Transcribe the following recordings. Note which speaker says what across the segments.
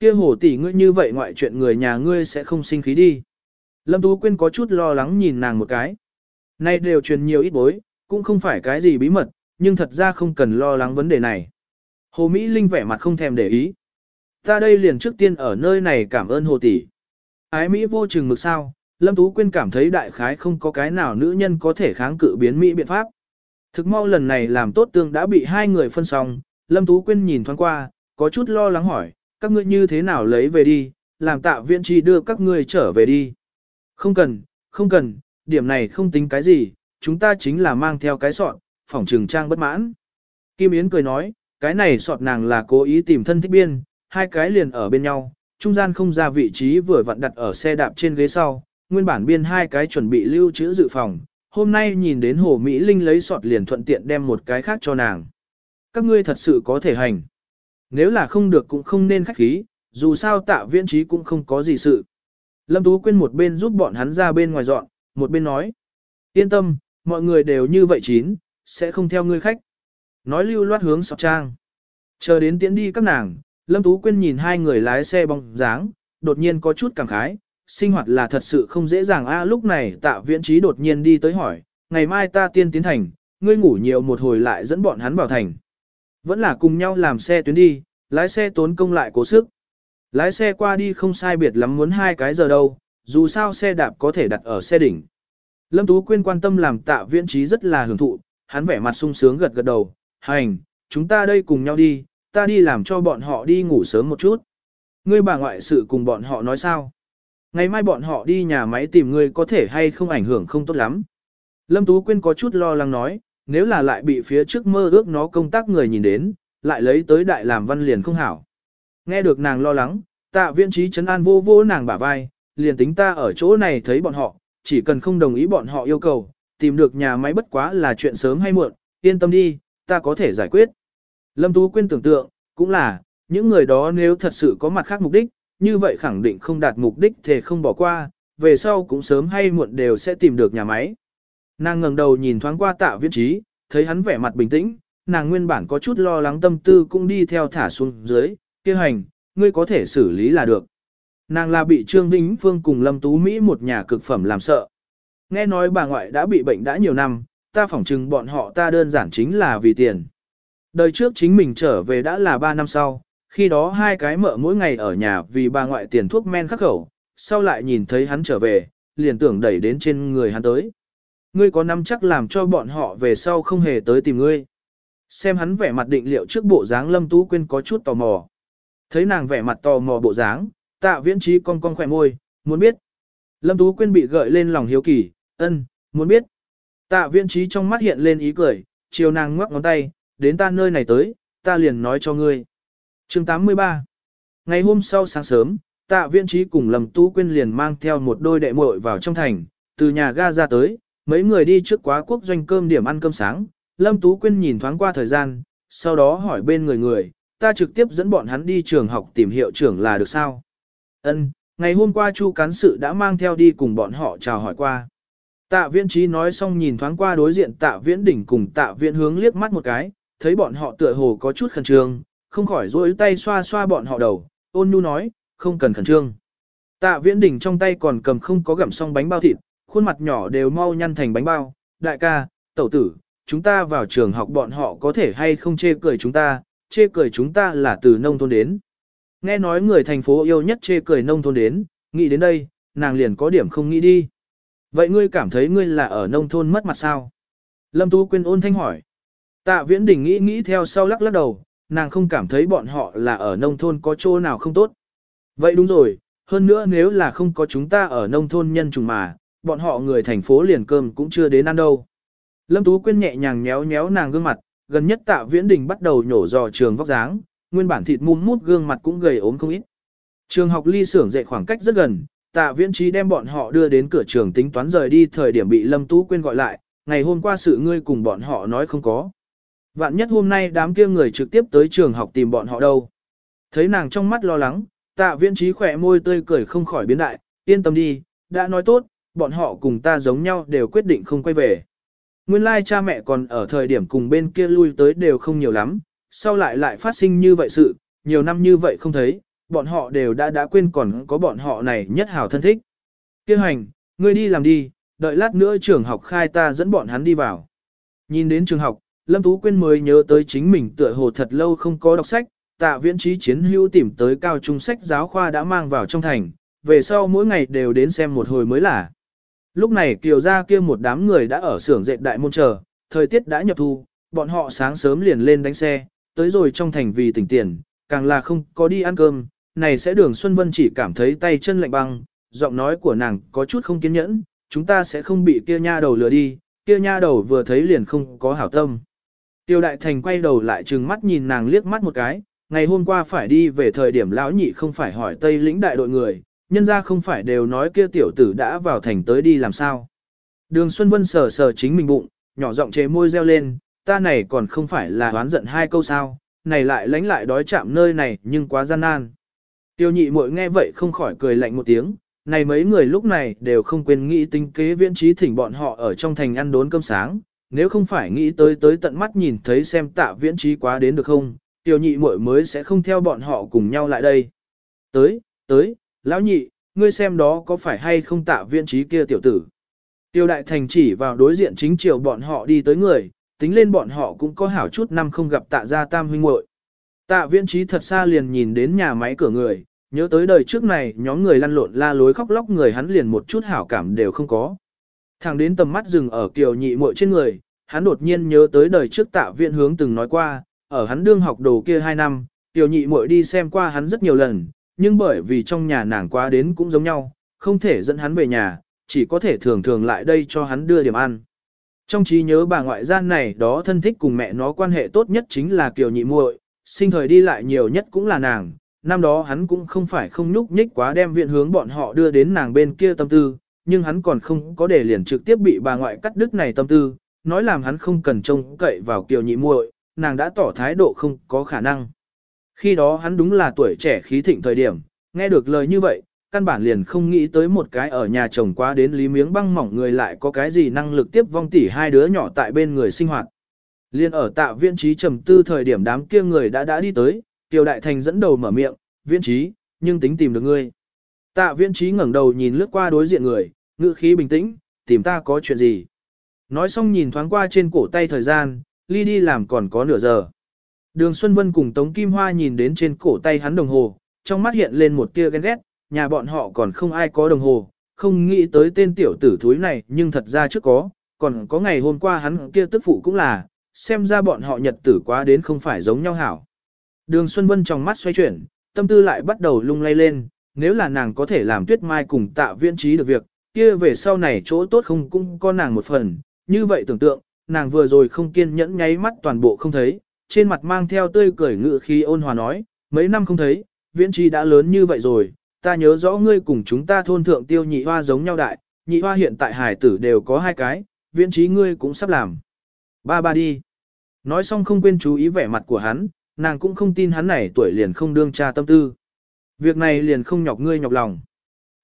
Speaker 1: Kia hồ tỷ ngươi như vậy ngoại chuyện người nhà ngươi sẽ không sinh khí đi. Lâm Tú Quyên có chút lo lắng nhìn nàng một cái. Nay đều truyền nhiều ít bối, cũng không phải cái gì bí mật, nhưng thật ra không cần lo lắng vấn đề này. Hồ Mỹ Linh vẻ mặt không thèm để ý. Ta đây liền trước tiên ở nơi này cảm ơn Hồ tỷ. Ái Mỹ vô chừng mực sao, Lâm Tú Quyên cảm thấy đại khái không có cái nào nữ nhân có thể kháng cự biến Mỹ biện pháp. Thực mau lần này làm tốt tương đã bị hai người phân xong, Lâm Tú Quyên nhìn thoáng qua, có chút lo lắng hỏi, các ngươi như thế nào lấy về đi, làm tạ viện trì đưa các ngươi trở về đi. Không cần, không cần, điểm này không tính cái gì, chúng ta chính là mang theo cái sọt, phỏng trừng trang bất mãn. Kim Yến cười nói, cái này sọt nàng là cố ý tìm thân thích biên, hai cái liền ở bên nhau, trung gian không ra vị trí vừa vặn đặt ở xe đạp trên ghế sau, nguyên bản biên hai cái chuẩn bị lưu trữ dự phòng, hôm nay nhìn đến Hồ Mỹ Linh lấy sọt liền thuận tiện đem một cái khác cho nàng. Các ngươi thật sự có thể hành. Nếu là không được cũng không nên khách khí, dù sao tạ viễn trí cũng không có gì sự. Lâm Tú Quyên một bên giúp bọn hắn ra bên ngoài dọn, một bên nói. Yên tâm, mọi người đều như vậy chín, sẽ không theo ngươi khách. Nói lưu loát hướng sọc trang. Chờ đến tiễn đi các nàng, Lâm Tú Quyên nhìn hai người lái xe bóng dáng, đột nhiên có chút cảm khái, sinh hoạt là thật sự không dễ dàng a lúc này tạ viễn trí đột nhiên đi tới hỏi, ngày mai ta tiên tiến thành, ngươi ngủ nhiều một hồi lại dẫn bọn hắn vào thành. Vẫn là cùng nhau làm xe tuyến đi, lái xe tốn công lại cố sức. Lái xe qua đi không sai biệt lắm muốn hai cái giờ đâu, dù sao xe đạp có thể đặt ở xe đỉnh. Lâm Tú Quyên quan tâm làm tạ viễn trí rất là hưởng thụ, hắn vẻ mặt sung sướng gật gật đầu, hành, chúng ta đây cùng nhau đi, ta đi làm cho bọn họ đi ngủ sớm một chút. Ngươi bà ngoại sự cùng bọn họ nói sao? Ngày mai bọn họ đi nhà máy tìm ngươi có thể hay không ảnh hưởng không tốt lắm. Lâm Tú Quyên có chút lo lắng nói, nếu là lại bị phía trước mơ ước nó công tác người nhìn đến, lại lấy tới đại làm văn liền không hảo. Nghe được nàng lo lắng, tạ viên trí chấn an vô vô nàng bả vai, liền tính ta ở chỗ này thấy bọn họ, chỉ cần không đồng ý bọn họ yêu cầu, tìm được nhà máy bất quá là chuyện sớm hay muộn, yên tâm đi, ta có thể giải quyết. Lâm Tú Quyên tưởng tượng, cũng là, những người đó nếu thật sự có mặt khác mục đích, như vậy khẳng định không đạt mục đích thì không bỏ qua, về sau cũng sớm hay muộn đều sẽ tìm được nhà máy. Nàng ngẩng đầu nhìn thoáng qua tạ viễn trí, thấy hắn vẻ mặt bình tĩnh, nàng nguyên bản có chút lo lắng tâm tư cũng đi theo thả xuống dưới, kia hành, ngươi có thể xử lý là được. Nàng là bị Trương Vĩnh Phương cùng Lâm Tú Mỹ một nhà cực phẩm làm sợ. Nghe nói bà ngoại đã bị bệnh đã nhiều năm, ta phỏng chừng bọn họ ta đơn giản chính là vì tiền. Đời trước chính mình trở về đã là 3 năm sau, khi đó hai cái mợ mỗi ngày ở nhà vì bà ngoại tiền thuốc men khắc khẩu, sau lại nhìn thấy hắn trở về, liền tưởng đẩy đến trên người hắn tới. Ngươi có nắm chắc làm cho bọn họ về sau không hề tới tìm ngươi. Xem hắn vẻ mặt định liệu trước bộ dáng Lâm Tú Quyên có chút tò mò. Thấy nàng vẻ mặt tò mò bộ dáng, tạ viễn trí cong cong khỏe môi, muốn biết. Lâm Tú Quyên bị gợi lên lòng hiếu kỳ, ân, muốn biết. Tạ viễn trí trong mắt hiện lên ý cười, chiều nàng ngoắc ngón tay, đến ta nơi này tới, ta liền nói cho ngươi. chương 83 Ngày hôm sau sáng sớm, tạ viễn trí cùng Lâm Tú Quyên liền mang theo một đôi đệ muội vào trong thành, từ nhà ga ra tới, mấy người đi trước quá quốc doanh cơm điểm ăn cơm sáng, Lâm Tú Quyên nhìn thoáng qua thời gian, sau đó hỏi bên người người, ta trực tiếp dẫn bọn hắn đi trường học tìm hiệu trưởng là được sao? Ân, ngày hôm qua Chu cán sự đã mang theo đi cùng bọn họ chào hỏi qua. Tạ viễn trí nói xong nhìn thoáng qua đối diện tạ viễn đỉnh cùng tạ viễn hướng liếc mắt một cái, thấy bọn họ tựa hồ có chút khẩn trương, không khỏi rối tay xoa xoa bọn họ đầu, ôn nhu nói, không cần khẩn trương. Tạ viễn đỉnh trong tay còn cầm không có gặm xong bánh bao thịt, khuôn mặt nhỏ đều mau nhăn thành bánh bao, đại ca, tẩu tử, chúng ta vào trường học bọn họ có thể hay không chê cười chúng ta, chê cười chúng ta là từ nông thôn đến. Nghe nói người thành phố yêu nhất chê cười nông thôn đến, nghĩ đến đây, nàng liền có điểm không nghĩ đi. Vậy ngươi cảm thấy ngươi là ở nông thôn mất mặt sao? Lâm Tú Quyên ôn thanh hỏi. Tạ Viễn Đình nghĩ nghĩ theo sau lắc lắc đầu, nàng không cảm thấy bọn họ là ở nông thôn có chỗ nào không tốt. Vậy đúng rồi, hơn nữa nếu là không có chúng ta ở nông thôn nhân trùng mà, bọn họ người thành phố liền cơm cũng chưa đến ăn đâu. Lâm Tú Quyên nhẹ nhàng nhéo nhéo nàng gương mặt, gần nhất tạ viễn đình bắt đầu nhổ dò trường vóc dáng, nguyên bản thịt mum mút gương mặt cũng gầy ốm không ít. Trường học ly xưởng dạy khoảng cách rất gần, tạ viễn trí đem bọn họ đưa đến cửa trường tính toán rời đi thời điểm bị Lâm Tú Quyên gọi lại, ngày hôm qua sự ngươi cùng bọn họ nói không có. Vạn nhất hôm nay đám kia người trực tiếp tới trường học tìm bọn họ đâu. Thấy nàng trong mắt lo lắng, tạ viễn trí khỏe môi tươi cười không khỏi biến đại, yên tâm đi, đã nói tốt, bọn họ cùng ta giống nhau đều quyết định không quay về. Nguyên lai cha mẹ còn ở thời điểm cùng bên kia lui tới đều không nhiều lắm, sau lại lại phát sinh như vậy sự, nhiều năm như vậy không thấy, bọn họ đều đã đã quên còn có bọn họ này nhất hảo thân thích. Kêu hành, ngươi đi làm đi, đợi lát nữa trường học khai ta dẫn bọn hắn đi vào. Nhìn đến trường học, Lâm Tú Quyên mới nhớ tới chính mình tựa hồ thật lâu không có đọc sách, tạ viễn trí chiến hữu tìm tới cao trung sách giáo khoa đã mang vào trong thành, về sau mỗi ngày đều đến xem một hồi mới là. Lúc này kiều ra kia một đám người đã ở xưởng dệt đại môn chờ, thời tiết đã nhập thu, bọn họ sáng sớm liền lên đánh xe, tới rồi trong thành vì tỉnh tiền, càng là không có đi ăn cơm, này sẽ đường Xuân Vân chỉ cảm thấy tay chân lạnh băng, giọng nói của nàng có chút không kiên nhẫn, chúng ta sẽ không bị kia nha đầu lừa đi, kia nha đầu vừa thấy liền không có hảo tâm. Tiêu đại thành quay đầu lại trừng mắt nhìn nàng liếc mắt một cái, ngày hôm qua phải đi về thời điểm lão nhị không phải hỏi tây lĩnh đại đội người, nhân ra không phải đều nói kia tiểu tử đã vào thành tới đi làm sao. Đường Xuân Vân sờ sờ chính mình bụng, nhỏ giọng chế môi reo lên, ta này còn không phải là đoán giận hai câu sao, này lại lánh lại đói chạm nơi này nhưng quá gian nan. Tiêu nhị muội nghe vậy không khỏi cười lạnh một tiếng, này mấy người lúc này đều không quên nghĩ tính kế viễn trí thỉnh bọn họ ở trong thành ăn đốn cơm sáng, nếu không phải nghĩ tới tới tận mắt nhìn thấy xem tạ viễn trí quá đến được không, tiêu nhị muội mới sẽ không theo bọn họ cùng nhau lại đây. Tới, tới, lão nhị, ngươi xem đó có phải hay không tạ viện trí kia tiểu tử. Tiêu đại thành chỉ vào đối diện chính chiều bọn họ đi tới người, tính lên bọn họ cũng có hảo chút năm không gặp tạ gia tam huynh muội. Tạ viễn trí thật xa liền nhìn đến nhà máy cửa người, nhớ tới đời trước này nhóm người lăn lộn la lối khóc lóc người hắn liền một chút hảo cảm đều không có. Thẳng đến tầm mắt dừng ở kiều nhị muội trên người, hắn đột nhiên nhớ tới đời trước tạ viện hướng từng nói qua, ở hắn đương học đồ kia 2 năm, kiều nhị muội đi xem qua hắn rất nhiều lần, nhưng bởi vì trong nhà nàng quá đến cũng giống nhau, không thể dẫn hắn về nhà, chỉ có thể thường thường lại đây cho hắn đưa điểm ăn. Trong trí nhớ bà ngoại gian này đó thân thích cùng mẹ nó quan hệ tốt nhất chính là kiều nhị muội, sinh thời đi lại nhiều nhất cũng là nàng, năm đó hắn cũng không phải không nhúc nhích quá đem viện hướng bọn họ đưa đến nàng bên kia tâm tư, nhưng hắn còn không có để liền trực tiếp bị bà ngoại cắt đứt này tâm tư, nói làm hắn không cần trông cậy vào kiều nhị muội, nàng đã tỏ thái độ không có khả năng. Khi đó hắn đúng là tuổi trẻ khí thịnh thời điểm, nghe được lời như vậy, căn bản liền không nghĩ tới một cái ở nhà chồng quá đến lý miếng băng mỏng người lại có cái gì năng lực tiếp vong tỉ hai đứa nhỏ tại bên người sinh hoạt. Liên ở tạ Viễn trí trầm tư thời điểm đám kia người đã đã đi tới, Tiêu Đại Thành dẫn đầu mở miệng, viễn trí, nhưng tính tìm được ngươi. Tạ viễn trí ngẩng đầu nhìn lướt qua đối diện người, ngữ khí bình tĩnh, tìm ta có chuyện gì. Nói xong nhìn thoáng qua trên cổ tay thời gian, ly đi làm còn có nửa giờ. Đường Xuân Vân cùng Tống Kim Hoa nhìn đến trên cổ tay hắn đồng hồ, trong mắt hiện lên một tia ghen ghét, nhà bọn họ còn không ai có đồng hồ, không nghĩ tới tên tiểu tử thúi này nhưng thật ra trước có, còn có ngày hôm qua hắn kia tức phụ cũng là, xem ra bọn họ nhật tử quá đến không phải giống nhau hảo. Đường Xuân Vân trong mắt xoay chuyển, tâm tư lại bắt đầu lung lay lên, nếu là nàng có thể làm tuyết mai cùng tạ viễn trí được việc, kia về sau này chỗ tốt không cũng có nàng một phần, như vậy tưởng tượng, nàng vừa rồi không kiên nhẫn nháy mắt toàn bộ không thấy, trên mặt mang theo tươi cười ngự khi ôn hòa nói, mấy năm không thấy, viễn trí đã lớn như vậy rồi, ta nhớ rõ ngươi cùng chúng ta thôn thượng tiêu nhị hoa giống nhau đại, nhị hoa hiện tại hải tử đều có hai cái, viễn trí ngươi cũng sắp làm. Ba ba đi. Nói xong không quên chú ý vẻ mặt của hắn, nàng cũng không tin hắn này tuổi liền không đương cha tâm tư. Việc này liền không nhọc ngươi nhọc lòng.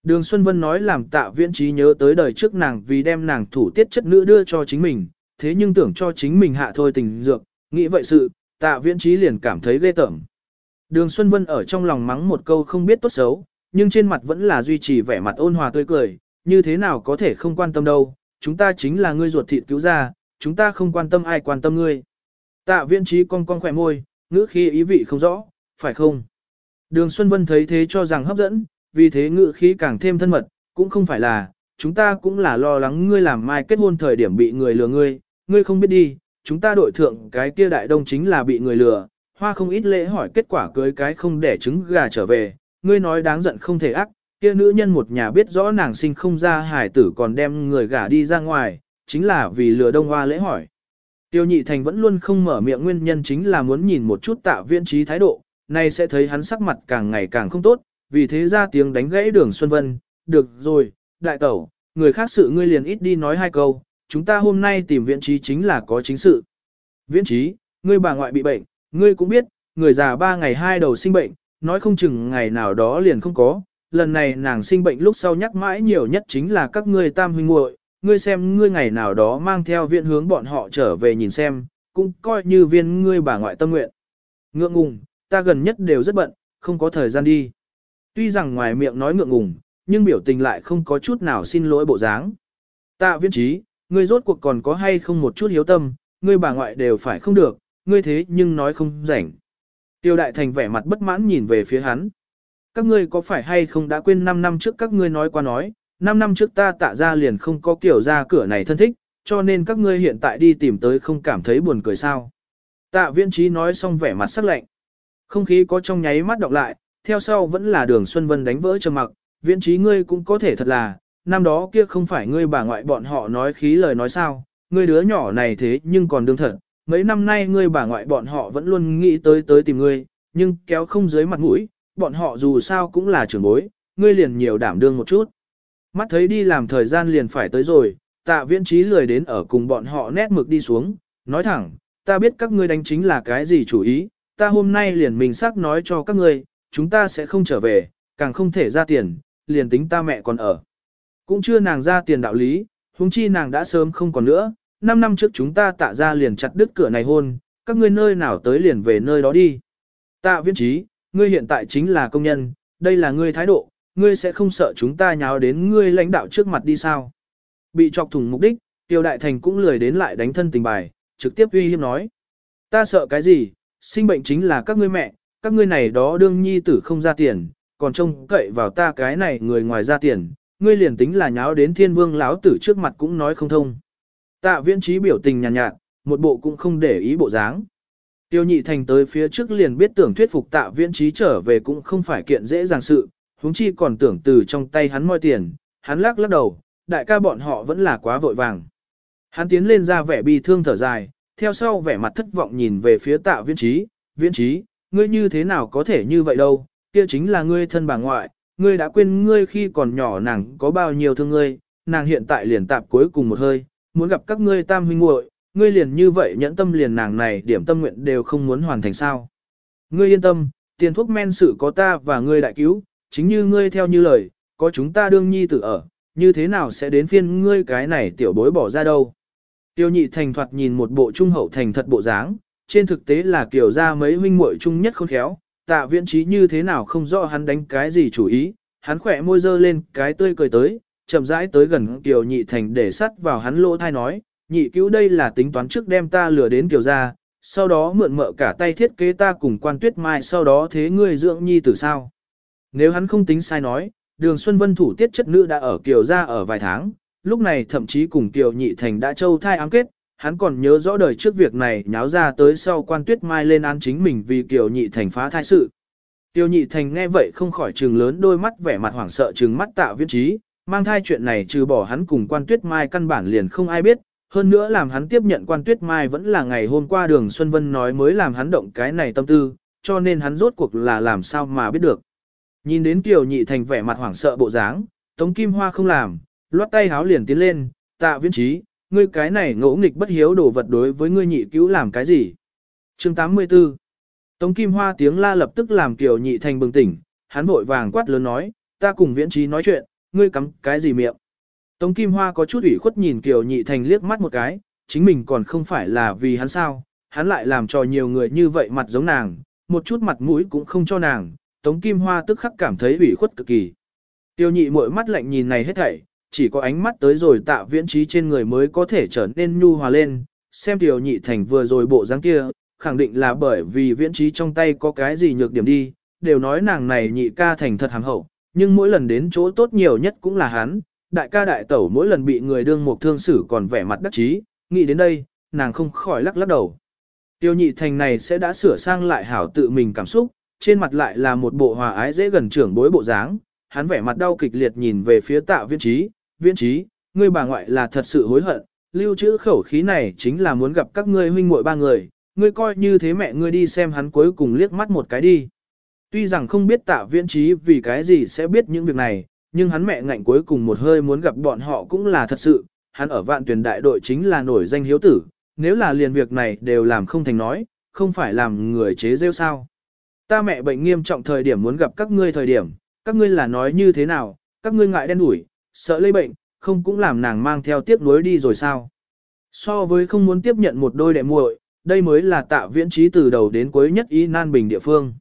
Speaker 1: Đường Xuân Vân nói làm tạ viễn trí nhớ tới đời trước nàng vì đem nàng thủ tiết chất nữ đưa cho chính mình, thế nhưng tưởng cho chính mình hạ thôi tình dược, nghĩ vậy sự, tạ viễn trí liền cảm thấy ghê tởm. Đường Xuân Vân ở trong lòng mắng một câu không biết tốt xấu, nhưng trên mặt vẫn là duy trì vẻ mặt ôn hòa tươi cười, như thế nào có thể không quan tâm đâu, chúng ta chính là ngươi ruột thịt cứu ra, chúng ta không quan tâm ai quan tâm ngươi. Tạ viễn trí cong cong khỏe môi, ngữ khí ý vị không rõ, phải không? Đường Xuân Vân thấy thế cho rằng hấp dẫn, vì thế ngữ khí càng thêm thân mật, cũng không phải là, chúng ta cũng là lo lắng ngươi làm mai kết hôn thời điểm bị người lừa ngươi, ngươi không biết đi, chúng ta đội thượng cái kia đại đông chính là bị người lừa, hoa không ít lễ hỏi kết quả cưới cái không để trứng gà trở về, ngươi nói đáng giận không thể ác, kia nữ nhân một nhà biết rõ nàng sinh không ra hải tử còn đem người gả đi ra ngoài, chính là vì lừa đông hoa lễ hỏi. Tiêu nhị thành vẫn luôn không mở miệng nguyên nhân chính là muốn nhìn một chút tạ viễn trí thái độ, nay sẽ thấy hắn sắc mặt càng ngày càng không tốt, vì thế ra tiếng đánh gãy đường Xuân Vân, được rồi, đại tẩu, người khác sự ngươi liền ít đi nói hai câu, chúng ta hôm nay tìm viễn trí chính là có chính sự. Viễn trí, ngươi bà ngoại bị bệnh, ngươi cũng biết, người già ba ngày hai đầu sinh bệnh, nói không chừng ngày nào đó liền không có, lần này nàng sinh bệnh lúc sau nhắc mãi nhiều nhất chính là các ngươi tam huynh muội, ngươi xem ngươi ngày nào đó mang theo viện hướng bọn họ trở về nhìn xem, cũng coi như viên ngươi bà ngoại tâm nguyện. Ngượng ngùng, ta gần nhất đều rất bận, không có thời gian đi. Tuy rằng ngoài miệng nói ngượng ngùng, nhưng biểu tình lại không có chút nào xin lỗi bộ dáng. Tạ viên trí, ngươi rốt cuộc còn có hay không một chút hiếu tâm, ngươi bà ngoại đều phải không được, ngươi thế nhưng nói không rảnh. Tiêu đại thành vẻ mặt bất mãn nhìn về phía hắn. Các ngươi có phải hay không đã quên 5 năm trước các ngươi nói qua nói, 5 năm trước ta tạ ra liền không có kiểu ra cửa này thân thích, cho nên các ngươi hiện tại đi tìm tới không cảm thấy buồn cười sao. Tạ viên trí nói xong vẻ mặt sắc lạnh. Không khí có trong nháy mắt đọc lại, theo sau vẫn là đường Xuân Vân đánh vỡ trầm mặc, Viên trí ngươi cũng có thể thật là, năm đó kia không phải ngươi bà ngoại bọn họ nói khí lời nói sao, ngươi đứa nhỏ này thế nhưng còn đương thật, mấy năm nay ngươi bà ngoại bọn họ vẫn luôn nghĩ tới tới tìm ngươi, nhưng kéo không dưới mặt mũi, bọn họ dù sao cũng là trưởng bối, ngươi liền nhiều đảm đương một chút. Mắt thấy đi làm thời gian liền phải tới rồi, tạ viễn trí lười đến ở cùng bọn họ nét mực đi xuống, nói thẳng, ta biết các ngươi đánh chính là cái gì chủ ý, ta hôm nay liền mình xác nói cho các ngươi, chúng ta sẽ không trở về, càng không thể ra tiền, liền tính ta mẹ còn ở. Cũng chưa nàng ra tiền đạo lý, huống chi nàng đã sớm không còn nữa, 5 năm trước chúng ta tạ ra liền chặt đứt cửa này hôn, các ngươi nơi nào tới liền về nơi đó đi. Tạ viên trí, ngươi hiện tại chính là công nhân, đây là ngươi thái độ, ngươi sẽ không sợ chúng ta nháo đến ngươi lãnh đạo trước mặt đi sao. Bị chọc thủng mục đích, Tiêu Đại Thành cũng lười đến lại đánh thân tình bài, trực tiếp uy hiếp nói. Ta sợ cái gì, sinh bệnh chính là các ngươi mẹ, các ngươi này đó đương nhi tử không ra tiền, còn trông cậy vào ta cái này người ngoài ra tiền, ngươi liền tính là nháo đến thiên vương lão tử trước mặt cũng nói không thông. Tạ viễn trí biểu tình nhàn nhạt, nhạt, một bộ cũng không để ý bộ dáng. Tiêu nhị thành tới phía trước liền biết tưởng thuyết phục tạ viễn trí trở về cũng không phải kiện dễ dàng sự, huống chi còn tưởng từ trong tay hắn moi tiền, hắn lắc lắc đầu, đại ca bọn họ vẫn là quá vội vàng. Hắn tiến lên ra vẻ bi thương thở dài, theo sau vẻ mặt thất vọng nhìn về phía tạ viễn trí, viễn trí, ngươi như thế nào có thể như vậy đâu, kia chính là ngươi thân bà ngoại, ngươi đã quên ngươi khi còn nhỏ nàng có bao nhiêu thương ngươi, nàng hiện tại liền tạp cuối cùng một hơi, muốn gặp các ngươi tam huynh muội, ngươi liền như vậy nhẫn tâm liền nàng này điểm tâm nguyện đều không muốn hoàn thành sao. Ngươi yên tâm, tiền thuốc men sự có ta và ngươi đại cứu, chính như ngươi theo như lời, có chúng ta đương nhi tử ở, như thế nào sẽ đến phiên ngươi cái này tiểu bối bỏ ra đâu. Tiêu nhị thành thoạt nhìn một bộ trung hậu thành thật bộ dáng, trên thực tế là kiểu ra mấy huynh muội chung nhất khôn khéo, tạ viễn trí như thế nào không rõ hắn đánh cái gì chủ ý, hắn khỏe môi dơ lên cái tươi cười tới, chậm rãi tới gần Kiều Nhị Thành để sắt vào hắn lỗ thai nói, nhị cứu đây là tính toán trước đem ta lừa đến Kiều ra, sau đó mượn mợ cả tay thiết kế ta cùng quan tuyết mai sau đó thế ngươi dưỡng nhi tử sao. Nếu hắn không tính sai nói, đường Xuân Vân thủ tiết chất nữ đã ở Kiều ra ở vài tháng, lúc này thậm chí cùng Kiều Nhị Thành đã châu thai ám kết, hắn còn nhớ rõ đời trước việc này nháo ra tới sau quan tuyết mai lên án chính mình vì Kiều Nhị Thành phá thai sự. Tiêu Nhị Thành nghe vậy không khỏi trừng lớn đôi mắt vẻ mặt hoảng sợ trừng mắt tạ viễn trí, mang thai chuyện này trừ bỏ hắn cùng quan tuyết mai căn bản liền không ai biết, hơn nữa làm hắn tiếp nhận quan tuyết mai vẫn là ngày hôm qua đường Xuân Vân nói mới làm hắn động cái này tâm tư, cho nên hắn rốt cuộc là làm sao mà biết được. Nhìn đến Kiều Nhị Thành vẻ mặt hoảng sợ bộ dáng, Tống Kim Hoa không làm, loát tay háo liền tiến lên, tạ viễn trí, ngươi cái này ngỗ nghịch bất hiếu đồ vật đối với ngươi nhị cứu làm cái gì? Chương 84 Tống Kim Hoa tiếng la lập tức làm Kiều Nhị Thành bừng tỉnh, hắn vội vàng quát lớn nói, ta cùng viễn trí nói chuyện, ngươi cắm cái gì miệng? Tống Kim Hoa có chút ủy khuất nhìn Kiều Nhị Thành liếc mắt một cái, chính mình còn không phải là vì hắn sao, hắn lại làm cho nhiều người như vậy mặt giống nàng, một chút mặt mũi cũng không cho nàng, Tống Kim Hoa tức khắc cảm thấy ủy khuất cực kỳ. Tiêu nhị mỗi mắt lạnh nhìn này hết thảy, chỉ có ánh mắt tới rồi tạ viễn trí trên người mới có thể trở nên nhu hòa lên, xem Tiêu nhị thành vừa rồi bộ dáng kia, khẳng định là bởi vì viễn trí trong tay có cái gì nhược điểm đi, đều nói nàng này nhị ca thành thật hàm hậu, nhưng mỗi lần đến chỗ tốt nhiều nhất cũng là hắn, đại ca đại tẩu mỗi lần bị người đương một thương xử còn vẻ mặt đắc chí, nghĩ đến đây, nàng không khỏi lắc lắc đầu. Tiêu nhị thành này sẽ đã sửa sang lại hảo tự mình cảm xúc, trên mặt lại là một bộ hòa ái dễ gần trưởng bối bộ dáng, hắn vẻ mặt đau kịch liệt nhìn về phía tạ viên trí, Viễn trí, ngươi bà ngoại là thật sự hối hận, lưu trữ khẩu khí này chính là muốn gặp các ngươi huynh muội ba người, ngươi coi như thế mẹ ngươi đi xem hắn cuối cùng liếc mắt một cái đi. Tuy rằng không biết tạ viễn trí vì cái gì sẽ biết những việc này, nhưng hắn mẹ ngạnh cuối cùng một hơi muốn gặp bọn họ cũng là thật sự, hắn ở vạn tuyển đại đội chính là nổi danh hiếu tử, nếu là liền việc này đều làm không thành nói, không phải làm người chế rêu sao. Ta mẹ bệnh nghiêm trọng thời điểm muốn gặp các ngươi thời điểm, các ngươi là nói như thế nào, các ngươi ngại đen đủi, sợ lây bệnh, không cũng làm nàng mang theo tiếc nuối đi rồi sao. So với không muốn tiếp nhận một đôi đệ muội, đây mới là tạ viễn trí từ đầu đến cuối nhất ý nan bình địa phương.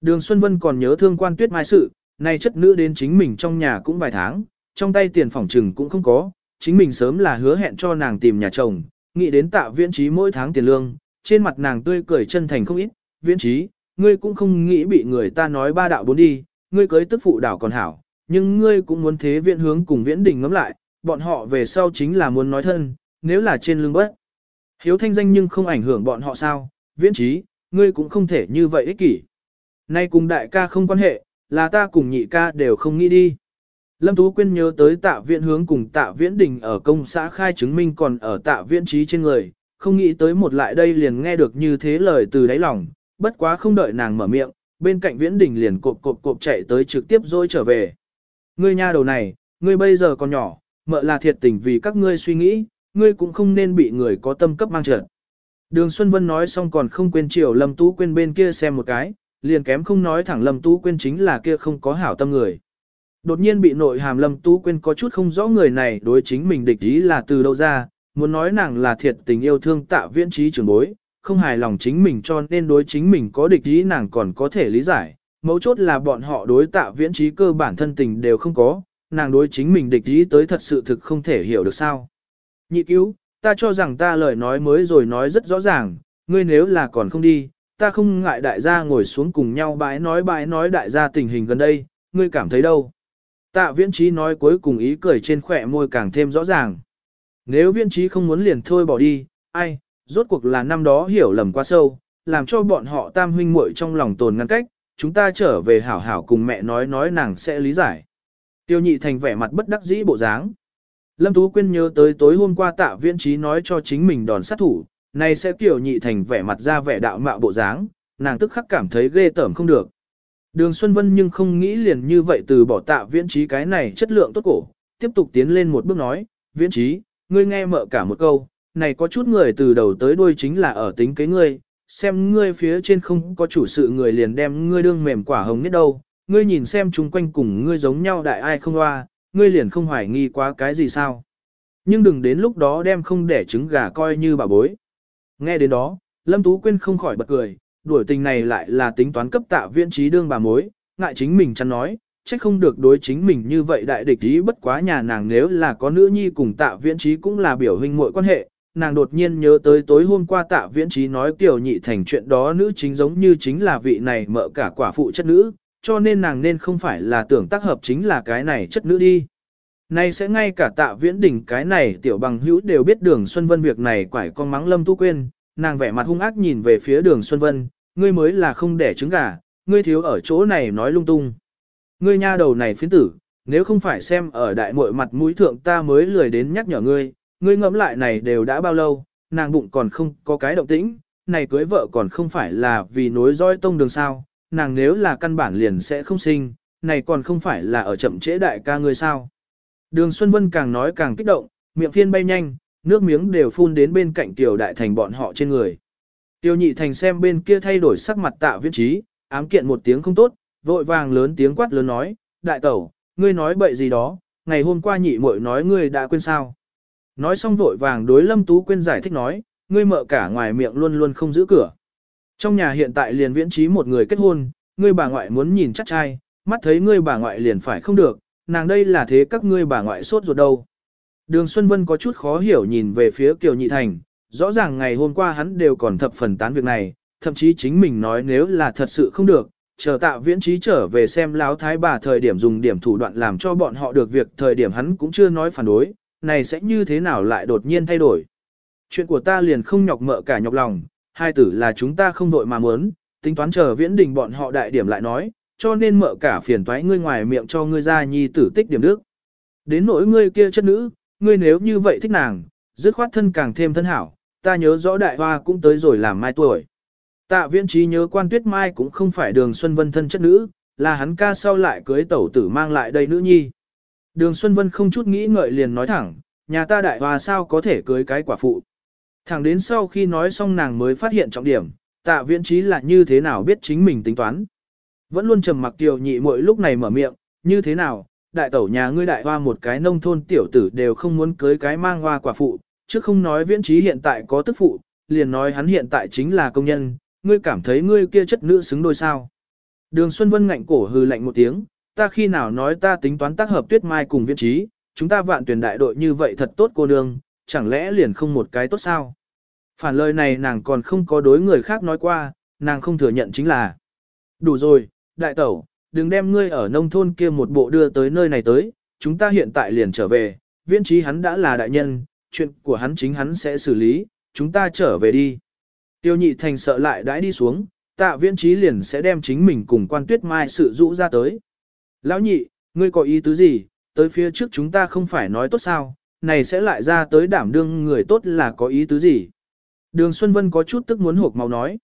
Speaker 1: Đường Xuân Vân còn nhớ thương quan tuyết mai sự, nay chất nữ đến chính mình trong nhà cũng vài tháng, trong tay tiền phòng trừng cũng không có, chính mình sớm là hứa hẹn cho nàng tìm nhà chồng, nghĩ đến tạ viễn trí mỗi tháng tiền lương, trên mặt nàng tươi cười chân thành không ít, viễn trí, ngươi cũng không nghĩ bị người ta nói ba đạo bốn đi, ngươi cưới tức phụ đảo còn hảo, nhưng ngươi cũng muốn thế viện hướng cùng viễn đình ngắm lại, bọn họ về sau chính là muốn nói thân, nếu là trên lưng bất. Hiếu thanh danh nhưng không ảnh hưởng bọn họ sao, viễn trí, ngươi cũng không thể như vậy ích kỷ. Nay cùng đại ca không quan hệ, là ta cùng nhị ca đều không nghĩ đi. Lâm Tú Quyên nhớ tới tạ viện hướng cùng tạ viễn đình ở công xã khai chứng minh còn ở tạ viễn trí trên người, không nghĩ tới một lại đây liền nghe được như thế lời từ đáy lòng, bất quá không đợi nàng mở miệng, bên cạnh viễn đình liền cộp cộp cộp chạy tới trực tiếp rồi trở về. Ngươi nha đầu này, ngươi bây giờ còn nhỏ, mợ là thiệt tình vì các ngươi suy nghĩ, ngươi cũng không nên bị người có tâm cấp mang trợn. Đường Xuân Vân nói xong còn không quên chiều Lâm Tú Quyên bên kia xem một cái, liền kém không nói thẳng Lâm Tú Quyên chính là kia không có hảo tâm người. Đột nhiên bị nội hàm Lâm Tú Quyên có chút không rõ người này đối chính mình địch ý là từ đâu ra, muốn nói nàng là thiệt tình yêu thương tạ viễn trí trưởng bối, không hài lòng chính mình cho nên đối chính mình có địch ý nàng còn có thể lý giải. Mấu chốt là bọn họ đối tạ viễn trí cơ bản thân tình đều không có, nàng đối chính mình địch ý tới thật sự thực không thể hiểu được sao. Nhị cứu, ta cho rằng ta lời nói mới rồi nói rất rõ ràng, ngươi nếu là còn không đi, ta không ngại đại gia ngồi xuống cùng nhau bãi nói bãi nói đại gia tình hình gần đây, ngươi cảm thấy đâu. Tạ viễn trí nói cuối cùng ý cười trên khỏe môi càng thêm rõ ràng. Nếu viễn trí không muốn liền thôi bỏ đi, ai, rốt cuộc là năm đó hiểu lầm quá sâu, làm cho bọn họ tam huynh muội trong lòng tồn ngăn cách, chúng ta trở về hảo hảo cùng mẹ nói nói nàng sẽ lý giải. Tiêu nhị thành vẻ mặt bất đắc dĩ bộ dáng. Lâm Tú Quyên nhớ tới tối hôm qua tạ viễn trí nói cho chính mình đòn sát thủ, này sẽ kiểu nhị thành vẻ mặt ra vẻ đạo mạo bộ dáng, nàng tức khắc cảm thấy ghê tởm không được. Đường Xuân Vân nhưng không nghĩ liền như vậy từ bỏ tạ viễn trí cái này chất lượng tốt cổ, tiếp tục tiến lên một bước nói, viễn trí, ngươi nghe mợ cả một câu, này có chút người từ đầu tới đuôi chính là ở tính kế ngươi, xem ngươi phía trên không có chủ sự người liền đem ngươi đương mềm quả hồng nhất đâu, ngươi nhìn xem chúng quanh cùng ngươi giống nhau đại ai không hoa, ngươi liền không hoài nghi quá cái gì sao. Nhưng đừng đến lúc đó đem không để trứng gà coi như bà bối. Nghe đến đó, Lâm Tú Quyên không khỏi bật cười, đuổi tình này lại là tính toán cấp tạ viễn trí đương bà mối, ngại chính mình chăn nói, chắc không được đối chính mình như vậy đại địch ý bất quá nhà nàng nếu là có nữ nhi cùng tạ viễn trí cũng là biểu hình mọi quan hệ. Nàng đột nhiên nhớ tới tối hôm qua tạ viễn trí nói kiểu nhị thành chuyện đó nữ chính giống như chính là vị này mợ cả quả phụ chất nữ, cho nên nàng nên không phải là tưởng tác hợp chính là cái này chất nữ đi. Nay sẽ ngay cả tạ viễn đỉnh cái này tiểu bằng hữu đều biết đường Xuân Vân việc này quải con mắng lâm tu quên, nàng vẻ mặt hung ác nhìn về phía đường Xuân Vân, ngươi mới là không đẻ trứng gà, ngươi thiếu ở chỗ này nói lung tung. Ngươi nha đầu này phiến tử, nếu không phải xem ở đại muội mặt mũi thượng ta mới lười đến nhắc nhở ngươi, ngươi ngẫm lại này đều đã bao lâu, nàng bụng còn không có cái động tĩnh, này cưới vợ còn không phải là vì nối dõi tông đường sao, nàng nếu là căn bản liền sẽ không sinh, này còn không phải là ở chậm trễ đại ca ngươi sao. Đường Xuân Vân càng nói càng kích động, miệng phiên bay nhanh, nước miếng đều phun đến bên cạnh tiểu đại thành bọn họ trên người. Tiêu nhị thành xem bên kia thay đổi sắc mặt tạ viễn trí, ám kiện một tiếng không tốt, vội vàng lớn tiếng quát lớn nói, đại tẩu, ngươi nói bậy gì đó, ngày hôm qua nhị muội nói ngươi đã quên sao. Nói xong vội vàng đối lâm tú quên giải thích nói, ngươi mợ cả ngoài miệng luôn luôn không giữ cửa. Trong nhà hiện tại liền viễn trí một người kết hôn, ngươi bà ngoại muốn nhìn chắc trai, mắt thấy ngươi bà ngoại liền phải không được, nàng đây là thế các ngươi bà ngoại sốt ruột đâu. Đường Xuân Vân có chút khó hiểu nhìn về phía Kiều Nhị Thành, rõ ràng ngày hôm qua hắn đều còn thập phần tán việc này, thậm chí chính mình nói nếu là thật sự không được, chờ tạ viễn trí trở về xem láo thái bà thời điểm dùng điểm thủ đoạn làm cho bọn họ được việc thời điểm hắn cũng chưa nói phản đối, này sẽ như thế nào lại đột nhiên thay đổi. Chuyện của ta liền không nhọc mợ cả nhọc lòng, hai tử là chúng ta không đội mà muốn, tính toán chờ viễn đình bọn họ đại điểm lại nói, cho nên mợ cả phiền toái ngươi ngoài miệng cho ngươi ra nhi tử tích điểm đức. Đến nỗi ngươi kia chất nữ, ngươi nếu như vậy thích nàng, dứt khoát thân càng thêm thân hảo, ta nhớ rõ đại hoa cũng tới rồi làm mai tuổi. Tạ viễn trí nhớ quan tuyết mai cũng không phải đường Xuân Vân thân chất nữ, là hắn ca sau lại cưới tẩu tử mang lại đây nữ nhi. Đường Xuân Vân không chút nghĩ ngợi liền nói thẳng, nhà ta đại hoa sao có thể cưới cái quả phụ. Thẳng đến sau khi nói xong nàng mới phát hiện trọng điểm, tạ viễn trí là như thế nào biết chính mình tính toán. Vẫn luôn trầm mặc tiểu nhị mỗi lúc này mở miệng, như thế nào, đại tẩu nhà ngươi đại hoa một cái nông thôn tiểu tử đều không muốn cưới cái mang hoa quả phụ, chứ không nói viễn trí hiện tại có tức phụ, liền nói hắn hiện tại chính là công nhân, ngươi cảm thấy ngươi kia chất nữ xứng đôi sao. Đường Xuân Vân ngạnh cổ hừ lạnh một tiếng, ta khi nào nói ta tính toán tác hợp tuyết mai cùng viên trí, chúng ta vạn tuyển đại đội như vậy thật tốt cô nương, chẳng lẽ liền không một cái tốt sao? Phản lời này nàng còn không có đối người khác nói qua, nàng không thừa nhận chính là. Đủ rồi, đại tẩu, đừng đem ngươi ở nông thôn kia một bộ đưa tới nơi này tới, chúng ta hiện tại liền trở về, viên trí hắn đã là đại nhân, chuyện của hắn chính hắn sẽ xử lý, chúng ta trở về đi. Tiêu nhị thành sợ lại đãi đi xuống, tạ viên trí liền sẽ đem chính mình cùng quan tuyết mai sự rũ ra tới. Lão nhị, ngươi có ý tứ gì, tới phía trước chúng ta không phải nói tốt sao, này sẽ lại ra tới đảm đương người tốt là có ý tứ gì. Đường Xuân Vân có chút tức muốn hộp màu nói.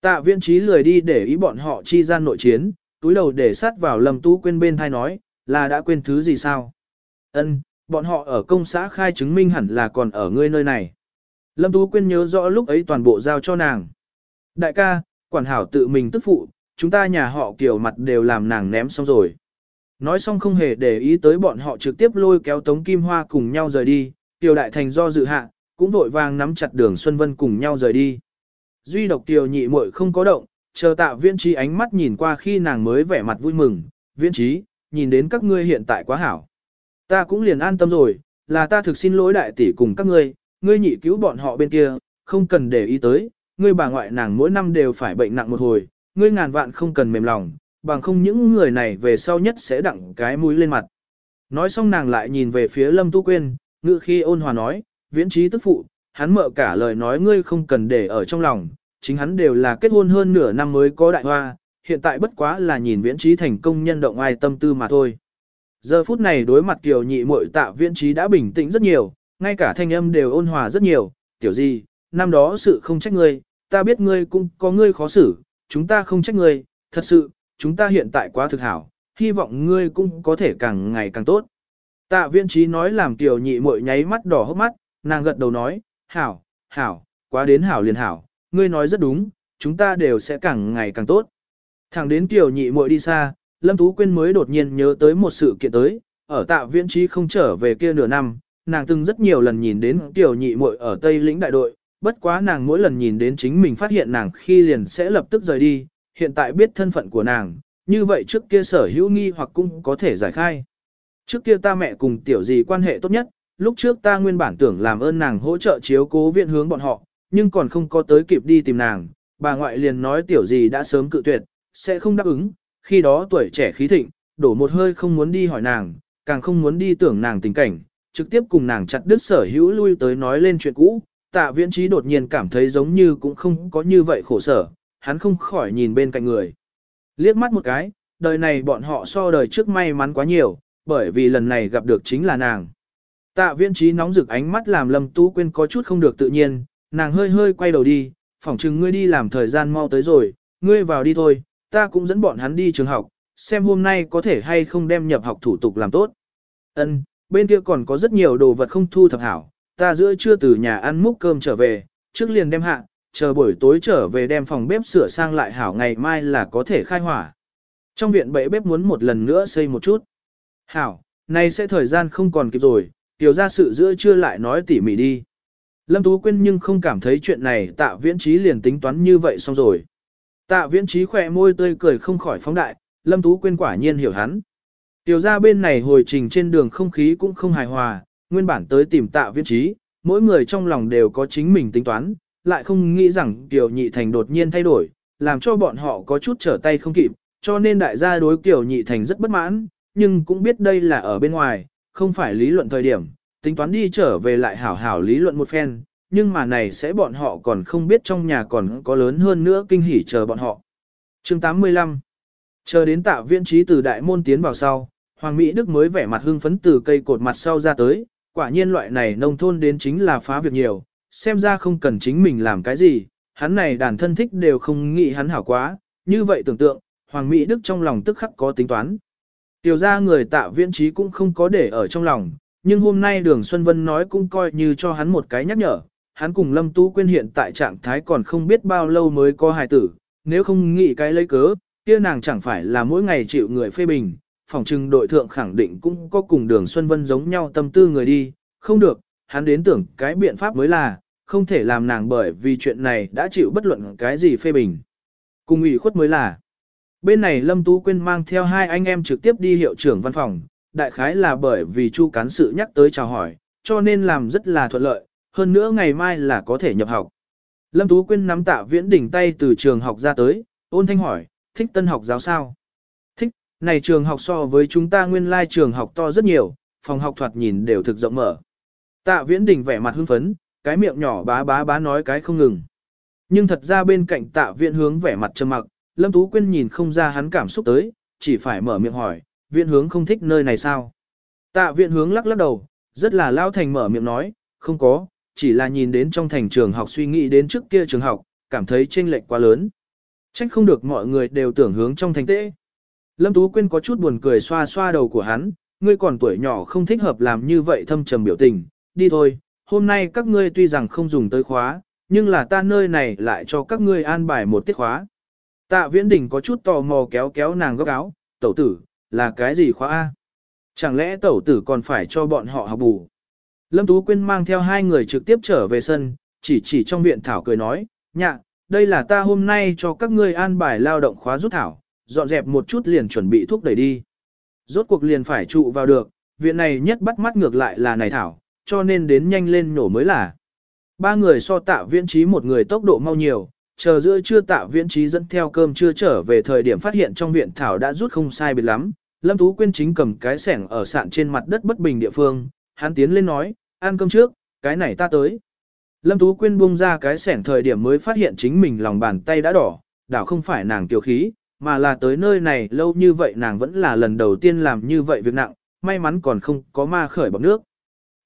Speaker 1: Tạ viễn trí lười đi để ý bọn họ chi gian nội chiến, túi đầu để sát vào Lâm Tú quên bên thai nói, là đã quên thứ gì sao? Ân, bọn họ ở công xã khai chứng minh hẳn là còn ở ngươi nơi này. Lâm Tú Quyên nhớ rõ lúc ấy toàn bộ giao cho nàng. Đại ca, quản hảo tự mình tức phụ, chúng ta nhà họ kiểu mặt đều làm nàng ném xong rồi. Nói xong không hề để ý tới bọn họ trực tiếp lôi kéo Tống Kim Hoa cùng nhau rời đi, Tiểu Đại Thành do dự hạ, cũng vội vàng nắm chặt đường Xuân Vân cùng nhau rời đi. Duy độc Tiểu nhị muội không có động, chờ tạ viễn trí ánh mắt nhìn qua khi nàng mới vẻ mặt vui mừng, viễn trí, nhìn đến các ngươi hiện tại quá hảo. Ta cũng liền an tâm rồi, là ta thực xin lỗi đại tỷ cùng các ngươi, ngươi nhị cứu bọn họ bên kia, không cần để ý tới, ngươi bà ngoại nàng mỗi năm đều phải bệnh nặng một hồi, ngươi ngàn vạn không cần mềm lòng, bằng không những người này về sau nhất sẽ đặng cái mũi lên mặt. Nói xong nàng lại nhìn về phía Lâm Tu Quyên, ngự khi ôn hòa nói, viễn trí tức phụ, hắn mợ cả lời nói ngươi không cần để ở trong lòng, chính hắn đều là kết hôn hơn nửa năm mới có đại hoa, hiện tại bất quá là nhìn viễn trí thành công nhân động ai tâm tư mà thôi. Giờ phút này đối mặt tiểu nhị muội tạ viễn trí đã bình tĩnh rất nhiều, ngay cả thanh âm đều ôn hòa rất nhiều, tiểu gì, năm đó sự không trách ngươi, ta biết ngươi cũng có ngươi khó xử, chúng ta không trách ngươi, thật sự, chúng ta hiện tại quá thực hảo, hy vọng ngươi cũng có thể càng ngày càng tốt. Tạ viên trí nói làm tiểu nhị Mội nháy mắt đỏ hốc mắt, nàng gật đầu nói, hảo, hảo, quá đến hảo liền hảo, ngươi nói rất đúng, chúng ta đều sẽ càng ngày càng tốt. Thẳng đến tiểu nhị Mội đi xa, Lâm Tú Quyên mới đột nhiên nhớ tới một sự kiện tới, ở tạ viễn trí không trở về kia nửa năm, nàng từng rất nhiều lần nhìn đến tiểu nhị muội ở Tây lĩnh đại đội, bất quá nàng mỗi lần nhìn đến chính mình phát hiện nàng khi liền sẽ lập tức rời đi, hiện tại biết thân phận của nàng, như vậy trước kia sở hữu nghi hoặc cũng có thể giải khai. Trước kia ta mẹ cùng tiểu gì quan hệ tốt nhất, lúc trước ta nguyên bản tưởng làm ơn nàng hỗ trợ chiếu cố viện hướng bọn họ, nhưng còn không có tới kịp đi tìm nàng, bà ngoại liền nói tiểu gì đã sớm cự tuyệt, sẽ không đáp ứng, khi đó tuổi trẻ khí thịnh, đổ một hơi không muốn đi hỏi nàng, càng không muốn đi tưởng nàng tình cảnh, trực tiếp cùng nàng chặt đứt sở hữu lui tới nói lên chuyện cũ, tạ viễn trí đột nhiên cảm thấy giống như cũng không có như vậy khổ sở, hắn không khỏi nhìn bên cạnh người. Liếc mắt một cái, đời này bọn họ so đời trước may mắn quá nhiều, bởi vì lần này gặp được chính là nàng. Tạ Viên trí nóng rực ánh mắt làm Lâm Tú Quyên có chút không được tự nhiên, nàng hơi hơi quay đầu đi, phỏng chừng ngươi đi làm thời gian mau tới rồi, ngươi vào đi thôi, ta cũng dẫn bọn hắn đi trường học, xem hôm nay có thể hay không đem nhập học thủ tục làm tốt. Ân, bên kia còn có rất nhiều đồ vật không thu thập hảo, ta giữa trưa từ nhà ăn múc cơm trở về, trước liền đem hạ, chờ buổi tối trở về đem phòng bếp sửa sang lại hảo ngày mai là có thể khai hỏa. Trong viện bệ bếp muốn một lần nữa xây một chút. Hảo, nay sẽ thời gian không còn kịp rồi, tiểu ra sự giữa chưa lại nói tỉ mỉ đi. Lâm Tú Quyên nhưng không cảm thấy chuyện này tạ viễn trí liền tính toán như vậy xong rồi. Tạ viễn trí khỏe môi tươi cười không khỏi phóng đại, Lâm Tú Quyên quả nhiên hiểu hắn. Tiểu ra bên này hồi trình trên đường không khí cũng không hài hòa, nguyên bản tới tìm tạ viễn trí, mỗi người trong lòng đều có chính mình tính toán, lại không nghĩ rằng Kiều Nhị Thành đột nhiên thay đổi, làm cho bọn họ có chút trở tay không kịp, cho nên đại gia đối Kiều Nhị Thành rất bất mãn, nhưng cũng biết đây là ở bên ngoài, không phải lý luận thời điểm, tính toán đi trở về lại hảo hảo lý luận một phen, nhưng mà này sẽ bọn họ còn không biết trong nhà còn có lớn hơn nữa kinh hỉ chờ bọn họ. Chương 85 Chờ đến tạ viễn trí từ đại môn tiến vào sau, Hoàng Mỹ Đức mới vẻ mặt hưng phấn từ cây cột mặt sau ra tới, quả nhiên loại này nông thôn đến chính là phá việc nhiều, xem ra không cần chính mình làm cái gì, hắn này đàn thân thích đều không nghĩ hắn hảo quá, như vậy tưởng tượng, Hoàng Mỹ Đức trong lòng tức khắc có tính toán. Tiểu ra người tạ viễn trí cũng không có để ở trong lòng, nhưng hôm nay đường Xuân Vân nói cũng coi như cho hắn một cái nhắc nhở, hắn cùng Lâm Tú Quyên hiện tại trạng thái còn không biết bao lâu mới có hài tử, nếu không nghĩ cái lấy cớ, kia nàng chẳng phải là mỗi ngày chịu người phê bình, phòng trừng đội thượng khẳng định cũng có cùng đường Xuân Vân giống nhau tâm tư người đi, không được, hắn đến tưởng cái biện pháp mới là, không thể làm nàng bởi vì chuyện này đã chịu bất luận cái gì phê bình. Cùng ủy khuất mới là. Bên này Lâm Tú Quyên mang theo hai anh em trực tiếp đi hiệu trưởng văn phòng, đại khái là bởi vì Chu cán sự nhắc tới chào hỏi, cho nên làm rất là thuận lợi, hơn nữa ngày mai là có thể nhập học. Lâm Tú Quyên nắm tạ viễn đỉnh tay từ trường học ra tới, ôn thanh hỏi, thích tân học giáo sao? Thích, này trường học so với chúng ta nguyên lai trường học to rất nhiều, phòng học thoạt nhìn đều thực rộng mở. Tạ viễn Đình vẻ mặt hưng phấn, cái miệng nhỏ bá bá bá nói cái không ngừng. Nhưng thật ra bên cạnh tạ viễn hướng vẻ mặt trầm mặc, Lâm Tú Quyên nhìn không ra hắn cảm xúc tới, chỉ phải mở miệng hỏi, Viễn hướng không thích nơi này sao? Tạ Viễn hướng lắc lắc đầu, rất là lao thành mở miệng nói, không có, chỉ là nhìn đến trong thành trường học suy nghĩ đến trước kia trường học, cảm thấy chênh lệch quá lớn. Trách không được mọi người đều tưởng hướng trong thành tễ. Lâm Tú Quyên có chút buồn cười xoa xoa đầu của hắn, ngươi còn tuổi nhỏ không thích hợp làm như vậy thâm trầm biểu tình, đi thôi, hôm nay các ngươi tuy rằng không dùng tới khóa, nhưng là ta nơi này lại cho các ngươi an bài một tiết khóa. Tạ Viễn Đình có chút tò mò kéo kéo nàng góc áo, tẩu tử, là cái gì khóa A? Chẳng lẽ tẩu tử còn phải cho bọn họ học bù? Lâm Tú Quyên mang theo hai người trực tiếp trở về sân, chỉ chỉ trong viện Thảo cười nói, nhạ, đây là ta hôm nay cho các ngươi an bài lao động khóa rút Thảo, dọn dẹp một chút liền chuẩn bị thuốc đẩy đi. Rốt cuộc liền phải trụ vào được, viện này nhất bắt mắt ngược lại là này Thảo, cho nên đến nhanh lên nổ mới là. Ba người so tạ viễn trí một người tốc độ mau nhiều, chờ giữa trưa tạ viễn trí dẫn theo cơm chưa trở về thời điểm phát hiện trong viện Thảo đã rút không sai biệt lắm. Lâm Tú Quyên chính cầm cái sẻng ở sạn trên mặt đất bất bình địa phương, hắn tiến lên nói, ăn cơm trước, cái này ta tới. Lâm Tú Quyên buông ra cái sẻng thời điểm mới phát hiện chính mình lòng bàn tay đã đỏ, đảo không phải nàng tiểu khí, mà là tới nơi này lâu như vậy nàng vẫn là lần đầu tiên làm như vậy việc nặng, may mắn còn không có ma khởi bọc nước.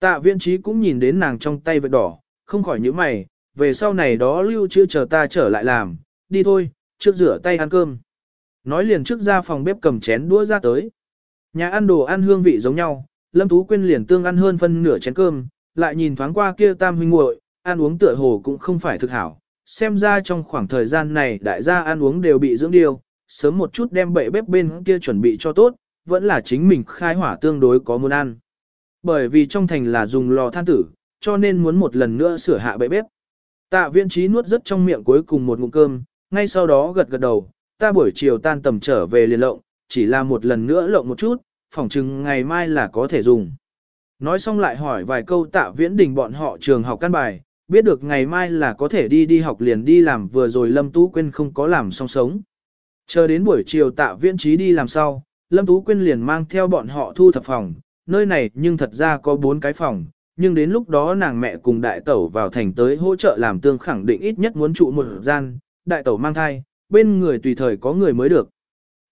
Speaker 1: Tạ viên trí cũng nhìn đến nàng trong tay vật đỏ, không khỏi những mày, về sau này đó lưu chưa chờ ta trở lại làm, đi thôi, trước rửa tay ăn cơm. Nói liền trước ra phòng bếp cầm chén đũa ra tới. Nhà ăn đồ ăn hương vị giống nhau, Lâm Tú Quyên liền tương ăn hơn phân nửa chén cơm, lại nhìn thoáng qua kia tam huynh muội, ăn uống tựa hồ cũng không phải thực hảo. Xem ra trong khoảng thời gian này đại gia ăn uống đều bị dưỡng điều, sớm một chút đem bệ bếp bên kia chuẩn bị cho tốt, vẫn là chính mình khai hỏa tương đối có muốn ăn. Bởi vì trong thành là dùng lò than tử, cho nên muốn một lần nữa sửa hạ bệ bếp. Tạ viên trí nuốt rất trong miệng cuối cùng một ngụm cơm, ngay sau đó gật gật đầu, ta buổi chiều tan tầm trở về liền lộng, chỉ là một lần nữa lộng một chút, phỏng chừng ngày mai là có thể dùng. Nói xong lại hỏi vài câu tạ viễn đình bọn họ trường học căn bài, biết được ngày mai là có thể đi đi học liền đi làm vừa rồi Lâm Tú Quyên không có làm xong sống. Chờ đến buổi chiều tạ viễn trí đi làm sau, Lâm Tú Quyên liền mang theo bọn họ thu thập phòng, nơi này nhưng thật ra có bốn cái phòng, nhưng đến lúc đó nàng mẹ cùng đại tẩu vào thành tới hỗ trợ làm tương khẳng định ít nhất muốn trụ một gian, đại tẩu mang thai, bên người tùy thời có người mới được.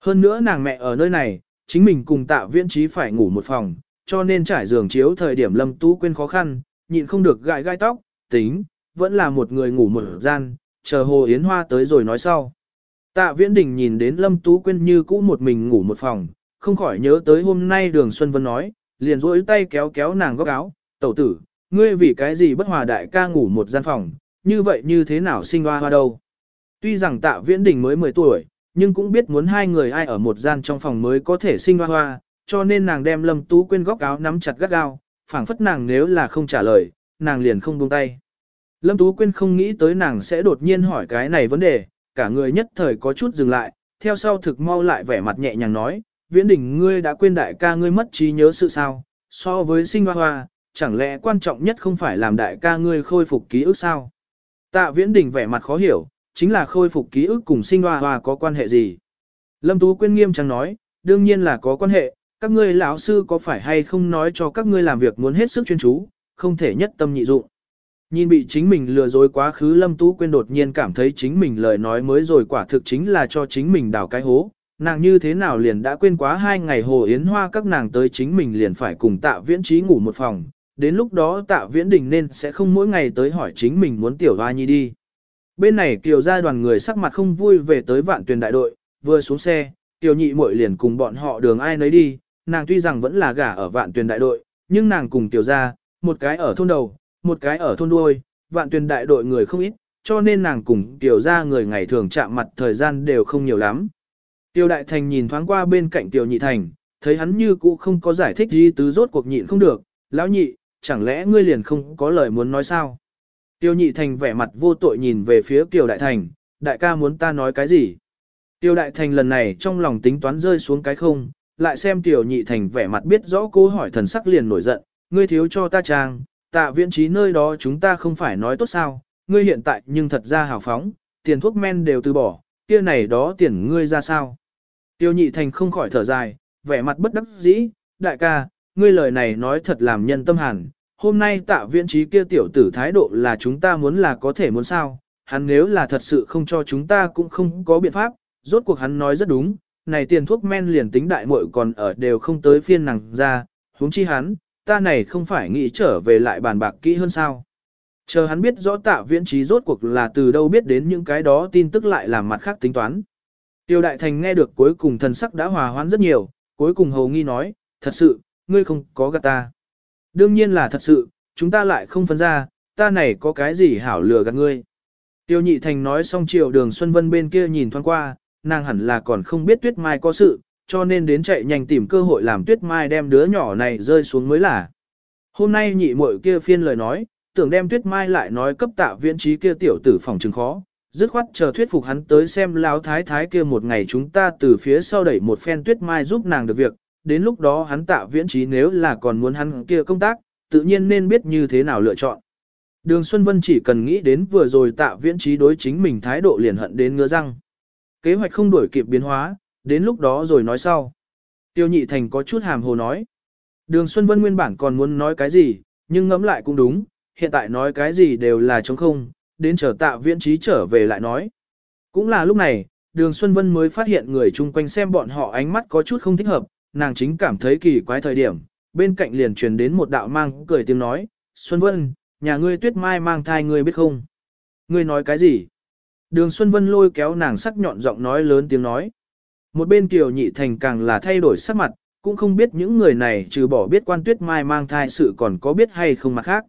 Speaker 1: Hơn nữa nàng mẹ ở nơi này, chính mình cùng tạ viễn trí phải ngủ một phòng, cho nên trải giường chiếu thời điểm lâm tú quên khó khăn, nhịn không được gãi gai tóc, tính, vẫn là một người ngủ một gian, chờ hồ yến hoa tới rồi nói sau. Tạ viễn đình nhìn đến lâm tú quên như cũ một mình ngủ một phòng, không khỏi nhớ tới hôm nay đường Xuân Vân nói, liền rỗi tay kéo kéo nàng góc áo, tẩu tử, ngươi vì cái gì bất hòa đại ca ngủ một gian phòng, như vậy như thế nào sinh hoa hoa đâu. Tuy rằng tạ viễn đình mới 10 tuổi, nhưng cũng biết muốn hai người ai ở một gian trong phòng mới có thể sinh hoa hoa, cho nên nàng đem Lâm Tú Quyên góc áo nắm chặt gắt gao, phảng phất nàng nếu là không trả lời, nàng liền không buông tay. Lâm Tú Quyên không nghĩ tới nàng sẽ đột nhiên hỏi cái này vấn đề, cả người nhất thời có chút dừng lại, theo sau thực mau lại vẻ mặt nhẹ nhàng nói, viễn đỉnh ngươi đã quên đại ca ngươi mất trí nhớ sự sao, so với sinh hoa hoa, chẳng lẽ quan trọng nhất không phải làm đại ca ngươi khôi phục ký ức sao? Tạ viễn đỉnh vẻ mặt khó hiểu, chính là khôi phục ký ức cùng sinh hoa hoa có quan hệ gì? Lâm Tú Quyên nghiêm trang nói, đương nhiên là có quan hệ, các ngươi lão sư có phải hay không nói cho các ngươi làm việc muốn hết sức chuyên chú, không thể nhất tâm nhị dụng. Nhìn bị chính mình lừa dối quá khứ Lâm Tú Quyên đột nhiên cảm thấy chính mình lời nói mới rồi quả thực chính là cho chính mình đào cái hố. Nàng như thế nào liền đã quên quá hai ngày hồ yến hoa các nàng tới chính mình liền phải cùng tạ viễn trí ngủ một phòng. Đến lúc đó tạ viễn đình nên sẽ không mỗi ngày tới hỏi chính mình muốn tiểu hoa nhi đi. Bên này kiều gia đoàn người sắc mặt không vui về tới vạn tuyển đại đội, vừa xuống xe, kiều nhị muội liền cùng bọn họ đường ai nấy đi, nàng tuy rằng vẫn là gả ở vạn tuyển đại đội, nhưng nàng cùng kiều gia, một cái ở thôn đầu, một cái ở thôn đuôi, vạn tuyển đại đội người không ít, cho nên nàng cùng kiều gia người ngày thường chạm mặt thời gian đều không nhiều lắm. Tiêu đại thành nhìn thoáng qua bên cạnh tiêu nhị thành, thấy hắn như cũ không có giải thích gì tứ rốt cuộc nhịn không được, lão nhị, chẳng lẽ ngươi liền không có lời muốn nói sao? Tiêu nhị thành vẻ mặt vô tội nhìn về phía Tiêu Đại Thành, đại ca muốn ta nói cái gì? Tiêu đại thành lần này trong lòng tính toán rơi xuống cái không, lại xem tiểu nhị thành vẻ mặt biết rõ cố hỏi thần sắc liền nổi giận, ngươi thiếu cho ta trang, tạ viễn trí nơi đó chúng ta không phải nói tốt sao, ngươi hiện tại nhưng thật ra hào phóng, tiền thuốc men đều từ bỏ, kia này đó tiền ngươi ra sao. Tiêu nhị thành không khỏi thở dài, vẻ mặt bất đắc dĩ, đại ca, ngươi lời này nói thật làm nhân tâm hẳn. hôm nay tạ viễn trí kia tiểu tử thái độ là chúng ta muốn là có thể muốn sao, hắn nếu là thật sự không cho chúng ta cũng không có biện pháp, rốt cuộc hắn nói rất đúng, này tiền thuốc men liền tính đại muội còn ở đều không tới phiên nàng ra, huống chi hắn, ta này không phải nghĩ trở về lại bàn bạc kỹ hơn sao. Chờ hắn biết rõ tạ viễn trí rốt cuộc là từ đâu biết đến những cái đó tin tức lại làm mặt khác tính toán. Tiêu đại thành nghe được cuối cùng thần sắc đã hòa hoãn rất nhiều, cuối cùng hầu nghi nói, thật sự, ngươi không có gạt ta. Đương nhiên là thật sự, chúng ta lại không phân ra, ta này có cái gì hảo lừa gạt ngươi. Tiêu nhị thành nói xong chiều đường Xuân Vân bên kia nhìn thoáng qua, nàng hẳn là còn không biết tuyết mai có sự, cho nên đến chạy nhanh tìm cơ hội làm tuyết mai đem đứa nhỏ này rơi xuống mới là. Hôm nay nhị muội kia phiên lời nói, tưởng đem tuyết mai lại nói cấp tạ viễn trí kia tiểu tử phòng chứng khó, dứt khoát chờ thuyết phục hắn tới xem lão thái thái kia một ngày chúng ta từ phía sau đẩy một phen tuyết mai giúp nàng được việc, đến lúc đó hắn tạ viễn trí nếu là còn muốn hắn kia công tác, tự nhiên nên biết như thế nào lựa chọn. Đường Xuân Vân chỉ cần nghĩ đến vừa rồi tạ viễn trí đối chính mình thái độ liền hận đến ngứa răng. Kế hoạch không đuổi kịp biến hóa, đến lúc đó rồi nói sau. Tiêu nhị thành có chút hàm hồ nói. Đường Xuân Vân nguyên bản còn muốn nói cái gì, nhưng ngẫm lại cũng đúng, hiện tại nói cái gì đều là trống không, đến chờ tạ viễn trí trở về lại nói. Cũng là lúc này, đường Xuân Vân mới phát hiện người chung quanh xem bọn họ ánh mắt có chút không thích hợp, nàng chính cảm thấy kỳ quái thời điểm, bên cạnh liền truyền đến một đạo mang cười tiếng nói, Xuân Vân, nhà ngươi tuyết mai mang thai ngươi biết không? Ngươi nói cái gì? Đường Xuân Vân lôi kéo nàng sắc nhọn giọng nói lớn tiếng nói. Một bên kiều nhị thành càng là thay đổi sắc mặt, cũng không biết những người này trừ bỏ biết quan tuyết mai mang thai sự còn có biết hay không mặt khác.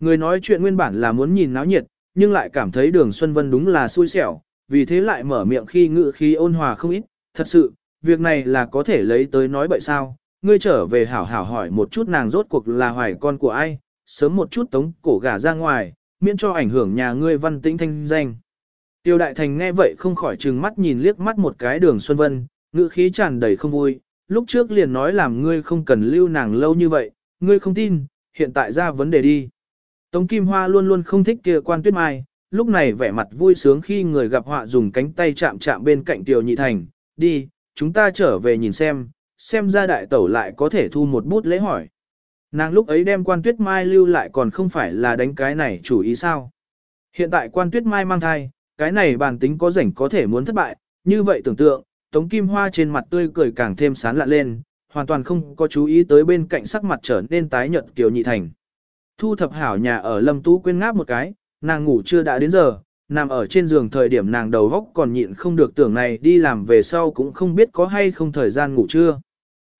Speaker 1: Người nói chuyện nguyên bản là muốn nhìn náo nhiệt, nhưng lại cảm thấy đường Xuân Vân đúng là xui xẻo, vì thế lại mở miệng khi ngự khí ôn hòa không ít. Thật sự, việc này là có thể lấy tới nói bậy sao, ngươi trở về hảo hảo hỏi một chút nàng rốt cuộc là hoài con của ai, sớm một chút tống cổ gả ra ngoài, miễn cho ảnh hưởng nhà ngươi văn tĩnh thanh danh. Tiêu đại thành nghe vậy không khỏi trừng mắt nhìn liếc mắt một cái đường Xuân Vân, ngữ khí tràn đầy không vui, lúc trước liền nói làm ngươi không cần lưu nàng lâu như vậy, ngươi không tin, hiện tại ra vấn đề đi. Tống Kim Hoa luôn luôn không thích kia quan tuyết mai, lúc này vẻ mặt vui sướng khi người gặp họa dùng cánh tay chạm chạm bên cạnh tiểu Nhị Thành, đi, chúng ta trở về nhìn xem, xem ra đại tẩu lại có thể thu một bút lễ hỏi. Nàng lúc ấy đem quan tuyết mai lưu lại còn không phải là đánh cái này chủ ý sao. Hiện tại quan tuyết mai mang thai, cái này bản tính có rảnh có thể muốn thất bại, như vậy tưởng tượng, Tống Kim Hoa trên mặt tươi cười càng thêm sán lạ lên, hoàn toàn không có chú ý tới bên cạnh sắc mặt trở nên tái nhợt Kiều Nhị Thành. Thu thập hảo nhà ở Lâm Tú quên ngáp một cái, nàng ngủ chưa đã đến giờ, nằm ở trên giường thời điểm nàng đầu góc còn nhịn không được tưởng này đi làm về sau cũng không biết có hay không thời gian ngủ chưa.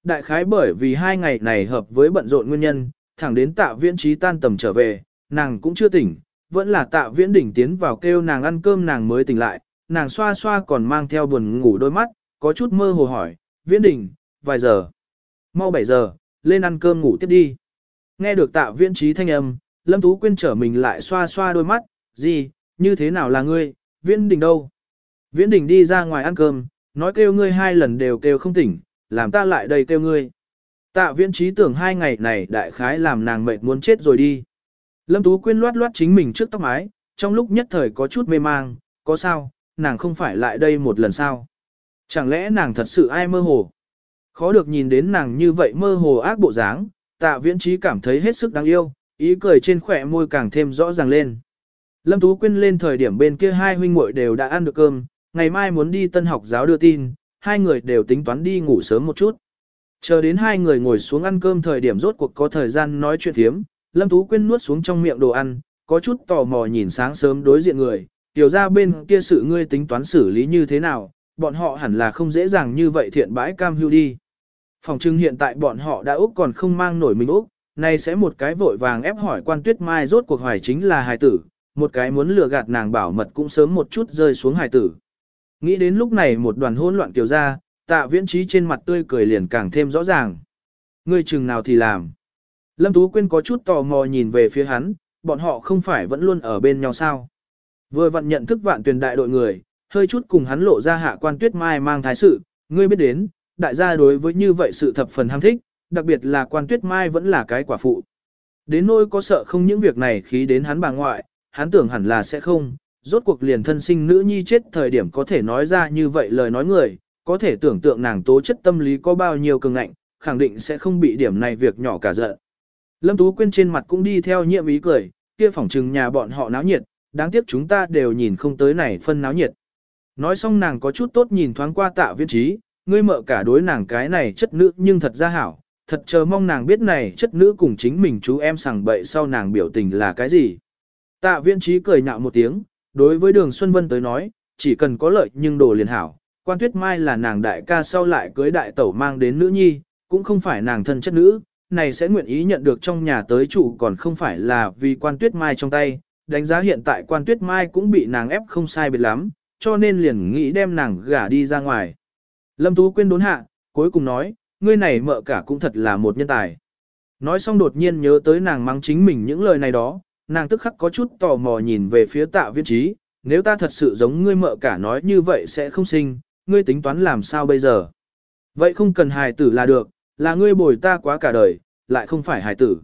Speaker 1: Đại khái bởi vì hai ngày này hợp với bận rộn nguyên nhân, thẳng đến tạ viễn trí tan tầm trở về, nàng cũng chưa tỉnh, vẫn là tạ viễn đỉnh tiến vào kêu nàng ăn cơm nàng mới tỉnh lại, nàng xoa xoa còn mang theo buồn ngủ đôi mắt, có chút mơ hồ hỏi, viễn đỉnh, vài giờ, mau 7 giờ, lên ăn cơm ngủ tiếp đi. Nghe được tạ viễn trí thanh âm, Lâm Tú Quyên trở mình lại xoa xoa đôi mắt, gì, như thế nào là ngươi, viễn Đình đâu? Viễn Đình đi ra ngoài ăn cơm, nói kêu ngươi hai lần đều kêu không tỉnh, làm ta lại đây kêu ngươi. Tạ viễn trí tưởng hai ngày này đại khái làm nàng mệt muốn chết rồi đi. Lâm Tú Quyên loát loát chính mình trước tóc mái, trong lúc nhất thời có chút mê mang, có sao, nàng không phải lại đây một lần sao. Chẳng lẽ nàng thật sự ai mơ hồ? Khó được nhìn đến nàng như vậy mơ hồ ác bộ dáng, tạ viễn trí cảm thấy hết sức đáng yêu, ý cười trên khỏe môi càng thêm rõ ràng lên. Lâm Tú Quyên lên thời điểm bên kia hai huynh muội đều đã ăn được cơm, ngày mai muốn đi tân học giáo đưa tin, hai người đều tính toán đi ngủ sớm một chút. Chờ đến hai người ngồi xuống ăn cơm thời điểm rốt cuộc có thời gian nói chuyện thiếm, Lâm Tú Quyên nuốt xuống trong miệng đồ ăn, có chút tò mò nhìn sáng sớm đối diện người, tiểu ra bên kia sự ngươi tính toán xử lý như thế nào, bọn họ hẳn là không dễ dàng như vậy thiện bãi cam hưu đi. Phòng trưng hiện tại bọn họ đã Úc còn không mang nổi mình Úc, nay sẽ một cái vội vàng ép hỏi quan tuyết mai rốt cuộc hoài chính là hài tử, một cái muốn lừa gạt nàng bảo mật cũng sớm một chút rơi xuống hài tử. Nghĩ đến lúc này một đoàn hỗn loạn kiểu ra, tạ viễn trí trên mặt tươi cười liền càng thêm rõ ràng. Ngươi chừng nào thì làm. Lâm Tú Quyên có chút tò mò nhìn về phía hắn, bọn họ không phải vẫn luôn ở bên nhau sao. Vừa vặn nhận thức vạn tuyển đại đội người, hơi chút cùng hắn lộ ra hạ quan tuyết mai mang thái sự, ngươi biết đến, đại gia đối với như vậy sự thập phần ham thích, đặc biệt là quan tuyết mai vẫn là cái quả phụ. Đến nỗi có sợ không những việc này khí đến hắn bà ngoại, hắn tưởng hẳn là sẽ không, rốt cuộc liền thân sinh nữ nhi chết thời điểm có thể nói ra như vậy lời nói người, có thể tưởng tượng nàng tố chất tâm lý có bao nhiêu cường ngạnh, khẳng định sẽ không bị điểm này việc nhỏ cả giận. Lâm Tú Quyên trên mặt cũng đi theo nhiệm ý cười, kia phỏng trừng nhà bọn họ náo nhiệt, đáng tiếc chúng ta đều nhìn không tới này phân náo nhiệt. Nói xong nàng có chút tốt nhìn thoáng qua tạ viên trí, ngươi mợ cả đối nàng cái này chất nữ nhưng thật ra hảo, thật chờ mong nàng biết này chất nữ cùng chính mình chú em sằng bậy sau nàng biểu tình là cái gì. Tạ viên trí cười nhạo một tiếng, đối với đường Xuân Vân tới nói, chỉ cần có lợi nhưng đồ liền hảo, quan tuyết mai là nàng đại ca sau lại cưới đại tẩu mang đến nữ nhi, cũng không phải nàng thân chất nữ, này sẽ nguyện ý nhận được trong nhà tới chủ còn không phải là vì quan tuyết mai trong tay, đánh giá hiện tại quan tuyết mai cũng bị nàng ép không sai biệt lắm, cho nên liền nghĩ đem nàng gả đi ra ngoài. Lâm Tú Quyên đốn hạ, cuối cùng nói, ngươi này mợ cả cũng thật là một nhân tài. Nói xong đột nhiên nhớ tới nàng mắng chính mình những lời này đó, nàng tức khắc có chút tò mò nhìn về phía tạ viên trí, nếu ta thật sự giống ngươi mợ cả nói như vậy sẽ không sinh, ngươi tính toán làm sao bây giờ. Vậy không cần hài tử là được, là ngươi bồi ta quá cả đời, lại không phải hài tử.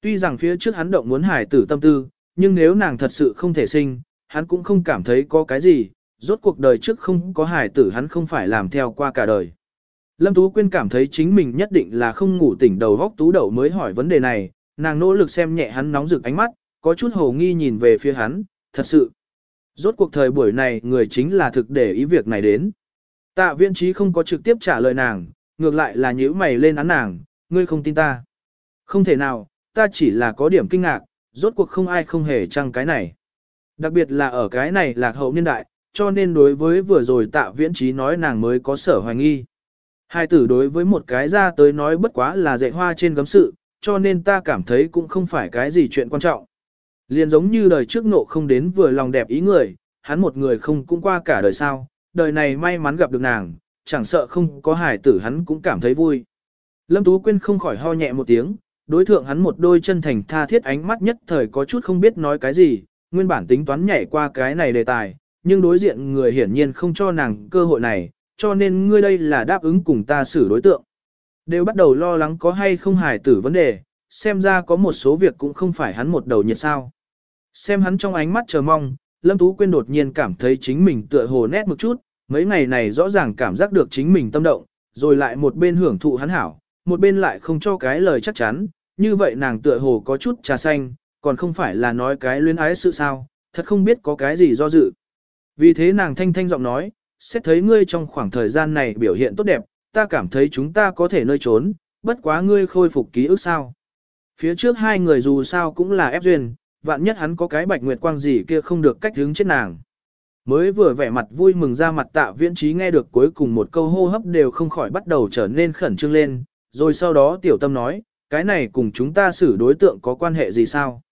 Speaker 1: Tuy rằng phía trước hắn động muốn hài tử tâm tư, nhưng nếu nàng thật sự không thể sinh, hắn cũng không cảm thấy có cái gì, rốt cuộc đời trước không có hài tử hắn không phải làm theo qua cả đời. Lâm Tú Quyên cảm thấy chính mình nhất định là không ngủ tỉnh đầu góc tú đầu mới hỏi vấn đề này, nàng nỗ lực xem nhẹ hắn nóng rực ánh mắt, có chút hồ nghi nhìn về phía hắn, thật sự. Rốt cuộc thời buổi này người chính là thực để ý việc này đến. Tạ viên trí không có trực tiếp trả lời nàng, ngược lại là nhíu mày lên án nàng, ngươi không tin ta. Không thể nào, ta chỉ là có điểm kinh ngạc, rốt cuộc không ai không hề chăng cái này. Đặc biệt là ở cái này lạc hậu niên đại, cho nên đối với vừa rồi tạ viễn trí nói nàng mới có sở hoài nghi. Hai tử đối với một cái ra tới nói bất quá là dạy hoa trên gấm sự, cho nên ta cảm thấy cũng không phải cái gì chuyện quan trọng. Liền giống như đời trước nộ không đến vừa lòng đẹp ý người, hắn một người không cũng qua cả đời sao, đời này may mắn gặp được nàng, chẳng sợ không có hài tử hắn cũng cảm thấy vui. Lâm Tú Quyên không khỏi ho nhẹ một tiếng, đối thượng hắn một đôi chân thành tha thiết ánh mắt nhất thời có chút không biết nói cái gì, nguyên bản tính toán nhảy qua cái này đề tài, nhưng đối diện người hiển nhiên không cho nàng cơ hội này, cho nên ngươi đây là đáp ứng cùng ta xử đối tượng. Đều bắt đầu lo lắng có hay không hài tử vấn đề, xem ra có một số việc cũng không phải hắn một đầu nhiệt sao. Xem hắn trong ánh mắt chờ mong, Lâm Tú Quyên đột nhiên cảm thấy chính mình tựa hồ nét một chút, mấy ngày này rõ ràng cảm giác được chính mình tâm động, rồi lại một bên hưởng thụ hắn hảo, một bên lại không cho cái lời chắc chắn, như vậy nàng tựa hồ có chút trà xanh, còn không phải là nói cái luyến ái sự sao, thật không biết có cái gì do dự. Vì thế nàng thanh thanh giọng nói, xét thấy ngươi trong khoảng thời gian này biểu hiện tốt đẹp, ta cảm thấy chúng ta có thể nơi trốn, bất quá ngươi khôi phục ký ức sao. Phía trước hai người dù sao cũng là ép duyên, vạn nhất hắn có cái bạch nguyệt quang gì kia không được cách hướng chết nàng. Mới vừa vẻ mặt vui mừng ra mặt tạ viễn trí nghe được cuối cùng một câu hô hấp đều không khỏi bắt đầu trở nên khẩn trương lên, rồi sau đó tiểu tâm nói, cái này cùng chúng ta xử đối tượng có quan hệ gì sao?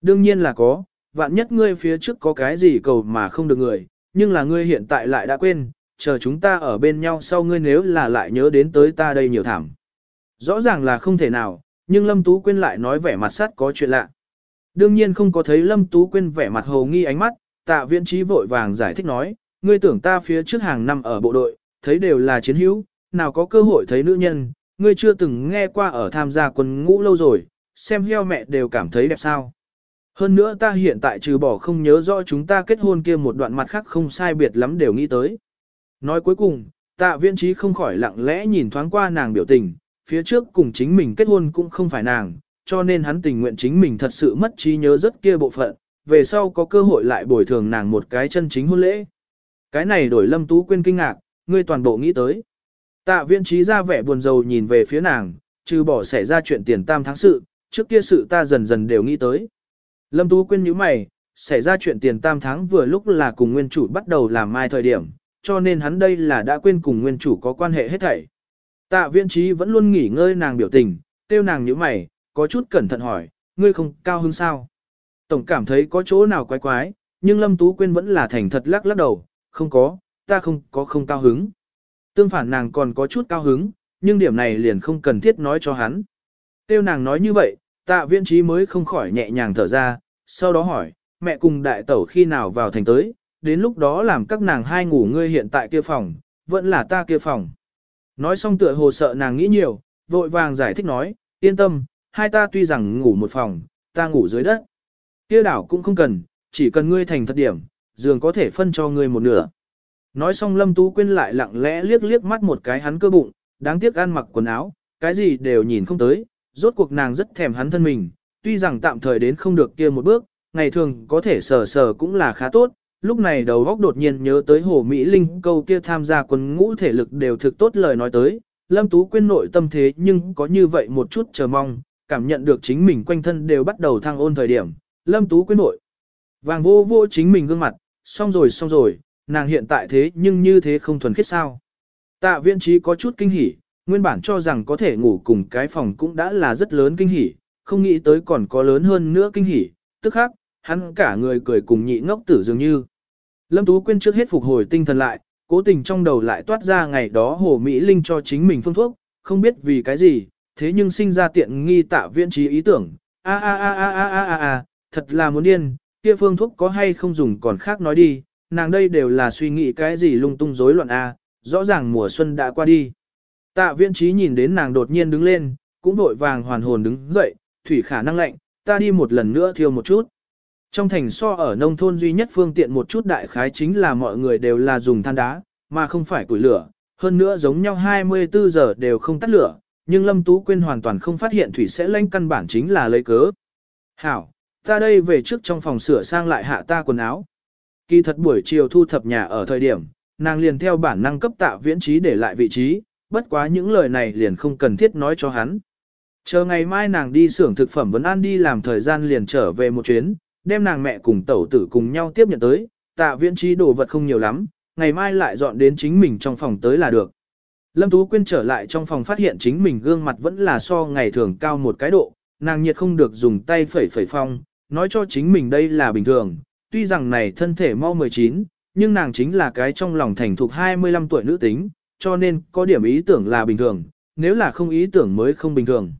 Speaker 1: Đương nhiên là có, vạn nhất ngươi phía trước có cái gì cầu mà không được người, nhưng là ngươi hiện tại lại đã quên, chờ chúng ta ở bên nhau sau ngươi nếu là lại nhớ đến tới ta đây nhiều thảm. Rõ ràng là không thể nào, nhưng Lâm Tú Quyên lại nói vẻ mặt sắt có chuyện lạ. Đương nhiên không có thấy Lâm Tú Quyên vẻ mặt hồ nghi ánh mắt, tạ viễn trí vội vàng giải thích nói, ngươi tưởng ta phía trước hàng năm ở bộ đội, thấy đều là chiến hữu, nào có cơ hội thấy nữ nhân, ngươi chưa từng nghe qua ở tham gia quân ngũ lâu rồi, xem heo mẹ đều cảm thấy đẹp sao. Hơn nữa ta hiện tại trừ bỏ không nhớ rõ chúng ta kết hôn kia một đoạn mặt khác không sai biệt lắm đều nghĩ tới. Nói cuối cùng, tạ viễn trí không khỏi lặng lẽ nhìn thoáng qua nàng biểu tình, phía trước cùng chính mình kết hôn cũng không phải nàng, cho nên hắn tình nguyện chính mình thật sự mất trí nhớ rất kia bộ phận, về sau có cơ hội lại bồi thường nàng một cái chân chính hôn lễ. Cái này đổi lâm tú quên kinh ngạc, ngươi toàn bộ nghĩ tới. Tạ viên trí ra vẻ buồn rầu nhìn về phía nàng, trừ bỏ xảy ra chuyện tiền tam tháng sự, trước kia sự ta dần dần đều nghĩ tới. Lâm Tú Quyên nhíu mày, xảy ra chuyện tiền tam tháng vừa lúc là cùng nguyên chủ bắt đầu làm mai thời điểm, cho nên hắn đây là đã quên cùng nguyên chủ có quan hệ hết thảy. Tạ viên trí vẫn luôn nghỉ ngơi nàng biểu tình, tiêu nàng như mày, có chút cẩn thận hỏi, ngươi không cao hứng sao? Tổng cảm thấy có chỗ nào quái quái, nhưng Lâm Tú Quyên vẫn là thành thật lắc lắc đầu, không có, ta không có không cao hứng. Tương phản nàng còn có chút cao hứng, nhưng điểm này liền không cần thiết nói cho hắn. Tiêu nàng nói như vậy, tạ viễn trí mới không khỏi nhẹ nhàng thở ra, sau đó hỏi, mẹ cùng đại tẩu khi nào vào thành tới, đến lúc đó làm các nàng hai ngủ ngươi hiện tại kia phòng, vẫn là ta kia phòng. Nói xong tựa hồ sợ nàng nghĩ nhiều, vội vàng giải thích nói, yên tâm, hai ta tuy rằng ngủ một phòng, ta ngủ dưới đất. Kia đảo cũng không cần, chỉ cần ngươi thành thật điểm, giường có thể phân cho ngươi một nửa. Nói xong Lâm Tú Quyên lại lặng lẽ liếc liếc mắt một cái hắn cơ bụng, đáng tiếc ăn mặc quần áo, cái gì đều nhìn không tới, rốt cuộc nàng rất thèm hắn thân mình, tuy rằng tạm thời đến không được kia một bước, ngày thường có thể sờ sờ cũng là khá tốt, lúc này đầu góc đột nhiên nhớ tới Hồ Mỹ Linh câu kia tham gia quân ngũ thể lực đều thực tốt lời nói tới, Lâm Tú Quyên nội tâm thế nhưng có như vậy một chút chờ mong, cảm nhận được chính mình quanh thân đều bắt đầu thăng ôn thời điểm, Lâm Tú Quyên nội. Vàng vô vô chính mình gương mặt, xong rồi xong rồi, nàng hiện tại thế nhưng như thế không thuần khiết sao. Tạ viên trí có chút kinh hỉ, nguyên bản cho rằng có thể ngủ cùng cái phòng cũng đã là rất lớn kinh hỉ, không nghĩ tới còn có lớn hơn nữa kinh hỉ, tức khác, hắn cả người cười cùng nhị ngốc tử dường như. Lâm Tú Quyên trước hết phục hồi tinh thần lại, cố tình trong đầu lại toát ra ngày đó Hồ Mỹ Linh cho chính mình phương thuốc, không biết vì cái gì, thế nhưng sinh ra tiện nghi tạ viễn trí ý tưởng. A a a a a a a a, thật là muốn điên, kia phương thuốc có hay không dùng còn khác nói đi, nàng đây đều là suy nghĩ cái gì lung tung rối loạn a, rõ ràng mùa xuân đã qua đi. Tạ viễn trí nhìn đến nàng đột nhiên đứng lên, cũng vội vàng hoàn hồn đứng dậy, thủy khả năng lạnh, ta đi một lần nữa thiêu một chút. Trong thành so ở nông thôn duy nhất phương tiện một chút đại khái chính là mọi người đều là dùng than đá, mà không phải củi lửa, hơn nữa giống nhau 24 giờ đều không tắt lửa, nhưng Lâm Tú Quyên hoàn toàn không phát hiện thủy sẽ lanh căn bản chính là lấy cớ. Hảo, ta đây về trước trong phòng sửa sang lại hạ ta quần áo. Kỳ thật buổi chiều thu thập nhà ở thời điểm, nàng liền theo bản năng cấp tạ viễn trí để lại vị trí, bất quá những lời này liền không cần thiết nói cho hắn. Chờ ngày mai nàng đi xưởng thực phẩm vấn an đi làm thời gian liền trở về một chuyến, đem nàng mẹ cùng tẩu tử cùng nhau tiếp nhận tới, tạ viễn trí đồ vật không nhiều lắm, ngày mai lại dọn đến chính mình trong phòng tới là được. Lâm Tú Quyên trở lại trong phòng phát hiện chính mình gương mặt vẫn là so ngày thường cao một cái độ, nàng nhiệt không được dùng tay phẩy phẩy phong, nói cho chính mình đây là bình thường, tuy rằng này thân thể mau 19, nhưng nàng chính là cái trong lòng thành thục 25 tuổi nữ tính, cho nên có điểm ý tưởng là bình thường, nếu là không ý tưởng mới không bình thường.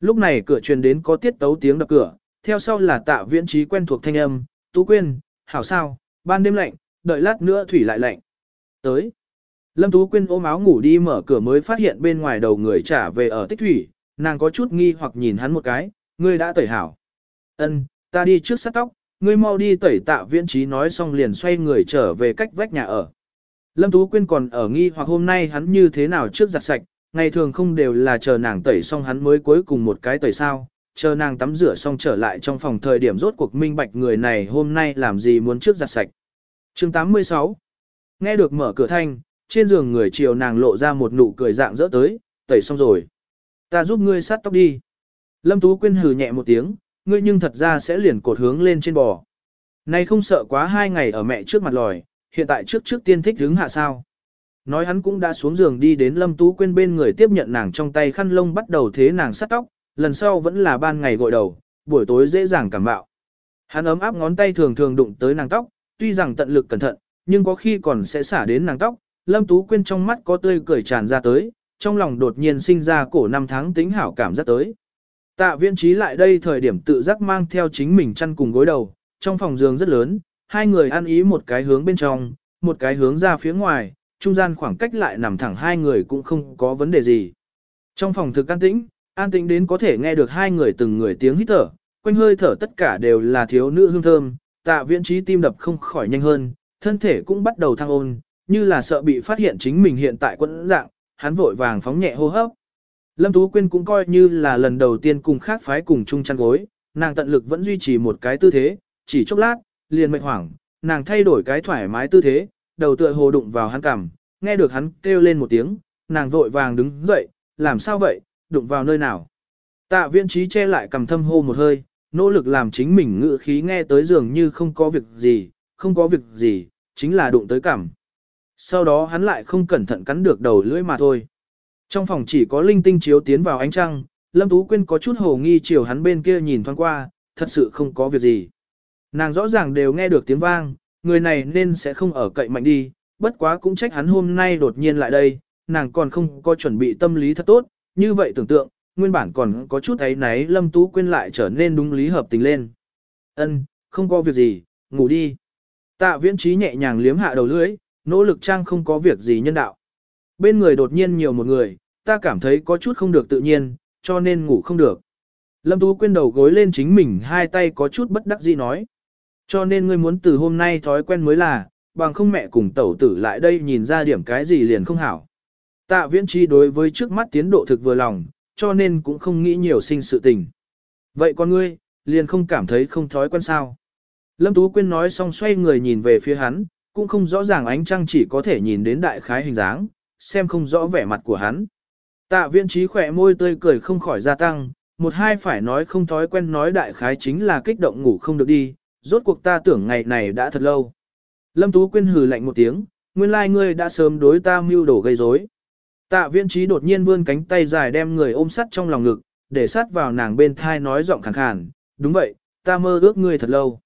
Speaker 1: Lúc này cửa truyền đến có tiết tấu tiếng đập cửa, theo sau là tạ viễn trí quen thuộc thanh âm, Tú Quyên, hảo sao, ban đêm lạnh, đợi lát nữa thủy lại lạnh. Tới. Lâm Tú Quyên ôm áo ngủ đi mở cửa mới phát hiện bên ngoài đầu người trả về ở tích thủy, nàng có chút nghi hoặc nhìn hắn một cái, ngươi đã tẩy hảo. Ân, ta đi trước sát tóc, ngươi mau đi tẩy tạ viễn trí nói xong liền xoay người trở về cách vách nhà ở. Lâm Tú Quyên còn ở nghi hoặc hôm nay hắn như thế nào trước giặt sạch, ngày thường không đều là chờ nàng tẩy xong hắn mới cuối cùng một cái tẩy sao, chờ nàng tắm rửa xong trở lại trong phòng thời điểm rốt cuộc minh bạch người này hôm nay làm gì muốn trước giặt sạch. chương 86 Nghe được mở cửa thanh, trên giường người chiều nàng lộ ra một nụ cười dạng dỡ tới, tẩy xong rồi. Ta giúp ngươi sát tóc đi. Lâm Tú Quyên hừ nhẹ một tiếng, ngươi nhưng thật ra sẽ liền cột hướng lên trên bò. Này không sợ quá hai ngày ở mẹ trước mặt lòi, hiện tại trước trước tiên thích hứng hạ sao. Nói hắn cũng đã xuống giường đi đến Lâm Tú Quyên bên người tiếp nhận nàng trong tay khăn lông bắt đầu thế nàng sát tóc, lần sau vẫn là ban ngày gội đầu, buổi tối dễ dàng cảm bạo. Hắn ấm áp ngón tay thường thường đụng tới nàng tóc, tuy rằng tận lực cẩn thận, nhưng có khi còn sẽ xả đến nàng tóc, Lâm Tú Quyên trong mắt có tươi cười tràn ra tới, trong lòng đột nhiên sinh ra cổ năm tháng tính hảo cảm giác tới. Tạ viên trí lại đây thời điểm tự giác mang theo chính mình chăn cùng gối đầu, trong phòng giường rất lớn, hai người ăn ý một cái hướng bên trong, một cái hướng ra phía ngoài, trung gian khoảng cách lại nằm thẳng hai người cũng không có vấn đề gì. Trong phòng thực an tĩnh, an tĩnh đến có thể nghe được hai người từng người tiếng hít thở, quanh hơi thở tất cả đều là thiếu nữ hương thơm, tạ viễn trí tim đập không khỏi nhanh hơn, thân thể cũng bắt đầu thăng ôn, như là sợ bị phát hiện chính mình hiện tại quẫn dạng, hắn vội vàng phóng nhẹ hô hấp. Lâm Tú Quyên cũng coi như là lần đầu tiên cùng khác phái cùng chung chăn gối, nàng tận lực vẫn duy trì một cái tư thế, chỉ chốc lát, liền mệnh hoảng, nàng thay đổi cái thoải mái tư thế, đầu tựa hồ đụng vào hắn cằm, nghe được hắn kêu lên một tiếng, nàng vội vàng đứng dậy, làm sao vậy, đụng vào nơi nào. Tạ viên trí che lại cầm thâm hô một hơi, nỗ lực làm chính mình ngự khí nghe tới dường như không có việc gì, không có việc gì, chính là đụng tới cằm. Sau đó hắn lại không cẩn thận cắn được đầu lưỡi mà thôi. Trong phòng chỉ có linh tinh chiếu tiến vào ánh trăng, Lâm Tú Quyên có chút hồ nghi chiều hắn bên kia nhìn thoáng qua, thật sự không có việc gì. Nàng rõ ràng đều nghe được tiếng vang, người này nên sẽ không ở cậy mạnh đi, bất quá cũng trách hắn hôm nay đột nhiên lại đây, nàng còn không có chuẩn bị tâm lý thật tốt, như vậy tưởng tượng, nguyên bản còn có chút ấy náy Lâm Tú Quyên lại trở nên đúng lý hợp tình lên. Ân, không có việc gì, ngủ đi. Tạ viễn trí nhẹ nhàng liếm hạ đầu lưỡi, nỗ lực trang không có việc gì nhân đạo. Bên người đột nhiên nhiều một người, ta cảm thấy có chút không được tự nhiên, cho nên ngủ không được. Lâm Tú Quyên đầu gối lên chính mình hai tay có chút bất đắc dĩ nói. Cho nên ngươi muốn từ hôm nay thói quen mới là, bằng không mẹ cùng tẩu tử lại đây nhìn ra điểm cái gì liền không hảo. Tạ viễn chi đối với trước mắt tiến độ thực vừa lòng, cho nên cũng không nghĩ nhiều sinh sự tình. Vậy con ngươi, liền không cảm thấy không thói quen sao. Lâm Tú Quyên nói xong xoay người nhìn về phía hắn, cũng không rõ ràng ánh trăng chỉ có thể nhìn đến đại khái hình dáng, xem không rõ vẻ mặt của hắn. Tạ viễn trí khỏe môi tươi cười không khỏi gia tăng, một hai phải nói không thói quen nói đại khái chính là kích động ngủ không được đi, rốt cuộc ta tưởng ngày này đã thật lâu. Lâm Tú Quyên hừ lạnh một tiếng, nguyên lai like ngươi đã sớm đối ta mưu đổ gây rối. Tạ viễn trí đột nhiên vươn cánh tay dài đem người ôm sắt trong lòng ngực, để sát vào nàng bên thai nói giọng khàn khàn, đúng vậy, ta mơ ước ngươi thật lâu.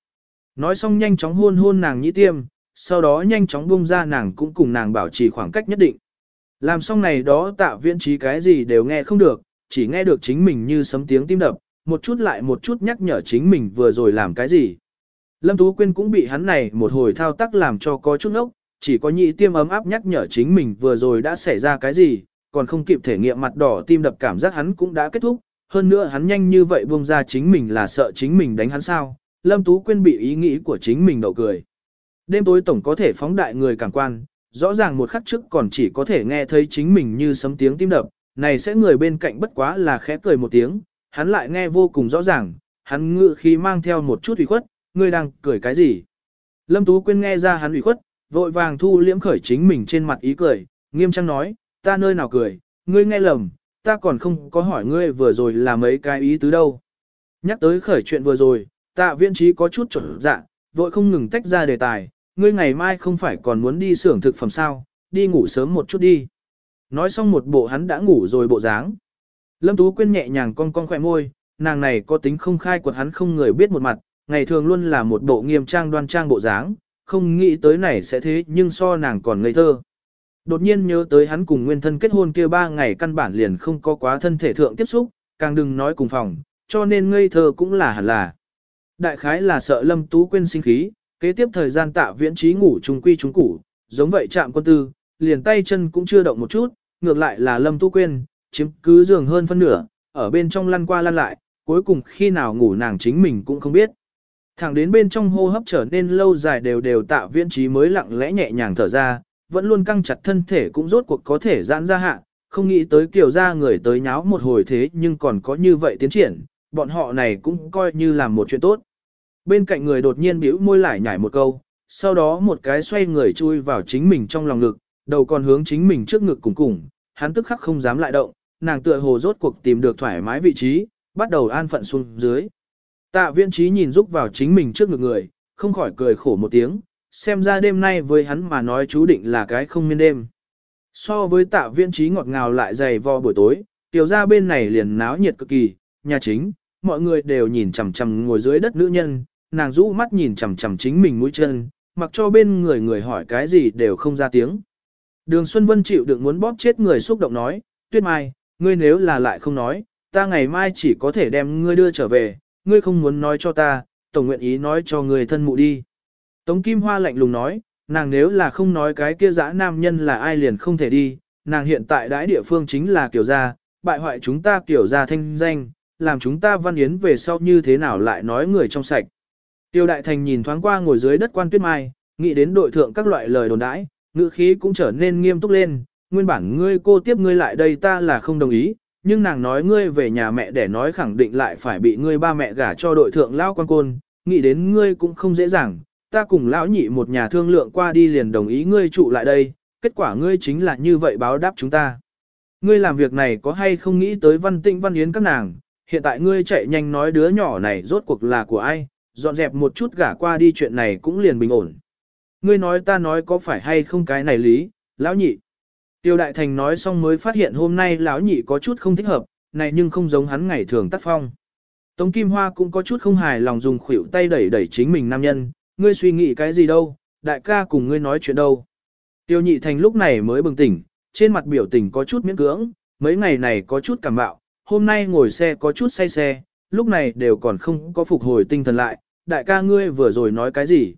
Speaker 1: Nói xong nhanh chóng hôn hôn nàng nhĩ tiêm, sau đó nhanh chóng buông ra nàng cũng cùng nàng bảo trì khoảng cách nhất định. Làm xong này đó tạ viễn trí cái gì đều nghe không được, chỉ nghe được chính mình như sấm tiếng tim đập, một chút lại một chút nhắc nhở chính mình vừa rồi làm cái gì. Lâm Tú Quyên cũng bị hắn này một hồi thao tác làm cho có chút ốc, chỉ có nhị tiêm ấm áp nhắc nhở chính mình vừa rồi đã xảy ra cái gì, còn không kịp thể nghiệm mặt đỏ tim đập cảm giác hắn cũng đã kết thúc, hơn nữa hắn nhanh như vậy buông ra chính mình là sợ chính mình đánh hắn sao, Lâm Tú Quyên bị ý nghĩ của chính mình đậu cười. Đêm tối tổng có thể phóng đại người cảm quan, rõ ràng một khắc trước còn chỉ có thể nghe thấy chính mình như sấm tiếng tim đập, này sẽ người bên cạnh bất quá là khẽ cười một tiếng, hắn lại nghe vô cùng rõ ràng, hắn ngự khi mang theo một chút ủy khuất, ngươi đang cười cái gì? Lâm Tú Quyên nghe ra hắn ủy khuất, vội vàng thu liễm khởi chính mình trên mặt ý cười, nghiêm trang nói, ta nơi nào cười, ngươi nghe lầm, ta còn không có hỏi ngươi vừa rồi là mấy cái ý tứ đâu. Nhắc tới khởi chuyện vừa rồi, tạ viễn trí có chút trở dạ, vội không ngừng tách ra đề tài, ngươi ngày mai không phải còn muốn đi xưởng thực phẩm sao, đi ngủ sớm một chút đi. Nói xong một bộ hắn đã ngủ rồi bộ dáng. Lâm Tú Quyên nhẹ nhàng cong cong khỏe môi, nàng này có tính không khai quật hắn không người biết một mặt, ngày thường luôn là một bộ nghiêm trang đoan trang bộ dáng, không nghĩ tới này sẽ thế nhưng so nàng còn ngây thơ. Đột nhiên nhớ tới hắn cùng nguyên thân kết hôn kia ba ngày căn bản liền không có quá thân thể thượng tiếp xúc, càng đừng nói cùng phòng, cho nên ngây thơ cũng là hẳn là. Đại khái là sợ Lâm Tú Quyên sinh khí, kế tiếp thời gian tạ viễn trí ngủ trùng quy trùng củ, giống vậy chạm quân tư, liền tay chân cũng chưa động một chút, ngược lại là Lâm Tú Quyên, chiếm cứ giường hơn phân nửa, ở bên trong lăn qua lăn lại, cuối cùng khi nào ngủ nàng chính mình cũng không biết. Thẳng đến bên trong hô hấp trở nên lâu dài đều đều tạ viễn trí mới lặng lẽ nhẹ nhàng thở ra, vẫn luôn căng chặt thân thể cũng rốt cuộc có thể giãn ra hạ, không nghĩ tới kiểu ra người tới nháo một hồi thế nhưng còn có như vậy tiến triển, bọn họ này cũng coi như là một chuyện tốt. Bên cạnh người đột nhiên bĩu môi lại nhảy một câu, sau đó một cái xoay người chui vào chính mình trong lòng ngực, đầu còn hướng chính mình trước ngực cùng cùng, hắn tức khắc không dám lại động, nàng tựa hồ rốt cuộc tìm được thoải mái vị trí, bắt đầu an phận xuống dưới. Tạ viên trí nhìn rúc vào chính mình trước ngực người, không khỏi cười khổ một tiếng, xem ra đêm nay với hắn mà nói chú định là cái không miên đêm. So với tạ viên trí ngọt ngào lại dày vo buổi tối, tiểu ra bên này liền náo nhiệt cực kỳ, nhà chính, mọi người đều nhìn chằm chằm ngồi dưới đất nữ nhân, nàng rũ mắt nhìn chằm chằm chính mình mũi chân, mặc cho bên người người hỏi cái gì đều không ra tiếng. Đường Xuân Vân chịu đựng muốn bóp chết người xúc động nói, Tuyết Mai, ngươi nếu là lại không nói, ta ngày mai chỉ có thể đem ngươi đưa trở về, ngươi không muốn nói cho ta, tổng nguyện ý nói cho người thân mụ đi. Tống Kim Hoa lạnh lùng nói, nàng nếu là không nói cái kia dã nam nhân là ai liền không thể đi, nàng hiện tại đãi địa phương chính là kiểu gia, bại hoại chúng ta kiểu gia thanh danh, làm chúng ta văn yến về sau như thế nào lại nói người trong sạch. Tiêu Đại Thành nhìn thoáng qua ngồi dưới đất quan tuyết mai, nghĩ đến đội thượng các loại lời đồn đãi, ngữ khí cũng trở nên nghiêm túc lên, nguyên bản ngươi cô tiếp ngươi lại đây ta là không đồng ý, nhưng nàng nói ngươi về nhà mẹ để nói khẳng định lại phải bị ngươi ba mẹ gả cho đội thượng lao quan côn, nghĩ đến ngươi cũng không dễ dàng, ta cùng lão nhị một nhà thương lượng qua đi liền đồng ý ngươi trụ lại đây, kết quả ngươi chính là như vậy báo đáp chúng ta. Ngươi làm việc này có hay không nghĩ tới văn tịnh văn yến các nàng, hiện tại ngươi chạy nhanh nói đứa nhỏ này rốt cuộc là của ai, dọn dẹp một chút gả qua đi chuyện này cũng liền bình ổn. Ngươi nói ta nói có phải hay không cái này lý, lão nhị. Tiêu Đại Thành nói xong mới phát hiện hôm nay lão nhị có chút không thích hợp, này nhưng không giống hắn ngày thường tác phong. Tống Kim Hoa cũng có chút không hài lòng dùng khuỷu tay đẩy đẩy chính mình nam nhân, ngươi suy nghĩ cái gì đâu, đại ca cùng ngươi nói chuyện đâu. Tiêu Nhị Thành lúc này mới bừng tỉnh, trên mặt biểu tình có chút miễn cưỡng, mấy ngày này có chút cảm bạo, hôm nay ngồi xe có chút say xe, lúc này đều còn không có phục hồi tinh thần lại, đại ca ngươi vừa rồi nói cái gì.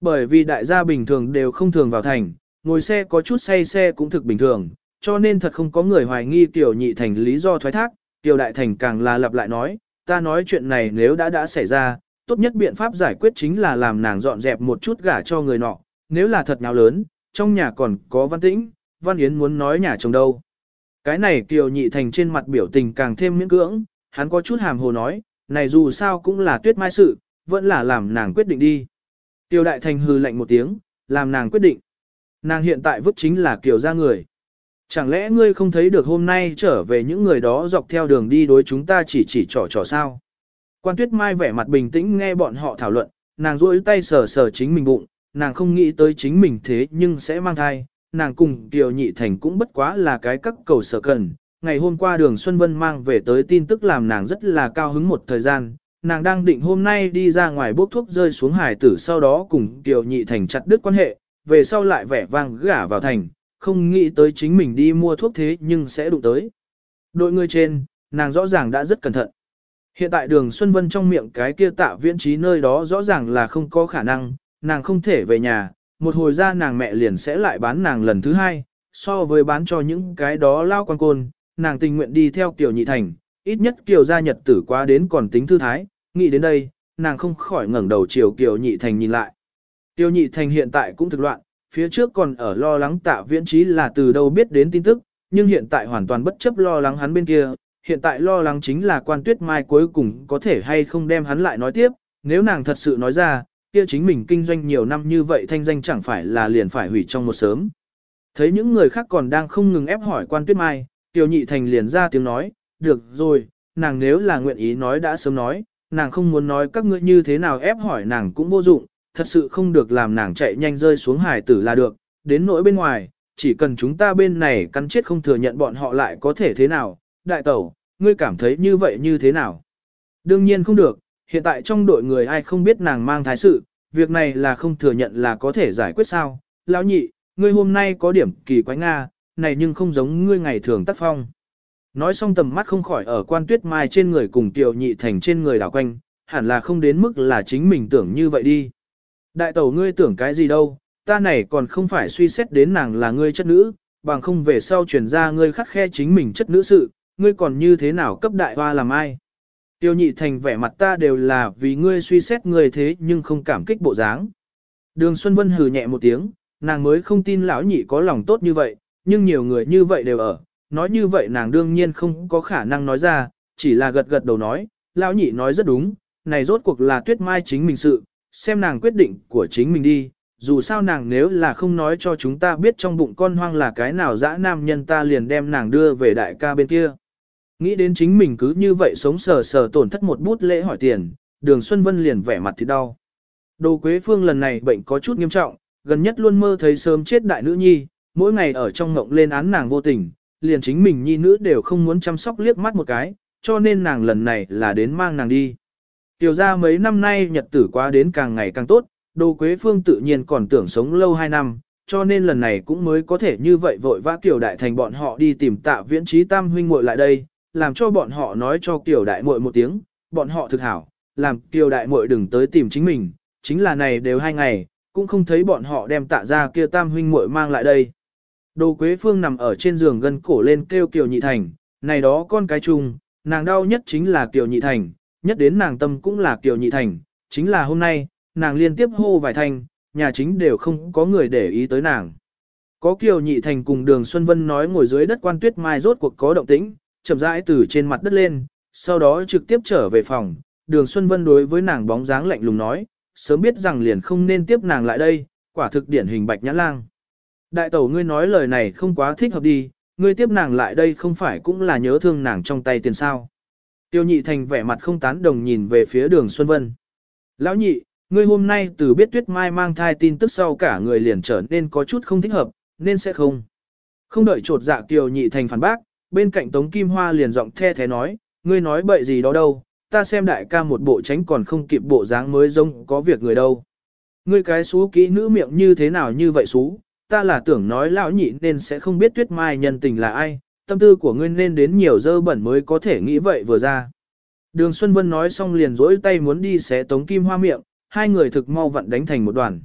Speaker 1: Bởi vì đại gia bình thường đều không thường vào thành, ngồi xe có chút say xe cũng thực bình thường, cho nên thật không có người hoài nghi Tiểu Nhị Thành lý do thoái thác, Tiểu Đại Thành càng là lặp lại nói, ta nói chuyện này nếu đã đã xảy ra, tốt nhất biện pháp giải quyết chính là làm nàng dọn dẹp một chút gả cho người nọ, nếu là thật nào lớn, trong nhà còn có văn tĩnh, văn yến muốn nói nhà chồng đâu. Cái này Kiều Nhị Thành trên mặt biểu tình càng thêm miễn cưỡng, hắn có chút hàm hồ nói, này dù sao cũng là tuyết mai sự, vẫn là làm nàng quyết định đi. Tiêu Đại Thành hừ lạnh một tiếng, làm nàng quyết định. Nàng hiện tại vứt chính là Kiều ra người. Chẳng lẽ ngươi không thấy được hôm nay trở về những người đó dọc theo đường đi đối chúng ta chỉ chỉ trò trò sao? Quan Tuyết Mai vẻ mặt bình tĩnh nghe bọn họ thảo luận, nàng duỗi tay sờ sờ chính mình bụng, nàng không nghĩ tới chính mình thế nhưng sẽ mang thai, nàng cùng Kiều Nhị Thành cũng bất quá là cái các cầu sở cần. Ngày hôm qua đường Xuân Vân mang về tới tin tức làm nàng rất là cao hứng một thời gian, nàng đang định hôm nay đi ra ngoài bốc thuốc rơi xuống hải tử sau đó cùng Kiều Nhị Thành chặt đứt quan hệ, về sau lại vẻ vang gả vào thành, không nghĩ tới chính mình đi mua thuốc thế nhưng sẽ đụng tới. Đội người trên, nàng rõ ràng đã rất cẩn thận. Hiện tại đường Xuân Vân trong miệng cái kia tạ viễn trí nơi đó rõ ràng là không có khả năng, nàng không thể về nhà, một hồi ra nàng mẹ liền sẽ lại bán nàng lần thứ hai, so với bán cho những cái đó lao quan côn, nàng tình nguyện đi theo kiểu Nhị Thành, ít nhất kiểu gia nhật tử quá đến còn tính thư thái, nghĩ đến đây, nàng không khỏi ngẩng đầu chiều kiểu Nhị Thành nhìn lại. Tiêu Nhị Thành hiện tại cũng thực loạn, phía trước còn ở lo lắng tạ viễn trí là từ đâu biết đến tin tức, nhưng hiện tại hoàn toàn bất chấp lo lắng hắn bên kia, hiện tại lo lắng chính là quan tuyết mai cuối cùng có thể hay không đem hắn lại nói tiếp, nếu nàng thật sự nói ra, kia chính mình kinh doanh nhiều năm như vậy thanh danh chẳng phải là liền phải hủy trong một sớm. Thấy những người khác còn đang không ngừng ép hỏi quan tuyết mai, Tiêu nhị thành liền ra tiếng nói, được rồi, nàng nếu là nguyện ý nói đã sớm nói, nàng không muốn nói các ngươi như thế nào ép hỏi nàng cũng vô dụng, thật sự không được làm nàng chạy nhanh rơi xuống hải tử là được, đến nỗi bên ngoài, chỉ cần chúng ta bên này cắn chết không thừa nhận bọn họ lại có thể thế nào, đại tẩu, ngươi cảm thấy như vậy như thế nào? Đương nhiên không được, hiện tại trong đội người ai không biết nàng mang thái sự, việc này là không thừa nhận là có thể giải quyết sao. Lão nhị, ngươi hôm nay có điểm kỳ quái Nga, này nhưng không giống ngươi ngày thường tác phong. Nói xong tầm mắt không khỏi ở quan tuyết mai trên người cùng tiểu nhị thành trên người đảo quanh, hẳn là không đến mức là chính mình tưởng như vậy đi. Đại tẩu ngươi tưởng cái gì đâu, ta này còn không phải suy xét đến nàng là ngươi chất nữ, bằng không về sau truyền ra ngươi khắc khe chính mình chất nữ sự, ngươi còn như thế nào cấp đại hoa làm ai. Tiêu nhị thành vẻ mặt ta đều là vì ngươi suy xét ngươi thế nhưng không cảm kích bộ dáng. Đường Xuân Vân hừ nhẹ một tiếng, nàng mới không tin lão nhị có lòng tốt như vậy, nhưng nhiều người như vậy đều ở, nói như vậy nàng đương nhiên không có khả năng nói ra, chỉ là gật gật đầu nói, lão nhị nói rất đúng, này rốt cuộc là tuyết mai chính mình sự, xem nàng quyết định của chính mình đi, dù sao nàng nếu là không nói cho chúng ta biết trong bụng con hoang là cái nào dã nam nhân ta liền đem nàng đưa về đại ca bên kia. Nghĩ đến chính mình cứ như vậy sống sờ sờ tổn thất một bút lễ hỏi tiền, đường Xuân Vân liền vẻ mặt thì đau. Đồ Quế Phương lần này bệnh có chút nghiêm trọng, gần nhất luôn mơ thấy sớm chết đại nữ nhi, mỗi ngày ở trong ngộng lên án nàng vô tình, liền chính mình nhi nữ đều không muốn chăm sóc liếc mắt một cái, cho nên nàng lần này là đến mang nàng đi. Tiểu ra mấy năm nay nhật tử quá đến càng ngày càng tốt, Đồ Quế Phương tự nhiên còn tưởng sống lâu hai năm, cho nên lần này cũng mới có thể như vậy vội vã Kiều Đại Thành bọn họ đi tìm tạ viễn trí tam huynh muội lại đây, làm cho bọn họ nói cho Kiều Đại muội một tiếng, bọn họ thực hảo, làm Kiều Đại muội đừng tới tìm chính mình, chính là này đều hai ngày, cũng không thấy bọn họ đem tạ ra kia tam huynh muội mang lại đây. Đồ Quế Phương nằm ở trên giường gân cổ lên kêu Kiều Nhị Thành, này đó con cái chung, nàng đau nhất chính là Kiều Nhị Thành, nhất đến nàng tâm cũng là Kiều Nhị Thành, chính là hôm nay, nàng liên tiếp hô vài thanh, nhà chính đều không có người để ý tới nàng. Có Kiều Nhị Thành cùng Đường Xuân Vân nói ngồi dưới đất quan tuyết mai rốt cuộc có động tĩnh, chậm rãi từ trên mặt đất lên, sau đó trực tiếp trở về phòng. Đường Xuân Vân đối với nàng bóng dáng lạnh lùng nói, sớm biết rằng liền không nên tiếp nàng lại đây, quả thực điển hình bạch nhã lang. Đại tẩu ngươi nói lời này không quá thích hợp đi, ngươi tiếp nàng lại đây không phải cũng là nhớ thương nàng trong tay tiền sao. Tiêu nhị thành vẻ mặt không tán đồng nhìn về phía đường Xuân Vân. Lão nhị, ngươi hôm nay từ biết tuyết mai mang thai tin tức sau cả người liền trở nên có chút không thích hợp, nên sẽ không. Không đợi trột dạ Tiêu nhị thành phản bác, bên cạnh Tống Kim Hoa liền giọng the thế nói, ngươi nói bậy gì đó đâu, ta xem đại ca một bộ tránh còn không kịp bộ dáng mới giống có việc người đâu. Ngươi cái xú kỹ nữ miệng như thế nào như vậy xú, ta là tưởng nói lão nhị nên sẽ không biết tuyết mai nhân tình là ai, tâm tư của ngươi nên đến nhiều dơ bẩn mới có thể nghĩ vậy vừa ra. Đường Xuân Vân nói xong liền rỗi tay muốn đi xé Tống Kim Hoa miệng, hai người thực mau vặn đánh thành một đoàn.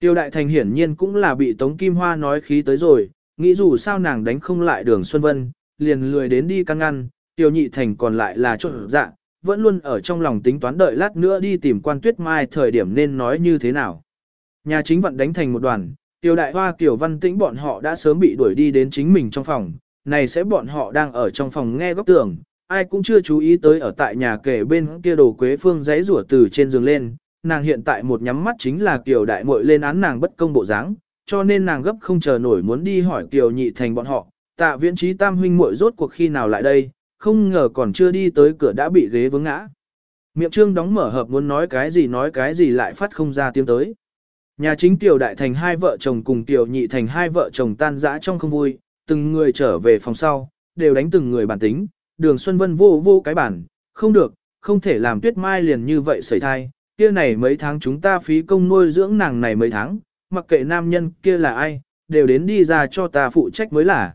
Speaker 1: Tiêu Đại Thành hiển nhiên cũng là bị Tống Kim Hoa nói khí tới rồi, nghĩ dù sao nàng đánh không lại đường Xuân Vân, liền lười đến đi căng ngăn, Tiêu Nhị Thành còn lại là trộn dạ, vẫn luôn ở trong lòng tính toán đợi lát nữa đi tìm quan tuyết mai thời điểm nên nói như thế nào. Nhà chính vận đánh thành một đoàn, Tiêu Đại Hoa Kiều Văn Tĩnh bọn họ đã sớm bị đuổi đi đến chính mình trong phòng, này sẽ bọn họ đang ở trong phòng nghe góc tường, ai cũng chưa chú ý tới ở tại nhà kể bên kia đồ quế phương giấy rủa từ trên giường lên, nàng hiện tại một nhắm mắt chính là Kiều Đại muội lên án nàng bất công bộ dáng, cho nên nàng gấp không chờ nổi muốn đi hỏi Kiều Nhị Thành bọn họ, tạ viễn trí tam huynh muội rốt cuộc khi nào lại đây, không ngờ còn chưa đi tới cửa đã bị ghế vướng ngã. Miệng trương đóng mở hợp muốn nói cái gì nói cái gì lại phát không ra tiếng tới. Nhà chính Tiểu Đại Thành hai vợ chồng cùng Tiểu Nhị Thành hai vợ chồng tan rã trong không vui, từng người trở về phòng sau, đều đánh từng người bản tính, đường Xuân Vân vô vô cái bản, không được, không thể làm tuyết mai liền như vậy xảy thai, kia này mấy tháng chúng ta phí công nuôi dưỡng nàng này mấy tháng, mặc kệ nam nhân kia là ai, đều đến đi ra cho ta phụ trách mới là.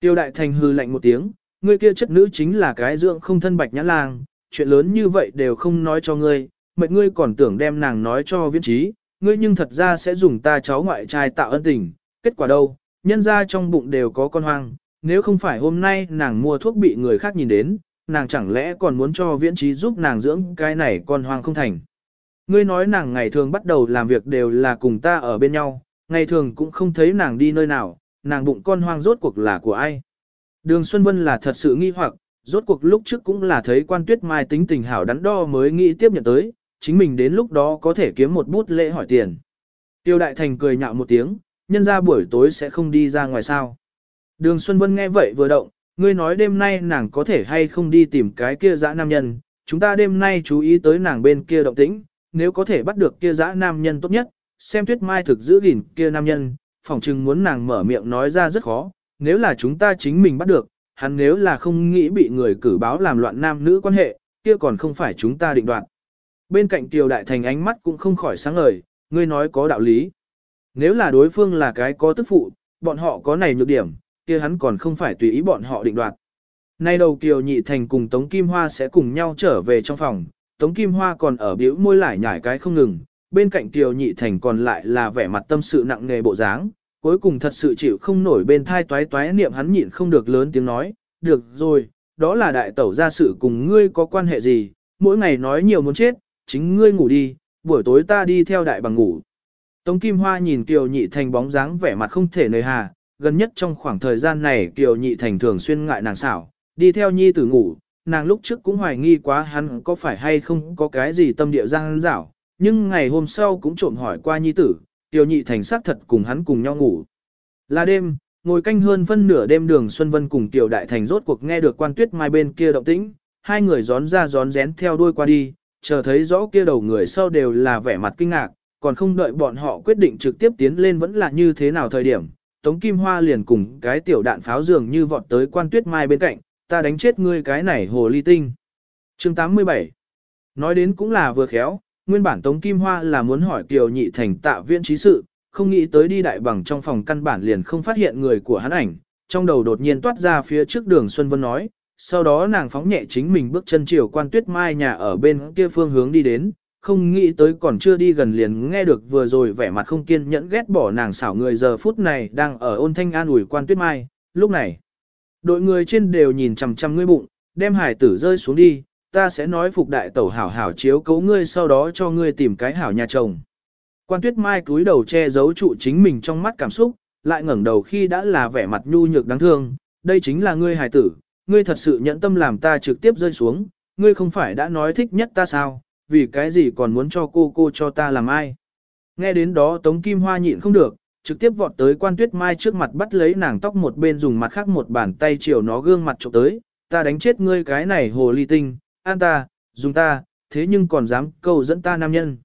Speaker 1: Tiêu Đại Thành hư lạnh một tiếng, ngươi kia chất nữ chính là cái dưỡng không thân bạch nhã lang, chuyện lớn như vậy đều không nói cho ngươi, mệt ngươi còn tưởng đem nàng nói cho viễn trí, ngươi nhưng thật ra sẽ dùng ta cháu ngoại trai tạo ân tình, kết quả đâu, nhân ra trong bụng đều có con hoang, nếu không phải hôm nay nàng mua thuốc bị người khác nhìn đến, nàng chẳng lẽ còn muốn cho viễn trí giúp nàng dưỡng cái này con hoang không thành. Ngươi nói nàng ngày thường bắt đầu làm việc đều là cùng ta ở bên nhau, ngày thường cũng không thấy nàng đi nơi nào, nàng bụng con hoang rốt cuộc là của ai. Đường Xuân Vân là thật sự nghi hoặc, rốt cuộc lúc trước cũng là thấy quan tuyết mai tính tình hảo đắn đo mới nghĩ tiếp nhận tới, chính mình đến lúc đó có thể kiếm một bút lễ hỏi tiền. Tiêu Đại Thành cười nhạo một tiếng, nhân ra buổi tối sẽ không đi ra ngoài sao. Đường Xuân Vân nghe vậy vừa động, ngươi nói đêm nay nàng có thể hay không đi tìm cái kia dã nam nhân, chúng ta đêm nay chú ý tới nàng bên kia động tĩnh, nếu có thể bắt được kia dã nam nhân tốt nhất, xem tuyết mai thực giữ gìn kia nam nhân, phỏng chừng muốn nàng mở miệng nói ra rất khó, nếu là chúng ta chính mình bắt được, hắn nếu là không nghĩ bị người cử báo làm loạn nam nữ quan hệ, kia còn không phải chúng ta định đoạt. Bên cạnh Kiều Đại Thành ánh mắt cũng không khỏi sáng ngời, ngươi nói có đạo lý. Nếu là đối phương là cái có tức phụ, bọn họ có này nhược điểm, kia hắn còn không phải tùy ý bọn họ định đoạt. Nay đầu Kiều Nhị Thành cùng Tống Kim Hoa sẽ cùng nhau trở về trong phòng, Tống Kim Hoa còn ở biểu môi lại nhải cái không ngừng, bên cạnh Kiều Nhị Thành còn lại là vẻ mặt tâm sự nặng nề bộ dáng, cuối cùng thật sự chịu không nổi bên thai toái toái niệm hắn nhịn không được lớn tiếng nói, được rồi, đó là đại tẩu gia sự cùng ngươi có quan hệ gì, mỗi ngày nói nhiều muốn chết, chính ngươi ngủ đi, buổi tối ta đi theo đại bằng ngủ. Tống Kim Hoa nhìn Kiều Nhị Thành bóng dáng vẻ mặt không thể nơi hà, gần nhất trong khoảng thời gian này Kiều Nhị Thành thường xuyên ngại nàng xảo, đi theo nhi tử ngủ, nàng lúc trước cũng hoài nghi quá hắn có phải hay không có cái gì tâm địa gian dảo, nhưng ngày hôm sau cũng trộm hỏi qua nhi tử, Kiều Nhị Thành xác thật cùng hắn cùng nhau ngủ. Là đêm, ngồi canh hơn phân nửa đêm đường Xuân Vân cùng Kiều Đại Thành rốt cuộc nghe được quan tuyết mai bên kia động tĩnh, hai người gión ra gión rén theo đuôi qua đi, chờ thấy rõ kia đầu người sau đều là vẻ mặt kinh ngạc, còn không đợi bọn họ quyết định trực tiếp tiến lên vẫn là như thế nào thời điểm. Tống Kim Hoa liền cùng cái tiểu đạn pháo dường như vọt tới quan tuyết mai bên cạnh, ta đánh chết ngươi cái này hồ ly tinh. chương 87 Nói đến cũng là vừa khéo, nguyên bản Tống Kim Hoa là muốn hỏi Kiều Nhị Thành tạ viên trí sự, không nghĩ tới đi đại bằng trong phòng căn bản liền không phát hiện người của hắn ảnh, trong đầu đột nhiên toát ra phía trước đường Xuân Vân nói, sau đó nàng phóng nhẹ chính mình bước chân chiều quan tuyết mai nhà ở bên kia phương hướng đi đến, không nghĩ tới còn chưa đi gần liền nghe được vừa rồi vẻ mặt không kiên nhẫn ghét bỏ nàng xảo người giờ phút này đang ở ôn thanh an ủi quan tuyết mai, lúc này. Đội người trên đều nhìn chằm chằm ngươi bụng, đem hải tử rơi xuống đi, ta sẽ nói phục đại tẩu hảo hảo chiếu cấu ngươi sau đó cho ngươi tìm cái hảo nhà chồng. Quan tuyết mai cúi đầu che giấu trụ chính mình trong mắt cảm xúc, lại ngẩng đầu khi đã là vẻ mặt nhu nhược đáng thương, đây chính là ngươi hài tử, ngươi thật sự nhẫn tâm làm ta trực tiếp rơi xuống, ngươi không phải đã nói thích nhất ta sao, vì cái gì còn muốn cho cô cô cho ta làm ai. Nghe đến đó Tống Kim Hoa nhịn không được, trực tiếp vọt tới quan tuyết mai trước mặt bắt lấy nàng tóc một bên dùng mặt khác một bàn tay chiều nó gương mặt trộm tới, ta đánh chết ngươi cái này hồ ly tinh, an ta, dùng ta, thế nhưng còn dám câu dẫn ta nam nhân.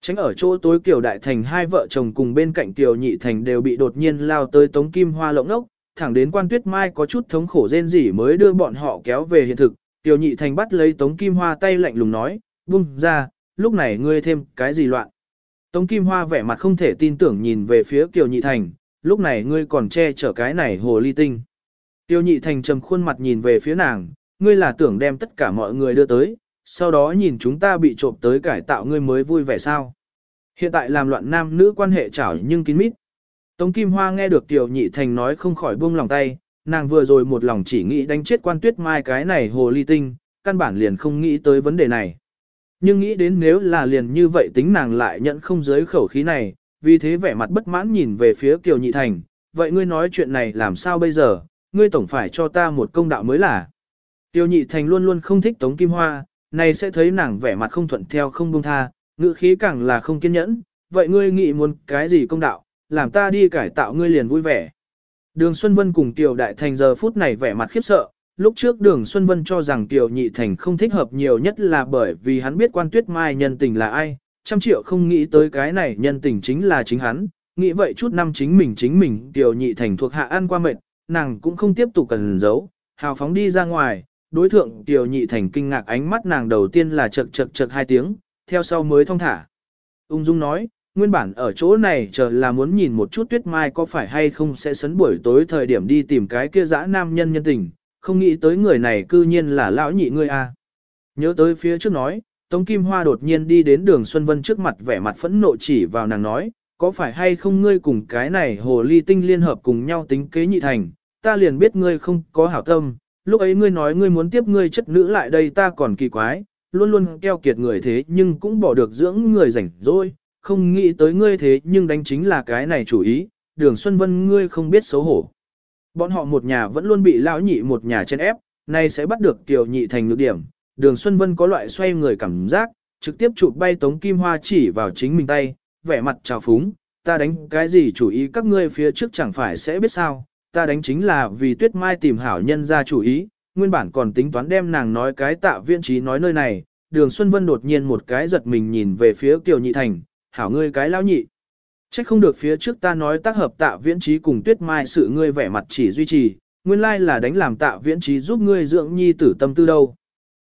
Speaker 1: Tránh ở chỗ tối kiểu Đại Thành hai vợ chồng cùng bên cạnh tiểu Nhị Thành đều bị đột nhiên lao tới Tống Kim Hoa lộng ốc, thẳng đến quan tuyết mai có chút thống khổ rên rỉ mới đưa bọn họ kéo về hiện thực. tiểu Nhị Thành bắt lấy Tống Kim Hoa tay lạnh lùng nói, buông ra, lúc này ngươi thêm cái gì loạn. Tống Kim Hoa vẻ mặt không thể tin tưởng nhìn về phía Kiều Nhị Thành, lúc này ngươi còn che chở cái này hồ ly tinh. Kiều Nhị Thành trầm khuôn mặt nhìn về phía nàng, ngươi là tưởng đem tất cả mọi người đưa tới, sau đó nhìn chúng ta bị trộm tới cải tạo ngươi mới vui vẻ sao. Hiện tại làm loạn nam nữ quan hệ chảo nhưng kín mít. Tống Kim Hoa nghe được Tiểu Nhị Thành nói không khỏi buông lòng tay, nàng vừa rồi một lòng chỉ nghĩ đánh chết quan tuyết mai cái này hồ ly tinh, căn bản liền không nghĩ tới vấn đề này. Nhưng nghĩ đến nếu là liền như vậy tính nàng lại nhận không giới khẩu khí này, vì thế vẻ mặt bất mãn nhìn về phía Kiều Nhị Thành, vậy ngươi nói chuyện này làm sao bây giờ, ngươi tổng phải cho ta một công đạo mới là. Tiêu Nhị Thành luôn luôn không thích Tống Kim Hoa, này sẽ thấy nàng vẻ mặt không thuận theo không buông tha, ngữ khí càng là không kiên nhẫn, vậy ngươi nghĩ muốn cái gì công đạo, làm ta đi cải tạo ngươi liền vui vẻ. Đường Xuân Vân cùng Kiều Đại Thành giờ phút này vẻ mặt khiếp sợ, lúc trước Đường Xuân Vân cho rằng Tiểu Nhị Thành không thích hợp nhiều nhất là bởi vì hắn biết quan tuyết mai nhân tình là ai, trăm triệu không nghĩ tới cái này nhân tình chính là chính hắn, nghĩ vậy chút năm chính mình chính mình Tiểu Nhị Thành thuộc hạ ăn qua mệt, nàng cũng không tiếp tục cần giấu, hào phóng đi ra ngoài, đối thượng Tiểu Nhị Thành kinh ngạc ánh mắt nàng đầu tiên là chật chật chật hai tiếng, theo sau mới thong thả. Ung Dung nói, nguyên bản ở chỗ này chờ là muốn nhìn một chút tuyết mai có phải hay không sẽ sấn buổi tối thời điểm đi tìm cái kia dã nam nhân nhân tình, không nghĩ tới người này cư nhiên là lão nhị ngươi a. Nhớ tới phía trước nói, Tống Kim Hoa đột nhiên đi đến đường Xuân Vân trước mặt vẻ mặt phẫn nộ chỉ vào nàng nói, có phải hay không ngươi cùng cái này hồ ly tinh liên hợp cùng nhau tính kế nhị thành, ta liền biết ngươi không có hảo tâm, lúc ấy ngươi nói ngươi muốn tiếp ngươi chất nữ lại đây ta còn kỳ quái, luôn luôn keo kiệt người thế nhưng cũng bỏ được dưỡng người rảnh rỗi, không nghĩ tới ngươi thế nhưng đánh chính là cái này chủ ý, đường Xuân Vân ngươi không biết xấu hổ. Bọn họ một nhà vẫn luôn bị lão nhị một nhà chen ép, nay sẽ bắt được tiểu nhị thành nhược điểm, đường Xuân Vân có loại xoay người cảm giác, trực tiếp chụp bay tống kim hoa chỉ vào chính mình tay, vẻ mặt trào phúng, ta đánh cái gì chủ ý các ngươi phía trước chẳng phải sẽ biết sao, ta đánh chính là vì tuyết mai tìm hảo nhân ra chủ ý, nguyên bản còn tính toán đem nàng nói cái tạ viên trí nói nơi này, đường Xuân Vân đột nhiên một cái giật mình nhìn về phía Kiều Nhị Thành, hảo ngươi cái lão nhị. Trách không được phía trước ta nói tác hợp tạ viễn trí cùng tuyết mai sự ngươi vẻ mặt chỉ duy trì, nguyên lai là đánh làm tạ viễn trí giúp ngươi dưỡng nhi tử tâm tư đâu.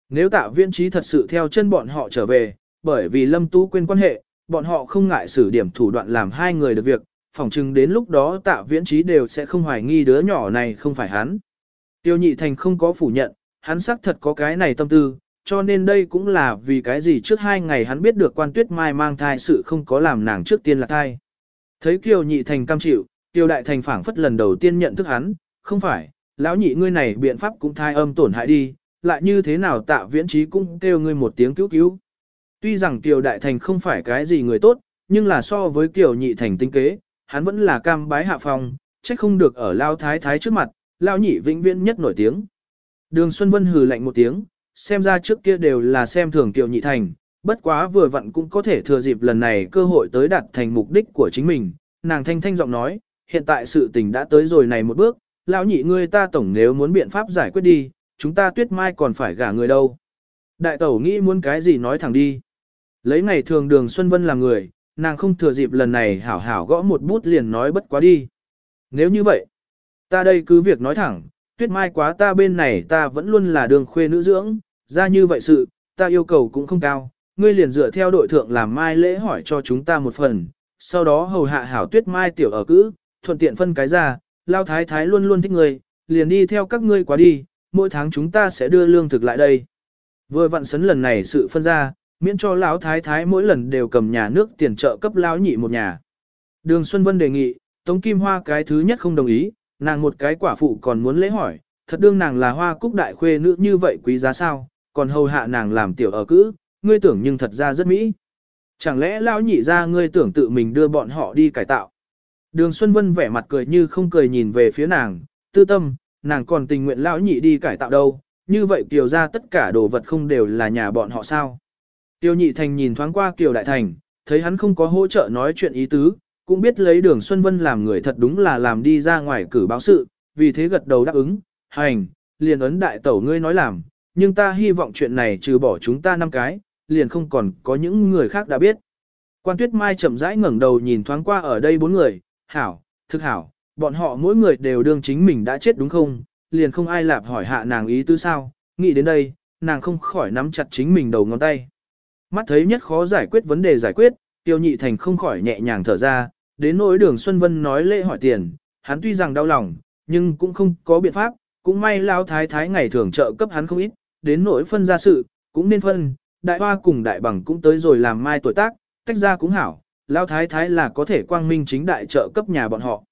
Speaker 1: Nếu tạ viễn trí thật sự theo chân bọn họ trở về, bởi vì lâm tú quên quan hệ, bọn họ không ngại xử điểm thủ đoạn làm hai người được việc, phỏng chừng đến lúc đó tạ viễn trí đều sẽ không hoài nghi đứa nhỏ này không phải hắn. Tiêu nhị thành không có phủ nhận, hắn xác thật có cái này tâm tư, cho nên đây cũng là vì cái gì trước hai ngày hắn biết được quan tuyết mai mang thai sự không có làm nàng trước tiên là thai. Thấy kiều nhị thành cam chịu, kiều đại thành phảng phất lần đầu tiên nhận thức hắn, không phải, lão nhị ngươi này biện pháp cũng thai âm tổn hại đi, lại như thế nào tạ viễn trí cũng kêu ngươi một tiếng cứu cứu. Tuy rằng kiều đại thành không phải cái gì người tốt, nhưng là so với kiều nhị thành tinh kế, hắn vẫn là cam bái hạ phong, trách không được ở lao thái thái trước mặt, lao nhị vĩnh viễn nhất nổi tiếng. Đường Xuân Vân hừ lạnh một tiếng, xem ra trước kia đều là xem thường Kiều Nhị Thành, bất quá vừa vặn cũng có thể thừa dịp lần này cơ hội tới đạt thành mục đích của chính mình. Nàng thanh thanh giọng nói, hiện tại sự tình đã tới rồi này một bước, lão nhị ngươi ta tổng nếu muốn biện pháp giải quyết đi, chúng ta tuyết mai còn phải gả người đâu. Đại tẩu nghĩ muốn cái gì nói thẳng đi. Lấy ngày thường đường Xuân Vân làm người, nàng không thừa dịp lần này hảo hảo gõ một bút liền nói bất quá đi. Nếu như vậy, ta đây cứ việc nói thẳng, tuyết mai quá ta bên này ta vẫn luôn là đường khuê nữ dưỡng, ra như vậy sự, ta yêu cầu cũng không cao, ngươi liền dựa theo đội thượng làm mai lễ hỏi cho chúng ta một phần, sau đó hầu hạ hảo tuyết mai tiểu ở cữ, thuận tiện phân cái ra, lao thái thái luôn luôn thích ngươi, liền đi theo các ngươi quá đi, mỗi tháng chúng ta sẽ đưa lương thực lại đây. Vừa vặn sấn lần này sự phân ra, miễn cho lão thái thái mỗi lần đều cầm nhà nước tiền trợ cấp lão nhị một nhà. Đường Xuân Vân đề nghị, Tống Kim Hoa cái thứ nhất không đồng ý, nàng một cái quả phụ còn muốn lễ hỏi, thật đương nàng là hoa cúc đại khuê nữ như vậy quý giá sao, còn hầu hạ nàng làm tiểu ở cữ, ngươi tưởng nhưng thật ra rất mỹ. Chẳng lẽ lão nhị ra ngươi tưởng tự mình đưa bọn họ đi cải tạo. Đường Xuân Vân vẻ mặt cười như không cười nhìn về phía nàng, tư tâm, nàng còn tình nguyện lão nhị đi cải tạo đâu, như vậy kiều ra tất cả đồ vật không đều là nhà bọn họ sao. Tiêu nhị thành nhìn thoáng qua kiều đại thành, thấy hắn không có hỗ trợ nói chuyện ý tứ, cũng biết lấy đường Xuân Vân làm người thật đúng là làm đi ra ngoài cử báo sự, vì thế gật đầu đáp ứng, hành, liền ấn đại tẩu ngươi nói làm, nhưng ta hy vọng chuyện này trừ bỏ chúng ta năm cái, liền không còn có những người khác đã biết. Quan Tuyết Mai chậm rãi ngẩng đầu nhìn thoáng qua ở đây bốn người, hảo, thực hảo, bọn họ mỗi người đều đương chính mình đã chết đúng không, liền không ai lạp hỏi hạ nàng ý tứ sao, nghĩ đến đây, nàng không khỏi nắm chặt chính mình đầu ngón tay. Mắt thấy nhất khó giải quyết vấn đề giải quyết, tiêu nhị thành không khỏi nhẹ nhàng thở ra, đến nỗi đường Xuân Vân nói lễ hỏi tiền, hắn tuy rằng đau lòng, nhưng cũng không có biện pháp, cũng may lao thái thái ngày thường trợ cấp hắn không ít, đến nỗi phân ra sự, cũng nên phân, đại hoa cùng đại bằng cũng tới rồi làm mai tuổi tác, tách ra cũng hảo, Lão thái thái là có thể quang minh chính đại trợ cấp nhà bọn họ.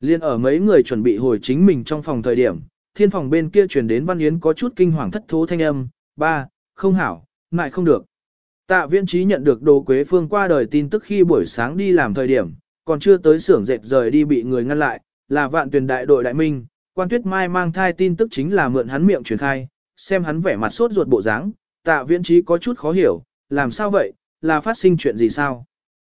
Speaker 1: Liên ở mấy người chuẩn bị hồi chính mình trong phòng thời điểm, thiên phòng bên kia truyền đến Văn Yến có chút kinh hoàng thất thố thanh âm, ba, không hảo, ngại không được. Tạ viễn trí nhận được đồ quế phương qua đời tin tức khi buổi sáng đi làm thời điểm, còn chưa tới xưởng dệt rời đi bị người ngăn lại, là vạn tuyển đại đội đại minh, quan tuyết mai mang thai tin tức chính là mượn hắn miệng truyền khai, xem hắn vẻ mặt sốt ruột bộ dáng, tạ viễn trí có chút khó hiểu, làm sao vậy, là phát sinh chuyện gì sao?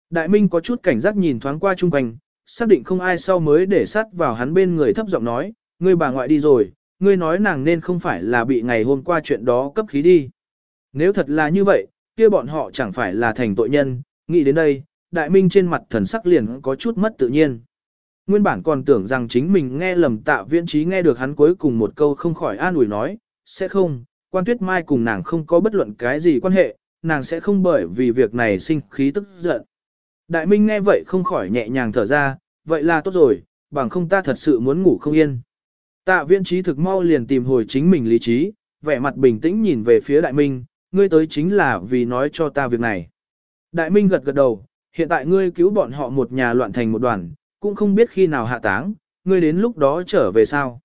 Speaker 1: Đại minh có chút cảnh giác nhìn thoáng qua chung quanh, xác định không ai sau mới để sát vào hắn bên người thấp giọng nói, ngươi bà ngoại đi rồi, ngươi nói nàng nên không phải là bị ngày hôm qua chuyện đó cấp khí đi. Nếu thật là như vậy, kia bọn họ chẳng phải là thành tội nhân, nghĩ đến đây, đại minh trên mặt thần sắc liền có chút mất tự nhiên. Nguyên bản còn tưởng rằng chính mình nghe lầm tạ viễn trí nghe được hắn cuối cùng một câu không khỏi an ủi nói, sẽ không, quan tuyết mai cùng nàng không có bất luận cái gì quan hệ, nàng sẽ không bởi vì việc này sinh khí tức giận. Đại minh nghe vậy không khỏi nhẹ nhàng thở ra, vậy là tốt rồi, bằng không ta thật sự muốn ngủ không yên. Tạ viễn trí thực mau liền tìm hồi chính mình lý trí, vẻ mặt bình tĩnh nhìn về phía đại minh, ngươi tới chính là vì nói cho ta việc này. Đại minh gật gật đầu, hiện tại ngươi cứu bọn họ một nhà loạn thành một đoàn, cũng không biết khi nào hạ táng, ngươi đến lúc đó trở về sao.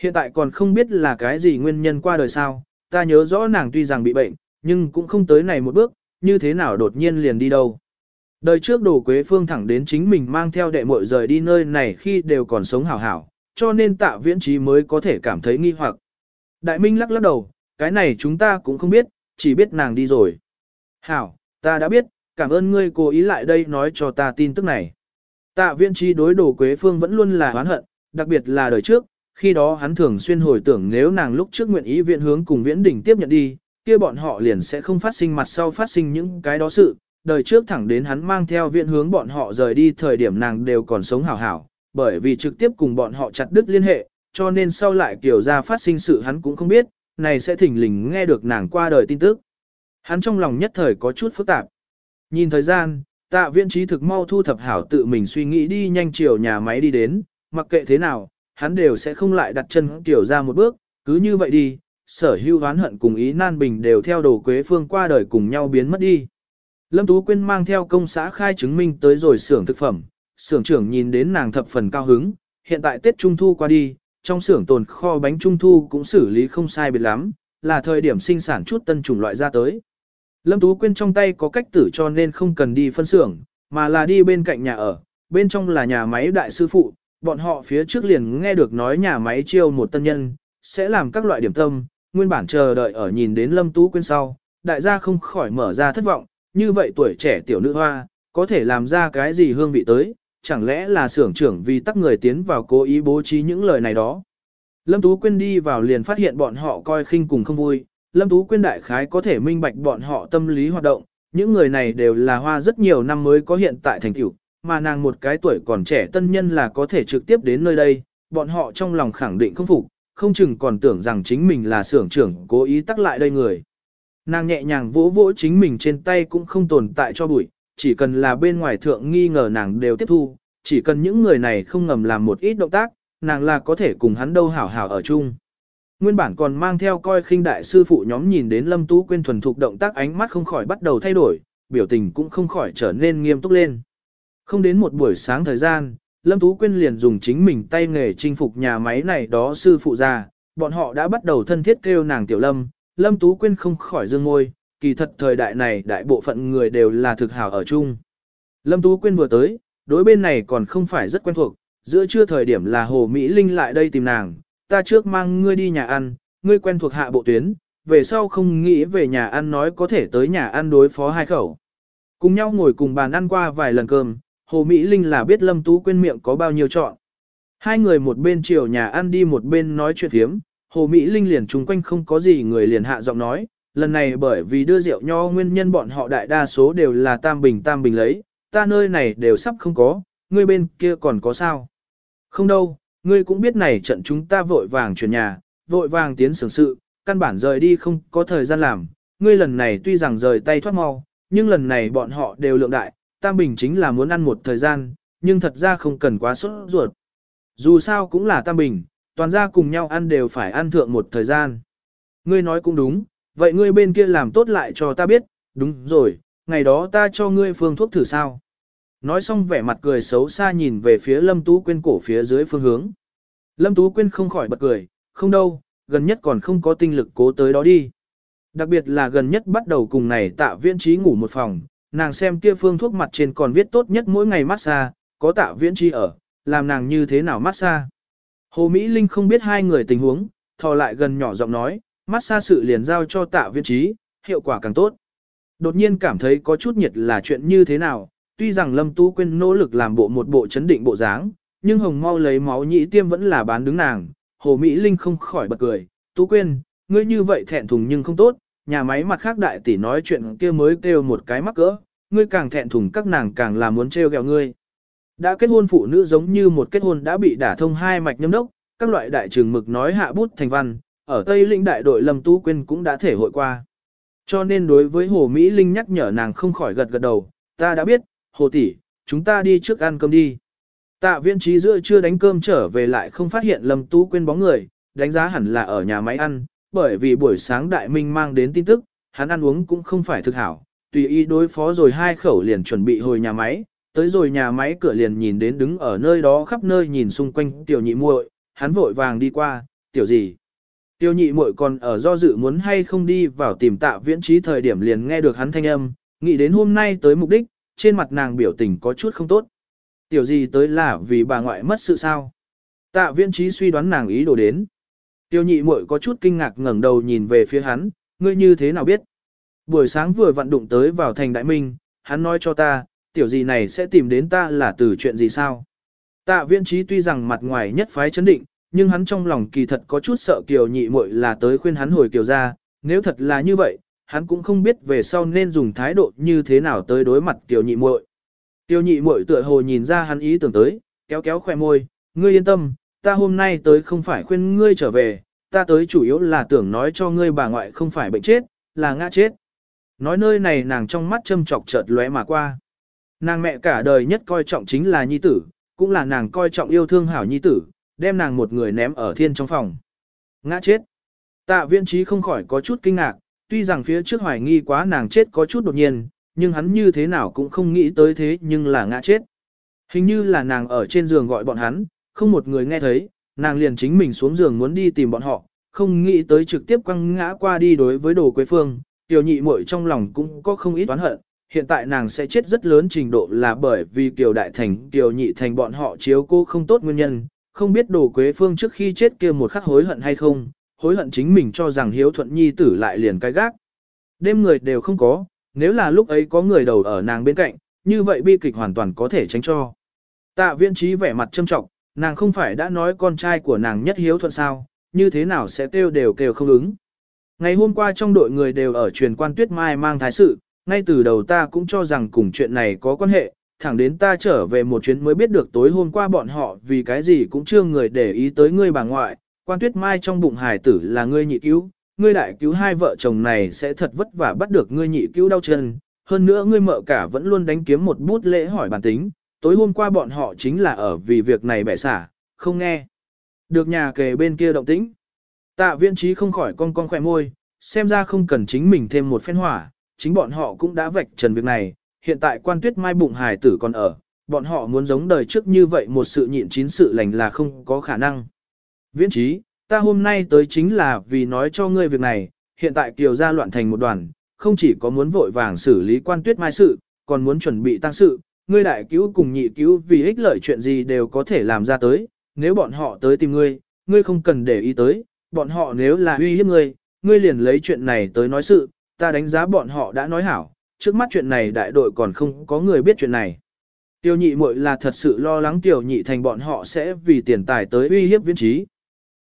Speaker 1: Hiện tại còn không biết là cái gì nguyên nhân qua đời sao, ta nhớ rõ nàng tuy rằng bị bệnh, nhưng cũng không tới này một bước, như thế nào đột nhiên liền đi đâu. Đời trước đồ quế phương thẳng đến chính mình mang theo đệ muội rời đi nơi này khi đều còn sống hảo hảo, cho nên tạ viễn trí mới có thể cảm thấy nghi hoặc. Đại Minh lắc lắc đầu, cái này chúng ta cũng không biết, chỉ biết nàng đi rồi. Hảo, ta đã biết, cảm ơn ngươi cố ý lại đây nói cho ta tin tức này. Tạ viễn trí đối đồ Quế Phương vẫn luôn là oán hận, đặc biệt là đời trước, khi đó hắn thường xuyên hồi tưởng nếu nàng lúc trước nguyện ý viện hướng cùng viễn đỉnh tiếp nhận đi, kia bọn họ liền sẽ không phát sinh mặt sau phát sinh những cái đó sự. Đời trước thẳng đến hắn mang theo viện hướng bọn họ rời đi thời điểm nàng đều còn sống hảo hảo, bởi vì trực tiếp cùng bọn họ chặt đứt liên hệ, cho nên sau lại kiểu ra phát sinh sự hắn cũng không biết, này sẽ thỉnh lình nghe được nàng qua đời tin tức. Hắn trong lòng nhất thời có chút phức tạp. Nhìn thời gian, tạ viện trí thực mau thu thập hảo tự mình suy nghĩ đi nhanh chiều nhà máy đi đến, mặc kệ thế nào, hắn đều sẽ không lại đặt chân tiểu ra một bước, cứ như vậy đi, sở hưu ván hận cùng ý nan bình đều theo đồ quế phương qua đời cùng nhau biến mất đi. Lâm Tú Quyên mang theo công xã khai chứng minh tới rồi xưởng thực phẩm, xưởng trưởng nhìn đến nàng thập phần cao hứng, hiện tại Tết Trung Thu qua đi, trong xưởng tồn kho bánh Trung Thu cũng xử lý không sai biệt lắm, là thời điểm sinh sản chút tân chủng loại ra tới. Lâm Tú Quyên trong tay có cách tử cho nên không cần đi phân xưởng, mà là đi bên cạnh nhà ở, bên trong là nhà máy đại sư phụ, bọn họ phía trước liền nghe được nói nhà máy chiêu một tân nhân, sẽ làm các loại điểm tâm, nguyên bản chờ đợi ở nhìn đến Lâm Tú Quyên sau, đại gia không khỏi mở ra thất vọng, như vậy tuổi trẻ tiểu nữ hoa, có thể làm ra cái gì hương vị tới, chẳng lẽ là xưởng trưởng vì tắc người tiến vào cố ý bố trí những lời này đó. Lâm Tú Quyên đi vào liền phát hiện bọn họ coi khinh cùng không vui, Lâm Tú Quyên đại khái có thể minh bạch bọn họ tâm lý hoạt động, những người này đều là hoa rất nhiều năm mới có hiện tại thành tựu, mà nàng một cái tuổi còn trẻ tân nhân là có thể trực tiếp đến nơi đây, bọn họ trong lòng khẳng định không phục, không chừng còn tưởng rằng chính mình là xưởng trưởng cố ý tắc lại đây người. Nàng nhẹ nhàng vỗ vỗ chính mình trên tay cũng không tồn tại cho bụi, chỉ cần là bên ngoài thượng nghi ngờ nàng đều tiếp thu, chỉ cần những người này không ngầm làm một ít động tác, nàng là có thể cùng hắn đâu hảo hảo ở chung. Nguyên bản còn mang theo coi khinh đại sư phụ nhóm nhìn đến Lâm Tú Quyên thuần thục động tác ánh mắt không khỏi bắt đầu thay đổi, biểu tình cũng không khỏi trở nên nghiêm túc lên. Không đến một buổi sáng thời gian, Lâm Tú Quyên liền dùng chính mình tay nghề chinh phục nhà máy này đó sư phụ già, bọn họ đã bắt đầu thân thiết kêu nàng Tiểu Lâm, Lâm Tú Quyên không khỏi dương ngôi, kỳ thật thời đại này đại bộ phận người đều là thực hảo ở chung. Lâm Tú Quyên vừa tới, đối bên này còn không phải rất quen thuộc, giữa trưa thời điểm là Hồ Mỹ Linh lại đây tìm nàng, ta trước mang ngươi đi nhà ăn, ngươi quen thuộc hạ bộ tuyến, về sau không nghĩ về nhà ăn nói có thể tới nhà ăn đối phó hai khẩu. Cùng nhau ngồi cùng bàn ăn qua vài lần cơm, Hồ Mỹ Linh là biết Lâm Tú Quyên miệng có bao nhiêu chọn. Hai người một bên chiều nhà ăn đi một bên nói chuyện thiếm, Hồ Mỹ Linh liền chung quanh không có gì người liền hạ giọng nói, lần này bởi vì đưa rượu nho nguyên nhân bọn họ đại đa số đều là tam bình tam bình lấy, ta nơi này đều sắp không có, ngươi bên kia còn có sao? Không đâu, ngươi cũng biết này trận chúng ta vội vàng chuyển nhà, vội vàng tiến sưởng sự, căn bản rời đi không có thời gian làm, ngươi lần này tuy rằng rời tay thoát mau, nhưng lần này bọn họ đều lượng đại, tam bình chính là muốn ăn một thời gian, nhưng thật ra không cần quá sốt ruột. Dù sao cũng là tam bình, toàn ra cùng nhau ăn đều phải ăn thượng một thời gian. Ngươi nói cũng đúng, vậy ngươi bên kia làm tốt lại cho ta biết, đúng rồi, ngày đó ta cho ngươi phương thuốc thử sao. Nói xong vẻ mặt cười xấu xa nhìn về phía Lâm Tú Quyên cổ phía dưới phương hướng. Lâm Tú Quyên không khỏi bật cười, không đâu, gần nhất còn không có tinh lực cố tới đó đi. Đặc biệt là gần nhất bắt đầu cùng này tạ viễn trí ngủ một phòng, nàng xem kia phương thuốc mặt trên còn viết tốt nhất mỗi ngày massage, có tạ viễn chi ở, làm nàng như thế nào massage. Hồ Mỹ Linh không biết hai người tình huống, thò lại gần nhỏ giọng nói, massage sự liền giao cho tạ viễn trí, hiệu quả càng tốt. Đột nhiên cảm thấy có chút nhiệt là chuyện như thế nào, tuy rằng Lâm Tú Quyên nỗ lực làm bộ một bộ chấn định bộ dáng, nhưng hồng mau lấy máu nhĩ tiêm vẫn là bán đứng nàng. Hồ Mỹ Linh không khỏi bật cười, Tú Quyên, ngươi như vậy thẹn thùng nhưng không tốt, nhà máy mặt khác đại tỷ nói chuyện kia mới kêu một cái mắc cỡ, ngươi càng thẹn thùng các nàng càng là muốn trêu ghẹo ngươi. Đã kết hôn phụ nữ giống như một kết hôn đã bị đả thông hai mạch nhâm đốc, các loại đại trường mực nói hạ bút thành văn, ở Tây Linh đại đội Lâm Tú Quyên cũng đã thể hội qua. Cho nên đối với Hồ Mỹ Linh nhắc nhở nàng không khỏi gật gật đầu, ta đã biết, Hồ tỷ, chúng ta đi trước ăn cơm đi. Tạ viên trí giữa chưa đánh cơm trở về lại không phát hiện Lâm Tú Quyên bóng người, đánh giá hẳn là ở nhà máy ăn, bởi vì buổi sáng đại minh mang đến tin tức, hắn ăn uống cũng không phải thực hảo, tùy ý đối phó rồi hai khẩu liền chuẩn bị hồi nhà máy, tới rồi nhà máy cửa liền nhìn đến đứng ở nơi đó khắp nơi nhìn xung quanh tiểu nhị muội, hắn vội vàng đi qua, tiểu gì. Tiểu nhị muội còn ở do dự muốn hay không đi vào tìm tạ viễn trí thời điểm liền nghe được hắn thanh âm, nghĩ đến hôm nay tới mục đích, trên mặt nàng biểu tình có chút không tốt. Tiểu gì tới là vì bà ngoại mất sự sao. Tạ viễn trí suy đoán nàng ý đồ đến. Tiêu nhị muội có chút kinh ngạc ngẩng đầu nhìn về phía hắn, ngươi như thế nào biết? Buổi sáng vừa vận đụng tới vào thành đại minh, hắn nói cho ta, tiểu gì này sẽ tìm đến ta là từ chuyện gì sao? Tạ viễn trí tuy rằng mặt ngoài nhất phái chấn định, nhưng hắn trong lòng kỳ thật có chút sợ kiều nhị muội là tới khuyên hắn hồi kiều ra, nếu thật là như vậy, hắn cũng không biết về sau nên dùng thái độ như thế nào tới đối mặt kiều nhị muội. Tiêu nhị muội tựa hồ nhìn ra hắn ý tưởng tới, kéo kéo khoe môi, ngươi yên tâm, ta hôm nay tới không phải khuyên ngươi trở về, ta tới chủ yếu là tưởng nói cho ngươi bà ngoại không phải bệnh chết, là ngã chết. Nói nơi này nàng trong mắt châm chọc chợt lóe mà qua. Nàng mẹ cả đời nhất coi trọng chính là nhi tử, cũng là nàng coi trọng yêu thương hảo nhi tử, đem nàng một người ném ở thiên trong phòng. Ngã chết. Tạ viên trí không khỏi có chút kinh ngạc, tuy rằng phía trước hoài nghi quá nàng chết có chút đột nhiên, nhưng hắn như thế nào cũng không nghĩ tới thế nhưng là ngã chết. Hình như là nàng ở trên giường gọi bọn hắn, không một người nghe thấy, nàng liền chính mình xuống giường muốn đi tìm bọn họ, không nghĩ tới trực tiếp quăng ngã qua đi đối với đồ quế phương, tiểu nhị muội trong lòng cũng có không ít oán hận. Hiện tại nàng sẽ chết rất lớn trình độ là bởi vì Kiều Đại Thành, Kiều Nhị Thành bọn họ chiếu cô không tốt nguyên nhân, không biết đồ quế phương trước khi chết kia một khắc hối hận hay không, hối hận chính mình cho rằng hiếu thuận nhi tử lại liền cái gác. Đêm người đều không có, nếu là lúc ấy có người đầu ở nàng bên cạnh, như vậy bi kịch hoàn toàn có thể tránh cho. Tạ viên trí vẻ mặt châm trọng, nàng không phải đã nói con trai của nàng nhất hiếu thuận sao, như thế nào sẽ kêu đều kêu không ứng. Ngày hôm qua trong đội người đều ở truyền quan tuyết mai mang thái sự, ngay từ đầu ta cũng cho rằng cùng chuyện này có quan hệ, thẳng đến ta trở về một chuyến mới biết được tối hôm qua bọn họ vì cái gì cũng chưa người để ý tới ngươi bà ngoại, quan tuyết mai trong bụng hài tử là ngươi nhị cứu, ngươi đại cứu hai vợ chồng này sẽ thật vất vả bắt được ngươi nhị cứu đau chân, hơn nữa ngươi mợ cả vẫn luôn đánh kiếm một bút lễ hỏi bản tính, tối hôm qua bọn họ chính là ở vì việc này bẻ xả, không nghe. Được nhà kề bên kia động tĩnh. Tạ viên trí không khỏi con con khỏe môi, xem ra không cần chính mình thêm một phen hỏa, chính bọn họ cũng đã vạch trần việc này, hiện tại quan tuyết mai bụng hài tử còn ở, bọn họ muốn giống đời trước như vậy một sự nhịn chín sự lành là không có khả năng. Viễn trí, ta hôm nay tới chính là vì nói cho ngươi việc này, hiện tại kiều gia loạn thành một đoàn, không chỉ có muốn vội vàng xử lý quan tuyết mai sự, còn muốn chuẩn bị tăng sự, ngươi đại cứu cùng nhị cứu vì ích lợi chuyện gì đều có thể làm ra tới, nếu bọn họ tới tìm ngươi, ngươi không cần để ý tới, bọn họ nếu là uy hiếp ngươi, ngươi liền lấy chuyện này tới nói sự, ta đánh giá bọn họ đã nói hảo, trước mắt chuyện này đại đội còn không có người biết chuyện này. Tiêu nhị muội là thật sự lo lắng tiểu nhị thành bọn họ sẽ vì tiền tài tới uy hiếp viên trí.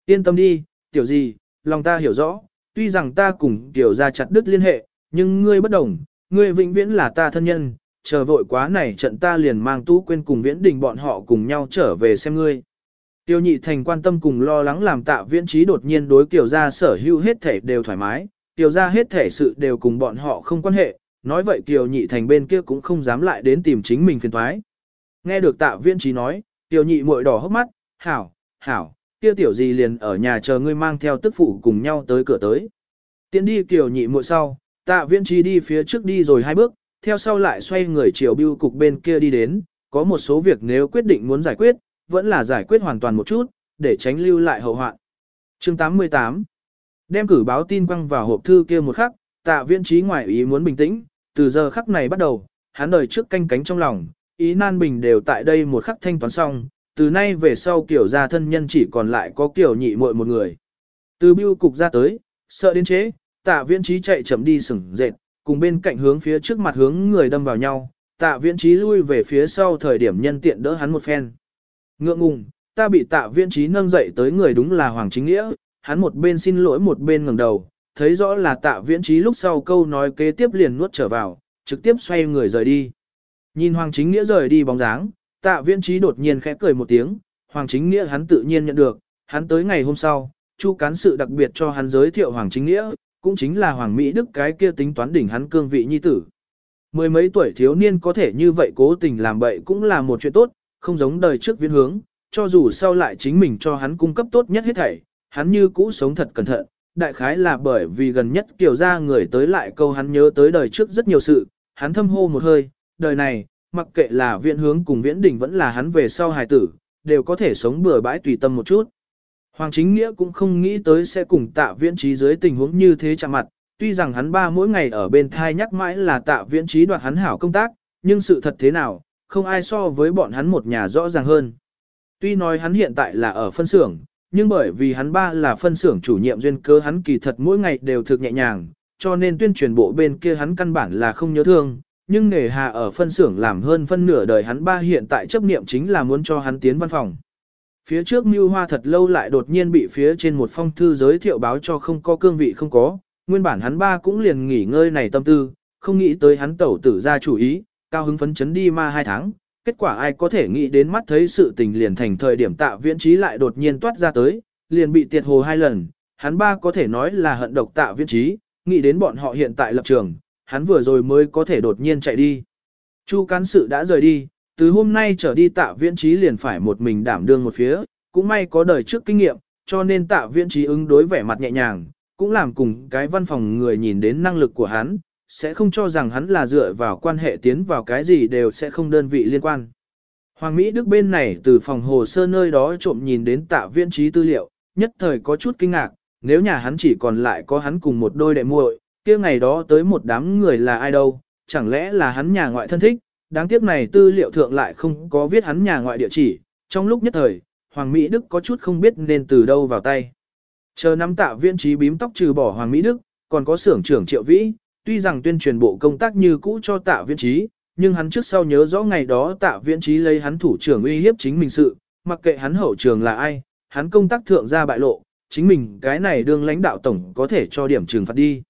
Speaker 1: Yên tâm đi, tiểu gì, lòng ta hiểu rõ, tuy rằng ta cùng tiểu ra chặt đứt liên hệ, nhưng ngươi bất đồng, ngươi vĩnh viễn là ta thân nhân, chờ vội quá này trận ta liền mang tú quên cùng viễn đình bọn họ cùng nhau trở về xem ngươi. Tiêu nhị thành quan tâm cùng lo lắng làm tạ viễn trí đột nhiên đối kiểu ra sở hữu hết thể đều thoải mái, kiểu ra hết thể sự đều cùng bọn họ không quan hệ, nói vậy Kiều Nhị Thành bên kia cũng không dám lại đến tìm chính mình phiền thoái. Nghe được tạ Viễn trí nói, Tiểu Nhị muội đỏ hốc mắt, hảo, hảo, kia tiểu gì liền ở nhà chờ ngươi mang theo tức phụ cùng nhau tới cửa tới. Tiến đi Kiều Nhị muội sau, tạ Viễn trí đi phía trước đi rồi hai bước, theo sau lại xoay người chiều bưu cục bên kia đi đến, có một số việc nếu quyết định muốn giải quyết, vẫn là giải quyết hoàn toàn một chút, để tránh lưu lại hậu hoạn. Chương 88 Đem cử báo tin quăng vào hộp thư kia một khắc, tạ viên trí ngoại ý muốn bình tĩnh, từ giờ khắc này bắt đầu, hắn đời trước canh cánh trong lòng, ý nan bình đều tại đây một khắc thanh toán xong, từ nay về sau kiểu gia thân nhân chỉ còn lại có kiểu nhị muội một người. Từ bưu cục ra tới, sợ đến chế, tạ viễn trí chạy chậm đi sừng dệt, cùng bên cạnh hướng phía trước mặt hướng người đâm vào nhau, tạ viễn trí lui về phía sau thời điểm nhân tiện đỡ hắn một phen. Ngượng ngùng, ta bị tạ viễn trí nâng dậy tới người đúng là Hoàng Chính Nghĩa, hắn một bên xin lỗi một bên ngẩng đầu, thấy rõ là tạ viễn trí lúc sau câu nói kế tiếp liền nuốt trở vào, trực tiếp xoay người rời đi. Nhìn Hoàng Chính Nghĩa rời đi bóng dáng, tạ viễn trí đột nhiên khẽ cười một tiếng, Hoàng Chính Nghĩa hắn tự nhiên nhận được, hắn tới ngày hôm sau, Chu cán sự đặc biệt cho hắn giới thiệu Hoàng Chính Nghĩa, cũng chính là Hoàng Mỹ Đức cái kia tính toán đỉnh hắn cương vị nhi tử. Mười mấy tuổi thiếu niên có thể như vậy cố tình làm bậy cũng là một chuyện tốt, không giống đời trước viễn hướng, cho dù sau lại chính mình cho hắn cung cấp tốt nhất hết thảy, hắn như cũ sống thật cẩn thận, đại khái là bởi vì gần nhất kiểu ra người tới lại câu hắn nhớ tới đời trước rất nhiều sự, hắn thâm hô một hơi, đời này, mặc kệ là viễn hướng cùng viễn đỉnh vẫn là hắn về sau hài tử, đều có thể sống bừa bãi tùy tâm một chút. Hoàng chính nghĩa cũng không nghĩ tới sẽ cùng tạ viễn trí dưới tình huống như thế chạm mặt, tuy rằng hắn ba mỗi ngày ở bên thai nhắc mãi là tạ viễn trí đoạt hắn hảo công tác, nhưng sự thật thế nào, không ai so với bọn hắn một nhà rõ ràng hơn. Tuy nói hắn hiện tại là ở phân xưởng, nhưng bởi vì hắn ba là phân xưởng chủ nhiệm duyên cơ hắn kỳ thật mỗi ngày đều thực nhẹ nhàng, cho nên tuyên truyền bộ bên kia hắn căn bản là không nhớ thương, nhưng nghề hà ở phân xưởng làm hơn phân nửa đời hắn ba hiện tại chấp niệm chính là muốn cho hắn tiến văn phòng. Phía trước mưu hoa thật lâu lại đột nhiên bị phía trên một phong thư giới thiệu báo cho không có cương vị không có, nguyên bản hắn ba cũng liền nghỉ ngơi này tâm tư, không nghĩ tới hắn tẩu tử ra chủ ý, cao hứng phấn chấn đi ma hai tháng, kết quả ai có thể nghĩ đến mắt thấy sự tình liền thành thời điểm tạ viễn trí lại đột nhiên toát ra tới, liền bị tiệt hồ hai lần, hắn ba có thể nói là hận độc tạ viễn trí, nghĩ đến bọn họ hiện tại lập trường, hắn vừa rồi mới có thể đột nhiên chạy đi. Chu cán sự đã rời đi, từ hôm nay trở đi tạ viễn trí liền phải một mình đảm đương một phía, cũng may có đời trước kinh nghiệm, cho nên tạ viễn trí ứng đối vẻ mặt nhẹ nhàng, cũng làm cùng cái văn phòng người nhìn đến năng lực của hắn, sẽ không cho rằng hắn là dựa vào quan hệ tiến vào cái gì đều sẽ không đơn vị liên quan. Hoàng Mỹ Đức bên này từ phòng hồ sơ nơi đó trộm nhìn đến tạ viễn trí tư liệu, nhất thời có chút kinh ngạc, nếu nhà hắn chỉ còn lại có hắn cùng một đôi đệ muội, kia ngày đó tới một đám người là ai đâu, chẳng lẽ là hắn nhà ngoại thân thích, đáng tiếc này tư liệu thượng lại không có viết hắn nhà ngoại địa chỉ, trong lúc nhất thời, Hoàng Mỹ Đức có chút không biết nên từ đâu vào tay. Chờ nắm tạ viên trí bím tóc trừ bỏ Hoàng Mỹ Đức, còn có xưởng trưởng Triệu Vĩ, tuy rằng tuyên truyền bộ công tác như cũ cho tạ viên trí, nhưng hắn trước sau nhớ rõ ngày đó tạ viên trí lấy hắn thủ trưởng uy hiếp chính mình sự, mặc kệ hắn hậu trường là ai, hắn công tác thượng ra bại lộ, chính mình cái này đương lãnh đạo tổng có thể cho điểm trừng phạt đi.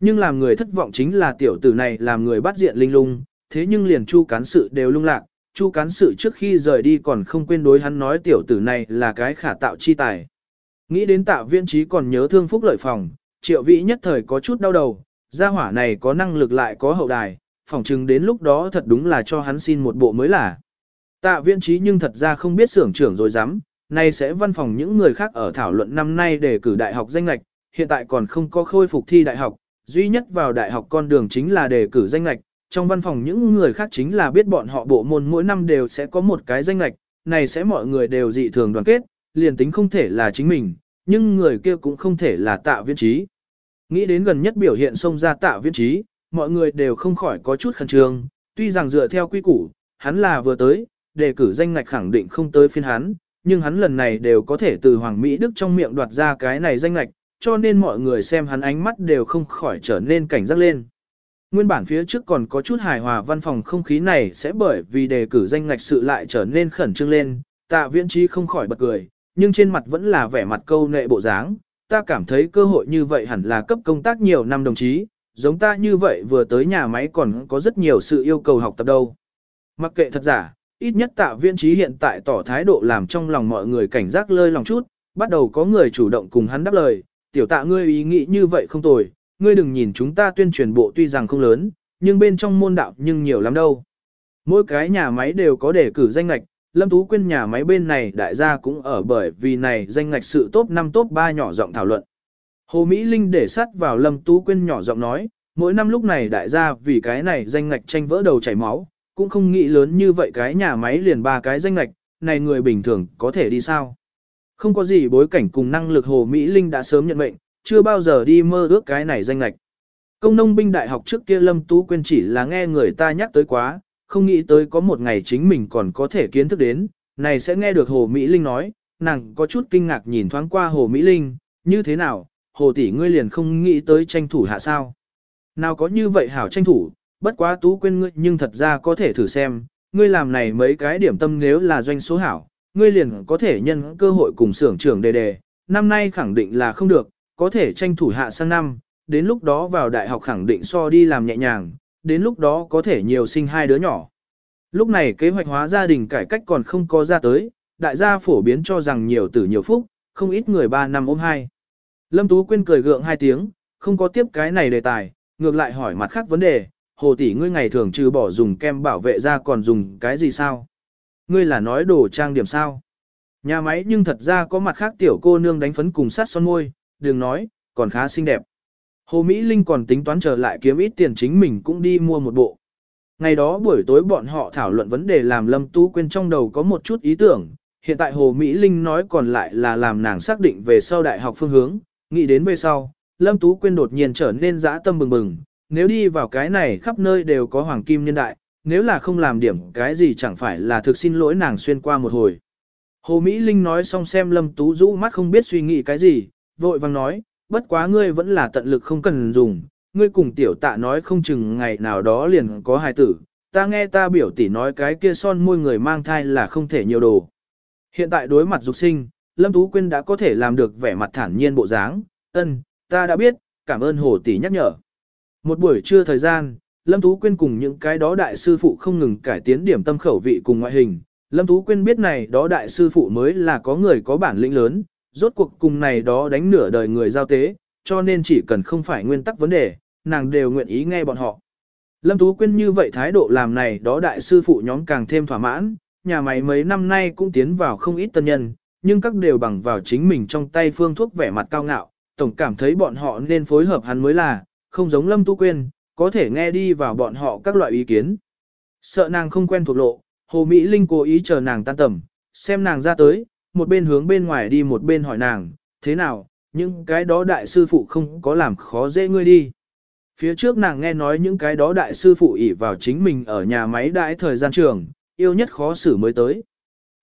Speaker 1: Nhưng làm người thất vọng chính là tiểu tử này làm người bắt diện linh lung, thế nhưng liền chu cán sự đều lung lạc, chu cán sự trước khi rời đi còn không quên đối hắn nói tiểu tử này là cái khả tạo chi tài. Nghĩ đến tạ viên trí còn nhớ thương phúc lợi phòng, triệu vĩ nhất thời có chút đau đầu, gia hỏa này có năng lực lại có hậu đài, phỏng chừng đến lúc đó thật đúng là cho hắn xin một bộ mới là. Tạ viên trí nhưng thật ra không biết xưởng trưởng rồi dám, nay sẽ văn phòng những người khác ở thảo luận năm nay để cử đại học danh lạch, hiện tại còn không có khôi phục thi đại học, duy nhất vào đại học con đường chính là đề cử danh lạch, trong văn phòng những người khác chính là biết bọn họ bộ môn mỗi năm đều sẽ có một cái danh lệch, này sẽ mọi người đều dị thường đoàn kết, liền tính không thể là chính mình, nhưng người kia cũng không thể là tạ viên trí. Nghĩ đến gần nhất biểu hiện xông ra tạ viên trí, mọi người đều không khỏi có chút khẩn trương, tuy rằng dựa theo quy củ, hắn là vừa tới, đề cử danh ngạch khẳng định không tới phiên hắn, nhưng hắn lần này đều có thể từ Hoàng Mỹ Đức trong miệng đoạt ra cái này danh ngạch, cho nên mọi người xem hắn ánh mắt đều không khỏi trở nên cảnh giác lên. Nguyên bản phía trước còn có chút hài hòa văn phòng không khí này sẽ bởi vì đề cử danh ngạch sự lại trở nên khẩn trương lên, tạ viễn trí không khỏi bật cười, nhưng trên mặt vẫn là vẻ mặt câu nệ bộ dáng, ta cảm thấy cơ hội như vậy hẳn là cấp công tác nhiều năm đồng chí, giống ta như vậy vừa tới nhà máy còn có rất nhiều sự yêu cầu học tập đâu. Mặc kệ thật giả, ít nhất tạ viễn trí hiện tại tỏ thái độ làm trong lòng mọi người cảnh giác lơi lòng chút, bắt đầu có người chủ động cùng hắn đáp lời, tiểu tạ ngươi ý nghĩ như vậy không tồi, ngươi đừng nhìn chúng ta tuyên truyền bộ tuy rằng không lớn, nhưng bên trong môn đạo nhưng nhiều lắm đâu. Mỗi cái nhà máy đều có đề cử danh ngạch, Lâm Tú Quyên nhà máy bên này đại gia cũng ở bởi vì này danh ngạch sự top 5 top 3 nhỏ giọng thảo luận. Hồ Mỹ Linh để sắt vào Lâm Tú Quyên nhỏ giọng nói, mỗi năm lúc này đại gia vì cái này danh ngạch tranh vỡ đầu chảy máu, cũng không nghĩ lớn như vậy cái nhà máy liền ba cái danh ngạch, này người bình thường có thể đi sao. Không có gì bối cảnh cùng năng lực Hồ Mỹ Linh đã sớm nhận mệnh, chưa bao giờ đi mơ ước cái này danh lệch. Công nông binh đại học trước kia Lâm Tú Quyên chỉ là nghe người ta nhắc tới quá, không nghĩ tới có một ngày chính mình còn có thể kiến thức đến, này sẽ nghe được Hồ Mỹ Linh nói, nàng có chút kinh ngạc nhìn thoáng qua Hồ Mỹ Linh, như thế nào, Hồ tỷ ngươi liền không nghĩ tới tranh thủ hạ sao. Nào có như vậy hảo tranh thủ, bất quá Tú Quyên ngươi nhưng thật ra có thể thử xem, ngươi làm này mấy cái điểm tâm nếu là doanh số hảo, ngươi liền có thể nhân cơ hội cùng xưởng trưởng đề đề, năm nay khẳng định là không được, có thể tranh thủ hạ sang năm, đến lúc đó vào đại học khẳng định so đi làm nhẹ nhàng, đến lúc đó có thể nhiều sinh hai đứa nhỏ. Lúc này kế hoạch hóa gia đình cải cách còn không có ra tới, đại gia phổ biến cho rằng nhiều tử nhiều phúc, không ít người ba năm ôm hai. Lâm Tú Quyên cười gượng hai tiếng, không có tiếp cái này đề tài, ngược lại hỏi mặt khác vấn đề, hồ tỷ ngươi ngày thường trừ bỏ dùng kem bảo vệ ra còn dùng cái gì sao? Ngươi là nói đồ trang điểm sao? Nhà máy nhưng thật ra có mặt khác tiểu cô nương đánh phấn cùng sát son môi, đừng nói, còn khá xinh đẹp. Hồ Mỹ Linh còn tính toán trở lại kiếm ít tiền chính mình cũng đi mua một bộ. Ngày đó buổi tối bọn họ thảo luận vấn đề làm Lâm Tú Quyên trong đầu có một chút ý tưởng, hiện tại Hồ Mỹ Linh nói còn lại là làm nàng xác định về sau đại học phương hướng, nghĩ đến về sau, Lâm Tú Quyên đột nhiên trở nên dã tâm bừng bừng, nếu đi vào cái này khắp nơi đều có hoàng kim nhân đại, nếu là không làm điểm cái gì chẳng phải là thực xin lỗi nàng xuyên qua một hồi. Hồ Mỹ Linh nói xong xem Lâm Tú rũ mắt không biết suy nghĩ cái gì, vội vàng nói, bất quá ngươi vẫn là tận lực không cần dùng, ngươi cùng tiểu tạ nói không chừng ngày nào đó liền có hài tử, ta nghe ta biểu tỷ nói cái kia son môi người mang thai là không thể nhiều đồ. Hiện tại đối mặt dục sinh, Lâm Tú Quyên đã có thể làm được vẻ mặt thản nhiên bộ dáng, ân, ta đã biết, cảm ơn hồ tỷ nhắc nhở. Một buổi trưa thời gian, Lâm Tú Quyên cùng những cái đó đại sư phụ không ngừng cải tiến điểm tâm khẩu vị cùng ngoại hình. Lâm Tú Quyên biết này đó đại sư phụ mới là có người có bản lĩnh lớn, rốt cuộc cùng này đó đánh nửa đời người giao tế, cho nên chỉ cần không phải nguyên tắc vấn đề, nàng đều nguyện ý nghe bọn họ. Lâm Tú Quyên như vậy thái độ làm này đó đại sư phụ nhóm càng thêm thỏa mãn, nhà máy mấy năm nay cũng tiến vào không ít tân nhân, nhưng các đều bằng vào chính mình trong tay phương thuốc vẻ mặt cao ngạo, tổng cảm thấy bọn họ nên phối hợp hắn mới là, không giống Lâm Tu Quyên, có thể nghe đi vào bọn họ các loại ý kiến. Sợ nàng không quen thuộc lộ, Hồ Mỹ Linh cố ý chờ nàng tan tầm, xem nàng ra tới, một bên hướng bên ngoài đi một bên hỏi nàng, thế nào, những cái đó đại sư phụ không có làm khó dễ ngươi đi. Phía trước nàng nghe nói những cái đó đại sư phụ ỉ vào chính mình ở nhà máy đại thời gian trường, yêu nhất khó xử mới tới.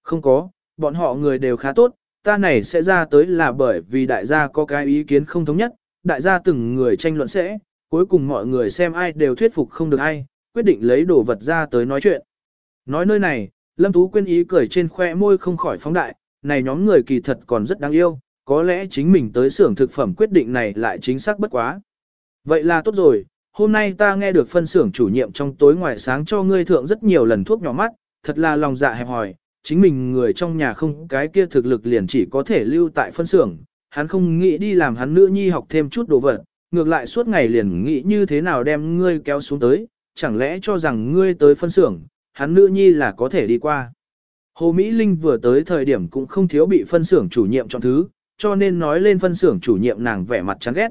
Speaker 1: Không có, bọn họ người đều khá tốt, ta này sẽ ra tới là bởi vì đại gia có cái ý kiến không thống nhất, đại gia từng người tranh luận sẽ, cuối cùng mọi người xem ai đều thuyết phục không được ai, quyết định lấy đồ vật ra tới nói chuyện. Nói nơi này, Lâm Tú Quyên ý cười trên khoe môi không khỏi phóng đại, này nhóm người kỳ thật còn rất đáng yêu, có lẽ chính mình tới xưởng thực phẩm quyết định này lại chính xác bất quá. Vậy là tốt rồi, hôm nay ta nghe được phân xưởng chủ nhiệm trong tối ngoài sáng cho ngươi thượng rất nhiều lần thuốc nhỏ mắt, thật là lòng dạ hẹp hòi, chính mình người trong nhà không cái kia thực lực liền chỉ có thể lưu tại phân xưởng, hắn không nghĩ đi làm hắn nữ nhi học thêm chút đồ vật, ngược lại suốt ngày liền nghĩ như thế nào đem ngươi kéo xuống tới, chẳng lẽ cho rằng ngươi tới phân xưởng, hắn nữ nhi là có thể đi qua. Hồ Mỹ Linh vừa tới thời điểm cũng không thiếu bị phân xưởng chủ nhiệm chọn thứ, cho nên nói lên phân xưởng chủ nhiệm nàng vẻ mặt chán ghét.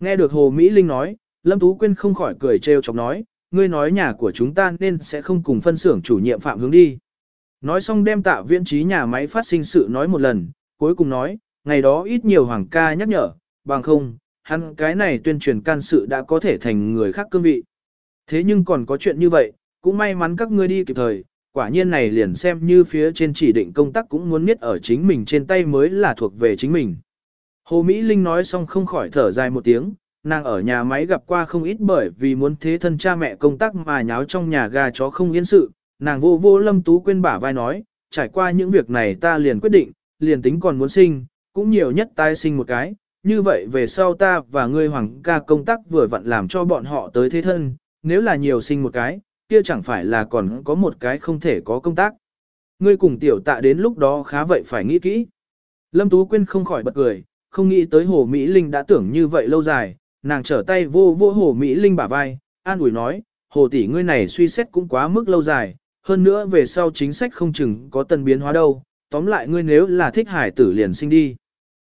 Speaker 1: Nghe được Hồ Mỹ Linh nói, Lâm Tú Quyên không khỏi cười trêu chọc nói, ngươi nói nhà của chúng ta nên sẽ không cùng phân xưởng chủ nhiệm phạm hướng đi. Nói xong đem tạ viễn trí nhà máy phát sinh sự nói một lần, cuối cùng nói, ngày đó ít nhiều hoàng ca nhắc nhở, bằng không, hắn cái này tuyên truyền can sự đã có thể thành người khác cương vị. Thế nhưng còn có chuyện như vậy, cũng may mắn các ngươi đi kịp thời, quả nhiên này liền xem như phía trên chỉ định công tác cũng muốn biết ở chính mình trên tay mới là thuộc về chính mình. Hồ Mỹ Linh nói xong không khỏi thở dài một tiếng, nàng ở nhà máy gặp qua không ít bởi vì muốn thế thân cha mẹ công tác mà nháo trong nhà gà chó không yên sự, nàng vô vô lâm tú quên bả vai nói, trải qua những việc này ta liền quyết định, liền tính còn muốn sinh, cũng nhiều nhất tai sinh một cái, như vậy về sau ta và ngươi hoàng ca công tác vừa vặn làm cho bọn họ tới thế thân, nếu là nhiều sinh một cái, kia chẳng phải là còn có một cái không thể có công tác. Ngươi cùng tiểu tạ đến lúc đó khá vậy phải nghĩ kỹ. Lâm Tú Quyên không khỏi bật cười, không nghĩ tới Hồ Mỹ Linh đã tưởng như vậy lâu dài, nàng trở tay vô vô Hồ Mỹ Linh bả vai, an ủi nói, Hồ tỷ ngươi này suy xét cũng quá mức lâu dài, hơn nữa về sau chính sách không chừng có tân biến hóa đâu, tóm lại ngươi nếu là thích hải tử liền sinh đi.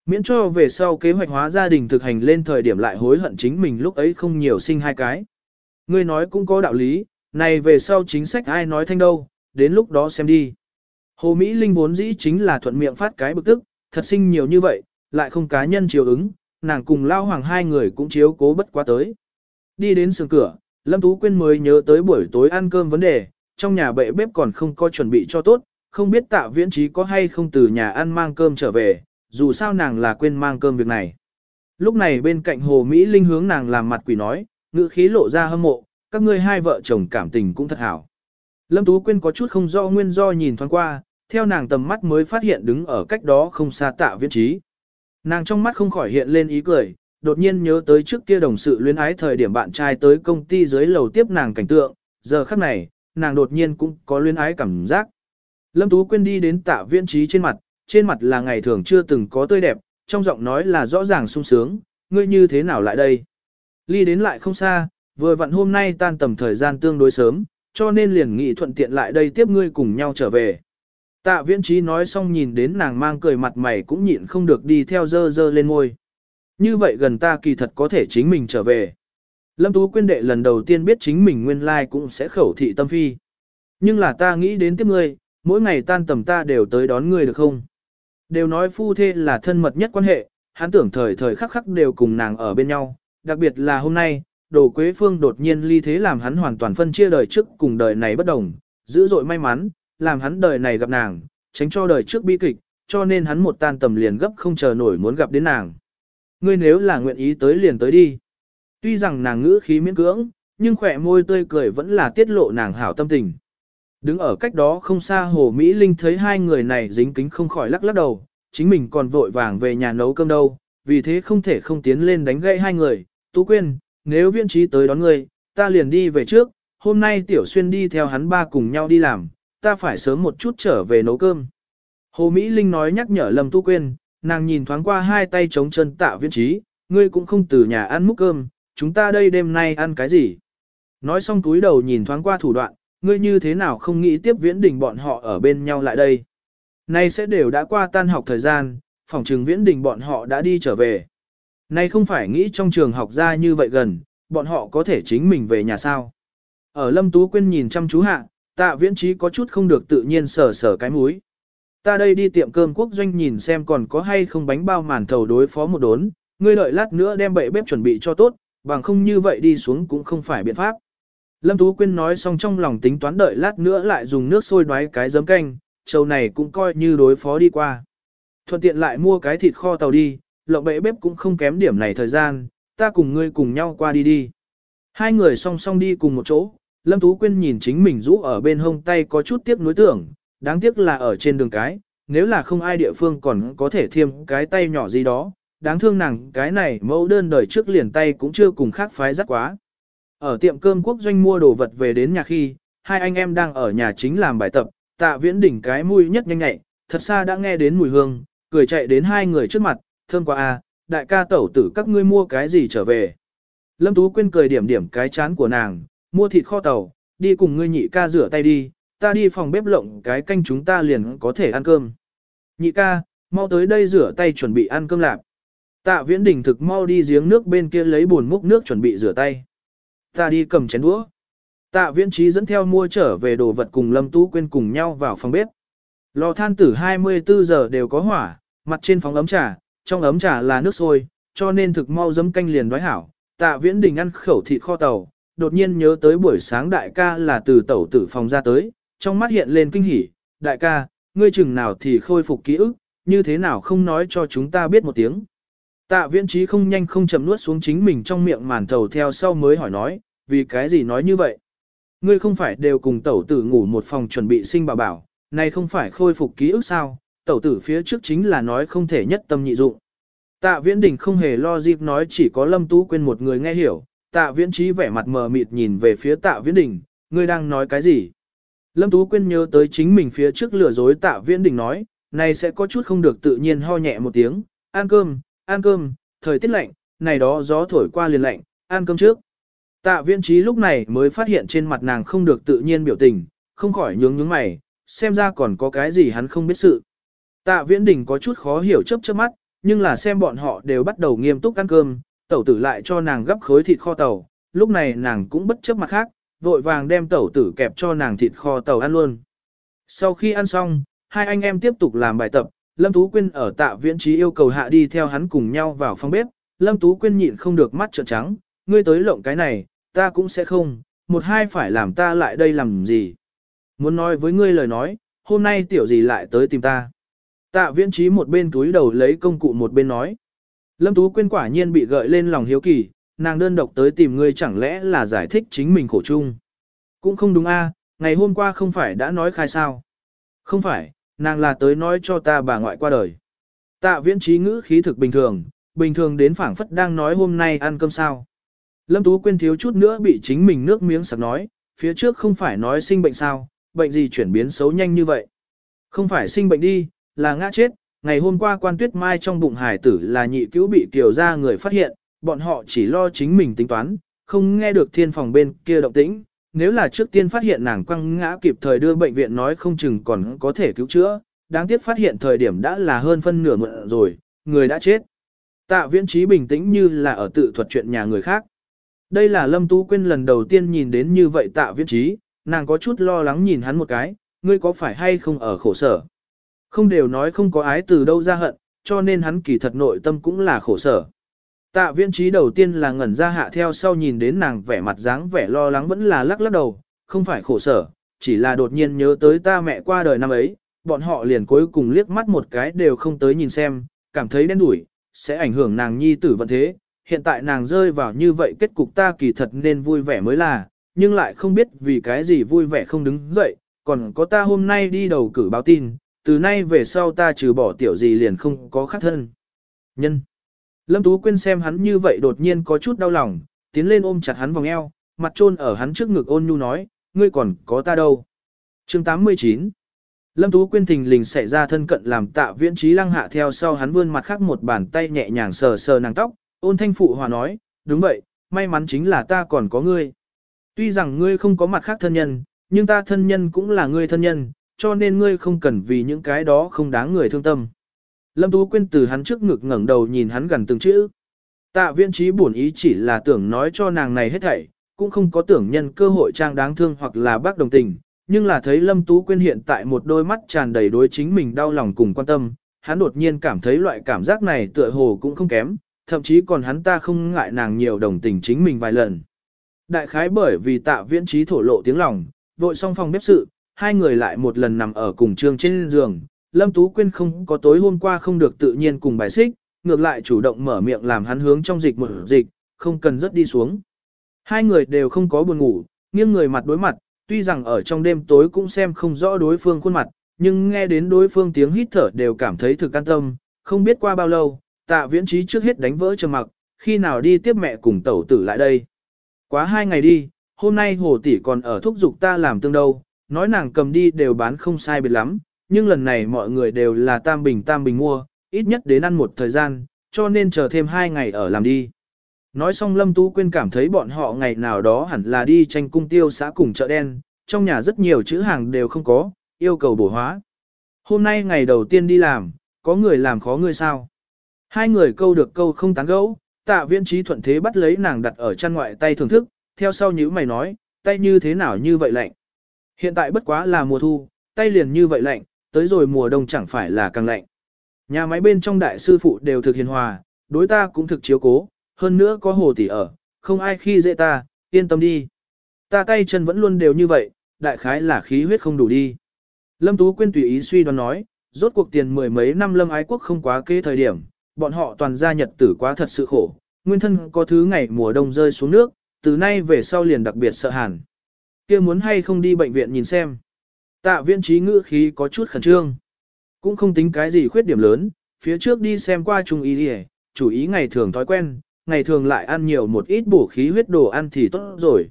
Speaker 1: Miễn cho về sau kế hoạch hóa gia đình thực hành lên thời điểm lại hối hận chính mình lúc ấy không nhiều sinh hai cái. Ngươi nói cũng có đạo lý, này về sau chính sách ai nói thanh đâu, đến lúc đó xem đi. Hồ Mỹ Linh vốn dĩ chính là thuận miệng phát cái bực tức, thật sinh nhiều như vậy, lại không cá nhân chiều ứng, nàng cùng lao hoàng hai người cũng chiếu cố bất quá tới. Đi đến sườn cửa, Lâm Tú Quyên mới nhớ tới buổi tối ăn cơm vấn đề, trong nhà bệ bếp còn không có chuẩn bị cho tốt, không biết tạ viễn trí có hay không từ nhà ăn mang cơm trở về, dù sao nàng là quên mang cơm việc này. Lúc này bên cạnh Hồ Mỹ Linh hướng nàng làm mặt quỷ nói, ngữ khí lộ ra hâm mộ, các ngươi hai vợ chồng cảm tình cũng thật hảo. Lâm Tú Quyên có chút không do nguyên do nhìn thoáng qua, theo nàng tầm mắt mới phát hiện đứng ở cách đó không xa tạ viễn trí. Nàng trong mắt không khỏi hiện lên ý cười, đột nhiên nhớ tới trước kia đồng sự luyến ái thời điểm bạn trai tới công ty dưới lầu tiếp nàng cảnh tượng, giờ khắc này, nàng đột nhiên cũng có luyến ái cảm giác. Lâm Tú Quyên đi đến tạ viễn trí trên mặt, trên mặt là ngày thường chưa từng có tươi đẹp, trong giọng nói là rõ ràng sung sướng, ngươi như thế nào lại đây? Ly đến lại không xa, vừa vặn hôm nay tan tầm thời gian tương đối sớm, cho nên liền nghị thuận tiện lại đây tiếp ngươi cùng nhau trở về. Tạ viễn trí nói xong nhìn đến nàng mang cười mặt mày cũng nhịn không được đi theo dơ dơ lên ngôi. Như vậy gần ta kỳ thật có thể chính mình trở về. Lâm Tú quyên đệ lần đầu tiên biết chính mình nguyên lai like cũng sẽ khẩu thị tâm phi. Nhưng là ta nghĩ đến tiếp ngươi, mỗi ngày tan tầm ta đều tới đón ngươi được không? Đều nói phu thê là thân mật nhất quan hệ, hắn tưởng thời thời khắc khắc đều cùng nàng ở bên nhau, đặc biệt là hôm nay, đồ quế phương đột nhiên ly thế làm hắn hoàn toàn phân chia đời trước cùng đời này bất đồng, dữ dội may mắn, làm hắn đời này gặp nàng, tránh cho đời trước bi kịch, cho nên hắn một tan tầm liền gấp không chờ nổi muốn gặp đến nàng. Ngươi nếu là nguyện ý tới liền tới đi. Tuy rằng nàng ngữ khí miễn cưỡng, nhưng khỏe môi tươi cười vẫn là tiết lộ nàng hảo tâm tình. Đứng ở cách đó không xa Hồ Mỹ Linh thấy hai người này dính kính không khỏi lắc lắc đầu, chính mình còn vội vàng về nhà nấu cơm đâu, vì thế không thể không tiến lên đánh gãy hai người. Tú Quyên, nếu viên trí tới đón ngươi, ta liền đi về trước, hôm nay Tiểu Xuyên đi theo hắn ba cùng nhau đi làm, ta phải sớm một chút trở về nấu cơm. Hồ Mỹ Linh nói nhắc nhở Lâm Tu Quyên, nàng nhìn thoáng qua hai tay chống chân tạ viên trí, ngươi cũng không từ nhà ăn múc cơm, chúng ta đây đêm nay ăn cái gì? Nói xong túi đầu nhìn thoáng qua thủ đoạn, ngươi như thế nào không nghĩ tiếp viễn đình bọn họ ở bên nhau lại đây? Nay sẽ đều đã qua tan học thời gian, phòng trường viễn đình bọn họ đã đi trở về. Nay không phải nghĩ trong trường học ra như vậy gần, bọn họ có thể chính mình về nhà sao? Ở Lâm Tú Quyên nhìn chăm chú hạ, tạ viễn trí có chút không được tự nhiên sờ sờ cái múi. Ta đây đi tiệm cơm quốc doanh nhìn xem còn có hay không bánh bao màn thầu đối phó một đốn, ngươi đợi lát nữa đem bậy bếp chuẩn bị cho tốt, bằng không như vậy đi xuống cũng không phải biện pháp. Lâm Tú Quyên nói xong trong lòng tính toán đợi lát nữa lại dùng nước sôi đoái cái giấm canh, châu này cũng coi như đối phó đi qua. Thuận tiện lại mua cái thịt kho tàu đi, lộng bệ bếp cũng không kém điểm này thời gian, ta cùng ngươi cùng nhau qua đi đi. Hai người song song đi cùng một chỗ, Lâm Tú Quyên nhìn chính mình rũ ở bên hông tay có chút tiếc nuối tưởng, đáng tiếc là ở trên đường cái, nếu là không ai địa phương còn có thể thiêm cái tay nhỏ gì đó, đáng thương nàng cái này mẫu đơn đời trước liền tay cũng chưa cùng khác phái rất quá. Ở tiệm cơm quốc doanh mua đồ vật về đến nhà khi, hai anh em đang ở nhà chính làm bài tập, tạ viễn đỉnh cái mũi nhất nhanh nhẹ, thật xa đã nghe đến mùi hương, cười chạy đến hai người trước mặt, thơm quá à, đại ca tẩu tử các ngươi mua cái gì trở về. Lâm Tú Quyên cười điểm điểm cái chán của nàng, mua thịt kho tàu, đi cùng ngươi nhị ca rửa tay đi, ta đi phòng bếp lộng cái canh chúng ta liền có thể ăn cơm. Nhị ca, mau tới đây rửa tay chuẩn bị ăn cơm lạp. Tạ viễn đình thực mau đi giếng nước bên kia lấy bồn múc nước chuẩn bị rửa tay. Ta đi cầm chén đũa. Tạ viễn trí dẫn theo mua trở về đồ vật cùng Lâm Tú Quyên cùng nhau vào phòng bếp. Lò than tử 24 giờ đều có hỏa, mặt trên phóng ấm trà, trong ấm trà là nước sôi, cho nên thực mau dấm canh liền đói hảo. Tạ viễn đình ăn khẩu thịt kho tàu, đột nhiên nhớ tới buổi sáng đại ca là từ tẩu tử phòng ra tới, trong mắt hiện lên kinh hỉ, đại ca, ngươi chừng nào thì khôi phục ký ức, như thế nào không nói cho chúng ta biết một tiếng. Tạ viễn trí không nhanh không chậm nuốt xuống chính mình trong miệng màn thầu theo sau mới hỏi nói, vì cái gì nói như vậy? Ngươi không phải đều cùng tẩu tử ngủ một phòng chuẩn bị sinh bảo bảo, này không phải khôi phục ký ức sao, tẩu tử phía trước chính là nói không thể nhất tâm nhị dụng. Tạ viễn đình không hề lo dịp nói chỉ có lâm tú quên một người nghe hiểu, tạ viễn trí vẻ mặt mờ mịt nhìn về phía tạ viễn đình, ngươi đang nói cái gì? Lâm Tú Quyên nhớ tới chính mình phía trước lừa dối tạ viễn đình nói, này sẽ có chút không được tự nhiên ho nhẹ một tiếng, ăn cơm, ăn cơm, thời tiết lạnh, này đó gió thổi qua liền lạnh, ăn cơm trước. Tạ viễn trí lúc này mới phát hiện trên mặt nàng không được tự nhiên biểu tình, không khỏi nhướng nhướng mày, xem ra còn có cái gì hắn không biết sự. Tạ viễn đình có chút khó hiểu chớp chớp mắt, nhưng là xem bọn họ đều bắt đầu nghiêm túc ăn cơm, tẩu tử lại cho nàng gấp khối thịt kho tàu, lúc này nàng cũng bất chấp mặt khác, vội vàng đem tẩu tử kẹp cho nàng thịt kho tàu ăn luôn. Sau khi ăn xong, hai anh em tiếp tục làm bài tập, Lâm Tú Quyên ở tạ viễn trí yêu cầu hạ đi theo hắn cùng nhau vào phòng bếp, Lâm Tú Quyên nhịn không được mắt trợn trắng, ngươi tới lộng cái này, ta cũng sẽ không, một hai phải làm ta lại đây làm gì. Muốn nói với ngươi lời nói, hôm nay tiểu gì lại tới tìm ta. Tạ viễn trí một bên túi đầu lấy công cụ một bên nói. Lâm Tú Quyên quả nhiên bị gợi lên lòng hiếu kỳ, nàng đơn độc tới tìm ngươi chẳng lẽ là giải thích chính mình khổ chung. Cũng không đúng a, à, ngày hôm qua không phải đã nói khai sao. Không phải, nàng là tới nói cho ta bà ngoại qua đời. Tạ viễn trí ngữ khí thực bình thường, bình thường đến phảng phất đang nói hôm nay ăn cơm sao. Lâm Tú Quyên thiếu chút nữa bị chính mình nước miếng sặc nói, phía trước không phải nói sinh bệnh sao, bệnh gì chuyển biến xấu nhanh như vậy. Không phải sinh bệnh đi, là ngã chết, ngày hôm qua quan tuyết mai trong bụng hải tử là nhị cứu bị tiểu ra người phát hiện, bọn họ chỉ lo chính mình tính toán, không nghe được thiên phòng bên kia động tĩnh. Nếu là trước tiên phát hiện nàng quăng ngã kịp thời đưa bệnh viện nói không chừng còn có thể cứu chữa, đáng tiếc phát hiện thời điểm đã là hơn phân nửa mượn rồi, người đã chết. Tạ viễn trí bình tĩnh như là ở tự thuật chuyện nhà người khác. Đây là Lâm Tú Quyên lần đầu tiên nhìn đến như vậy tạ viễn trí, nàng có chút lo lắng nhìn hắn một cái, ngươi có phải hay không ở khổ sở. Không đều nói không có ái từ đâu ra hận, cho nên hắn kỳ thật nội tâm cũng là khổ sở. Tạ viễn trí đầu tiên là ngẩn ra hạ theo sau nhìn đến nàng vẻ mặt dáng vẻ lo lắng vẫn là lắc lắc đầu, không phải khổ sở, chỉ là đột nhiên nhớ tới ta mẹ qua đời năm ấy, bọn họ liền cuối cùng liếc mắt một cái đều không tới nhìn xem, cảm thấy đen đủi, sẽ ảnh hưởng nàng nhi tử vận thế. Hiện tại nàng rơi vào như vậy kết cục ta kỳ thật nên vui vẻ mới là, nhưng lại không biết vì cái gì vui vẻ không đứng dậy, còn có ta hôm nay đi đầu cử báo tin, từ nay về sau ta trừ bỏ tiểu gì liền không có khác thân. Nhân. Lâm Tú Quyên xem hắn như vậy đột nhiên có chút đau lòng, tiến lên ôm chặt hắn vòng eo, mặt trôn ở hắn trước ngực ôn nhu nói, ngươi còn có ta đâu. chương 89 Lâm Tú Quyên thình lình xảy ra thân cận làm tạ viễn trí lăng hạ theo sau hắn vươn mặt khác một bàn tay nhẹ nhàng sờ sờ nàng tóc, ôn thanh phụ hòa nói, đúng vậy, may mắn chính là ta còn có ngươi. Tuy rằng ngươi không có mặt khác thân nhân, nhưng ta thân nhân cũng là ngươi thân nhân, cho nên ngươi không cần vì những cái đó không đáng người thương tâm. Lâm Tú Quyên từ hắn trước ngực ngẩng đầu nhìn hắn gần từng chữ. Tạ viên trí buồn ý chỉ là tưởng nói cho nàng này hết thảy, cũng không có tưởng nhân cơ hội trang đáng thương hoặc là bác đồng tình, nhưng là thấy Lâm Tú Quyên hiện tại một đôi mắt tràn đầy đối chính mình đau lòng cùng quan tâm, hắn đột nhiên cảm thấy loại cảm giác này tựa hồ cũng không kém, thậm chí còn hắn ta không ngại nàng nhiều đồng tình chính mình vài lần. Đại khái bởi vì tạ viễn trí thổ lộ tiếng lòng, vội xong phòng bếp sự, hai người lại một lần nằm ở cùng trường trên giường, Lâm Tú Quyên không có tối hôm qua không được tự nhiên cùng bài xích, ngược lại chủ động mở miệng làm hắn hướng trong dịch mở dịch, không cần rất đi xuống. Hai người đều không có buồn ngủ, nghiêng người mặt đối mặt, tuy rằng ở trong đêm tối cũng xem không rõ đối phương khuôn mặt, nhưng nghe đến đối phương tiếng hít thở đều cảm thấy thực an tâm, không biết qua bao lâu, tạ viễn trí trước hết đánh vỡ trầm mặc, khi nào đi tiếp mẹ cùng tẩu tử lại đây. Quá hai ngày đi, hôm nay hồ tỷ còn ở thúc giục ta làm tương đâu, nói nàng cầm đi đều bán không sai biệt lắm, nhưng lần này mọi người đều là tam bình tam bình mua, ít nhất đến ăn một thời gian, cho nên chờ thêm hai ngày ở làm đi. Nói xong Lâm Tú Quyên cảm thấy bọn họ ngày nào đó hẳn là đi tranh cung tiêu xã cùng chợ đen, trong nhà rất nhiều chữ hàng đều không có, yêu cầu bổ hóa. Hôm nay ngày đầu tiên đi làm, có người làm khó người sao? Hai người câu được câu không tán gẫu, tạ viễn trí thuận thế bắt lấy nàng đặt ở chân ngoại tay thưởng thức, theo sau nhữ mày nói, tay như thế nào như vậy lạnh. Hiện tại bất quá là mùa thu, tay liền như vậy lạnh, tới rồi mùa đông chẳng phải là càng lạnh. Nhà máy bên trong đại sư phụ đều thực hiền hòa, đối ta cũng thực chiếu cố, hơn nữa có hồ tỷ ở, không ai khi dễ ta, yên tâm đi. Ta tay chân vẫn luôn đều như vậy, đại khái là khí huyết không đủ đi. Lâm Tú Quyên tùy ý suy đoán nói, rốt cuộc tiền mười mấy năm lâm ái quốc không quá kế thời điểm, bọn họ toàn gia nhật tử quá thật sự khổ, nguyên thân có thứ ngày mùa đông rơi xuống nước, từ nay về sau liền đặc biệt sợ hàn kia muốn hay không đi bệnh viện nhìn xem. Tạ viên trí ngữ khí có chút khẩn trương. Cũng không tính cái gì khuyết điểm lớn, phía trước đi xem qua trung y đi chủ ý ngày thường thói quen, ngày thường lại ăn nhiều một ít bổ khí huyết đồ ăn thì tốt rồi.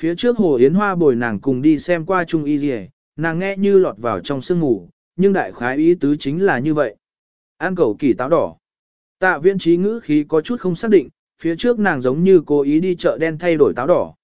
Speaker 1: Phía trước Hồ Yến Hoa bồi nàng cùng đi xem qua trung y gì, nàng nghe như lọt vào trong sương ngủ, nhưng đại khái ý tứ chính là như vậy. Ăn cầu kỳ táo đỏ. Tạ viễn trí ngữ khí có chút không xác định, phía trước nàng giống như cố ý đi chợ đen thay đổi táo đỏ.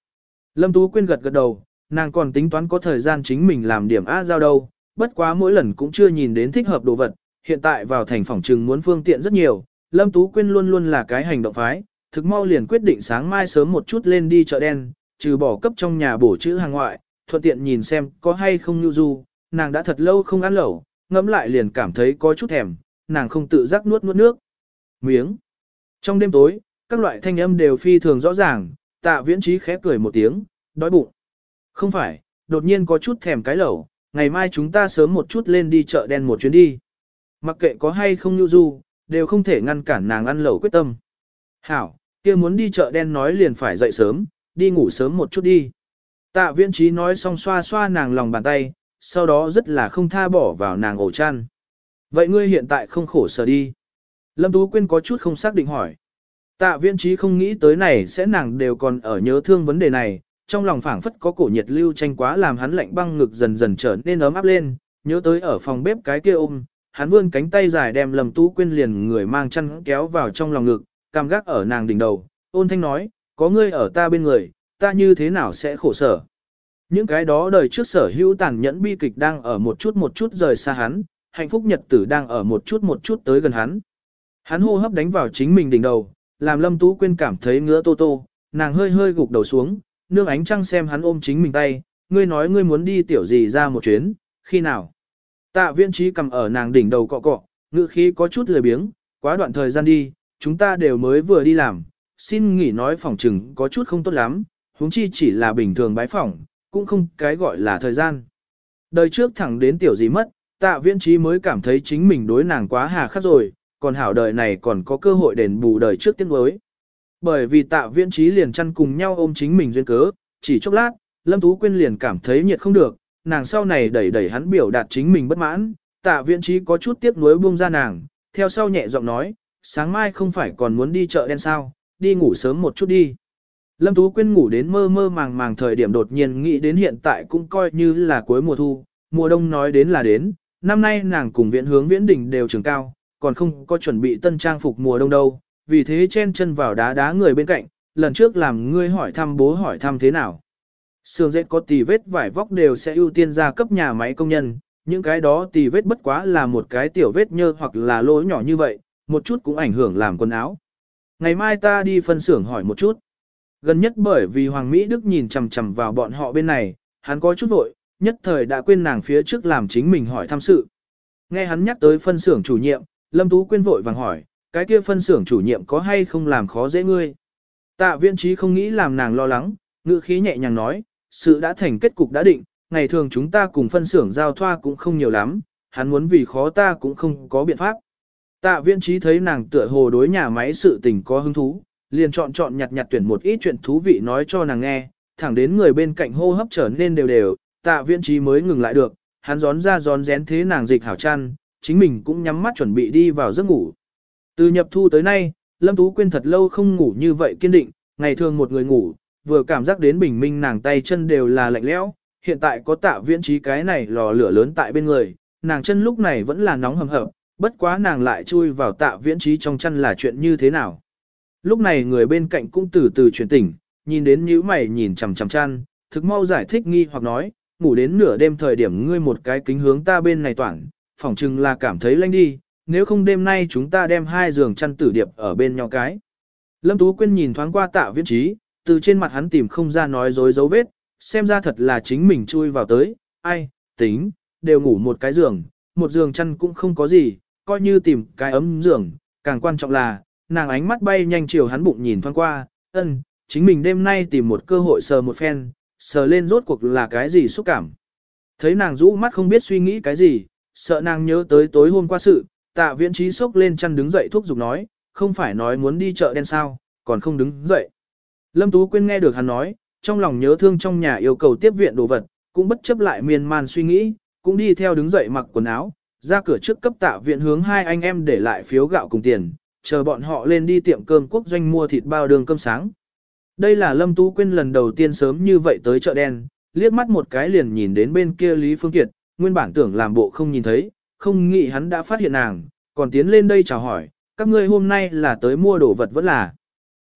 Speaker 1: Lâm Tú Quyên gật gật đầu, nàng còn tính toán có thời gian chính mình làm điểm A giao đâu, bất quá mỗi lần cũng chưa nhìn đến thích hợp đồ vật, hiện tại vào thành phòng trừng muốn phương tiện rất nhiều, Lâm Tú Quyên luôn luôn là cái hành động phái, thực mau liền quyết định sáng mai sớm một chút lên đi chợ đen, trừ bỏ cấp trong nhà bổ chữ hàng ngoại, thuận tiện nhìn xem có hay không nhu du, nàng đã thật lâu không ăn lẩu, ngẫm lại liền cảm thấy có chút thèm, nàng không tự giác nuốt nuốt nước. Miếng. Trong đêm tối, các loại thanh âm đều phi thường rõ ràng, tạ viễn trí khẽ cười một tiếng, đói bụng. Không phải, đột nhiên có chút thèm cái lẩu, ngày mai chúng ta sớm một chút lên đi chợ đen một chuyến đi. Mặc kệ có hay không nhu du, đều không thể ngăn cản nàng ăn lẩu quyết tâm. Hảo, kia muốn đi chợ đen nói liền phải dậy sớm, đi ngủ sớm một chút đi. Tạ viễn trí nói xong xoa xoa nàng lòng bàn tay, sau đó rất là không tha bỏ vào nàng ổ chăn. Vậy ngươi hiện tại không khổ sở đi. Lâm Tú Quyên có chút không xác định hỏi. Tạ viễn trí không nghĩ tới này sẽ nàng đều còn ở nhớ thương vấn đề này, trong lòng phảng phất có cổ nhiệt lưu tranh quá làm hắn lạnh băng ngực dần dần trở nên ấm áp lên, nhớ tới ở phòng bếp cái kia ôm, hắn vươn cánh tay dài đem lầm Tú Quyên liền người mang chăn kéo vào trong lòng ngực, cam gác ở nàng đỉnh đầu, ôn thanh nói, có ngươi ở ta bên người, ta như thế nào sẽ khổ sở. Những cái đó đời trước sở hữu tàn nhẫn bi kịch đang ở một chút một chút rời xa hắn, hạnh phúc nhật tử đang ở một chút một chút tới gần hắn. Hắn hô hấp đánh vào chính mình đỉnh đầu, làm Lâm Tú Quyên cảm thấy ngứa tô tô, nàng hơi hơi gục đầu xuống, nương ánh trăng xem hắn ôm chính mình tay, ngươi nói ngươi muốn đi tiểu gì ra một chuyến, khi nào. Tạ viên trí cầm ở nàng đỉnh đầu cọ cọ, ngữ khí có chút lười biếng, quá đoạn thời gian đi, chúng ta đều mới vừa đi làm, xin nghỉ nói phòng trừng có chút không tốt lắm, huống chi chỉ là bình thường bái phỏng, cũng không cái gọi là thời gian. Đời trước thẳng đến tiểu gì mất, tạ viễn trí mới cảm thấy chính mình đối nàng quá hà khắc rồi, còn hảo đời này còn có cơ hội đền bù đời trước tiếng đối. Bởi vì tạ viễn trí liền chăn cùng nhau ôm chính mình duyên cớ, chỉ chốc lát, Lâm Tú Quyên liền cảm thấy nhiệt không được, nàng sau này đẩy đẩy hắn biểu đạt chính mình bất mãn, tạ viễn trí có chút tiếc nuối buông ra nàng, theo sau nhẹ giọng nói, sáng mai không phải còn muốn đi chợ đen sao, đi ngủ sớm một chút đi. Lâm Tú Quyên ngủ đến mơ mơ màng màng thời điểm đột nhiên nghĩ đến hiện tại cũng coi như là cuối mùa thu, mùa đông nói đến là đến, năm nay nàng cùng viễn hướng viễn đỉnh đều trường cao, còn không có chuẩn bị tân trang phục mùa đông đâu, vì thế chen chân vào đá đá người bên cạnh, lần trước làm ngươi hỏi thăm bố hỏi thăm thế nào. Sương dệt có tì vết vải vóc đều sẽ ưu tiên ra cấp nhà máy công nhân, những cái đó tì vết bất quá là một cái tiểu vết nhơ hoặc là lỗ nhỏ như vậy, một chút cũng ảnh hưởng làm quần áo. Ngày mai ta đi phân xưởng hỏi một chút. Gần nhất bởi vì Hoàng Mỹ Đức nhìn chằm chằm vào bọn họ bên này, hắn có chút vội, nhất thời đã quên nàng phía trước làm chính mình hỏi thăm sự. Nghe hắn nhắc tới phân xưởng chủ nhiệm, Lâm Tú quên vội vàng hỏi, cái kia phân xưởng chủ nhiệm có hay không làm khó dễ ngươi? Tạ viên trí không nghĩ làm nàng lo lắng, ngữ khí nhẹ nhàng nói, sự đã thành kết cục đã định, ngày thường chúng ta cùng phân xưởng giao thoa cũng không nhiều lắm, hắn muốn vì khó ta cũng không có biện pháp. Tạ viên trí thấy nàng tựa hồ đối nhà máy sự tình có hứng thú, liền chọn chọn nhặt nhặt tuyển một ít chuyện thú vị nói cho nàng nghe, thẳng đến người bên cạnh hô hấp trở nên đều đều, tạ viên trí mới ngừng lại được, hắn gión ra gión rén thế nàng dịch hảo chăn, chính mình cũng nhắm mắt chuẩn bị đi vào giấc ngủ. Từ nhập thu tới nay, Lâm Tú Quyên thật lâu không ngủ như vậy kiên định, ngày thường một người ngủ, vừa cảm giác đến bình minh nàng tay chân đều là lạnh lẽo, hiện tại có tạ viễn trí cái này lò lửa lớn tại bên người, nàng chân lúc này vẫn là nóng hầm hập, bất quá nàng lại chui vào tạ viễn trí trong chân là chuyện như thế nào. Lúc này người bên cạnh cũng từ từ chuyển tỉnh, nhìn đến nhíu mày nhìn chằm chằm chăn, thực mau giải thích nghi hoặc nói, ngủ đến nửa đêm thời điểm ngươi một cái kính hướng ta bên này toàn, phỏng chừng là cảm thấy lanh đi, nếu không đêm nay chúng ta đem hai giường chăn tử điệp ở bên nhau cái. Lâm Tú Quyên nhìn thoáng qua tạ viễn trí, từ trên mặt hắn tìm không ra nói dối dấu vết, xem ra thật là chính mình chui vào tới, ai, tính, đều ngủ một cái giường, một giường chăn cũng không có gì, coi như tìm cái ấm giường, càng quan trọng là, nàng ánh mắt bay nhanh chiều hắn bụng nhìn thoáng qua, ân, chính mình đêm nay tìm một cơ hội sờ một phen, sờ lên rốt cuộc là cái gì xúc cảm. Thấy nàng rũ mắt không biết suy nghĩ cái gì, sợ nàng nhớ tới tối hôm qua sự, tạ viễn trí sốc lên chăn đứng dậy thúc giục nói, không phải nói muốn đi chợ đen sao, còn không đứng dậy. Lâm Tú Quyên nghe được hắn nói, trong lòng nhớ thương trong nhà yêu cầu tiếp viện đồ vật, cũng bất chấp lại miên man suy nghĩ, cũng đi theo đứng dậy mặc quần áo, ra cửa trước cấp tạ viện hướng hai anh em để lại phiếu gạo cùng tiền, chờ bọn họ lên đi tiệm cơm quốc doanh mua thịt bao đường cơm sáng. Đây là Lâm Tú Quyên lần đầu tiên sớm như vậy tới chợ đen, liếc mắt một cái liền nhìn đến bên kia Lý Phương Kiệt, nguyên bản tưởng làm bộ không nhìn thấy, không nghĩ hắn đã phát hiện nàng, còn tiến lên đây chào hỏi, các ngươi hôm nay là tới mua đồ vật vẫn là.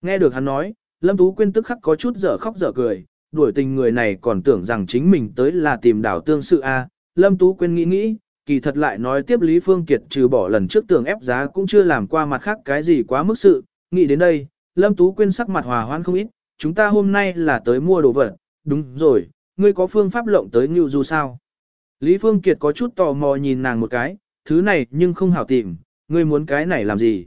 Speaker 1: Nghe được hắn nói, Lâm Tú Quyên tức khắc có chút dở khóc dở cười, đuổi tình người này còn tưởng rằng chính mình tới là tìm đảo tương sự a. Lâm Tú Quyên nghĩ nghĩ, kỳ thật lại nói tiếp Lý Phương Kiệt trừ bỏ lần trước tường ép giá cũng chưa làm qua mặt khác cái gì quá mức sự, nghĩ đến đây, Lâm Tú Quyên sắc mặt hòa hoan không ít, chúng ta hôm nay là tới mua đồ vật, đúng rồi, ngươi có phương pháp lộng tới Ngưu Du sao? Lý Phương Kiệt có chút tò mò nhìn nàng một cái, thứ này nhưng không hảo tìm, ngươi muốn cái này làm gì?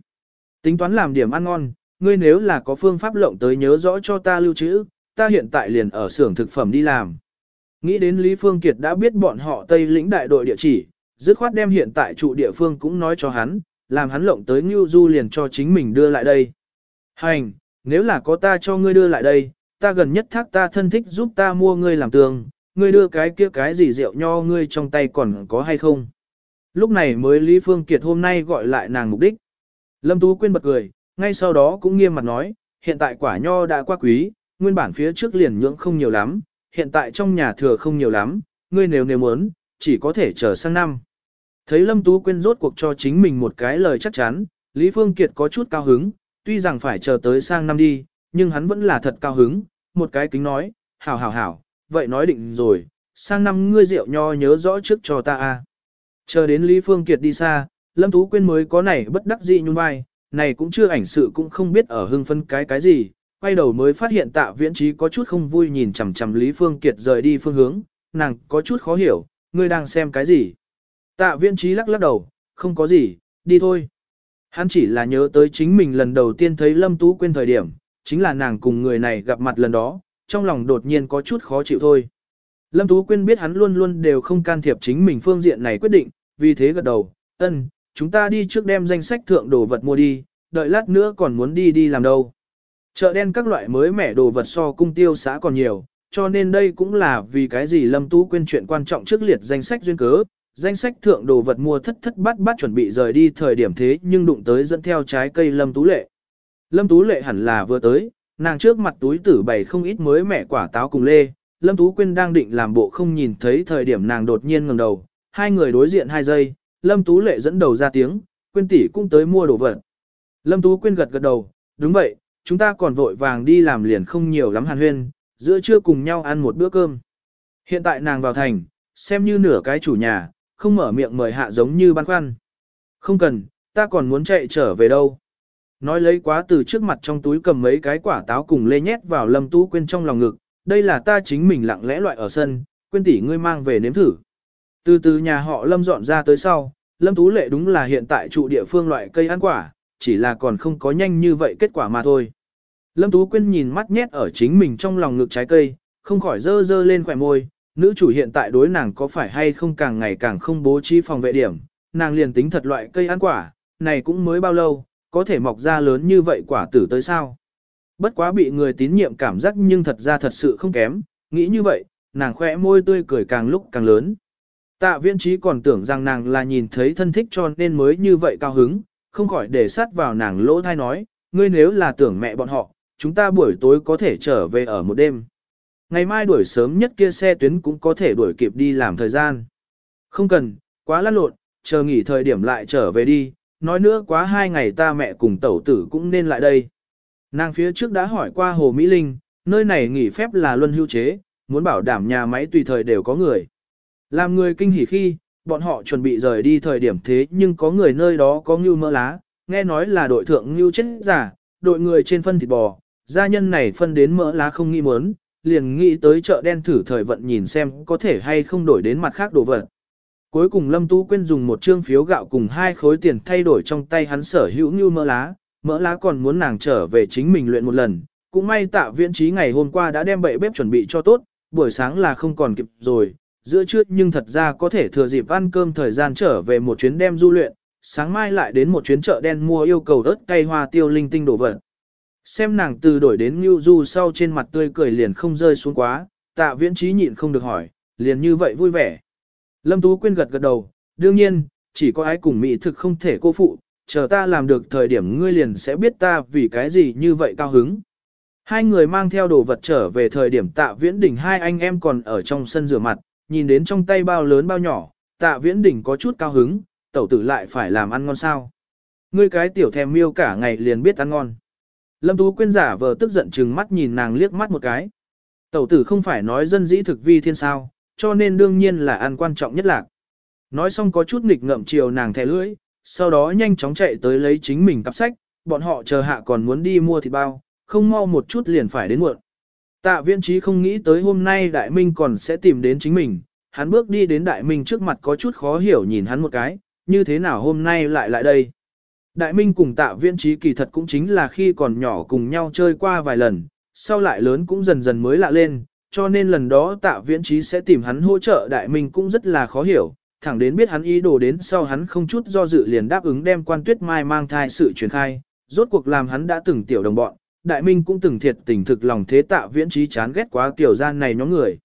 Speaker 1: Tính toán làm điểm ăn ngon, ngươi nếu là có phương pháp lộng tới nhớ rõ cho ta lưu trữ, ta hiện tại liền ở xưởng thực phẩm đi làm. Nghĩ đến Lý Phương Kiệt đã biết bọn họ Tây lĩnh đại đội địa chỉ, dứt khoát đem hiện tại trụ địa phương cũng nói cho hắn, làm hắn lộng tới Ngưu Du liền cho chính mình đưa lại đây. Hành, nếu là có ta cho ngươi đưa lại đây, ta gần nhất thác ta thân thích giúp ta mua ngươi làm tường, ngươi đưa cái kia cái gì rượu nho ngươi trong tay còn có hay không. Lúc này mới Lý Phương Kiệt hôm nay gọi lại nàng mục đích. Lâm Tú Quyên bật cười, ngay sau đó cũng nghiêm mặt nói, hiện tại quả nho đã qua quý, nguyên bản phía trước liền nhưỡng không nhiều lắm, hiện tại trong nhà thừa không nhiều lắm, ngươi nếu nếu muốn, chỉ có thể chờ sang năm. Thấy Lâm Tú Quyên rốt cuộc cho chính mình một cái lời chắc chắn, Lý Phương Kiệt có chút cao hứng, tuy rằng phải chờ tới sang năm đi, nhưng hắn vẫn là thật cao hứng, một cái kính nói, hảo hảo hảo, vậy nói định rồi, sang năm ngươi rượu nho nhớ rõ trước cho ta a. Chờ đến Lý Phương Kiệt đi xa, Lâm Tú Quyên mới có này bất đắc dĩ nhún vai, này cũng chưa ảnh sự cũng không biết ở hưng phân cái cái gì, quay đầu mới phát hiện tạ viễn trí có chút không vui nhìn chằm chằm Lý Phương Kiệt rời đi phương hướng, nàng có chút khó hiểu, ngươi đang xem cái gì. Tạ viễn trí lắc lắc đầu, không có gì, đi thôi. Hắn chỉ là nhớ tới chính mình lần đầu tiên thấy Lâm Tú Quyên thời điểm, chính là nàng cùng người này gặp mặt lần đó, trong lòng đột nhiên có chút khó chịu thôi. Lâm Tú Quyên biết hắn luôn luôn đều không can thiệp chính mình phương diện này quyết định, vì thế gật đầu, ân, chúng ta đi trước đem danh sách thượng đồ vật mua đi, đợi lát nữa còn muốn đi đi làm đâu. Chợ đen các loại mới mẻ đồ vật so cung tiêu xã còn nhiều, cho nên đây cũng là vì cái gì Lâm Tú Quyên chuyện quan trọng trước liệt danh sách duyên cớ, danh sách thượng đồ vật mua thất thất bát bát chuẩn bị rời đi thời điểm thế nhưng đụng tới dẫn theo trái cây Lâm Tú Lệ. Lâm Tú Lệ hẳn là vừa tới, nàng trước mặt túi tử bày không ít mới mẻ quả táo cùng lê, Lâm Tú Quyên đang định làm bộ không nhìn thấy thời điểm nàng đột nhiên ngẩng đầu, hai người đối diện hai giây, Lâm Tú Lệ dẫn đầu ra tiếng, Quyên tỷ cũng tới mua đồ vật. Lâm Tú Quyên gật gật đầu, đúng vậy, chúng ta còn vội vàng đi làm liền không nhiều lắm hàn huyên, giữa trưa cùng nhau ăn một bữa cơm. Hiện tại nàng vào thành, xem như nửa cái chủ nhà, không mở miệng mời hạ giống như băn khoăn. Không cần, ta còn muốn chạy trở về đâu. Nói lấy quá từ trước mặt trong túi cầm mấy cái quả táo cùng lê nhét vào lâm tú quyên trong lòng ngực, đây là ta chính mình lặng lẽ loại ở sân, quên tỷ ngươi mang về nếm thử. Từ từ nhà họ lâm dọn ra tới sau, lâm tú lệ đúng là hiện tại trụ địa phương loại cây ăn quả, chỉ là còn không có nhanh như vậy kết quả mà thôi. Lâm Tú Quyên nhìn mắt nhét ở chính mình trong lòng ngực trái cây, không khỏi dơ dơ lên khỏe môi, nữ chủ hiện tại đối nàng có phải hay không càng ngày càng không bố trí phòng vệ điểm, nàng liền tính thật loại cây ăn quả, này cũng mới bao lâu, có thể mọc ra lớn như vậy quả tử tới sao. Bất quá bị người tín nhiệm cảm giác nhưng thật ra thật sự không kém, nghĩ như vậy, nàng khỏe môi tươi cười càng lúc càng lớn. Tạ viên trí còn tưởng rằng nàng là nhìn thấy thân thích cho nên mới như vậy cao hứng, không khỏi để sát vào nàng lỗ thai nói, ngươi nếu là tưởng mẹ bọn họ, chúng ta buổi tối có thể trở về ở một đêm. Ngày mai đuổi sớm nhất kia xe tuyến cũng có thể đuổi kịp đi làm thời gian. Không cần, quá lăn lộn, chờ nghỉ thời điểm lại trở về đi, nói nữa quá hai ngày ta mẹ cùng tẩu tử cũng nên lại đây. Nàng phía trước đã hỏi qua Hồ Mỹ Linh, nơi này nghỉ phép là luân hưu chế, muốn bảo đảm nhà máy tùy thời đều có người. Làm người kinh hỉ khi, bọn họ chuẩn bị rời đi thời điểm thế nhưng có người nơi đó có ngưu mỡ lá, nghe nói là đội thượng ngưu chết giả, đội người trên phân thịt bò, gia nhân này phân đến mỡ lá không nghĩ muốn, liền nghĩ tới chợ đen thử thời vận nhìn xem có thể hay không đổi đến mặt khác đồ vật. Cuối cùng Lâm Tú Quyên dùng một trương phiếu gạo cùng hai khối tiền thay đổi trong tay hắn sở hữu như mỡ lá, mỡ lá còn muốn nàng trở về chính mình luyện một lần, cũng may tạ viễn trí ngày hôm qua đã đem bậy bếp chuẩn bị cho tốt, buổi sáng là không còn kịp rồi, giữa trưa nhưng thật ra có thể thừa dịp ăn cơm thời gian trở về một chuyến đem du luyện, sáng mai lại đến một chuyến chợ đen mua yêu cầu ớt cây hoa tiêu linh tinh đồ vật. Xem nàng từ đổi đến New Du sau trên mặt tươi cười liền không rơi xuống quá, tạ viễn trí nhịn không được hỏi, liền như vậy vui vẻ. Lâm Tú Quyên gật gật đầu, đương nhiên, chỉ có ai cùng mỹ thực không thể cô phụ, chờ ta làm được thời điểm ngươi liền sẽ biết ta vì cái gì như vậy cao hứng. Hai người mang theo đồ vật trở về thời điểm tạ viễn đỉnh hai anh em còn ở trong sân rửa mặt, nhìn đến trong tay bao lớn bao nhỏ, tạ viễn đỉnh có chút cao hứng, tẩu tử lại phải làm ăn ngon sao. Ngươi cái tiểu thèm miêu cả ngày liền biết ăn ngon. Lâm Tú Quyên giả vờ tức giận chừng mắt nhìn nàng liếc mắt một cái. Tẩu tử không phải nói dân dĩ thực vi thiên sao, cho nên đương nhiên là ăn quan trọng nhất lạc. Nói xong có chút nghịch ngậm chiều nàng thẻ lưỡi, sau đó nhanh chóng chạy tới lấy chính mình cặp sách, bọn họ chờ hạ còn muốn đi mua thịt bao, không mau một chút liền phải đến muộn. Tạ viễn trí không nghĩ tới hôm nay đại minh còn sẽ tìm đến chính mình, hắn bước đi đến đại minh trước mặt có chút khó hiểu nhìn hắn một cái, như thế nào hôm nay lại lại đây. Đại minh cùng tạ viễn trí kỳ thật cũng chính là khi còn nhỏ cùng nhau chơi qua vài lần, sau lại lớn cũng dần dần mới lạ lên, cho nên lần đó tạ viễn trí sẽ tìm hắn hỗ trợ đại minh cũng rất là khó hiểu, thẳng đến biết hắn ý đồ đến sau hắn không chút do dự liền đáp ứng đem quan tuyết mai mang thai sự truyền khai, rốt cuộc làm hắn đã từng tiểu đồng bọn, đại minh cũng từng thiệt tình thực lòng thế tạ viễn trí chán ghét quá tiểu gian này nhóm người.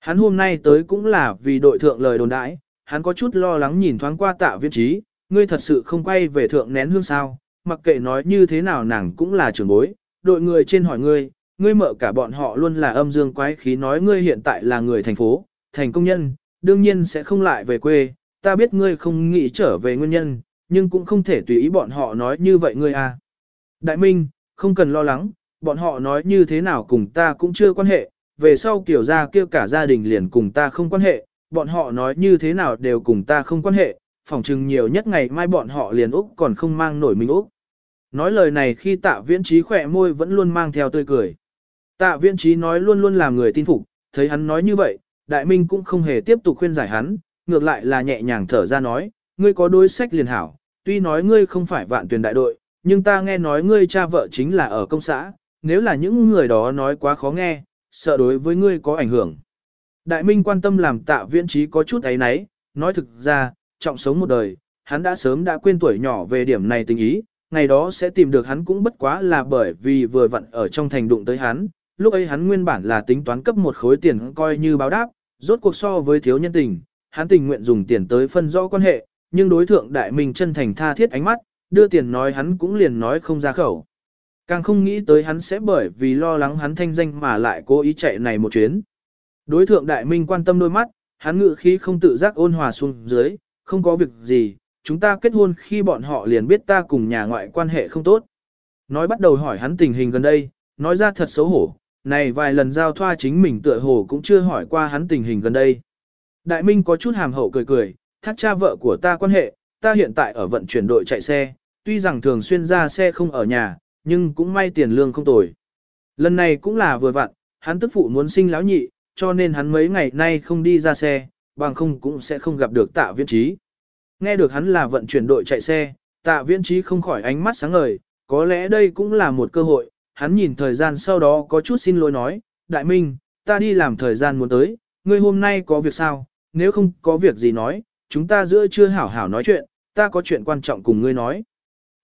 Speaker 1: Hắn hôm nay tới cũng là vì đội thượng lời đồn đãi, hắn có chút lo lắng nhìn thoáng qua tạ viễn trí, ngươi thật sự không quay về thượng nén hương sao, mặc kệ nói như thế nào nàng cũng là trưởng bối, đội người trên hỏi ngươi, ngươi mợ cả bọn họ luôn là âm dương quái khí nói ngươi hiện tại là người thành phố, thành công nhân, đương nhiên sẽ không lại về quê, ta biết ngươi không nghĩ trở về nguyên nhân, nhưng cũng không thể tùy ý bọn họ nói như vậy ngươi à. Đại Minh, không cần lo lắng, bọn họ nói như thế nào cùng ta cũng chưa quan hệ, về sau kiểu ra kia cả gia đình liền cùng ta không quan hệ, bọn họ nói như thế nào đều cùng ta không quan hệ, phỏng chừng nhiều nhất ngày mai bọn họ liền Úc còn không mang nổi mình Úc. Nói lời này khi tạ viễn trí khỏe môi vẫn luôn mang theo tươi cười. Tạ viễn trí nói luôn luôn làm người tin phục, thấy hắn nói như vậy, đại minh cũng không hề tiếp tục khuyên giải hắn, ngược lại là nhẹ nhàng thở ra nói, ngươi có đối sách liền hảo, tuy nói ngươi không phải vạn tuyển đại đội, nhưng ta nghe nói ngươi cha vợ chính là ở công xã, nếu là những người đó nói quá khó nghe, sợ đối với ngươi có ảnh hưởng. Đại minh quan tâm làm tạ viễn trí có chút ấy náy, nói thực ra, trọng sống một đời, hắn đã sớm đã quên tuổi nhỏ về điểm này tình ý, ngày đó sẽ tìm được hắn cũng bất quá là bởi vì vừa vặn ở trong thành đụng tới hắn, lúc ấy hắn nguyên bản là tính toán cấp một khối tiền coi như báo đáp, rốt cuộc so với thiếu nhân tình, hắn tình nguyện dùng tiền tới phân rõ quan hệ, nhưng đối thượng đại minh chân thành tha thiết ánh mắt, đưa tiền nói hắn cũng liền nói không ra khẩu. Càng không nghĩ tới hắn sẽ bởi vì lo lắng hắn thanh danh mà lại cố ý chạy này một chuyến. Đối thượng đại minh quan tâm đôi mắt, hắn ngự khí không tự giác ôn hòa xuống dưới, không có việc gì, chúng ta kết hôn khi bọn họ liền biết ta cùng nhà ngoại quan hệ không tốt. Nói bắt đầu hỏi hắn tình hình gần đây, nói ra thật xấu hổ, này vài lần giao thoa chính mình tựa hồ cũng chưa hỏi qua hắn tình hình gần đây. Đại Minh có chút hàm hậu cười cười, thác cha vợ của ta quan hệ, ta hiện tại ở vận chuyển đội chạy xe, tuy rằng thường xuyên ra xe không ở nhà, nhưng cũng may tiền lương không tồi. Lần này cũng là vừa vặn, hắn tức phụ muốn sinh lão nhị, cho nên hắn mấy ngày nay không đi ra xe, bằng không cũng sẽ không gặp được tạ viễn trí. Nghe được hắn là vận chuyển đội chạy xe, tạ viễn trí không khỏi ánh mắt sáng ngời, có lẽ đây cũng là một cơ hội, hắn nhìn thời gian sau đó có chút xin lỗi nói, Đại Minh, ta đi làm thời gian muốn tới, ngươi hôm nay có việc sao, nếu không có việc gì nói, chúng ta giữa chưa hảo hảo nói chuyện, ta có chuyện quan trọng cùng ngươi nói.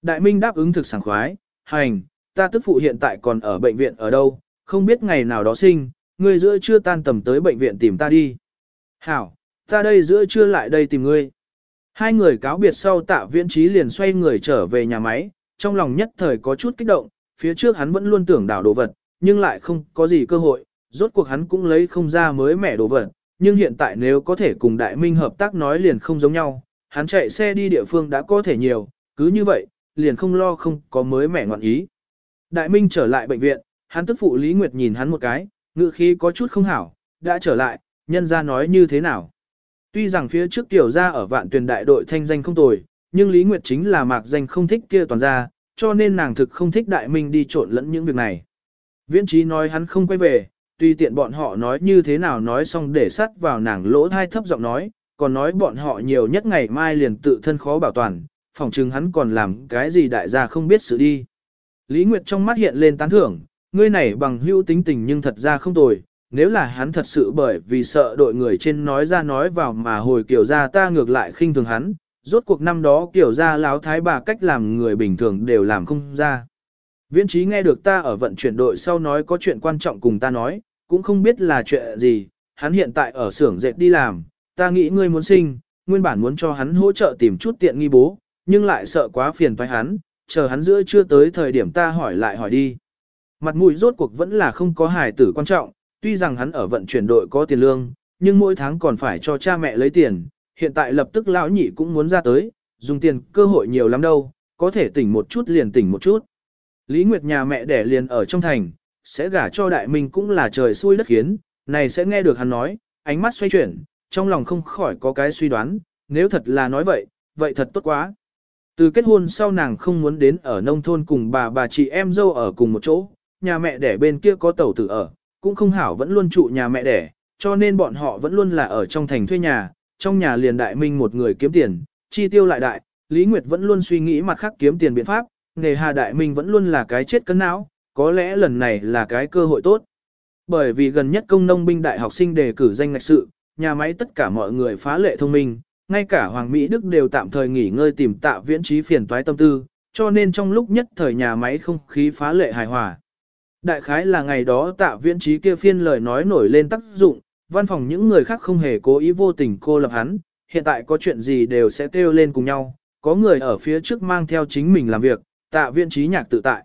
Speaker 1: Đại Minh đáp ứng thực sảng khoái, hành, ta tức phụ hiện tại còn ở bệnh viện ở đâu, không biết ngày nào đó sinh, ngươi giữa chưa tan tầm tới bệnh viện tìm ta đi. Hảo, ta đây giữa chưa lại đây tìm ngươi. Hai người cáo biệt sau tạ viễn trí liền xoay người trở về nhà máy, trong lòng nhất thời có chút kích động, phía trước hắn vẫn luôn tưởng đảo đồ vật, nhưng lại không có gì cơ hội, rốt cuộc hắn cũng lấy không ra mới mẻ đồ vật, nhưng hiện tại nếu có thể cùng đại minh hợp tác nói liền không giống nhau, hắn chạy xe đi địa phương đã có thể nhiều, cứ như vậy, liền không lo không có mới mẻ ngoạn ý. Đại minh trở lại bệnh viện, hắn tức phụ Lý Nguyệt nhìn hắn một cái, ngự khí có chút không hảo, đã trở lại, nhân ra nói như thế nào. Tuy rằng phía trước tiểu ra ở vạn tuyển đại đội thanh danh không tồi, nhưng Lý Nguyệt chính là mạc danh không thích kia toàn ra, cho nên nàng thực không thích đại minh đi trộn lẫn những việc này. Viễn trí nói hắn không quay về, tuy tiện bọn họ nói như thế nào nói xong để sắt vào nàng lỗ thai thấp giọng nói, còn nói bọn họ nhiều nhất ngày mai liền tự thân khó bảo toàn, phòng chừng hắn còn làm cái gì đại gia không biết sự đi. Lý Nguyệt trong mắt hiện lên tán thưởng, ngươi này bằng hữu tính tình nhưng thật ra không tồi, nếu là hắn thật sự bởi vì sợ đội người trên nói ra nói vào mà hồi kiểu ra ta ngược lại khinh thường hắn, rốt cuộc năm đó kiểu ra láo thái bà cách làm người bình thường đều làm không ra. Viễn trí nghe được ta ở vận chuyển đội sau nói có chuyện quan trọng cùng ta nói, cũng không biết là chuyện gì, hắn hiện tại ở xưởng dệt đi làm, ta nghĩ ngươi muốn sinh, nguyên bản muốn cho hắn hỗ trợ tìm chút tiện nghi bố, nhưng lại sợ quá phiền toái hắn, chờ hắn giữa chưa tới thời điểm ta hỏi lại hỏi đi. Mặt mũi rốt cuộc vẫn là không có hài tử quan trọng, tuy rằng hắn ở vận chuyển đội có tiền lương, nhưng mỗi tháng còn phải cho cha mẹ lấy tiền, hiện tại lập tức lão nhị cũng muốn ra tới, dùng tiền cơ hội nhiều lắm đâu, có thể tỉnh một chút liền tỉnh một chút. Lý Nguyệt nhà mẹ đẻ liền ở trong thành, sẽ gả cho đại minh cũng là trời xui đất khiến, này sẽ nghe được hắn nói, ánh mắt xoay chuyển, trong lòng không khỏi có cái suy đoán, nếu thật là nói vậy, vậy thật tốt quá. Từ kết hôn sau nàng không muốn đến ở nông thôn cùng bà bà chị em dâu ở cùng một chỗ, nhà mẹ đẻ bên kia có tẩu tử ở, cũng không hảo vẫn luôn trụ nhà mẹ đẻ, cho nên bọn họ vẫn luôn là ở trong thành thuê nhà, trong nhà liền đại minh một người kiếm tiền, chi tiêu lại đại, Lý Nguyệt vẫn luôn suy nghĩ mặt khác kiếm tiền biện pháp, nghề hà đại minh vẫn luôn là cái chết cân não, có lẽ lần này là cái cơ hội tốt. Bởi vì gần nhất công nông binh đại học sinh đề cử danh ngạch sự, nhà máy tất cả mọi người phá lệ thông minh, ngay cả Hoàng Mỹ Đức đều tạm thời nghỉ ngơi tìm tạ viễn trí phiền toái tâm tư, cho nên trong lúc nhất thời nhà máy không khí phá lệ hài hòa. Đại khái là ngày đó tạ viễn trí kia phiên lời nói nổi lên tác dụng, văn phòng những người khác không hề cố ý vô tình cô lập hắn, hiện tại có chuyện gì đều sẽ kêu lên cùng nhau, có người ở phía trước mang theo chính mình làm việc, tạ viễn trí nhạc tự tại.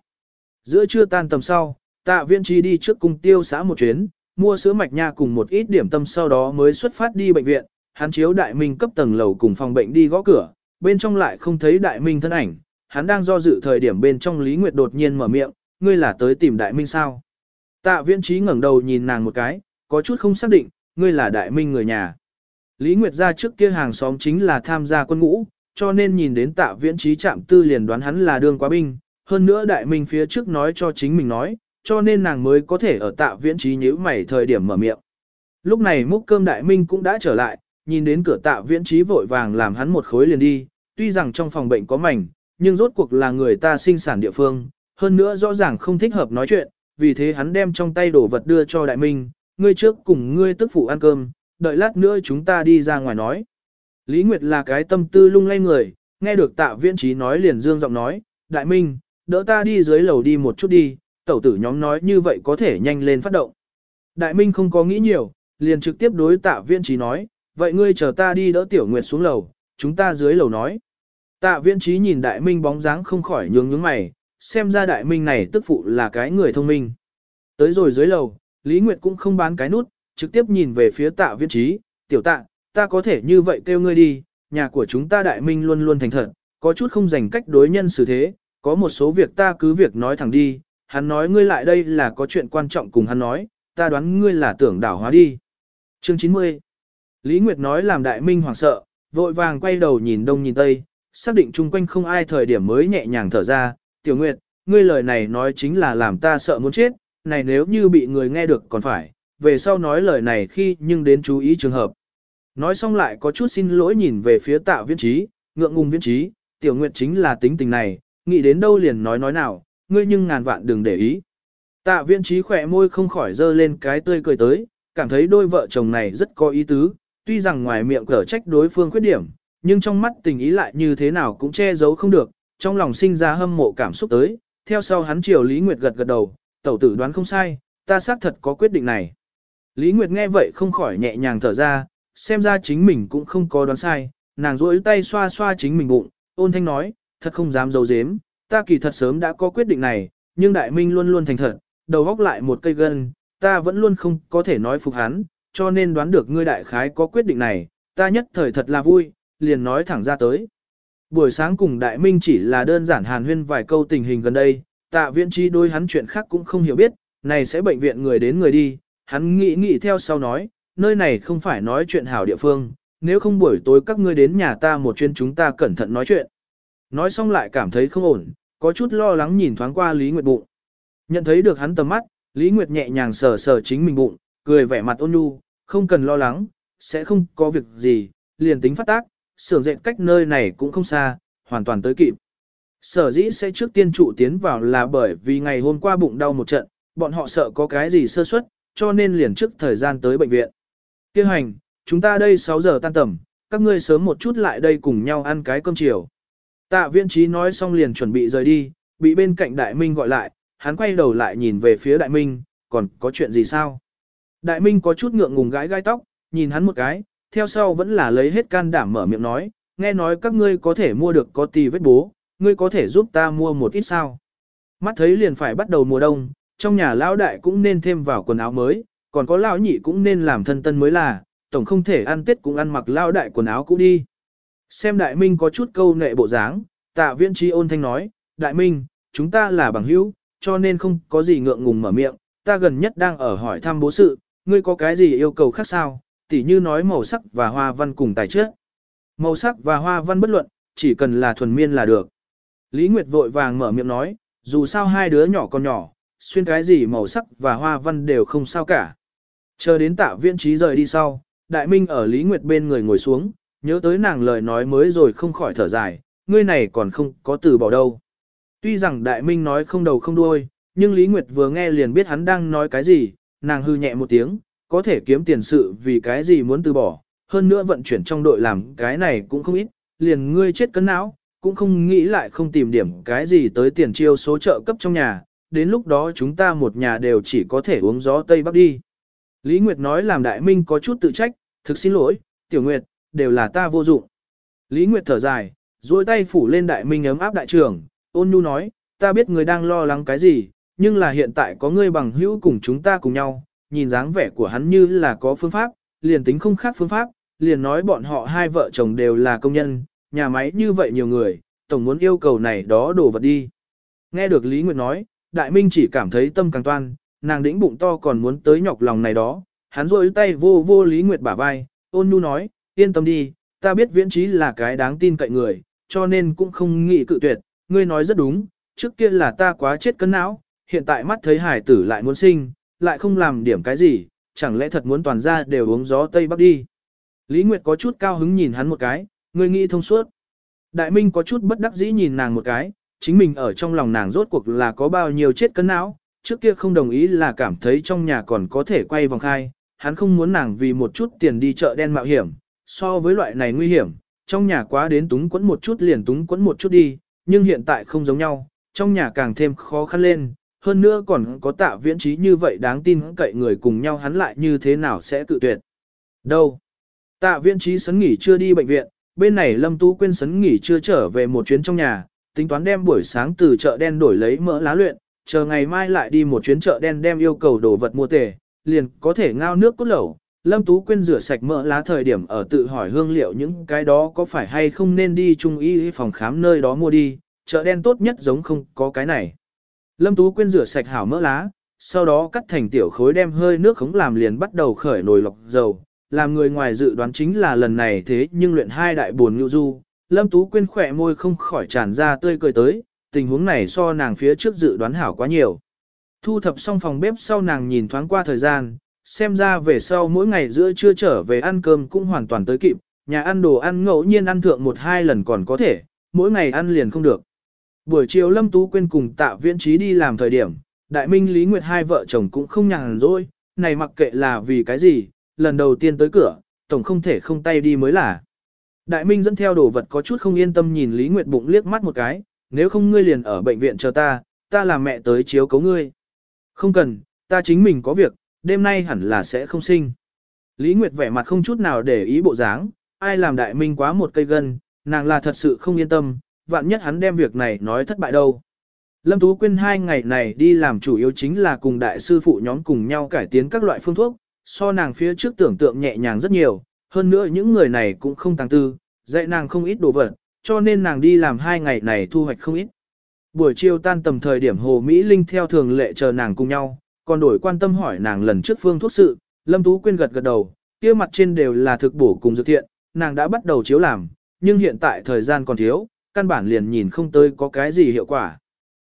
Speaker 1: Giữa trưa tan tầm sau, tạ viễn trí đi trước cung tiêu xã một chuyến, mua sữa mạch nha cùng một ít điểm tâm sau đó mới xuất phát đi bệnh viện, hắn chiếu đại minh cấp tầng lầu cùng phòng bệnh đi gõ cửa, bên trong lại không thấy đại minh thân ảnh, hắn đang do dự thời điểm bên trong Lý Nguyệt đột nhiên mở miệng, ngươi là tới tìm đại minh sao? Tạ viễn trí ngẩng đầu nhìn nàng một cái, có chút không xác định, ngươi là đại minh người nhà. Lý Nguyệt ra trước kia hàng xóm chính là tham gia quân ngũ, cho nên nhìn đến tạ viễn trí chạm tư liền đoán hắn là đương quá binh, hơn nữa đại minh phía trước nói cho chính mình nói, cho nên nàng mới có thể ở tạ viễn trí nhíu mày thời điểm mở miệng. Lúc này múc cơm đại minh cũng đã trở lại, nhìn đến cửa tạ viễn trí vội vàng làm hắn một khối liền đi, tuy rằng trong phòng bệnh có mảnh, nhưng rốt cuộc là người ta sinh sản địa phương, hơn nữa rõ ràng không thích hợp nói chuyện, vì thế hắn đem trong tay đồ vật đưa cho đại minh, ngươi trước cùng ngươi tức phụ ăn cơm, đợi lát nữa chúng ta đi ra ngoài nói. Lý Nguyệt là cái tâm tư lung lay người, nghe được tạ viễn trí nói liền dương giọng nói, đại minh, đỡ ta đi dưới lầu đi một chút đi, tẩu tử nhóm nói như vậy có thể nhanh lên phát động. Đại minh không có nghĩ nhiều, liền trực tiếp đối tạ viễn trí nói, vậy ngươi chờ ta đi đỡ tiểu nguyệt xuống lầu, chúng ta dưới lầu nói. Tạ viễn trí nhìn đại minh bóng dáng không khỏi nhướng nhướng mày, xem ra đại minh này tức phụ là cái người thông minh. Tới rồi dưới lầu, Lý Nguyệt cũng không bán cái nút, trực tiếp nhìn về phía tạ Viên trí, tiểu tạ, ta có thể như vậy kêu ngươi đi, nhà của chúng ta đại minh luôn luôn thành thật, có chút không dành cách đối nhân xử thế, có một số việc ta cứ việc nói thẳng đi, hắn nói ngươi lại đây là có chuyện quan trọng cùng hắn nói, ta đoán ngươi là tưởng đảo hóa đi. Chương 90 Lý Nguyệt nói làm đại minh hoảng sợ, vội vàng quay đầu nhìn đông nhìn tây, xác định chung quanh không ai thời điểm mới nhẹ nhàng thở ra, tiểu Nguyệt, ngươi lời này nói chính là làm ta sợ muốn chết, này nếu như bị người nghe được còn phải, về sau nói lời này khi nhưng đến chú ý trường hợp. Nói xong lại có chút xin lỗi nhìn về phía tạ viễn trí, ngượng ngùng viễn trí, tiểu Nguyệt chính là tính tình này, nghĩ đến đâu liền nói nói nào, ngươi nhưng ngàn vạn đừng để ý. Tạ viễn trí khỏe môi không khỏi dơ lên cái tươi cười tới, cảm thấy đôi vợ chồng này rất có ý tứ, tuy rằng ngoài miệng cở trách đối phương khuyết điểm, nhưng trong mắt tình ý lại như thế nào cũng che giấu không được, trong lòng sinh ra hâm mộ cảm xúc tới, theo sau hắn chiều Lý Nguyệt gật gật đầu, tẩu tử đoán không sai, ta xác thật có quyết định này. Lý Nguyệt nghe vậy không khỏi nhẹ nhàng thở ra, xem ra chính mình cũng không có đoán sai, nàng rỗi tay xoa xoa chính mình bụng, ôn thanh nói, thật không dám giấu giếm, ta kỳ thật sớm đã có quyết định này, nhưng đại minh luôn luôn thành thật, đầu góc lại một cây gân, ta vẫn luôn không có thể nói phục hắn, cho nên đoán được ngươi đại khái có quyết định này, ta nhất thời thật là vui, liền nói thẳng ra tới. Buổi sáng cùng đại minh chỉ là đơn giản hàn huyên vài câu tình hình gần đây, tạ Viễn chi đôi hắn chuyện khác cũng không hiểu biết, này sẽ bệnh viện người đến người đi, hắn nghĩ nghĩ theo sau nói, nơi này không phải nói chuyện hảo địa phương, nếu không buổi tối các ngươi đến nhà ta một chuyến chúng ta cẩn thận nói chuyện. Nói xong lại cảm thấy không ổn, có chút lo lắng nhìn thoáng qua Lý Nguyệt bụng. Nhận thấy được hắn tầm mắt, Lý Nguyệt nhẹ nhàng sờ sờ chính mình bụng, cười vẻ mặt ôn nhu, không cần lo lắng, sẽ không có việc gì, liền tính phát tác, xưởng dệt cách nơi này cũng không xa, hoàn toàn tới kịp. Sở dĩ sẽ trước tiên trụ tiến vào là bởi vì ngày hôm qua bụng đau một trận, bọn họ sợ có cái gì sơ suất, cho nên liền trước thời gian tới bệnh viện. Kêu hành, chúng ta đây 6 giờ tan tầm, các ngươi sớm một chút lại đây cùng nhau ăn cái cơm chiều. Tạ viên trí nói xong liền chuẩn bị rời đi, bị bên cạnh đại minh gọi lại, hắn quay đầu lại nhìn về phía đại minh, còn có chuyện gì sao? Đại minh có chút ngượng ngùng gãi gai tóc, nhìn hắn một cái, theo sau vẫn là lấy hết can đảm mở miệng nói, nghe nói các ngươi có thể mua được có tì vết bố, ngươi có thể giúp ta mua một ít sao. Mắt thấy liền phải bắt đầu mùa đông, trong nhà lão đại cũng nên thêm vào quần áo mới, còn có lão nhị cũng nên làm thân tân mới là, tổng không thể ăn tết cũng ăn mặc lão đại quần áo cũ đi. Xem đại minh có chút câu nệ bộ dáng, tạ viễn trí ôn thanh nói, đại minh, chúng ta là bằng hữu, cho nên không có gì ngượng ngùng mở miệng, ta gần nhất đang ở hỏi thăm bố sự, ngươi có cái gì yêu cầu khác sao, tỉ như nói màu sắc và hoa văn cùng tài chất. Màu sắc và hoa văn bất luận, chỉ cần là thuần miên là được. Lý Nguyệt vội vàng mở miệng nói, dù sao hai đứa nhỏ còn nhỏ, xuyên cái gì màu sắc và hoa văn đều không sao cả. Chờ đến tạ viễn trí rời đi sau, Đại Minh ở Lý Nguyệt bên người ngồi xuống, nhớ tới nàng lời nói mới rồi không khỏi thở dài, ngươi này còn không có từ bỏ đâu. Tuy rằng Đại Minh nói không đầu không đuôi, nhưng Lý Nguyệt vừa nghe liền biết hắn đang nói cái gì, nàng hư nhẹ một tiếng, có thể kiếm tiền sự vì cái gì muốn từ bỏ, hơn nữa vận chuyển trong đội làm cái này cũng không ít, liền ngươi chết cấn não, cũng không nghĩ lại không tìm điểm cái gì tới tiền chiêu số trợ cấp trong nhà, đến lúc đó chúng ta một nhà đều chỉ có thể uống gió Tây Bắc đi. Lý Nguyệt nói làm đại minh có chút tự trách, thực xin lỗi, tiểu Nguyệt, đều là ta vô dụng. Lý Nguyệt thở dài, duỗi tay phủ lên đại minh ấm áp đại trưởng, ôn nhu nói, ta biết người đang lo lắng cái gì, nhưng là hiện tại có ngươi bằng hữu cùng chúng ta cùng nhau, nhìn dáng vẻ của hắn như là có phương pháp, liền tính không khác phương pháp, liền nói bọn họ hai vợ chồng đều là công nhân, nhà máy như vậy nhiều người, tổng muốn yêu cầu này đó đổ vật đi. Nghe được Lý Nguyệt nói, Đại Minh chỉ cảm thấy tâm càng toan, nàng đĩnh bụng to còn muốn tới nhọc lòng này đó, hắn rôi tay vô vô Lý Nguyệt bả vai, ôn nhu nói, yên tâm đi, ta biết viễn trí là cái đáng tin cậy người, cho nên cũng không nghĩ cự tuyệt, ngươi nói rất đúng, trước kia là ta quá chết cân não, hiện tại mắt thấy hải tử lại muốn sinh, lại không làm điểm cái gì, chẳng lẽ thật muốn toàn ra đều uống gió Tây Bắc đi. Lý Nguyệt có chút cao hứng nhìn hắn một cái, ngươi nghĩ thông suốt. Đại Minh có chút bất đắc dĩ nhìn nàng một cái, chính mình ở trong lòng nàng rốt cuộc là có bao nhiêu chết cấn não, trước kia không đồng ý là cảm thấy trong nhà còn có thể quay vòng khai, hắn không muốn nàng vì một chút tiền đi chợ đen mạo hiểm, so với loại này nguy hiểm, trong nhà quá đến túng quẫn một chút liền túng quẫn một chút đi, nhưng hiện tại không giống nhau, trong nhà càng thêm khó khăn lên, hơn nữa còn có tạ viễn trí như vậy đáng tin cậy người cùng nhau hắn lại như thế nào sẽ cự tuyệt. Đâu? Tạ viễn trí sấn nghỉ chưa đi bệnh viện, bên này Lâm Tú Quyên sấn nghỉ chưa trở về một chuyến trong nhà, tính toán đem buổi sáng từ chợ đen đổi lấy mỡ lá luyện, chờ ngày mai lại đi một chuyến chợ đen đem yêu cầu đồ vật mua tề, liền có thể ngao nước cốt lẩu. Lâm Tú Quyên rửa sạch mỡ lá thời điểm ở tự hỏi hương liệu những cái đó có phải hay không nên đi trung y phòng khám nơi đó mua đi, chợ đen tốt nhất giống không có cái này. Lâm Tú Quyên rửa sạch hảo mỡ lá, sau đó cắt thành tiểu khối đem hơi nước khống làm liền bắt đầu khởi nồi lọc dầu, làm người ngoài dự đoán chính là lần này thế nhưng luyện hai đại buồn ngưu du, Lâm Tú Quyên khỏe môi không khỏi tràn ra tươi cười tới, tình huống này so nàng phía trước dự đoán hảo quá nhiều. Thu thập xong phòng bếp sau nàng nhìn thoáng qua thời gian, xem ra về sau mỗi ngày giữa trưa trở về ăn cơm cũng hoàn toàn tới kịp, nhà ăn đồ ăn ngẫu nhiên ăn thượng một hai lần còn có thể, mỗi ngày ăn liền không được. Buổi chiều Lâm Tú Quyên cùng tạ viễn trí đi làm thời điểm, Đại Minh Lý Nguyệt hai vợ chồng cũng không nhàn rỗi, này mặc kệ là vì cái gì, lần đầu tiên tới cửa, tổng không thể không tay đi mới là. Đại Minh dẫn theo đồ vật có chút không yên tâm nhìn Lý Nguyệt bụng liếc mắt một cái, nếu không ngươi liền ở bệnh viện chờ ta, ta làm mẹ tới chiếu cấu ngươi. Không cần, ta chính mình có việc, đêm nay hẳn là sẽ không sinh. Lý Nguyệt vẻ mặt không chút nào để ý bộ dáng, ai làm Đại Minh quá một cây gân, nàng là thật sự không yên tâm, vạn nhất hắn đem việc này nói thất bại đâu. Lâm Tú Quyên hai ngày này đi làm chủ yếu chính là cùng đại sư phụ nhóm cùng nhau cải tiến các loại phương thuốc, so nàng phía trước tưởng tượng nhẹ nhàng rất nhiều, hơn nữa những người này cũng không tăng tư, dạy nàng không ít đồ vật, cho nên nàng đi làm hai ngày này thu hoạch không ít. Buổi chiều tan tầm thời điểm Hồ Mỹ Linh theo thường lệ chờ nàng cùng nhau, còn đổi quan tâm hỏi nàng lần trước phương thuốc sự, Lâm Tú Quyên gật gật đầu, kia mặt trên đều là thực bổ cùng dược thiện, nàng đã bắt đầu chiếu làm, nhưng hiện tại thời gian còn thiếu, căn bản liền nhìn không tới có cái gì hiệu quả.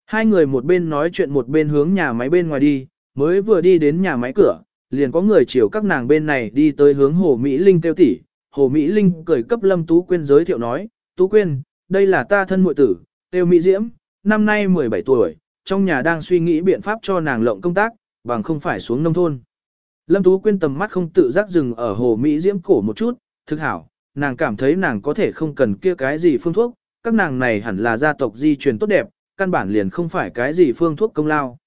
Speaker 1: Hai người một bên nói chuyện một bên hướng nhà máy bên ngoài đi, mới vừa đi đến nhà máy cửa, liền có người chiều các nàng bên này đi tới hướng Hồ Mỹ Linh kêu tỉ. Hồ Mỹ Linh cười cấp Lâm Tú Quyên giới thiệu nói, Tú Quyên, đây là ta thân muội tử, tiêu Mỹ Diễm, năm nay 17 tuổi, trong nhà đang suy nghĩ biện pháp cho nàng lộng công tác, bằng không phải xuống nông thôn. Lâm Tú Quyên tầm mắt không tự giác dừng ở Hồ Mỹ Diễm cổ một chút, thực hảo, nàng cảm thấy nàng có thể không cần kia cái gì phương thuốc, các nàng này hẳn là gia tộc di truyền tốt đẹp, căn bản liền không phải cái gì phương thuốc công lao.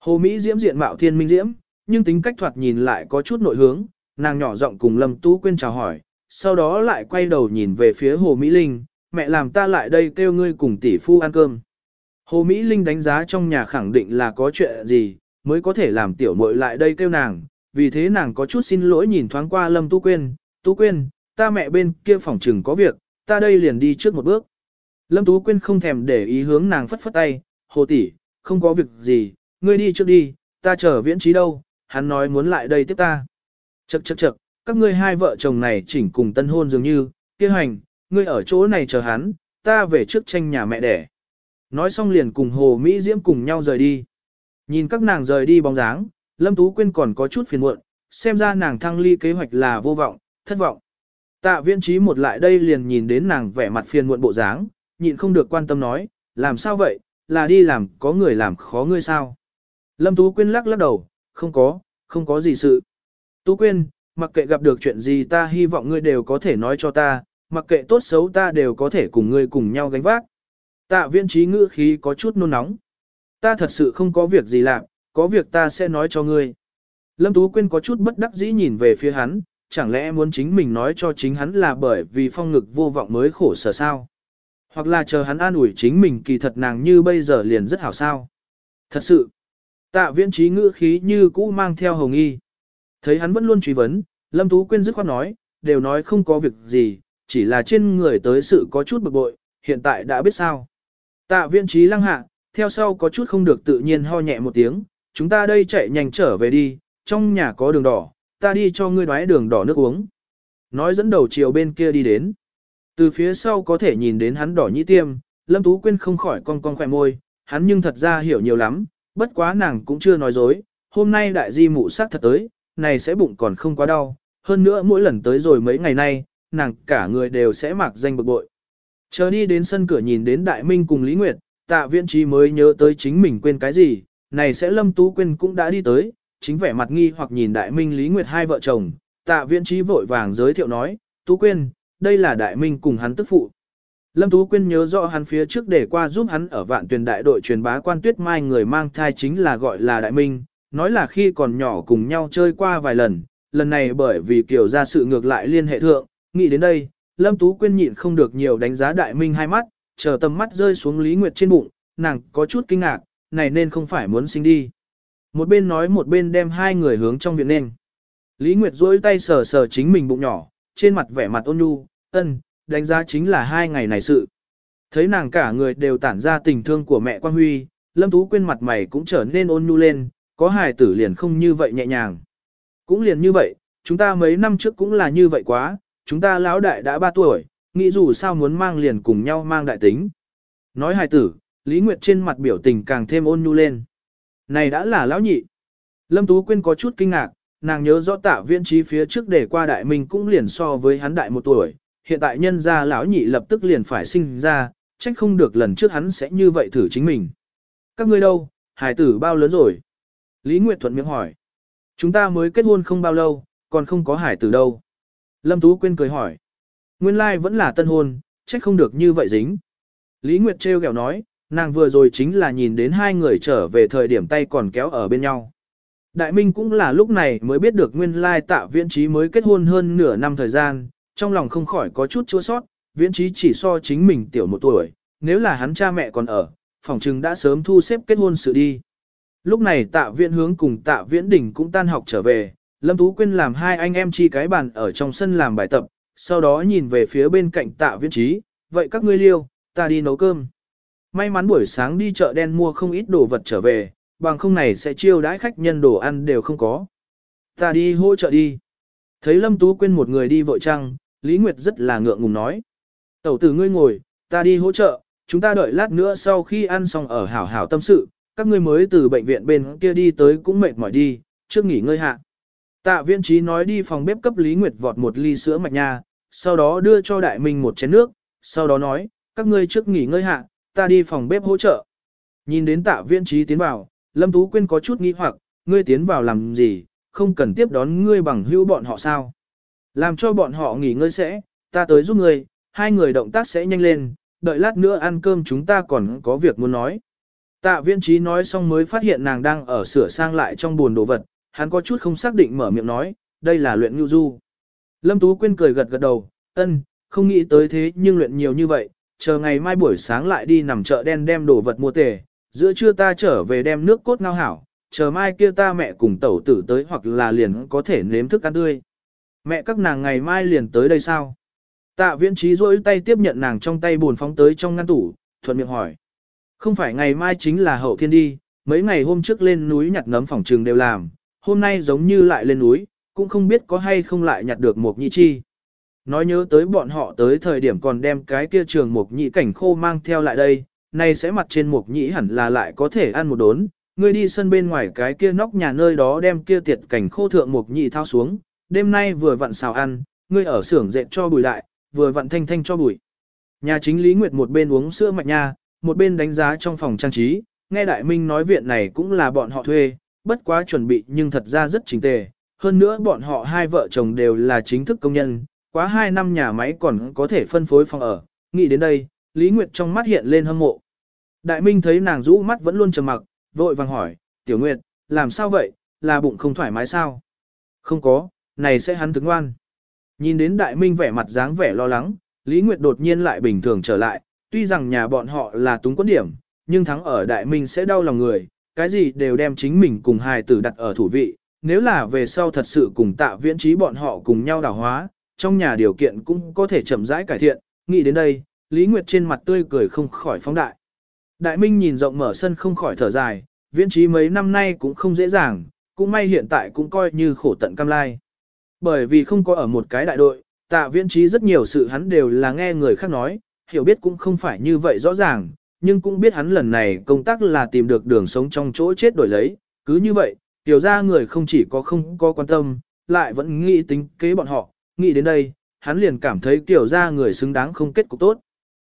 Speaker 1: Hồ Mỹ Diễm diện mạo thiên minh diễm, nhưng tính cách thoạt nhìn lại có chút nội hướng, nàng nhỏ giọng cùng Lâm Tú Quyên chào hỏi, sau đó lại quay đầu nhìn về phía Hồ Mỹ Linh, mẹ làm ta lại đây kêu ngươi cùng tỷ phu ăn cơm. Hồ Mỹ Linh đánh giá trong nhà khẳng định là có chuyện gì, mới có thể làm tiểu muội lại đây kêu nàng, vì thế nàng có chút xin lỗi nhìn thoáng qua Lâm Tú Quyên, Tú Quyên, ta mẹ bên kia phòng trừng có việc, ta đây liền đi trước một bước. Lâm Tú Quyên không thèm để ý hướng nàng phất phất tay, hồ tỷ, không có việc gì, ngươi đi trước đi, ta chờ viễn trí đâu, hắn nói muốn lại đây tiếp ta. Chậc chậc chậc, các ngươi hai vợ chồng này chỉnh cùng tân hôn dường như, kia hành, ngươi ở chỗ này chờ hắn, ta về trước tranh nhà mẹ đẻ. Nói xong liền cùng Hồ Mỹ Diễm cùng nhau rời đi. Nhìn các nàng rời đi bóng dáng, Lâm Tú Quyên còn có chút phiền muộn, xem ra nàng thăng ly kế hoạch là vô vọng, thất vọng. Tạ viễn trí một lại đây liền nhìn đến nàng vẻ mặt phiền muộn bộ dáng, nhịn không được quan tâm nói, làm sao vậy, là đi làm có người làm khó ngươi sao. Lâm Tú Quyên lắc lắc đầu, không có, không có gì sự. Tú Quyên, mặc kệ gặp được chuyện gì ta hy vọng ngươi đều có thể nói cho ta, mặc kệ tốt xấu ta đều có thể cùng ngươi cùng nhau gánh vác. Tạ Viên trí ngữ khí có chút nôn nóng. Ta thật sự không có việc gì làm, có việc ta sẽ nói cho ngươi. Lâm Tú Quyên có chút bất đắc dĩ nhìn về phía hắn, chẳng lẽ muốn chính mình nói cho chính hắn là bởi vì phong ngực vô vọng mới khổ sở sao? Hoặc là chờ hắn an ủi chính mình kỳ thật nàng như bây giờ liền rất hảo sao? Thật sự, tạ viễn trí ngữ khí như cũ mang theo hồng y. Thấy hắn vẫn luôn truy vấn, Lâm Tú Quyên dứt khoát nói, đều nói không có việc gì, chỉ là trên người tới sự có chút bực bội, hiện tại đã biết sao. Tạ viễn trí lăng hạ, theo sau có chút không được tự nhiên ho nhẹ một tiếng, chúng ta đây chạy nhanh trở về đi, trong nhà có đường đỏ, ta đi cho ngươi đoái đường đỏ nước uống. Nói dẫn đầu chiều bên kia đi đến. Từ phía sau có thể nhìn đến hắn đỏ nhĩ tiêm, Lâm Tú Quyên không khỏi cong cong khỏe môi, hắn nhưng thật ra hiểu nhiều lắm, bất quá nàng cũng chưa nói dối, hôm nay đại di mụ sắc thật tới, này sẽ bụng còn không quá đau, hơn nữa mỗi lần tới rồi mấy ngày nay, nàng cả người đều sẽ mặc danh bực bội. Chờ đi đến sân cửa nhìn đến Đại Minh cùng Lý Nguyệt, tạ viễn trí mới nhớ tới chính mình quên cái gì, này sẽ Lâm Tú Quyên cũng đã đi tới, chính vẻ mặt nghi hoặc nhìn Đại Minh Lý Nguyệt hai vợ chồng, tạ viễn trí vội vàng giới thiệu nói, Tú Quyên, đây là Đại Minh cùng hắn tức phụ. Lâm Tú Quyên nhớ rõ hắn phía trước để qua giúp hắn ở vạn tuyển đại đội truyền bá quan tuyết mai người mang thai chính là gọi là Đại Minh, nói là khi còn nhỏ cùng nhau chơi qua vài lần, lần này bởi vì kiểu ra sự ngược lại liên hệ thượng, nghĩ đến đây, Lâm Tú Quyên nhịn không được nhiều đánh giá Đại Minh hai mắt, chờ tầm mắt rơi xuống Lý Nguyệt trên bụng, nàng có chút kinh ngạc, này nên không phải muốn sinh đi. Một bên nói một bên đem hai người hướng trong viện nên. Lý Nguyệt duỗi tay sờ sờ chính mình bụng nhỏ, trên mặt vẻ mặt ôn nhu, ân, đánh giá chính là hai ngày này sự. Thấy nàng cả người đều tản ra tình thương của mẹ Quan Huy, Lâm Tú Quyên mặt mày cũng trở nên ôn nhu lên, có hài tử liền không như vậy nhẹ nhàng. Cũng liền như vậy, chúng ta mấy năm trước cũng là như vậy quá, chúng ta lão đại đã ba tuổi, nghĩ dù sao muốn mang liền cùng nhau mang đại tính. Nói hài tử, Lý Nguyệt trên mặt biểu tình càng thêm ôn nhu lên. Này đã là lão nhị. Lâm Tú Quyên có chút kinh ngạc, nàng nhớ rõ tạ viên trí phía trước để qua đại mình cũng liền so với hắn đại một tuổi, hiện tại nhân gia lão nhị lập tức liền phải sinh ra, trách không được lần trước hắn sẽ như vậy thử chính mình. Các ngươi đâu, hài tử bao lớn rồi? Lý Nguyệt thuận miệng hỏi. Chúng ta mới kết hôn không bao lâu, còn không có hải tử đâu. Lâm Tú Quyên cười hỏi. Nguyên lai vẫn là tân hôn, trách không được như vậy dính. Lý Nguyệt trêu ghẹo nói, nàng vừa rồi chính là nhìn đến hai người trở về thời điểm tay còn kéo ở bên nhau. Đại Minh cũng là lúc này mới biết được nguyên lai tạ viễn trí mới kết hôn hơn nửa năm thời gian, trong lòng không khỏi có chút chua sót, viễn trí chỉ so chính mình tiểu một tuổi, nếu là hắn cha mẹ còn ở, phòng trừng đã sớm thu xếp kết hôn sự đi. Lúc này tạ viễn hướng cùng tạ viễn đỉnh cũng tan học trở về, Lâm Tú Quyên làm hai anh em chi cái bàn ở trong sân làm bài tập, sau đó nhìn về phía bên cạnh tạ viễn trí, vậy các ngươi liêu, ta đi nấu cơm. May mắn buổi sáng đi chợ đen mua không ít đồ vật trở về, bằng không này sẽ chiêu đãi khách nhân đồ ăn đều không có. Ta đi hỗ trợ đi. Thấy Lâm Tú Quyên một người đi vội trăng, Lý Nguyệt rất là ngượng ngùng nói. Tẩu tử ngươi ngồi, ta đi hỗ trợ, chúng ta đợi lát nữa sau khi ăn xong ở hảo hảo tâm sự, các ngươi mới từ bệnh viện bên kia đi tới cũng mệt mỏi đi, trước nghỉ ngơi hạ. Tạ viên trí nói đi phòng bếp cấp Lý Nguyệt vọt một ly sữa mạch nha, sau đó đưa cho đại minh một chén nước, sau đó nói, các ngươi trước nghỉ ngơi hạ, ta đi phòng bếp hỗ trợ. Nhìn đến tạ viên trí tiến vào, Lâm Tú Quyên có chút nghi hoặc, ngươi tiến vào làm gì, không cần tiếp đón ngươi bằng hữu bọn họ sao. Làm cho bọn họ nghỉ ngơi sẽ, ta tới giúp ngươi, hai người động tác sẽ nhanh lên, đợi lát nữa ăn cơm chúng ta còn có việc muốn nói. Tạ viên trí nói xong mới phát hiện nàng đang ở sửa sang lại trong buồn đồ vật, hắn có chút không xác định mở miệng nói, đây là luyện ngưu du. Lâm Tú Quyên cười gật gật đầu, ân, không nghĩ tới thế nhưng luyện nhiều như vậy, chờ ngày mai buổi sáng lại đi nằm chợ đen đem đồ vật mua tề, giữa trưa ta trở về đem nước cốt ngao hảo, chờ mai kia ta mẹ cùng tẩu tử tới hoặc là liền có thể nếm thức ăn tươi. Mẹ các nàng ngày mai liền tới đây sao? Tạ viễn trí rỗi tay tiếp nhận nàng trong tay buồn phóng tới trong ngăn tủ, thuận miệng hỏi. Không phải ngày mai chính là hậu thiên đi, mấy ngày hôm trước lên núi nhặt nấm phòng trường đều làm, hôm nay giống như lại lên núi, cũng không biết có hay không lại nhặt được một nhị chi. Nói nhớ tới bọn họ tới thời điểm còn đem cái kia trường mục nhị cảnh khô mang theo lại đây, nay sẽ mặt trên mục nhị hẳn là lại có thể ăn một đốn, ngươi đi sân bên ngoài cái kia nóc nhà nơi đó đem kia tiệt cảnh khô thượng mục nhị thao xuống, đêm nay vừa vặn xào ăn, ngươi ở xưởng dệt cho bùi lại, vừa vặn thanh thanh cho bùi. Nhà chính Lý Nguyệt một bên uống sữa mạch nha, một bên đánh giá trong phòng trang trí, nghe Đại Minh nói viện này cũng là bọn họ thuê, bất quá chuẩn bị nhưng thật ra rất chỉnh tề. Hơn nữa bọn họ hai vợ chồng đều là chính thức công nhân, quá hai năm nhà máy còn có thể phân phối phòng ở. Nghĩ đến đây, Lý Nguyệt trong mắt hiện lên hâm mộ. Đại Minh thấy nàng rũ mắt vẫn luôn trầm mặc, vội vàng hỏi, Tiểu Nguyệt, làm sao vậy, là bụng không thoải mái sao? Không có, này sẽ hắn thức ngoan. Nhìn đến Đại Minh vẻ mặt dáng vẻ lo lắng, Lý Nguyệt đột nhiên lại bình thường trở lại, tuy rằng nhà bọn họ là túng quẫn điểm, nhưng thắng ở Đại Minh sẽ đau lòng người, cái gì đều đem chính mình cùng hài tử đặt ở thủ vị, nếu là về sau thật sự cùng tạ viễn trí bọn họ cùng nhau đào hóa, trong nhà điều kiện cũng có thể chậm rãi cải thiện, nghĩ đến đây, Lý Nguyệt trên mặt tươi cười không khỏi phóng đại. Đại Minh nhìn rộng mở sân không khỏi thở dài, viễn trí mấy năm nay cũng không dễ dàng, cũng may hiện tại cũng coi như khổ tận cam lai. Bởi vì không có ở một cái đại đội, tạ viễn trí rất nhiều sự hắn đều là nghe người khác nói, hiểu biết cũng không phải như vậy rõ ràng, nhưng cũng biết hắn lần này công tác là tìm được đường sống trong chỗ chết đổi lấy, cứ như vậy, tiểu ra người không chỉ có không có quan tâm, lại vẫn nghĩ tính kế bọn họ, nghĩ đến đây, hắn liền cảm thấy tiểu ra người xứng đáng không kết cục tốt.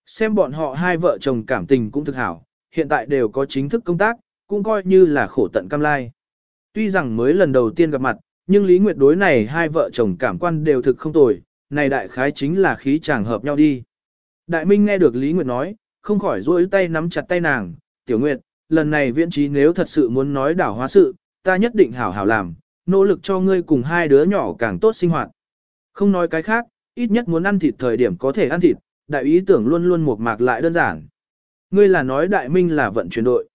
Speaker 1: Xem bọn họ hai vợ chồng cảm tình cũng thực hảo, hiện tại đều có chính thức công tác, cũng coi như là khổ tận cam lai. Tuy rằng mới lần đầu tiên gặp mặt, nhưng Lý Nguyệt đối này hai vợ chồng cảm quan đều thực không tồi, này đại khái chính là khí chàng hợp nhau đi. Đại Minh nghe được Lý Nguyệt nói, không khỏi duỗi tay nắm chặt tay nàng, Tiểu Nguyệt, lần này viễn trí nếu thật sự muốn nói đảo hóa sự, ta nhất định hảo hảo làm, nỗ lực cho ngươi cùng hai đứa nhỏ càng tốt sinh hoạt. Không nói cái khác, ít nhất muốn ăn thịt thời điểm có thể ăn thịt, đại ý tưởng luôn luôn mộc mạc lại đơn giản. Ngươi là nói đại minh là vận chuyển đội.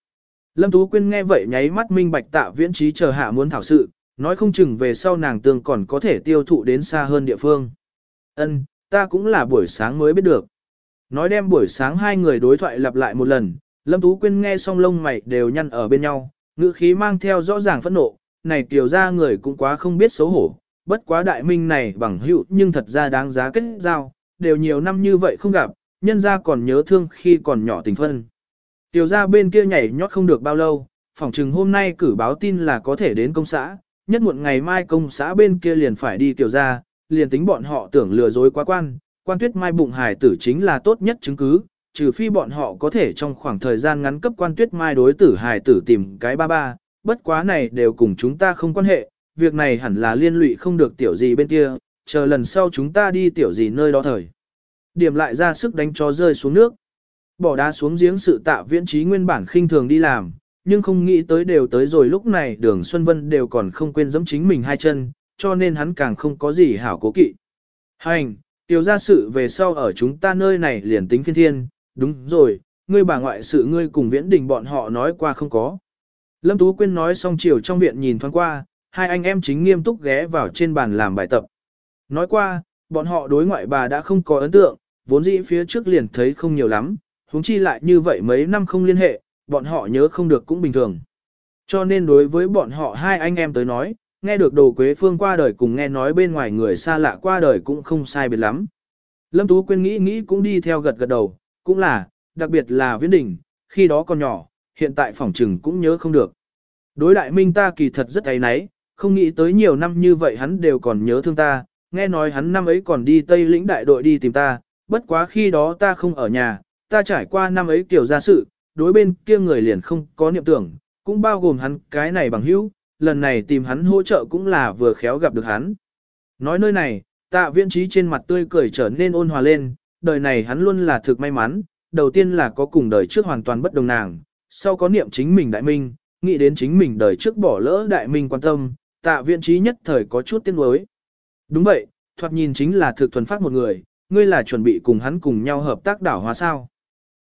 Speaker 1: Lâm Tú Quyên nghe vậy nháy mắt minh bạch tạ viễn trí chờ hạ muốn thảo sự, nói không chừng về sau nàng tương còn có thể tiêu thụ đến xa hơn địa phương. Ân, ta cũng là buổi sáng mới biết được. Nói đem buổi sáng hai người đối thoại lặp lại một lần, Lâm Tú Quyên nghe xong lông mày đều nhăn ở bên nhau, ngữ khí mang theo rõ ràng phẫn nộ, này tiểu ra người cũng quá không biết xấu hổ, bất quá đại minh này bằng hữu nhưng thật ra đáng giá kết giao, đều nhiều năm như vậy không gặp, nhân ra còn nhớ thương khi còn nhỏ tình phân. Tiểu ra bên kia nhảy nhót không được bao lâu, phỏng chừng hôm nay cử báo tin là có thể đến công xã, nhất muộn ngày mai công xã bên kia liền phải đi tiểu ra, liền tính bọn họ tưởng lừa dối quá quan, quan tuyết mai bụng hài tử chính là tốt nhất chứng cứ, trừ phi bọn họ có thể trong khoảng thời gian ngắn cấp quan tuyết mai đối tử hài tử tìm cái ba ba, bất quá này đều cùng chúng ta không quan hệ, việc này hẳn là liên lụy không được tiểu gì bên kia, chờ lần sau chúng ta đi tiểu gì nơi đó thời. Điểm lại ra sức đánh cho rơi xuống nước. Bỏ đá xuống giếng sự tạ viễn trí nguyên bản khinh thường đi làm, nhưng không nghĩ tới đều tới rồi lúc này đường Xuân Vân đều còn không quên giẫm chính mình hai chân, cho nên hắn càng không có gì hảo cố kỵ. Hành, tiểu gia sự về sau ở chúng ta nơi này liền tính phiên thiên, đúng rồi, ngươi bà ngoại sự ngươi cùng viễn đình bọn họ nói qua không có. Lâm Tú Quyên nói xong chiều trong viện nhìn thoáng qua, hai anh em chính nghiêm túc ghé vào trên bàn làm bài tập. Nói qua, bọn họ đối ngoại bà đã không có ấn tượng, vốn dĩ phía trước liền thấy không nhiều lắm, huống chi lại như vậy mấy năm không liên hệ, bọn họ nhớ không được cũng bình thường. Cho nên đối với bọn họ hai anh em tới nói, nghe được đồ quế phương qua đời cùng nghe nói bên ngoài người xa lạ qua đời cũng không sai biệt lắm. Lâm Tú Quyên nghĩ nghĩ cũng đi theo gật gật đầu, cũng là, đặc biệt là viễn đỉnh, khi đó còn nhỏ, hiện tại phỏng trừng cũng nhớ không được. Đối đại minh ta kỳ thật rất ấy náy, không nghĩ tới nhiều năm như vậy hắn đều còn nhớ thương ta, nghe nói hắn năm ấy còn đi Tây lĩnh đại đội đi tìm ta, bất quá khi đó ta không ở nhà, ta trải qua năm ấy kiểu ra sự, đối bên kia người liền không có niệm tưởng, cũng bao gồm hắn cái này bằng hữu, lần này tìm hắn hỗ trợ cũng là vừa khéo gặp được hắn. Nói nơi này, tạ viễn trí trên mặt tươi cười trở nên ôn hòa lên, đời này hắn luôn là thực may mắn, đầu tiên là có cùng đời trước hoàn toàn bất đồng nàng, sau có niệm chính mình đại minh, nghĩ đến chính mình đời trước bỏ lỡ đại minh quan tâm, tạ viễn trí nhất thời có chút tiếc nuối. Đúng vậy, thoạt nhìn chính là thực thuần phát một người, ngươi là chuẩn bị cùng hắn cùng nhau hợp tác đảo hóa sao.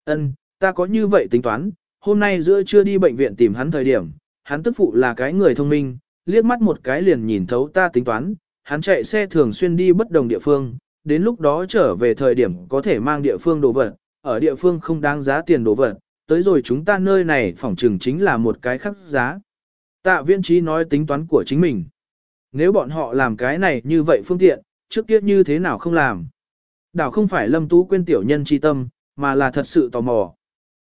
Speaker 1: Ân, ta có như vậy tính toán, hôm nay giữa trưa đi bệnh viện tìm hắn thời điểm, hắn tức phụ là cái người thông minh, liếc mắt một cái liền nhìn thấu ta tính toán, hắn chạy xe thường xuyên đi bất đồng địa phương, đến lúc đó trở về thời điểm có thể mang địa phương đồ vật, ở địa phương không đáng giá tiền đồ vật, tới rồi chúng ta nơi này phỏng trừng chính là một cái khắc giá. Tạ viên trí nói tính toán của chính mình. Nếu bọn họ làm cái này như vậy phương tiện, trước kia như thế nào không làm. Đảo không phải Lâm Tú quên tiểu nhân chi tâm, mà là thật sự tò mò.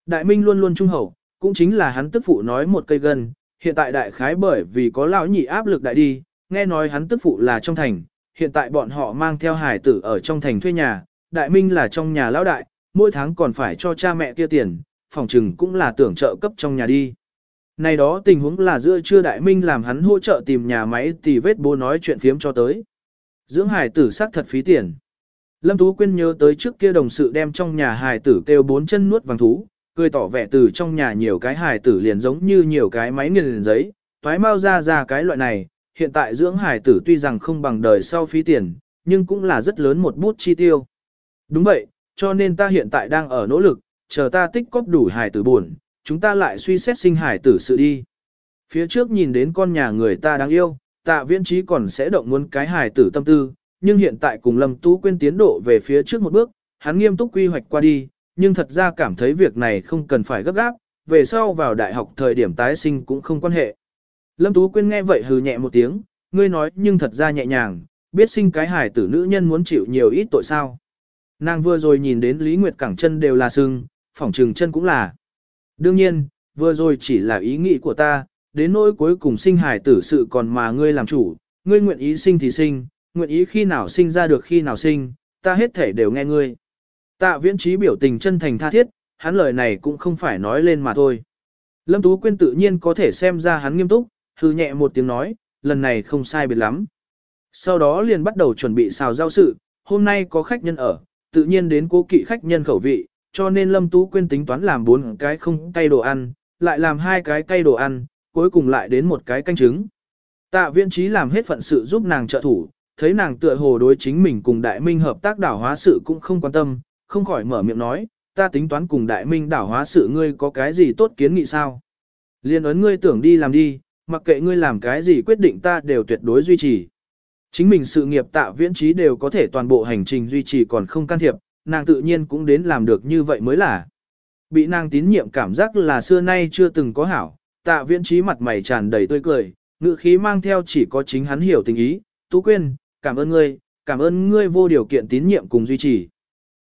Speaker 1: Đại Minh luôn luôn trung hậu, cũng chính là hắn tức phụ nói một cây gân, hiện tại đại khái bởi vì có lão nhị áp lực đại đi, nghe nói hắn tức phụ là trong thành, hiện tại bọn họ mang theo hải tử ở trong thành thuê nhà, đại minh là trong nhà lão đại, mỗi tháng còn phải cho cha mẹ kia tiền, phòng trừng cũng là tưởng trợ cấp trong nhà đi. Này đó tình huống là giữa trưa đại minh làm hắn hỗ trợ tìm nhà máy thì vết bố nói chuyện phiếm cho tới. Dưỡng hải tử sắc thật phí tiền. Lâm Tú Quyên nhớ tới trước kia đồng sự đem trong nhà hải tử kêu bốn chân nuốt vàng thú, cười tỏ vẻ từ trong nhà nhiều cái hài tử liền giống như nhiều cái máy nghiền giấy, thoái mau ra ra cái loại này, hiện tại dưỡng hài tử tuy rằng không bằng đời sau phí tiền, nhưng cũng là rất lớn một bút chi tiêu. Đúng vậy, cho nên ta hiện tại đang ở nỗ lực, chờ ta tích cóp đủ hài tử buồn, chúng ta lại suy xét sinh hài tử sự đi. Phía trước nhìn đến con nhà người ta đáng yêu, tạ viễn trí còn sẽ động muốn cái hài tử tâm tư, nhưng hiện tại cùng Lâm Tú quên tiến độ về phía trước một bước, hắn nghiêm túc quy hoạch qua đi, nhưng thật ra cảm thấy việc này không cần phải gấp gáp, về sau vào đại học thời điểm tái sinh cũng không quan hệ. Lâm Tú Quyên nghe vậy hừ nhẹ một tiếng, ngươi nói nhưng thật ra nhẹ nhàng, biết sinh cái hải tử nữ nhân muốn chịu nhiều ít tội sao. Nàng vừa rồi nhìn đến Lý Nguyệt cẳng chân đều là sưng, phỏng trừng chân cũng là. Đương nhiên, vừa rồi chỉ là ý nghĩ của ta, đến nỗi cuối cùng sinh hải tử sự còn mà ngươi làm chủ, ngươi nguyện ý sinh thì sinh, nguyện ý khi nào sinh ra được khi nào sinh, ta hết thể đều nghe ngươi. Tạ viễn trí biểu tình chân thành tha thiết, hắn lời này cũng không phải nói lên mà thôi. Lâm Tú Quyên tự nhiên có thể xem ra hắn nghiêm túc, hư nhẹ một tiếng nói, lần này không sai biệt lắm. Sau đó liền bắt đầu chuẩn bị xào rau sự, hôm nay có khách nhân ở, tự nhiên đến cố kỵ khách nhân khẩu vị, cho nên Lâm Tú Quyên tính toán làm bốn cái không cay đồ ăn, lại làm hai cái cay đồ ăn, cuối cùng lại đến một cái canh trứng. Tạ viễn trí làm hết phận sự giúp nàng trợ thủ, thấy nàng tựa hồ đối chính mình cùng đại minh hợp tác đảo hóa sự cũng không quan tâm, không khỏi mở miệng nói, ta tính toán cùng đại minh đảo hóa sự ngươi có cái gì tốt kiến nghị sao? Liên ấn ngươi tưởng đi làm đi, mặc kệ ngươi làm cái gì quyết định ta đều tuyệt đối duy trì. Chính mình sự nghiệp tạ viễn trí đều có thể toàn bộ hành trình duy trì còn không can thiệp, nàng tự nhiên cũng đến làm được như vậy mới là. Bị nàng tín nhiệm cảm giác là xưa nay chưa từng có hảo, tạ viễn trí mặt mày tràn đầy tươi cười, ngữ khí mang theo chỉ có chính hắn hiểu tình ý, tú quên, cảm ơn ngươi, cảm ơn ngươi vô điều kiện tín nhiệm cùng duy trì.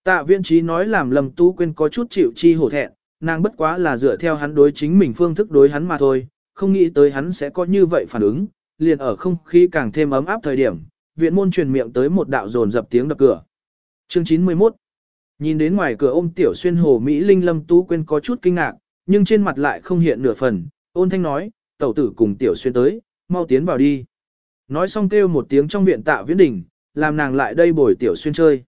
Speaker 1: Tạ Viên trí nói làm lầm tú quên có chút chịu chi hổ thẹn, nàng bất quá là dựa theo hắn đối chính mình phương thức đối hắn mà thôi, không nghĩ tới hắn sẽ có như vậy phản ứng, liền ở không khí càng thêm ấm áp thời điểm, viện môn truyền miệng tới một đạo dồn dập tiếng đập cửa. Chương 91 Nhìn đến ngoài cửa ôm tiểu xuyên hồ Mỹ Linh Lâm Tú quên có chút kinh ngạc, nhưng trên mặt lại không hiện nửa phần, ôn thanh nói, tẩu tử cùng tiểu xuyên tới, mau tiến vào đi. Nói xong kêu một tiếng trong viện tạ viễn đỉnh, làm nàng lại đây bồi tiểu xuyên chơi.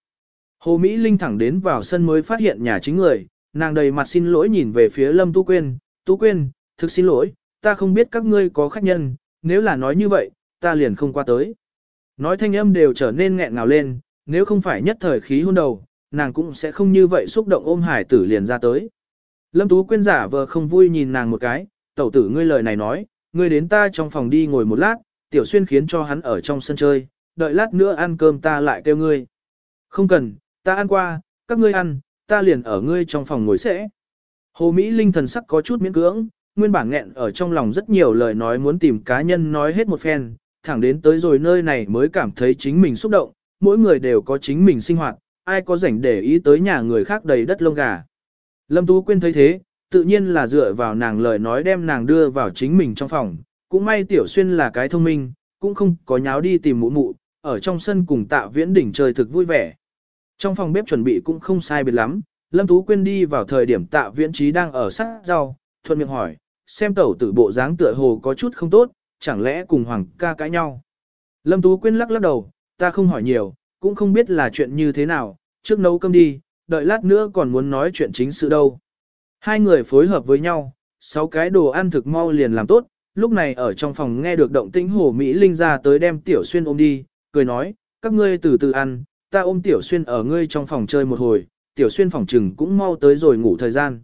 Speaker 1: Hồ Mỹ Linh thẳng đến vào sân mới phát hiện nhà chính người, nàng đầy mặt xin lỗi nhìn về phía Lâm Tú Quyên, Tú Quyên, thực xin lỗi, ta không biết các ngươi có khách nhân, nếu là nói như vậy, ta liền không qua tới. Nói thanh âm đều trở nên nghẹn ngào lên, nếu không phải nhất thời khí hôn đầu, nàng cũng sẽ không như vậy xúc động ôm hải tử liền ra tới. Lâm Tú Quyên giả vờ không vui nhìn nàng một cái, tẩu tử ngươi lời này nói, ngươi đến ta trong phòng đi ngồi một lát, tiểu xuyên khiến cho hắn ở trong sân chơi, đợi lát nữa ăn cơm ta lại kêu ngươi. Không cần, ta ăn qua, các ngươi ăn, ta liền ở ngươi trong phòng ngồi sẽ. Hồ Mỹ Linh thần sắc có chút miễn cưỡng, nguyên bản nghẹn ở trong lòng rất nhiều lời nói muốn tìm cá nhân nói hết một phen, thẳng đến tới rồi nơi này mới cảm thấy chính mình xúc động, mỗi người đều có chính mình sinh hoạt, ai có rảnh để ý tới nhà người khác đầy đất lông gà. Lâm Tú Quyên thấy thế, tự nhiên là dựa vào nàng lời nói đem nàng đưa vào chính mình trong phòng, cũng may Tiểu Xuyên là cái thông minh, cũng không có nháo đi tìm mụ mụ, ở trong sân cùng tạ viễn đỉnh trời thực vui vẻ. Trong phòng bếp chuẩn bị cũng không sai biệt lắm, Lâm Tú Quyên đi vào thời điểm tạ viễn trí đang ở sát rau, thuận miệng hỏi, xem tẩu tử bộ dáng tựa hồ có chút không tốt, chẳng lẽ cùng Hoàng ca cãi nhau. Lâm Tú Quyên lắc lắc đầu, ta không hỏi nhiều, cũng không biết là chuyện như thế nào, trước nấu cơm đi, đợi lát nữa còn muốn nói chuyện chính sự đâu. Hai người phối hợp với nhau, sáu cái đồ ăn thực mau liền làm tốt, lúc này ở trong phòng nghe được động tĩnh hồ Mỹ Linh ra tới đem Tiểu Xuyên ôm đi, cười nói, các ngươi từ từ ăn, ta ôm Tiểu Xuyên ở ngươi trong phòng chơi một hồi, Tiểu Xuyên phòng trừng cũng mau tới rồi ngủ thời gian.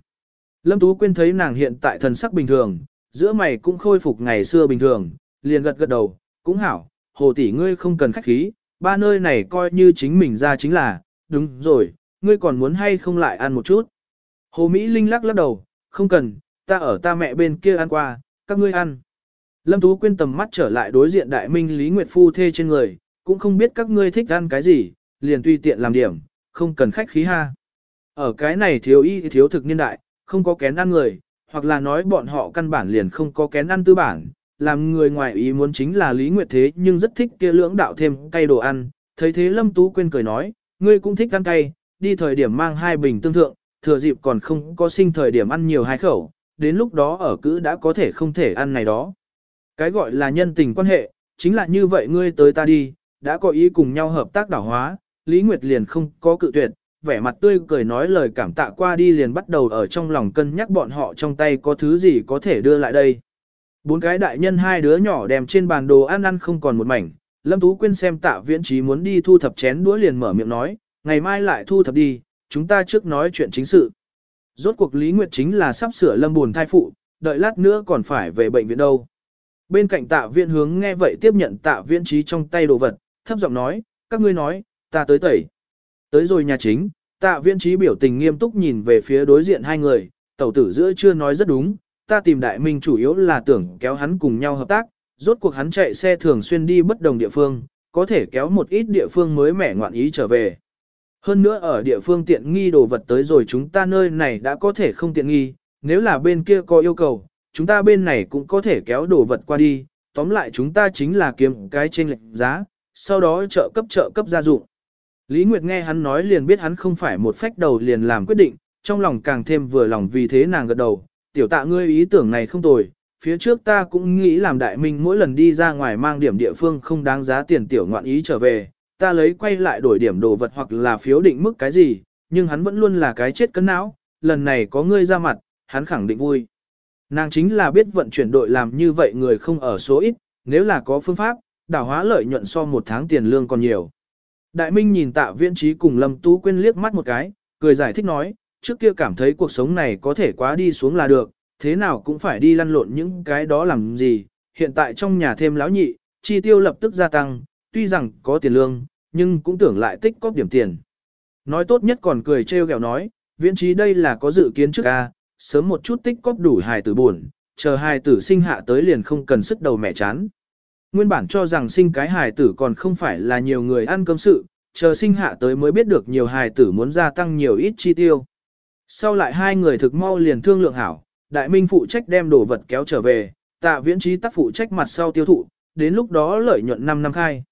Speaker 1: Lâm Tú Quyên thấy nàng hiện tại thần sắc bình thường, giữa mày cũng khôi phục ngày xưa bình thường, liền gật gật đầu, cũng hảo, hồ tỷ ngươi không cần khách khí, ba nơi này coi như chính mình ra chính là, đúng rồi, ngươi còn muốn hay không lại ăn một chút. Hồ Mỹ Linh lắc lắc đầu, không cần, ta ở ta mẹ bên kia ăn qua, các ngươi ăn. Lâm Tú Quyên tầm mắt trở lại đối diện đại minh Lý Nguyệt Phu thê trên người, cũng không biết các ngươi thích ăn cái gì, liền tùy tiện làm điểm, không cần khách khí ha. Ở cái này thiếu y thiếu thực niên đại, không có kén ăn người, hoặc là nói bọn họ căn bản liền không có kén ăn tư bản, làm người ngoài ý muốn chính là Lý Nguyệt thế nhưng rất thích kia lưỡng đạo thêm cay đồ ăn, thấy thế Lâm Tú quên cười nói, ngươi cũng thích ăn cay, đi thời điểm mang hai bình tương thượng, thừa dịp còn không có sinh thời điểm ăn nhiều hai khẩu, đến lúc đó ở cữ đã có thể không thể ăn này đó. Cái gọi là nhân tình quan hệ, chính là như vậy ngươi tới ta đi, đã có ý cùng nhau hợp tác đảo hóa, Lý Nguyệt liền không có cự tuyệt, vẻ mặt tươi cười nói lời cảm tạ qua đi liền bắt đầu ở trong lòng cân nhắc bọn họ trong tay có thứ gì có thể đưa lại đây. Bốn cái đại nhân hai đứa nhỏ đem trên bàn đồ ăn ăn không còn một mảnh, Lâm Tú Quyên xem tạ viễn trí muốn đi thu thập chén đũa liền mở miệng nói, ngày mai lại thu thập đi, chúng ta trước nói chuyện chính sự. Rốt cuộc Lý Nguyệt chính là sắp sửa lâm buồn thai phụ, đợi lát nữa còn phải về bệnh viện đâu. Bên cạnh tạ viện hướng nghe vậy tiếp nhận tạ viễn trí trong tay đồ vật, thấp giọng nói, các ngươi nói, ta tới tẩy. Tới rồi nhà chính, tạ Viên trí biểu tình nghiêm túc nhìn về phía đối diện hai người, tẩu tử giữa chưa nói rất đúng, ta tìm đại minh chủ yếu là tưởng kéo hắn cùng nhau hợp tác, rốt cuộc hắn chạy xe thường xuyên đi bất đồng địa phương, có thể kéo một ít địa phương mới mẻ ngoạn ý trở về. Hơn nữa ở địa phương tiện nghi đồ vật tới rồi chúng ta nơi này đã có thể không tiện nghi, nếu là bên kia có yêu cầu, chúng ta bên này cũng có thể kéo đồ vật qua đi, tóm lại chúng ta chính là kiếm cái trên lệnh giá, sau đó trợ cấp trợ cấp gia dụng. Lý Nguyệt nghe hắn nói liền biết hắn không phải một phách đầu liền làm quyết định, trong lòng càng thêm vừa lòng vì thế nàng gật đầu, tiểu tạ ngươi ý tưởng này không tồi, phía trước ta cũng nghĩ làm đại minh mỗi lần đi ra ngoài mang điểm địa phương không đáng giá tiền tiểu ngoạn ý trở về, ta lấy quay lại đổi điểm đồ vật hoặc là phiếu định mức cái gì, nhưng hắn vẫn luôn là cái chết cấn não, lần này có ngươi ra mặt, hắn khẳng định vui. Nàng chính là biết vận chuyển đội làm như vậy người không ở số ít, nếu là có phương pháp, đảo hóa lợi nhuận so một tháng tiền lương còn nhiều. Đại Minh nhìn tạ viễn trí cùng Lâm Tú Quyên liếc mắt một cái, cười giải thích nói, trước kia cảm thấy cuộc sống này có thể quá đi xuống là được, thế nào cũng phải đi lăn lộn những cái đó làm gì, hiện tại trong nhà thêm lão nhị, chi tiêu lập tức gia tăng, tuy rằng có tiền lương, nhưng cũng tưởng lại tích cóp điểm tiền. Nói tốt nhất còn cười trêu ghẹo nói, viễn trí đây là có dự kiến trước a, sớm một chút tích cóp đủ hài tử buồn, chờ hài tử sinh hạ tới liền không cần sức đầu mẹ chán. Nguyên bản cho rằng sinh cái hài tử còn không phải là nhiều người ăn cơm sự, chờ sinh hạ tới mới biết được nhiều hài tử muốn gia tăng nhiều ít chi tiêu. Sau lại hai người thực mau liền thương lượng hảo, đại minh phụ trách đem đồ vật kéo trở về, tạ viễn trí tác phụ trách mặt sau tiêu thụ, đến lúc đó lợi nhuận 5 năm khai.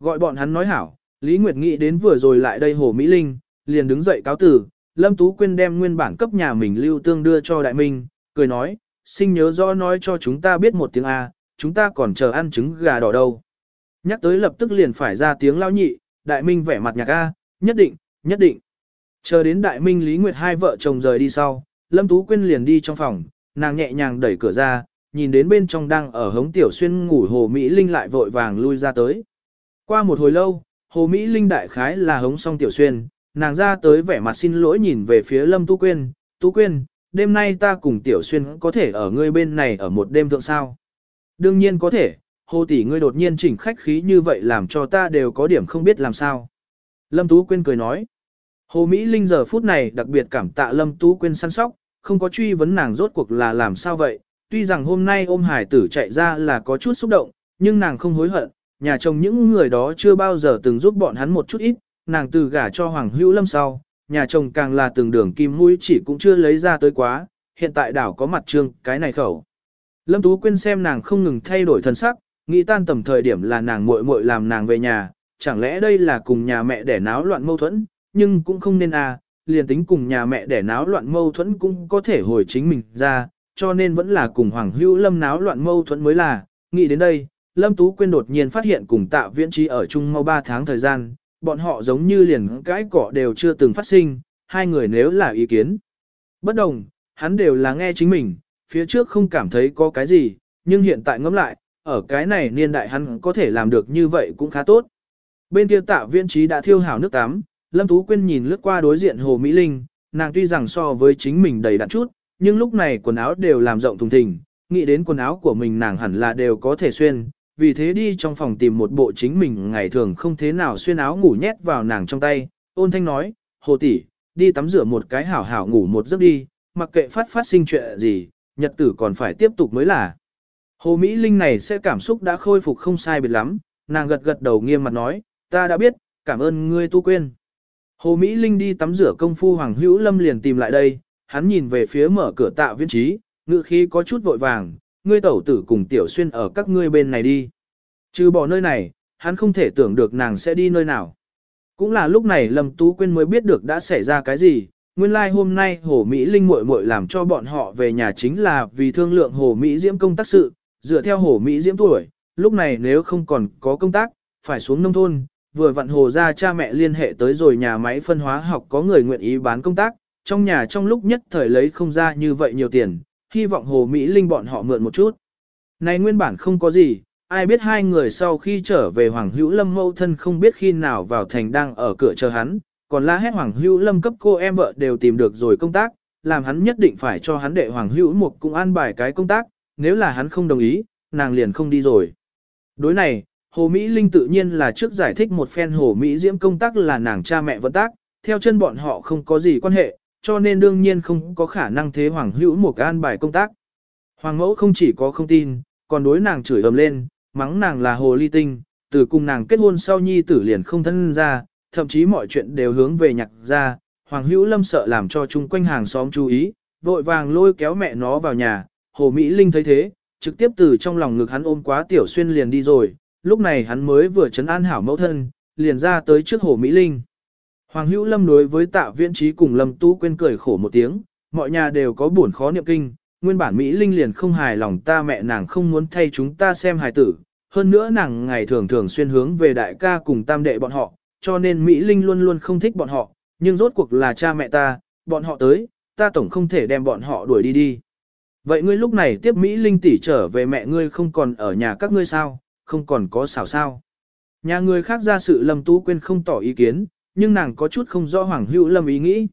Speaker 1: Gọi bọn hắn nói hảo, Lý Nguyệt nghĩ đến vừa rồi lại đây Hồ Mỹ Linh, liền đứng dậy cáo tử, Lâm Tú Quyên đem nguyên bản cấp nhà mình lưu tương đưa cho Đại Minh, cười nói, sinh nhớ rõ nói cho chúng ta biết một tiếng A, chúng ta còn chờ ăn trứng gà đỏ đâu. Nhắc tới lập tức liền phải ra tiếng lao nhị, Đại Minh vẻ mặt nhạc A, nhất định, nhất định. Chờ đến Đại Minh Lý Nguyệt hai vợ chồng rời đi sau, Lâm Tú Quyên liền đi trong phòng, nàng nhẹ nhàng đẩy cửa ra, nhìn đến bên trong đang ở hống tiểu xuyên ngủ Hồ Mỹ Linh lại vội vàng lui ra tới. Qua một hồi lâu, Hồ Mỹ Linh đại khái là hống xong tiểu xuyên, nàng ra tới vẻ mặt xin lỗi nhìn về phía Lâm Tú Quyên, Tú Quyên, đêm nay ta cùng tiểu xuyên có thể ở ngươi bên này ở một đêm thượng sao? Đương nhiên có thể, Hồ tỷ ngươi đột nhiên chỉnh khách khí như vậy làm cho ta đều có điểm không biết làm sao. Lâm Tú Quyên cười nói. Hồ Mỹ Linh giờ phút này đặc biệt cảm tạ Lâm Tú Quyên săn sóc, không có truy vấn nàng rốt cuộc là làm sao vậy. Tuy rằng hôm nay ôm hải tử chạy ra là có chút xúc động, nhưng nàng không hối hận, nhà chồng những người đó chưa bao giờ từng giúp bọn hắn một chút ít, nàng từ gả cho Hoàng Hữu Lâm sau, nhà chồng càng là từng đường kim mũi chỉ cũng chưa lấy ra tới quá, hiện tại đảo có mặt trương, cái này khẩu. Lâm Tú Quyên xem nàng không ngừng thay đổi thân sắc, nghĩ tan tầm thời điểm là nàng muội muội làm nàng về nhà, chẳng lẽ đây là cùng nhà mẹ để náo loạn mâu thuẫn, nhưng cũng không nên à, liền tính cùng nhà mẹ để náo loạn mâu thuẫn cũng có thể hồi chính mình ra, cho nên vẫn là cùng Hoàng Hữu Lâm náo loạn mâu thuẫn mới là, nghĩ đến đây, Lâm Tú Quyên đột nhiên phát hiện cùng tạ viễn trí ở chung mau 3 tháng thời gian, bọn họ giống như liền cái cỏ đều chưa từng phát sinh, hai người nếu là ý kiến. Bất đồng, hắn đều là nghe chính mình, phía trước không cảm thấy có cái gì, nhưng hiện tại ngẫm lại, ở cái này niên đại hắn có thể làm được như vậy cũng khá tốt. Bên kia tạ viên trí đã thiêu hảo nước tắm, Lâm Tú Quyên nhìn lướt qua đối diện Hồ Mỹ Linh, nàng tuy rằng so với chính mình đầy đặn chút, nhưng lúc này quần áo đều làm rộng thùng thình, nghĩ đến quần áo của mình nàng hẳn là đều có thể xuyên, vì thế đi trong phòng tìm một bộ chính mình ngày thường không thế nào xuyên áo ngủ nhét vào nàng trong tay, ôn thanh nói, hồ tỷ, đi tắm rửa một cái hảo hảo ngủ một giấc đi, mặc kệ phát phát sinh chuyện gì, nhật tử còn phải tiếp tục mới là. Hồ Mỹ Linh này sẽ cảm xúc đã khôi phục không sai biệt lắm, nàng gật gật đầu nghiêm mặt nói, ta đã biết, cảm ơn ngươi tu quên. Hồ Mỹ Linh đi tắm rửa công phu Hoàng Hữu Lâm liền tìm lại đây, hắn nhìn về phía mở cửa tạ viên trí, ngự khí có chút vội vàng, ngươi tẩu tử cùng tiểu xuyên ở các ngươi bên này đi. Trừ bỏ nơi này, hắn không thể tưởng được nàng sẽ đi nơi nào. Cũng là lúc này Lâm Tú Quyên mới biết được đã xảy ra cái gì, nguyên lai like hôm nay Hồ Mỹ Linh muội muội làm cho bọn họ về nhà chính là vì thương lượng Hồ Mỹ Diễm công tác sự, dựa theo Hồ Mỹ Diễm tuổi, lúc này nếu không còn có công tác, phải xuống nông thôn, vừa vặn Hồ ra cha mẹ liên hệ tới rồi nhà máy phân hóa học có người nguyện ý bán công tác, trong nhà trong lúc nhất thời lấy không ra như vậy nhiều tiền, hy vọng Hồ Mỹ Linh bọn họ mượn một chút. Này nguyên bản không có gì, ai biết hai người sau khi trở về Hoàng Hữu Lâm mâu thân không biết khi nào vào thành đang ở cửa chờ hắn, còn la hét Hoàng Hữu Lâm cấp cô em vợ đều tìm được rồi công tác, làm hắn nhất định phải cho hắn đệ Hoàng Hữu một cũng an bài cái công tác, nếu là hắn không đồng ý, nàng liền không đi rồi. Đối này, Hồ Mỹ Linh tự nhiên là trước giải thích một phen Hồ Mỹ Diễm công tác là nàng cha mẹ vận tác, theo chân bọn họ không có gì quan hệ, cho nên đương nhiên không có khả năng thế Hoàng Hữu một an bài công tác. Hoàng mẫu không chỉ có không tin, còn đối nàng chửi ầm lên, mắng nàng là hồ ly tinh, từ cùng nàng kết hôn sau nhi tử liền không thân ra, thậm chí mọi chuyện đều hướng về nhạc ra, Hoàng Hữu Lâm sợ làm cho chung quanh hàng xóm chú ý, vội vàng lôi kéo mẹ nó vào nhà, Hồ Mỹ Linh thấy thế, trực tiếp từ trong lòng ngực hắn ôm quá tiểu xuyên liền đi rồi, lúc này hắn mới vừa chấn an hảo mẫu thân, liền ra tới trước Hồ Mỹ Linh. Hoàng Hữu Lâm đối với tạ viễn trí cùng Lâm Tú quên cười khổ một tiếng, mọi nhà đều có buồn khó niệm kinh, nguyên bản Mỹ Linh liền không hài lòng ta mẹ nàng không muốn thay chúng ta xem hài tử, hơn nữa nàng ngày thường thường xuyên hướng về đại ca cùng tam đệ bọn họ, cho nên Mỹ Linh luôn luôn không thích bọn họ, nhưng rốt cuộc là cha mẹ ta, bọn họ tới, ta tổng không thể đem bọn họ đuổi đi đi. Vậy ngươi lúc này tiếp Mỹ Linh tỷ trở về mẹ ngươi không còn ở nhà các ngươi sao, không còn có xảo sao. Nhà người khác ra sự Lâm Tú Quyên không tỏ ý kiến, nhưng nàng có chút không rõ Hoàng Hữu Lâm ý nghĩ.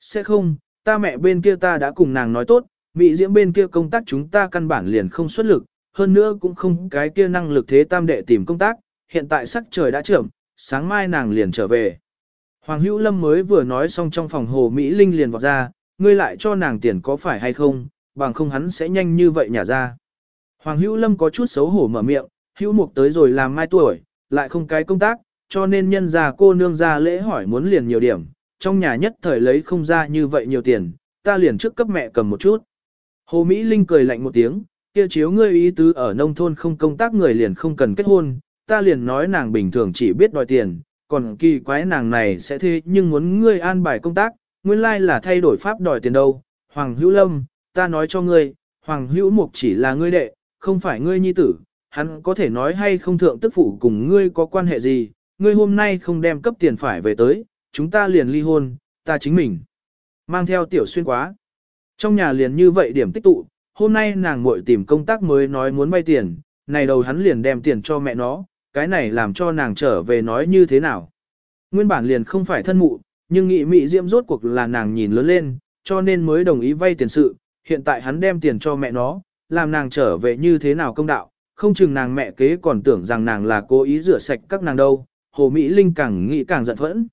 Speaker 1: Sẽ không, ta mẹ bên kia ta đã cùng nàng nói tốt, Mỹ Diễm bên kia công tác chúng ta căn bản liền không xuất lực, hơn nữa cũng không cái kia năng lực thế tam đệ tìm công tác, hiện tại sắc trời đã trưởng, sáng mai nàng liền trở về. Hoàng Hữu Lâm mới vừa nói xong trong phòng hồ Mỹ Linh liền vọt ra, ngươi lại cho nàng tiền có phải hay không, bằng không hắn sẽ nhanh như vậy nhả ra. Hoàng Hữu Lâm có chút xấu hổ mở miệng, Hữu Mục tới rồi làm mai tuổi, lại không cái công tác, cho nên nhân già cô nương ra lễ hỏi muốn liền nhiều điểm, trong nhà nhất thời lấy không ra như vậy nhiều tiền, ta liền trước cấp mẹ cầm một chút. Hồ Mỹ Linh cười lạnh một tiếng, kia chiếu ngươi ý tứ ở nông thôn không công tác người liền không cần kết hôn, ta liền nói nàng bình thường chỉ biết đòi tiền, còn kỳ quái nàng này sẽ thế nhưng muốn ngươi an bài công tác, nguyên lai là thay đổi pháp đòi tiền đâu. Hoàng Hữu Lâm, ta nói cho ngươi, Hoàng Hữu Mục chỉ là ngươi đệ, không phải ngươi nhi tử, hắn có thể nói hay không thượng tức phụ cùng ngươi có quan hệ gì, ngươi hôm nay không đem cấp tiền phải về tới, chúng ta liền ly hôn, ta chính mình. Mang theo tiểu xuyên quá. Trong nhà liền như vậy điểm tích tụ, hôm nay nàng muội tìm công tác mới nói muốn vay tiền, này đầu hắn liền đem tiền cho mẹ nó, cái này làm cho nàng trở về nói như thế nào. Nguyên bản liền không phải thân mụ, nhưng nghị mị diễm rốt cuộc là nàng nhìn lớn lên, cho nên mới đồng ý vay tiền sự, hiện tại hắn đem tiền cho mẹ nó, làm nàng trở về như thế nào công đạo, không chừng nàng mẹ kế còn tưởng rằng nàng là cố ý rửa sạch các nàng đâu, Hồ Mỹ Linh càng nghĩ càng giận phẫn.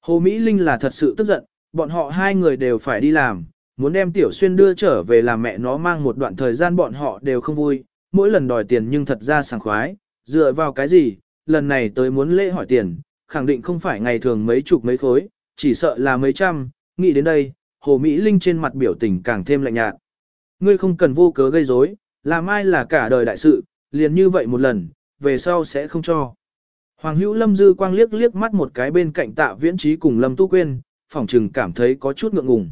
Speaker 1: Hồ Mỹ Linh là thật sự tức giận, bọn họ hai người đều phải đi làm, muốn đem Tiểu Xuyên đưa trở về làm mẹ nó mang một đoạn thời gian bọn họ đều không vui, mỗi lần đòi tiền nhưng thật ra sảng khoái, dựa vào cái gì, lần này tới muốn lễ hỏi tiền, khẳng định không phải ngày thường mấy chục mấy khối, chỉ sợ là mấy trăm, nghĩ đến đây, Hồ Mỹ Linh trên mặt biểu tình càng thêm lạnh nhạt. Ngươi không cần vô cớ gây rối, làm ai là cả đời đại sự, liền như vậy một lần, về sau sẽ không cho. Hoàng hữu Lâm Dư quang liếc liếc mắt một cái bên cạnh tạ viễn trí cùng Lâm Tu Quyên, phỏng trừng cảm thấy có chút ngượng ngùng.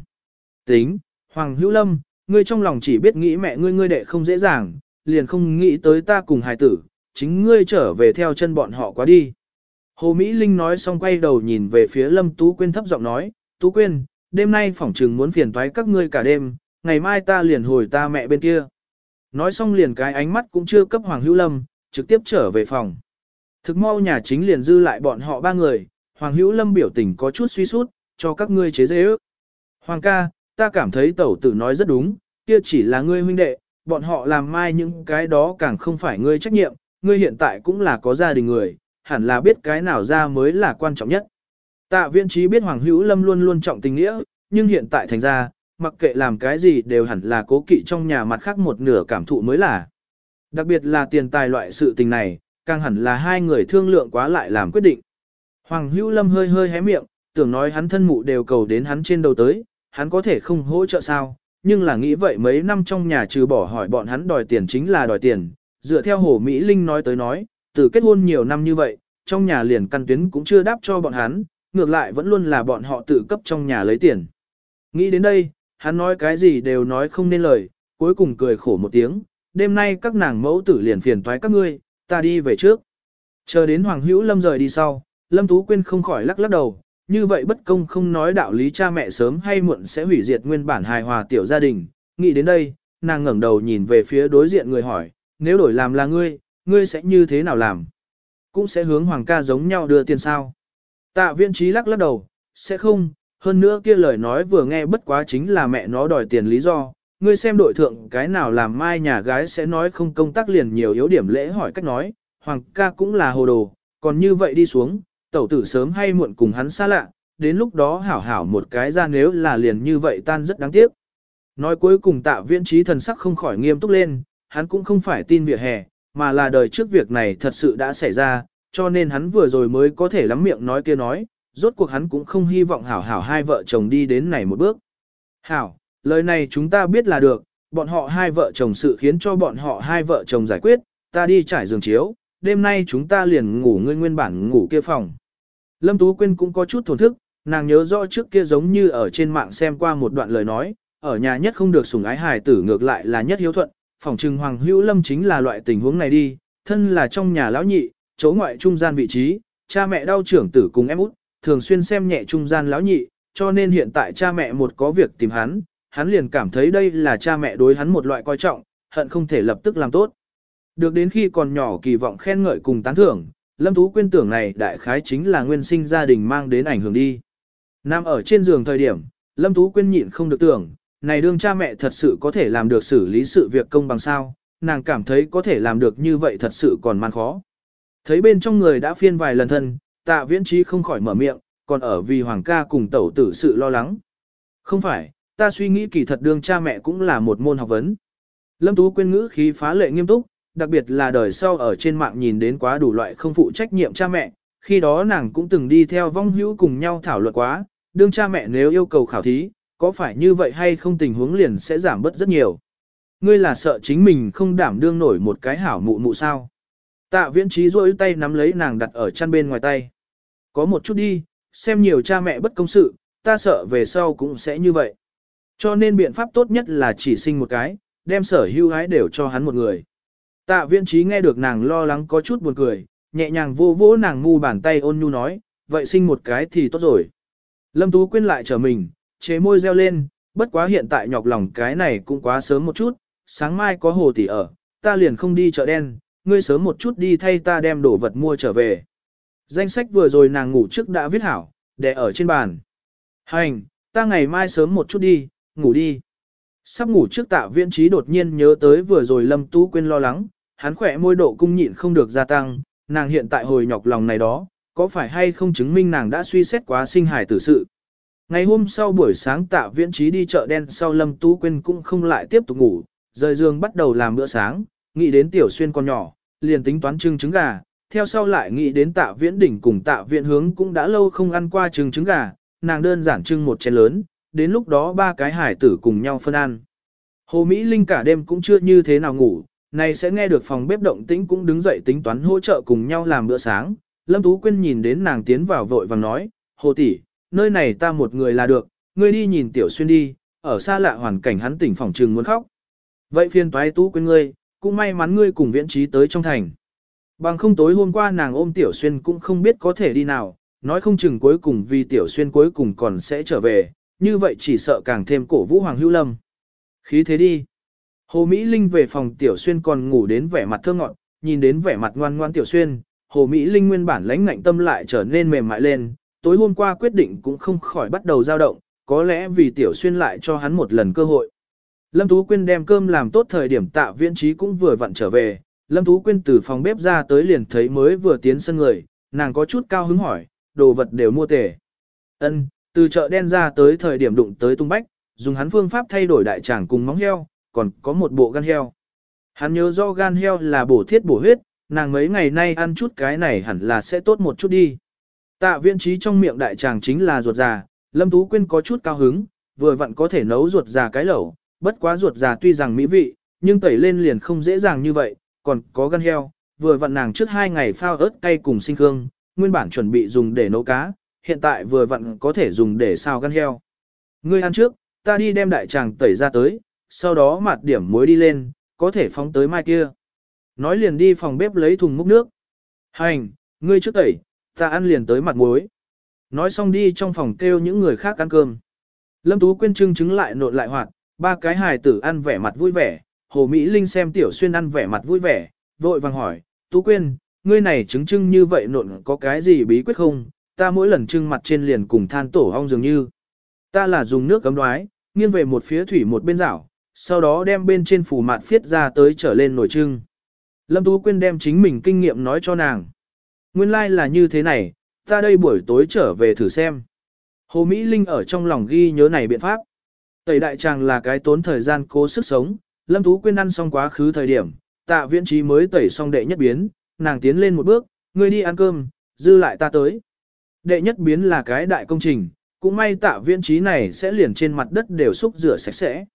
Speaker 1: Tính, Hoàng hữu Lâm, ngươi trong lòng chỉ biết nghĩ mẹ ngươi ngươi đệ không dễ dàng, liền không nghĩ tới ta cùng hài tử, chính ngươi trở về theo chân bọn họ quá đi. Hồ Mỹ Linh nói xong quay đầu nhìn về phía Lâm Tú Quyên thấp giọng nói, Tú Quyên, đêm nay phỏng trừng muốn phiền toái các ngươi cả đêm, ngày mai ta liền hồi ta mẹ bên kia. Nói xong liền cái ánh mắt cũng chưa cấp Hoàng Hữu Lâm, trực tiếp trở về phòng. Thực mau nhà chính liền dư lại bọn họ ba người, Hoàng Hữu Lâm biểu tình có chút suy sút, cho các ngươi chế dễ ước. Hoàng ca, ta cảm thấy tẩu tử nói rất đúng, kia chỉ là ngươi huynh đệ, bọn họ làm mai những cái đó càng không phải ngươi trách nhiệm, ngươi hiện tại cũng là có gia đình người, hẳn là biết cái nào ra mới là quan trọng nhất. Tạ viên trí biết Hoàng Hữu Lâm luôn luôn trọng tình nghĩa, nhưng hiện tại thành ra, mặc kệ làm cái gì đều hẳn là cố kỵ trong nhà mặt khác một nửa cảm thụ mới là. Đặc biệt là tiền tài loại sự tình này, càng hẳn là hai người thương lượng quá lại làm quyết định. Hoàng Hữu Lâm hơi hơi hé miệng, tưởng nói hắn thân mụ đều cầu đến hắn trên đầu tới, hắn có thể không hỗ trợ sao, nhưng là nghĩ vậy mấy năm trong nhà trừ bỏ hỏi bọn hắn đòi tiền chính là đòi tiền, dựa theo Hồ Mỹ Linh nói tới nói, từ kết hôn nhiều năm như vậy, trong nhà liền căn tuyến cũng chưa đáp cho bọn hắn, ngược lại vẫn luôn là bọn họ tự cấp trong nhà lấy tiền. Nghĩ đến đây, hắn nói cái gì đều nói không nên lời, cuối cùng cười khổ một tiếng, đêm nay các nàng mẫu tử liền phiền toái các ngươi, ta đi về trước. Chờ đến Hoàng Hữu Lâm rời đi sau, Lâm Tú Quyên không khỏi lắc lắc đầu, như vậy bất công không nói đạo lý cha mẹ sớm hay muộn sẽ hủy diệt nguyên bản hài hòa tiểu gia đình. Nghĩ đến đây, nàng ngẩng đầu nhìn về phía đối diện người hỏi, nếu đổi làm là ngươi, ngươi sẽ như thế nào làm? Cũng sẽ hướng Hoàng ca giống nhau đưa tiền sao? Tạ viên trí lắc lắc đầu, sẽ không, hơn nữa kia lời nói vừa nghe bất quá chính là mẹ nó đòi tiền lý do, ngươi xem đội thượng cái nào làm mai nhà gái sẽ nói không công tác liền nhiều yếu điểm lễ hỏi cách nói, hoàng ca cũng là hồ đồ, còn như vậy đi xuống, tẩu tử sớm hay muộn cùng hắn xa lạ, đến lúc đó hảo hảo một cái ra nếu là liền như vậy tan rất đáng tiếc. Nói cuối cùng tạ viễn trí thần sắc không khỏi nghiêm túc lên, hắn cũng không phải tin vỉa hè, mà là đời trước việc này thật sự đã xảy ra, cho nên hắn vừa rồi mới có thể lắm miệng nói kia nói, rốt cuộc hắn cũng không hy vọng hảo hảo hai vợ chồng đi đến này một bước. Hảo, lời này chúng ta biết là được, bọn họ hai vợ chồng sự khiến cho bọn họ hai vợ chồng giải quyết, ta đi trải giường chiếu, đêm nay chúng ta liền ngủ ngươi nguyên bản ngủ kia phòng. Lâm Tú Quyên cũng có chút thổn thức, nàng nhớ rõ trước kia giống như ở trên mạng xem qua một đoạn lời nói, ở nhà nhất không được sủng ái hài tử ngược lại là nhất hiếu thuận, phòng trừng Hoàng Hữu Lâm chính là loại tình huống này đi, thân là trong nhà lão nhị, chỗ ngoại trung gian vị trí, cha mẹ đau trưởng tử cùng em út, thường xuyên xem nhẹ trung gian lão nhị, cho nên hiện tại cha mẹ một có việc tìm hắn, hắn liền cảm thấy đây là cha mẹ đối hắn một loại coi trọng, hận không thể lập tức làm tốt. Được đến khi còn nhỏ kỳ vọng khen ngợi cùng tán thưởng, Lâm Tú Quyên tưởng này đại khái chính là nguyên sinh gia đình mang đến ảnh hưởng đi. Nam ở trên giường thời điểm, Lâm Tú Quyên nhịn không được tưởng, này đương cha mẹ thật sự có thể làm được xử lý sự việc công bằng sao, nàng cảm thấy có thể làm được như vậy thật sự còn man khó. Thấy bên trong người đã phiên vài lần thân, tạ viễn trí không khỏi mở miệng, còn ở vì hoàng ca cùng tẩu tử sự lo lắng. Không phải, ta suy nghĩ kỳ thật đương cha mẹ cũng là một môn học vấn. Lâm Tú quên ngữ khí phá lệ nghiêm túc, đặc biệt là đời sau ở trên mạng nhìn đến quá đủ loại không phụ trách nhiệm cha mẹ, khi đó nàng cũng từng đi theo vong hữu cùng nhau thảo luận quá, đương cha mẹ nếu yêu cầu khảo thí, có phải như vậy hay không tình huống liền sẽ giảm bớt rất nhiều. Ngươi là sợ chính mình không đảm đương nổi một cái hảo mụ mụ sao. Tạ viễn trí rôi tay nắm lấy nàng đặt ở chăn bên ngoài tay. Có một chút đi, xem nhiều cha mẹ bất công sự, ta sợ về sau cũng sẽ như vậy. Cho nên biện pháp tốt nhất là chỉ sinh một cái, đem sở hưu hái đều cho hắn một người. Tạ viễn trí nghe được nàng lo lắng có chút buồn cười, nhẹ nhàng vô vỗ nàng ngu bàn tay ôn nhu nói, vậy sinh một cái thì tốt rồi. Lâm Tú quên lại trở mình, chế môi reo lên, bất quá hiện tại nhọc lòng cái này cũng quá sớm một chút, sáng mai có hồ tỷ ở, ta liền không đi chợ đen, ngươi sớm một chút đi thay ta đem đồ vật mua trở về. Danh sách vừa rồi nàng ngủ trước đã viết hảo, để ở trên bàn. Hành, ta ngày mai sớm một chút đi, ngủ đi. Sắp ngủ trước tạ viễn trí đột nhiên nhớ tới vừa rồi Lâm Tú quên lo lắng, hắn khỏe môi độ cung nhịn không được gia tăng, nàng hiện tại hồi nhọc lòng này đó, có phải hay không chứng minh nàng đã suy xét quá sinh hài tử sự. Ngày hôm sau buổi sáng tạ viễn trí đi chợ đen sau Lâm Tú Quyên cũng không lại tiếp tục ngủ, rời giường bắt đầu làm bữa sáng, nghĩ đến tiểu xuyên con nhỏ, liền tính toán trưng trứng gà, theo sau lại nghĩ đến tạ viễn đỉnh cùng tạ viễn hướng cũng đã lâu không ăn qua trứng trứng gà, nàng đơn giản trưng một chén lớn, đến lúc đó ba cái hải tử cùng nhau phân ăn. Hồ Mỹ Linh cả đêm cũng chưa như thế nào ngủ, này sẽ nghe được phòng bếp động tĩnh cũng đứng dậy tính toán hỗ trợ cùng nhau làm bữa sáng. Lâm Tú Quyên nhìn đến nàng tiến vào vội vàng nói, Hồ tỷ, nơi này ta một người là được, ngươi đi nhìn Tiểu Xuyên đi, ở xa lạ hoàn cảnh hắn tỉnh phòng trừng muốn khóc. Vậy phiên toái Tú quên ngươi, cũng may mắn ngươi cùng viễn trí tới trong thành. Bằng không tối hôm qua nàng ôm Tiểu Xuyên cũng không biết có thể đi nào, nói không chừng cuối cùng vì Tiểu Xuyên cuối cùng còn sẽ trở về, như vậy chỉ sợ càng thêm cổ vũ Hoàng Hữu Lâm. Khí thế đi. Hồ Mỹ Linh về phòng Tiểu Xuyên còn ngủ đến vẻ mặt thơ ngọn, nhìn đến vẻ mặt ngoan ngoan Tiểu Xuyên, Hồ Mỹ Linh nguyên bản lãnh ngạnh tâm lại trở nên mềm mại lên, tối hôm qua quyết định cũng không khỏi bắt đầu dao động, có lẽ vì Tiểu Xuyên lại cho hắn một lần cơ hội. Lâm Tú Quyên đem cơm làm tốt thời điểm tạ viễn trí cũng vừa vặn trở về, Lâm Tú Quyên từ phòng bếp ra tới liền thấy mới vừa tiến sân người, nàng có chút cao hứng hỏi, đồ vật đều mua tề. Ân, từ chợ đen ra tới thời điểm đụng tới tung bách, dùng hắn phương pháp thay đổi đại tràng cùng móng heo, còn có một bộ gan heo. Hắn nhớ do gan heo là bổ thiết bổ huyết, nàng mấy ngày nay ăn chút cái này hẳn là sẽ tốt một chút đi. Tạ viên trí trong miệng đại tràng chính là ruột già, Lâm Tú Quyên có chút cao hứng, vừa vặn có thể nấu ruột già cái lẩu, bất quá ruột già tuy rằng mỹ vị, nhưng tẩy lên liền không dễ dàng như vậy, còn có gan heo, vừa vặn nàng trước hai ngày phao ớt cay cùng sinh hương, nguyên bản chuẩn bị dùng để nấu cá, hiện tại vừa vặn có thể dùng để xào gan heo. Ngươi ăn trước, ta đi đem đại tràng tẩy ra tới, sau đó mặt điểm muối đi lên, có thể phóng tới mai kia. Nói liền đi phòng bếp lấy thùng múc nước. Hành, ngươi trước tẩy, ta ăn liền tới mặt muối. Nói xong đi trong phòng kêu những người khác ăn cơm. Lâm Tú Quyên trưng chứng lại nộn lại hoạt, ba cái hài tử ăn vẻ mặt vui vẻ, Hồ Mỹ Linh xem Tiểu Xuyên ăn vẻ mặt vui vẻ, vội vàng hỏi, Tú Quyên, ngươi này trứng trưng như vậy nộn có cái gì bí quyết không? Ta mỗi lần trưng mặt trên liền cùng than tổ hong dường như. Ta là dùng nước cấm đoái, nghiêng về một phía thủy một bên rảo, sau đó đem bên trên phủ mạt phiết ra tới trở lên nồi trưng. Lâm Tú Quyên đem chính mình kinh nghiệm nói cho nàng. Nguyên lai like là như thế này, ta đây buổi tối trở về thử xem. Hồ Mỹ Linh ở trong lòng ghi nhớ này biện pháp. Tẩy đại tràng là cái tốn thời gian cố sức sống, Lâm Tú Quyên ăn xong quá khứ thời điểm, tạ viễn trí mới tẩy xong đệ nhất biến, nàng tiến lên một bước, ngươi đi ăn cơm, dư lại ta tới. Đệ nhất biến là cái đại công trình, cũng may tạ viễn trí này sẽ liền trên mặt đất đều xúc rửa sạch sẽ.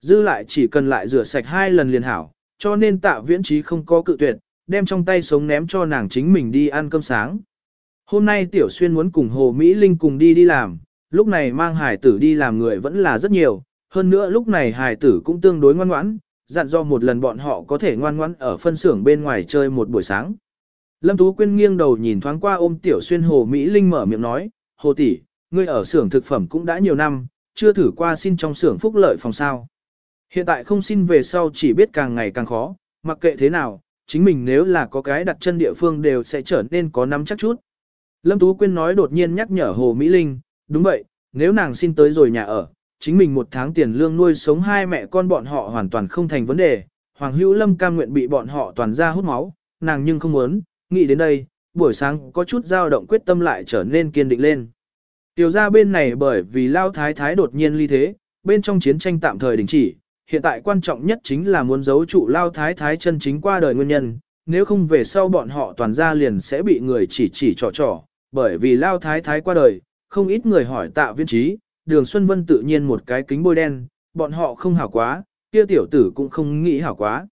Speaker 1: Dư lại chỉ cần lại rửa sạch hai lần liền hảo, cho nên tạ viễn trí không có cự tuyệt, đem trong tay sống ném cho nàng chính mình đi ăn cơm sáng. Hôm nay Tiểu Xuyên muốn cùng Hồ Mỹ Linh cùng đi đi làm, lúc này mang hải tử đi làm người vẫn là rất nhiều, hơn nữa lúc này hải tử cũng tương đối ngoan ngoãn, dặn do một lần bọn họ có thể ngoan ngoãn ở phân xưởng bên ngoài chơi một buổi sáng. Lâm Tú Quyên nghiêng đầu nhìn thoáng qua ôm Tiểu Xuyên Hồ Mỹ Linh mở miệng nói, Hồ tỷ, ngươi ở xưởng thực phẩm cũng đã nhiều năm, chưa thử qua xin trong xưởng phúc lợi phòng sao. Hiện tại không xin về sau chỉ biết càng ngày càng khó, mặc kệ thế nào, chính mình nếu là có cái đặt chân địa phương đều sẽ trở nên có nắm chắc chút. Lâm Tú Quyên nói đột nhiên nhắc nhở Hồ Mỹ Linh, đúng vậy, nếu nàng xin tới rồi nhà ở, chính mình một tháng tiền lương nuôi sống hai mẹ con bọn họ hoàn toàn không thành vấn đề. Hoàng Hữu Lâm cam nguyện bị bọn họ toàn ra hút máu, nàng nhưng không muốn, nghĩ đến đây, buổi sáng có chút dao động quyết tâm lại trở nên kiên định lên. Tiểu ra bên này bởi vì Lao Thái Thái đột nhiên ly thế, bên trong chiến tranh tạm thời đình chỉ, hiện tại quan trọng nhất chính là muốn giấu trụ Lao Thái Thái chân chính qua đời nguyên nhân, nếu không về sau bọn họ toàn ra liền sẽ bị người chỉ chỉ trò trò, bởi vì Lao Thái Thái qua đời, không ít người hỏi tạ viên trí, đường Xuân Vân tự nhiên một cái kính bôi đen, bọn họ không hảo quá, kia tiểu tử cũng không nghĩ hảo quá.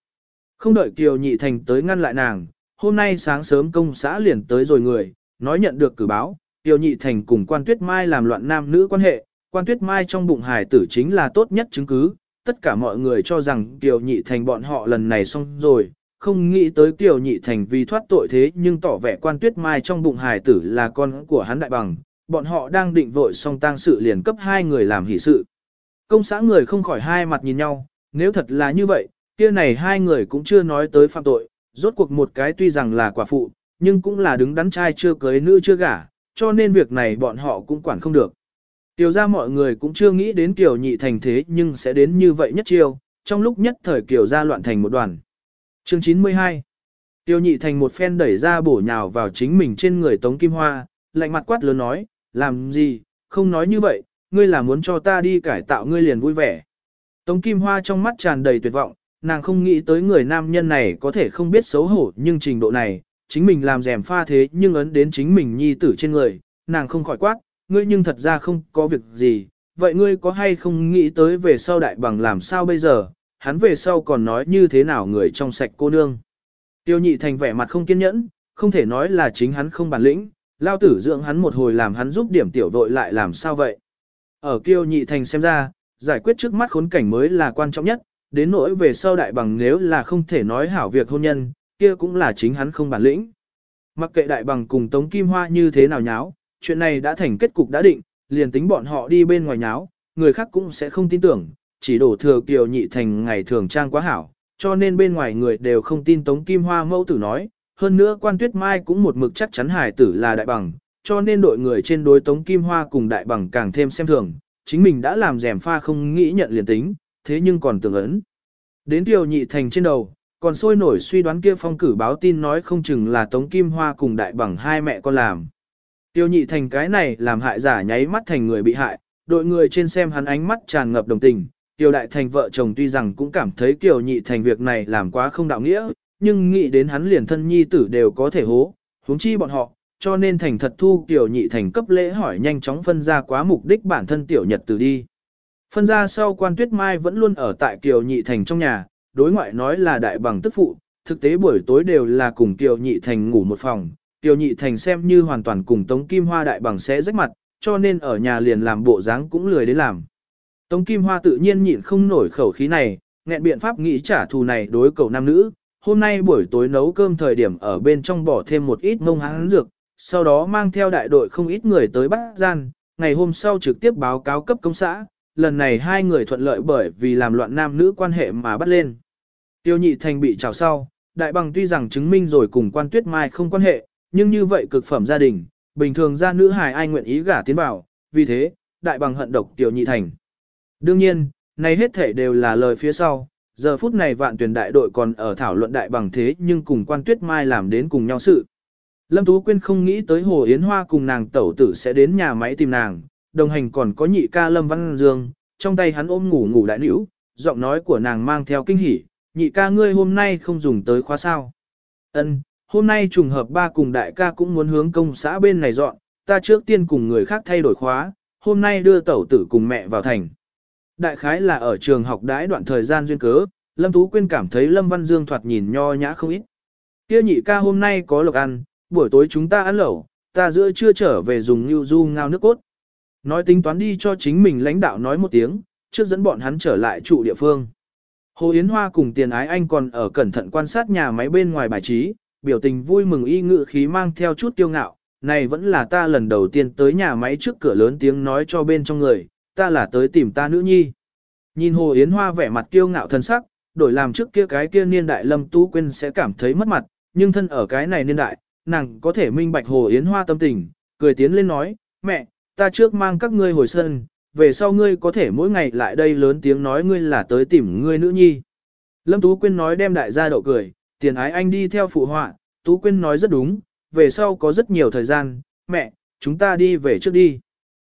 Speaker 1: Không đợi Kiều Nhị Thành tới ngăn lại nàng, hôm nay sáng sớm công xã liền tới rồi người, nói nhận được cử báo, Kiều Nhị Thành cùng quan tuyết mai làm loạn nam nữ quan hệ, quan tuyết mai trong bụng hải tử chính là tốt nhất chứng cứ, tất cả mọi người cho rằng Kiều Nhị Thành bọn họ lần này xong rồi, không nghĩ tới Kiều Nhị Thành vì thoát tội thế nhưng tỏ vẻ quan tuyết mai trong bụng hài tử là con của hắn đại bằng, bọn họ đang định vội xong tang sự liền cấp hai người làm hỷ sự. Công xã người không khỏi hai mặt nhìn nhau, nếu thật là như vậy, kia này hai người cũng chưa nói tới phạm tội, rốt cuộc một cái tuy rằng là quả phụ, nhưng cũng là đứng đắn trai chưa cưới nữ chưa gả, cho nên việc này bọn họ cũng quản không được. Tiểu ra mọi người cũng chưa nghĩ đến Kiều nhị thành thế nhưng sẽ đến như vậy nhất chiêu, trong lúc nhất thời Kiều ra loạn thành một đoàn. Chương 92 Tiêu nhị thành một phen đẩy ra bổ nhào vào chính mình trên người Tống Kim Hoa, lạnh mặt quát lớn nói, làm gì, không nói như vậy, ngươi là muốn cho ta đi cải tạo ngươi liền vui vẻ. Tống Kim Hoa trong mắt tràn đầy tuyệt vọng, nàng không nghĩ tới người nam nhân này có thể không biết xấu hổ nhưng trình độ này, chính mình làm rèm pha thế nhưng ấn đến chính mình nhi tử trên người, nàng không khỏi quát, ngươi nhưng thật ra không có việc gì, vậy ngươi có hay không nghĩ tới về sau đại bằng làm sao bây giờ, hắn về sau còn nói như thế nào người trong sạch cô nương. Tiêu nhị thành vẻ mặt không kiên nhẫn, không thể nói là chính hắn không bản lĩnh, lao tử dưỡng hắn một hồi làm hắn giúp điểm tiểu vội lại làm sao vậy. Ở kiêu nhị thành xem ra, giải quyết trước mắt khốn cảnh mới là quan trọng nhất, đến nỗi về sau đại bằng nếu là không thể nói hảo việc hôn nhân, kia cũng là chính hắn không bản lĩnh. Mặc kệ đại bằng cùng Tống Kim Hoa như thế nào nháo, chuyện này đã thành kết cục đã định, liền tính bọn họ đi bên ngoài nháo, người khác cũng sẽ không tin tưởng, chỉ đổ thừa kiều nhị thành ngày thường trang quá hảo, cho nên bên ngoài người đều không tin Tống Kim Hoa mẫu tử nói, hơn nữa quan tuyết mai cũng một mực chắc chắn hải tử là đại bằng, cho nên đội người trên đối Tống Kim Hoa cùng đại bằng càng thêm xem thường, chính mình đã làm rèm pha không nghĩ nhận liền tính, thế nhưng còn tưởng ấn. Đến kiều nhị thành trên đầu, còn sôi nổi suy đoán kia phong cử báo tin nói không chừng là Tống Kim Hoa cùng đại bằng hai mẹ con làm. Tiêu nhị thành cái này làm hại giả nháy mắt thành người bị hại, đội người trên xem hắn ánh mắt tràn ngập đồng tình, Tiêu Đại Thành vợ chồng tuy rằng cũng cảm thấy Kiều Nhị Thành việc này làm quá không đạo nghĩa, nhưng nghĩ đến hắn liền thân nhi tử đều có thể hố, huống chi bọn họ, cho nên thành thật thu Tiêu nhị thành cấp lễ hỏi nhanh chóng phân ra quá mục đích bản thân tiểu nhật từ đi. Phân ra sau quan tuyết mai vẫn luôn ở tại kiều nhị thành trong nhà, đối ngoại nói là đại bằng tức phụ, thực tế buổi tối đều là cùng kiều nhị thành ngủ một phòng, Tiêu nhị thành xem như hoàn toàn cùng tống kim hoa đại bằng sẽ rách mặt, cho nên ở nhà liền làm bộ dáng cũng lười đến làm. Tống kim hoa tự nhiên nhịn không nổi khẩu khí này, nghẹn biện pháp nghĩ trả thù này đối cầu nam nữ, hôm nay buổi tối nấu cơm thời điểm ở bên trong bỏ thêm một ít mông hán dược, sau đó mang theo đại đội không ít người tới bắt gian, ngày hôm sau trực tiếp báo cáo cấp công xã, lần này hai người thuận lợi bởi vì làm loạn nam nữ quan hệ mà bắt lên. Tiêu nhị thành bị trào sau, đại bằng tuy rằng chứng minh rồi cùng quan tuyết mai không quan hệ, nhưng như vậy cực phẩm gia đình, bình thường gia nữ hài ai nguyện ý gả tiến bảo, vì thế, đại bằng hận độc tiểu nhị thành. Đương nhiên, này hết thể đều là lời phía sau, giờ phút này vạn tuyển đại đội còn ở thảo luận đại bằng thế nhưng cùng quan tuyết mai làm đến cùng nhau sự. Lâm Tú Quyên không nghĩ tới Hồ Yến Hoa cùng nàng tẩu tử sẽ đến nhà máy tìm nàng, đồng hành còn có nhị ca Lâm Văn Dương, trong tay hắn ôm ngủ ngủ đại nữ, giọng nói của nàng mang theo kinh hỉ, nhị ca ngươi hôm nay không dùng tới khóa sao. Ân, hôm nay trùng hợp ba cùng đại ca cũng muốn hướng công xã bên này dọn, ta trước tiên cùng người khác thay đổi khóa, hôm nay đưa tẩu tử cùng mẹ vào thành. Đại khái là ở trường học đãi đoạn thời gian duyên cớ, Lâm Tú Quyên cảm thấy Lâm Văn Dương thoạt nhìn nho nhã không ít. Kia nhị ca hôm nay có lộc ăn, buổi tối chúng ta ăn lẩu, ta giữa chưa trở về dùng như du ngao nước cốt. Nói tính toán đi cho chính mình lãnh đạo nói một tiếng, trước dẫn bọn hắn trở lại trụ địa phương. Hồ Yến Hoa cùng tiền ái anh còn ở cẩn thận quan sát nhà máy bên ngoài bài trí, biểu tình vui mừng y ngự khí mang theo chút tiêu ngạo, này vẫn là ta lần đầu tiên tới nhà máy trước cửa lớn tiếng nói cho bên trong người, ta là tới tìm ta nữ nhi. Nhìn Hồ Yến Hoa vẻ mặt kiêu ngạo thân sắc, đổi làm trước kia cái kia niên đại Lâm Tú Quyên sẽ cảm thấy mất mặt, nhưng thân ở cái này niên đại, nàng có thể minh bạch Hồ Yến Hoa tâm tình, cười tiến lên nói, mẹ, ta trước mang các ngươi hồi sân, về sau ngươi có thể mỗi ngày lại đây lớn tiếng nói ngươi là tới tìm ngươi nữ nhi. Lâm Tú Quyên nói đem đại gia đậu cười, tiền ái anh đi theo phụ họa, Tú Quyên nói rất đúng, về sau có rất nhiều thời gian, mẹ, chúng ta đi về trước đi.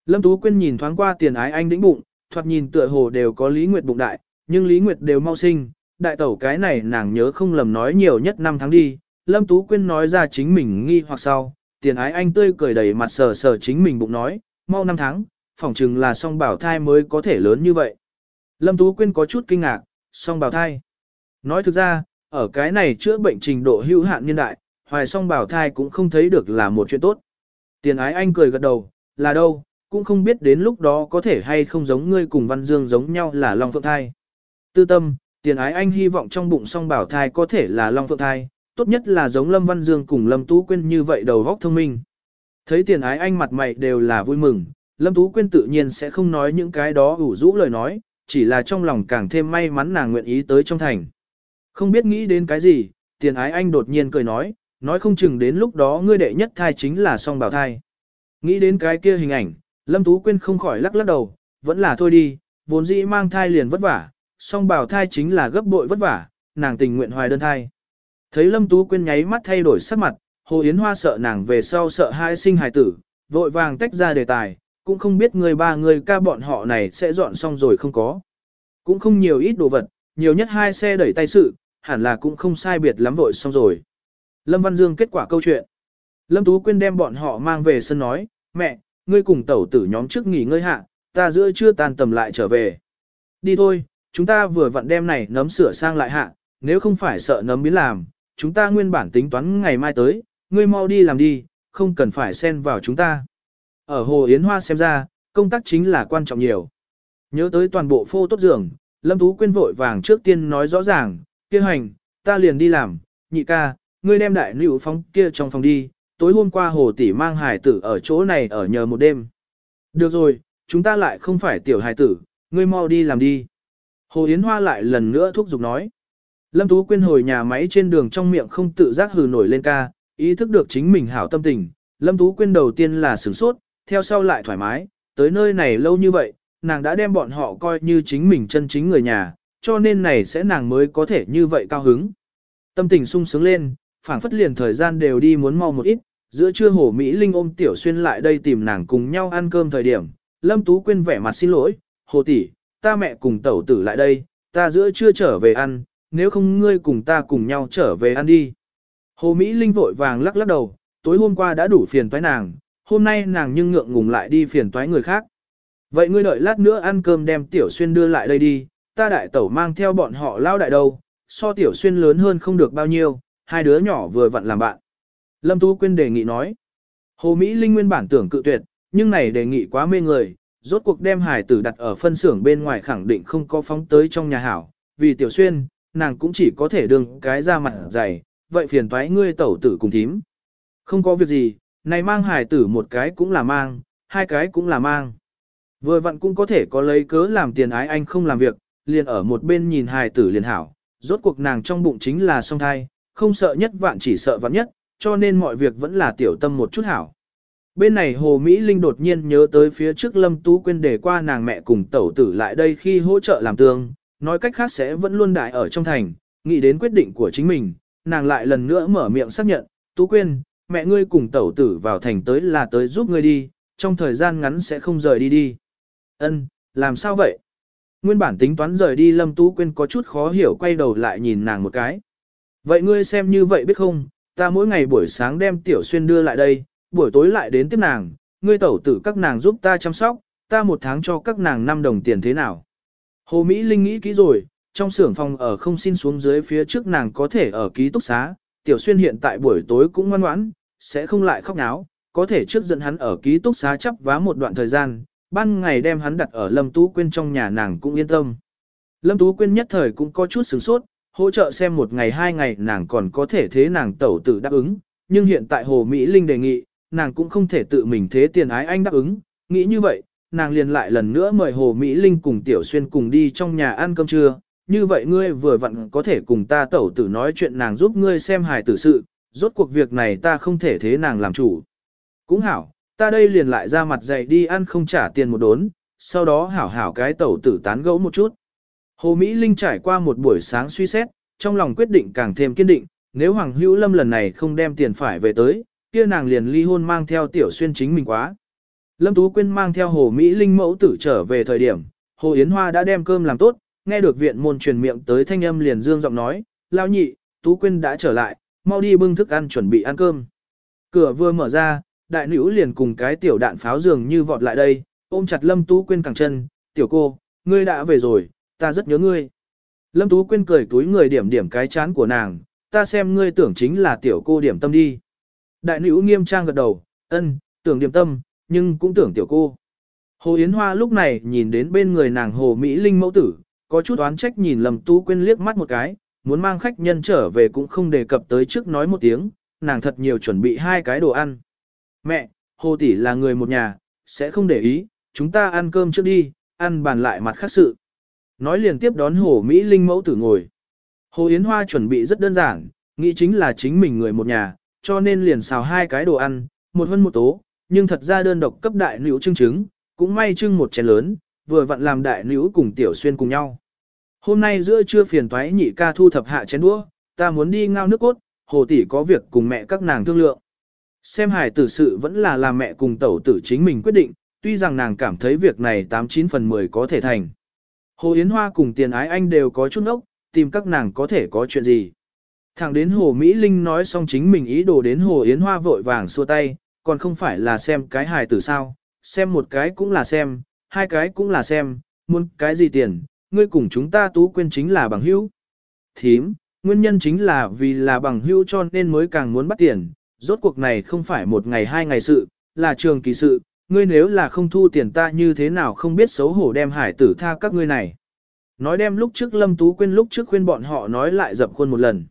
Speaker 1: Lâm Tú Quyên nhìn thoáng qua tiền ái anh đĩnh bụng, thoạt nhìn tựa hồ đều có Lý Nguyệt bụng đại, nhưng Lý Nguyệt đều mau sinh, đại tẩu cái này nàng nhớ không lầm nói nhiều nhất năm tháng đi. Lâm Tú Quyên nói ra chính mình nghi hoặc sau, tiền ái anh tươi cười đầy mặt sờ sờ chính mình bụng nói, mau năm tháng, phỏng chừng là song bảo thai mới có thể lớn như vậy. Lâm Tú Quyên có chút kinh ngạc, song bảo thai. Nói thực ra, ở cái này chữa bệnh trình độ hữu hạn niên đại, hoài song bảo thai cũng không thấy được là một chuyện tốt. Tiền ái anh cười gật đầu, là đâu, cũng không biết đến lúc đó có thể hay không giống ngươi cùng Văn Dương giống nhau là Long Phượng thai. Tư tâm, tiền ái anh hy vọng trong bụng song bảo thai có thể là Long Phượng thai, tốt nhất là giống Lâm Văn Dương cùng Lâm Tú Quyên như vậy đầu góc thông minh. Thấy tiền ái anh mặt mày đều là vui mừng, Lâm Tú Quyên tự nhiên sẽ không nói những cái đó ủ rũ lời nói, chỉ là trong lòng càng thêm may mắn nàng nguyện ý tới trong thành. Không biết nghĩ đến cái gì, tiền ái anh đột nhiên cười nói, nói không chừng đến lúc đó ngươi đệ nhất thai chính là song bảo thai. Nghĩ đến cái kia hình ảnh, Lâm Tú Quyên không khỏi lắc lắc đầu, vẫn là thôi đi, vốn dĩ mang thai liền vất vả, song bảo thai chính là gấp bội vất vả, nàng tình nguyện hoài đơn thai. Thấy Lâm Tú Quyên nháy mắt thay đổi sắc mặt, Hồ Yến Hoa sợ nàng về sau sợ hai sinh hài tử, vội vàng tách ra đề tài, cũng không biết người ba người ca bọn họ này sẽ dọn xong rồi không có. Cũng không nhiều ít đồ vật, nhiều nhất hai xe đẩy tay sự, hẳn là cũng không sai biệt lắm vội xong rồi. Lâm Văn Dương kết quả câu chuyện. Lâm Tú Quyên đem bọn họ mang về sân nói, mẹ, ngươi cùng tẩu tử nhóm trước nghỉ ngơi hạ, ta giữa chưa tan tầm lại trở về. Đi thôi, chúng ta vừa vặn đem này nấm sửa sang lại hạ, nếu không phải sợ nấm biến làm, chúng ta nguyên bản tính toán ngày mai tới, ngươi mau đi làm đi, không cần phải xen vào chúng ta. Ở Hồ Yến Hoa xem ra, công tác chính là quan trọng nhiều. Nhớ tới toàn bộ phô tốt giường, Lâm Tú Quyên vội vàng trước tiên nói rõ ràng, kia hành, ta liền đi làm, nhị ca, ngươi đem đại nữ phóng kia trong phòng đi, tối hôm qua Hồ Tỷ mang hải tử ở chỗ này ở nhờ một đêm. Được rồi, chúng ta lại không phải tiểu hải tử, ngươi mau đi làm đi. Hồ Yến Hoa lại lần nữa thúc giục nói. Lâm Tú Quyên hồi nhà máy trên đường trong miệng không tự giác hừ nổi lên ca, ý thức được chính mình hảo tâm tình. Lâm Tú Quyên đầu tiên là sửng sốt, theo sau lại thoải mái, tới nơi này lâu như vậy, nàng đã đem bọn họ coi như chính mình chân chính người nhà, cho nên này sẽ nàng mới có thể như vậy cao hứng. Tâm tình sung sướng lên, phảng phất liền thời gian đều đi muốn mau một ít, giữa trưa hồ Mỹ Linh ôm Tiểu Xuyên lại đây tìm nàng cùng nhau ăn cơm thời điểm, Lâm Tú Quyên vẻ mặt xin lỗi, hồ tỷ, ta mẹ cùng tẩu tử lại đây, ta giữa trưa trở về ăn, nếu không ngươi cùng ta cùng nhau trở về ăn đi. Hồ Mỹ Linh vội vàng lắc lắc đầu, tối hôm qua đã đủ phiền toái nàng, hôm nay nàng nhưng ngượng ngùng lại đi phiền toái người khác. Vậy ngươi đợi lát nữa ăn cơm đem Tiểu Xuyên đưa lại đây đi, ta đại tẩu mang theo bọn họ lao đại đâu, so Tiểu Xuyên lớn hơn không được bao nhiêu, hai đứa nhỏ vừa vặn làm bạn. Lâm Tú Quyên đề nghị nói. Hồ Mỹ Linh nguyên bản tưởng cự tuyệt, nhưng này đề nghị quá mê người, rốt cuộc đem hải tử đặt ở phân xưởng bên ngoài khẳng định không có phóng tới trong nhà hảo, vì Tiểu Xuyên, nàng cũng chỉ có thể đương cái ra mặt dày, vậy phiền toái ngươi tẩu tử cùng thím. Không có việc gì, này mang hải tử một cái cũng là mang, hai cái cũng là mang. Vừa vặn cũng có thể có lấy cớ làm tiền ái anh không làm việc, liền ở một bên nhìn hài tử liền hảo. Rốt cuộc nàng trong bụng chính là song thai, không sợ nhất vạn chỉ sợ vạn nhất, cho nên mọi việc vẫn là tiểu tâm một chút hảo. Bên này Hồ Mỹ Linh đột nhiên nhớ tới phía trước Lâm Tú Quyên để qua nàng mẹ cùng tẩu tử lại đây khi hỗ trợ làm tương, nói cách khác sẽ vẫn luôn đại ở trong thành, nghĩ đến quyết định của chính mình, nàng lại lần nữa mở miệng xác nhận, Tú Quyên, mẹ ngươi cùng tẩu tử vào thành tới là tới giúp ngươi đi, trong thời gian ngắn sẽ không rời đi đi. Ân, làm sao vậy? Nguyên bản tính toán rời đi Lâm Tú Quyên có chút khó hiểu quay đầu lại nhìn nàng một cái. Vậy ngươi xem như vậy biết không, ta mỗi ngày buổi sáng đem Tiểu Xuyên đưa lại đây, buổi tối lại đến tiếp nàng, ngươi tẩu tử các nàng giúp ta chăm sóc, ta một tháng cho các nàng 5 đồng tiền thế nào. Hồ Mỹ Linh nghĩ kỹ rồi, trong xưởng phòng ở không xin xuống dưới phía trước nàng có thể ở ký túc xá, Tiểu Xuyên hiện tại buổi tối cũng ngoan ngoãn, sẽ không lại khóc náo, có thể trước dẫn hắn ở ký túc xá chấp vá một đoạn thời gian, ban ngày đem hắn đặt ở Lâm Tú Quyên trong nhà nàng cũng yên tâm. Lâm Tú Quyên nhất thời cũng có chút sửng sốt, hỗ trợ xem một ngày hai ngày nàng còn có thể thế nàng tẩu tử đáp ứng, nhưng hiện tại Hồ Mỹ Linh đề nghị, nàng cũng không thể tự mình thế tiền ái anh đáp ứng, nghĩ như vậy, nàng liền lại lần nữa mời Hồ Mỹ Linh cùng Tiểu Xuyên cùng đi trong nhà ăn cơm trưa, như vậy ngươi vừa vặn có thể cùng ta tẩu tử nói chuyện nàng giúp ngươi xem hài tử sự, rốt cuộc việc này ta không thể thế nàng làm chủ. Cũng hảo, ta đây liền lại ra mặt dày đi ăn không trả tiền một đốn, sau đó hảo hảo cái tẩu tử tán gẫu một chút. Hồ Mỹ Linh trải qua một buổi sáng suy xét, trong lòng quyết định càng thêm kiên định, nếu Hoàng Hữu Lâm lần này không đem tiền phải về tới, kia nàng liền ly hôn mang theo tiểu xuyên chính mình quá. Lâm Tú Quyên mang theo Hồ Mỹ Linh mẫu tử trở về thời điểm, Hồ Yến Hoa đã đem cơm làm tốt, nghe được viện môn truyền miệng tới thanh âm liền dương giọng nói, lao nhị, Tú Quyên đã trở lại, mau đi bưng thức ăn chuẩn bị ăn cơm. Cửa vừa mở ra, đại nữ liền cùng cái tiểu đạn pháo dường như vọt lại đây, ôm chặt Lâm Tú Quyên cẳng chân, tiểu cô, ngươi đã về rồi, ta rất nhớ ngươi. Lâm Tú Quyên cười túi người điểm điểm cái chán của nàng, ta xem ngươi tưởng chính là tiểu cô điểm tâm đi. Đại nữ nghiêm trang gật đầu, ân, tưởng điểm tâm, nhưng cũng tưởng tiểu cô. Hồ Yến Hoa lúc này nhìn đến bên người nàng Hồ Mỹ Linh mẫu tử, có chút oán trách nhìn Lâm Tú Quyên liếc mắt một cái, muốn mang khách nhân trở về cũng không đề cập tới trước nói một tiếng, nàng thật nhiều chuẩn bị hai cái đồ ăn. Mẹ, Hồ Tỷ là người một nhà, sẽ không để ý, chúng ta ăn cơm trước đi, ăn bàn lại mặt khác sự. Nói liền tiếp đón Hồ Mỹ Linh mẫu tử ngồi. Hồ Yến Hoa chuẩn bị rất đơn giản, nghĩ chính là chính mình người một nhà, cho nên liền xào hai cái đồ ăn, một hơn một tố, nhưng thật ra đơn độc cấp đại nữ trưng trứng, cũng may trưng một chén lớn, vừa vặn làm đại nữ cùng tiểu xuyên cùng nhau. Hôm nay giữa trưa phiền toái nhị ca thu thập hạ chén đũa, ta muốn đi ngao nước cốt, hồ tỷ có việc cùng mẹ các nàng thương lượng. Xem hài tử sự vẫn là làm mẹ cùng tẩu tử chính mình quyết định, tuy rằng nàng cảm thấy việc này 89 phần 10 có thể thành. Hồ Yến Hoa cùng tiền ái anh đều có chút ốc, tìm các nàng có thể có chuyện gì. Thẳng đến Hồ Mỹ Linh nói xong chính mình ý đồ đến Hồ Yến Hoa vội vàng xua tay, còn không phải là xem cái hài tử sao, xem một cái cũng là xem, hai cái cũng là xem, muốn cái gì tiền, ngươi cùng chúng ta tú quên chính là bằng hữu. Thím, nguyên nhân chính là vì là bằng hữu cho nên mới càng muốn bắt tiền, rốt cuộc này không phải một ngày hai ngày sự, là trường kỳ sự, ngươi nếu là không thu tiền ta như thế nào không biết xấu hổ đem hải tử tha các ngươi này. Nói đem lúc trước Lâm Tú Quyên lúc trước khuyên bọn họ nói lại dập khuôn một lần.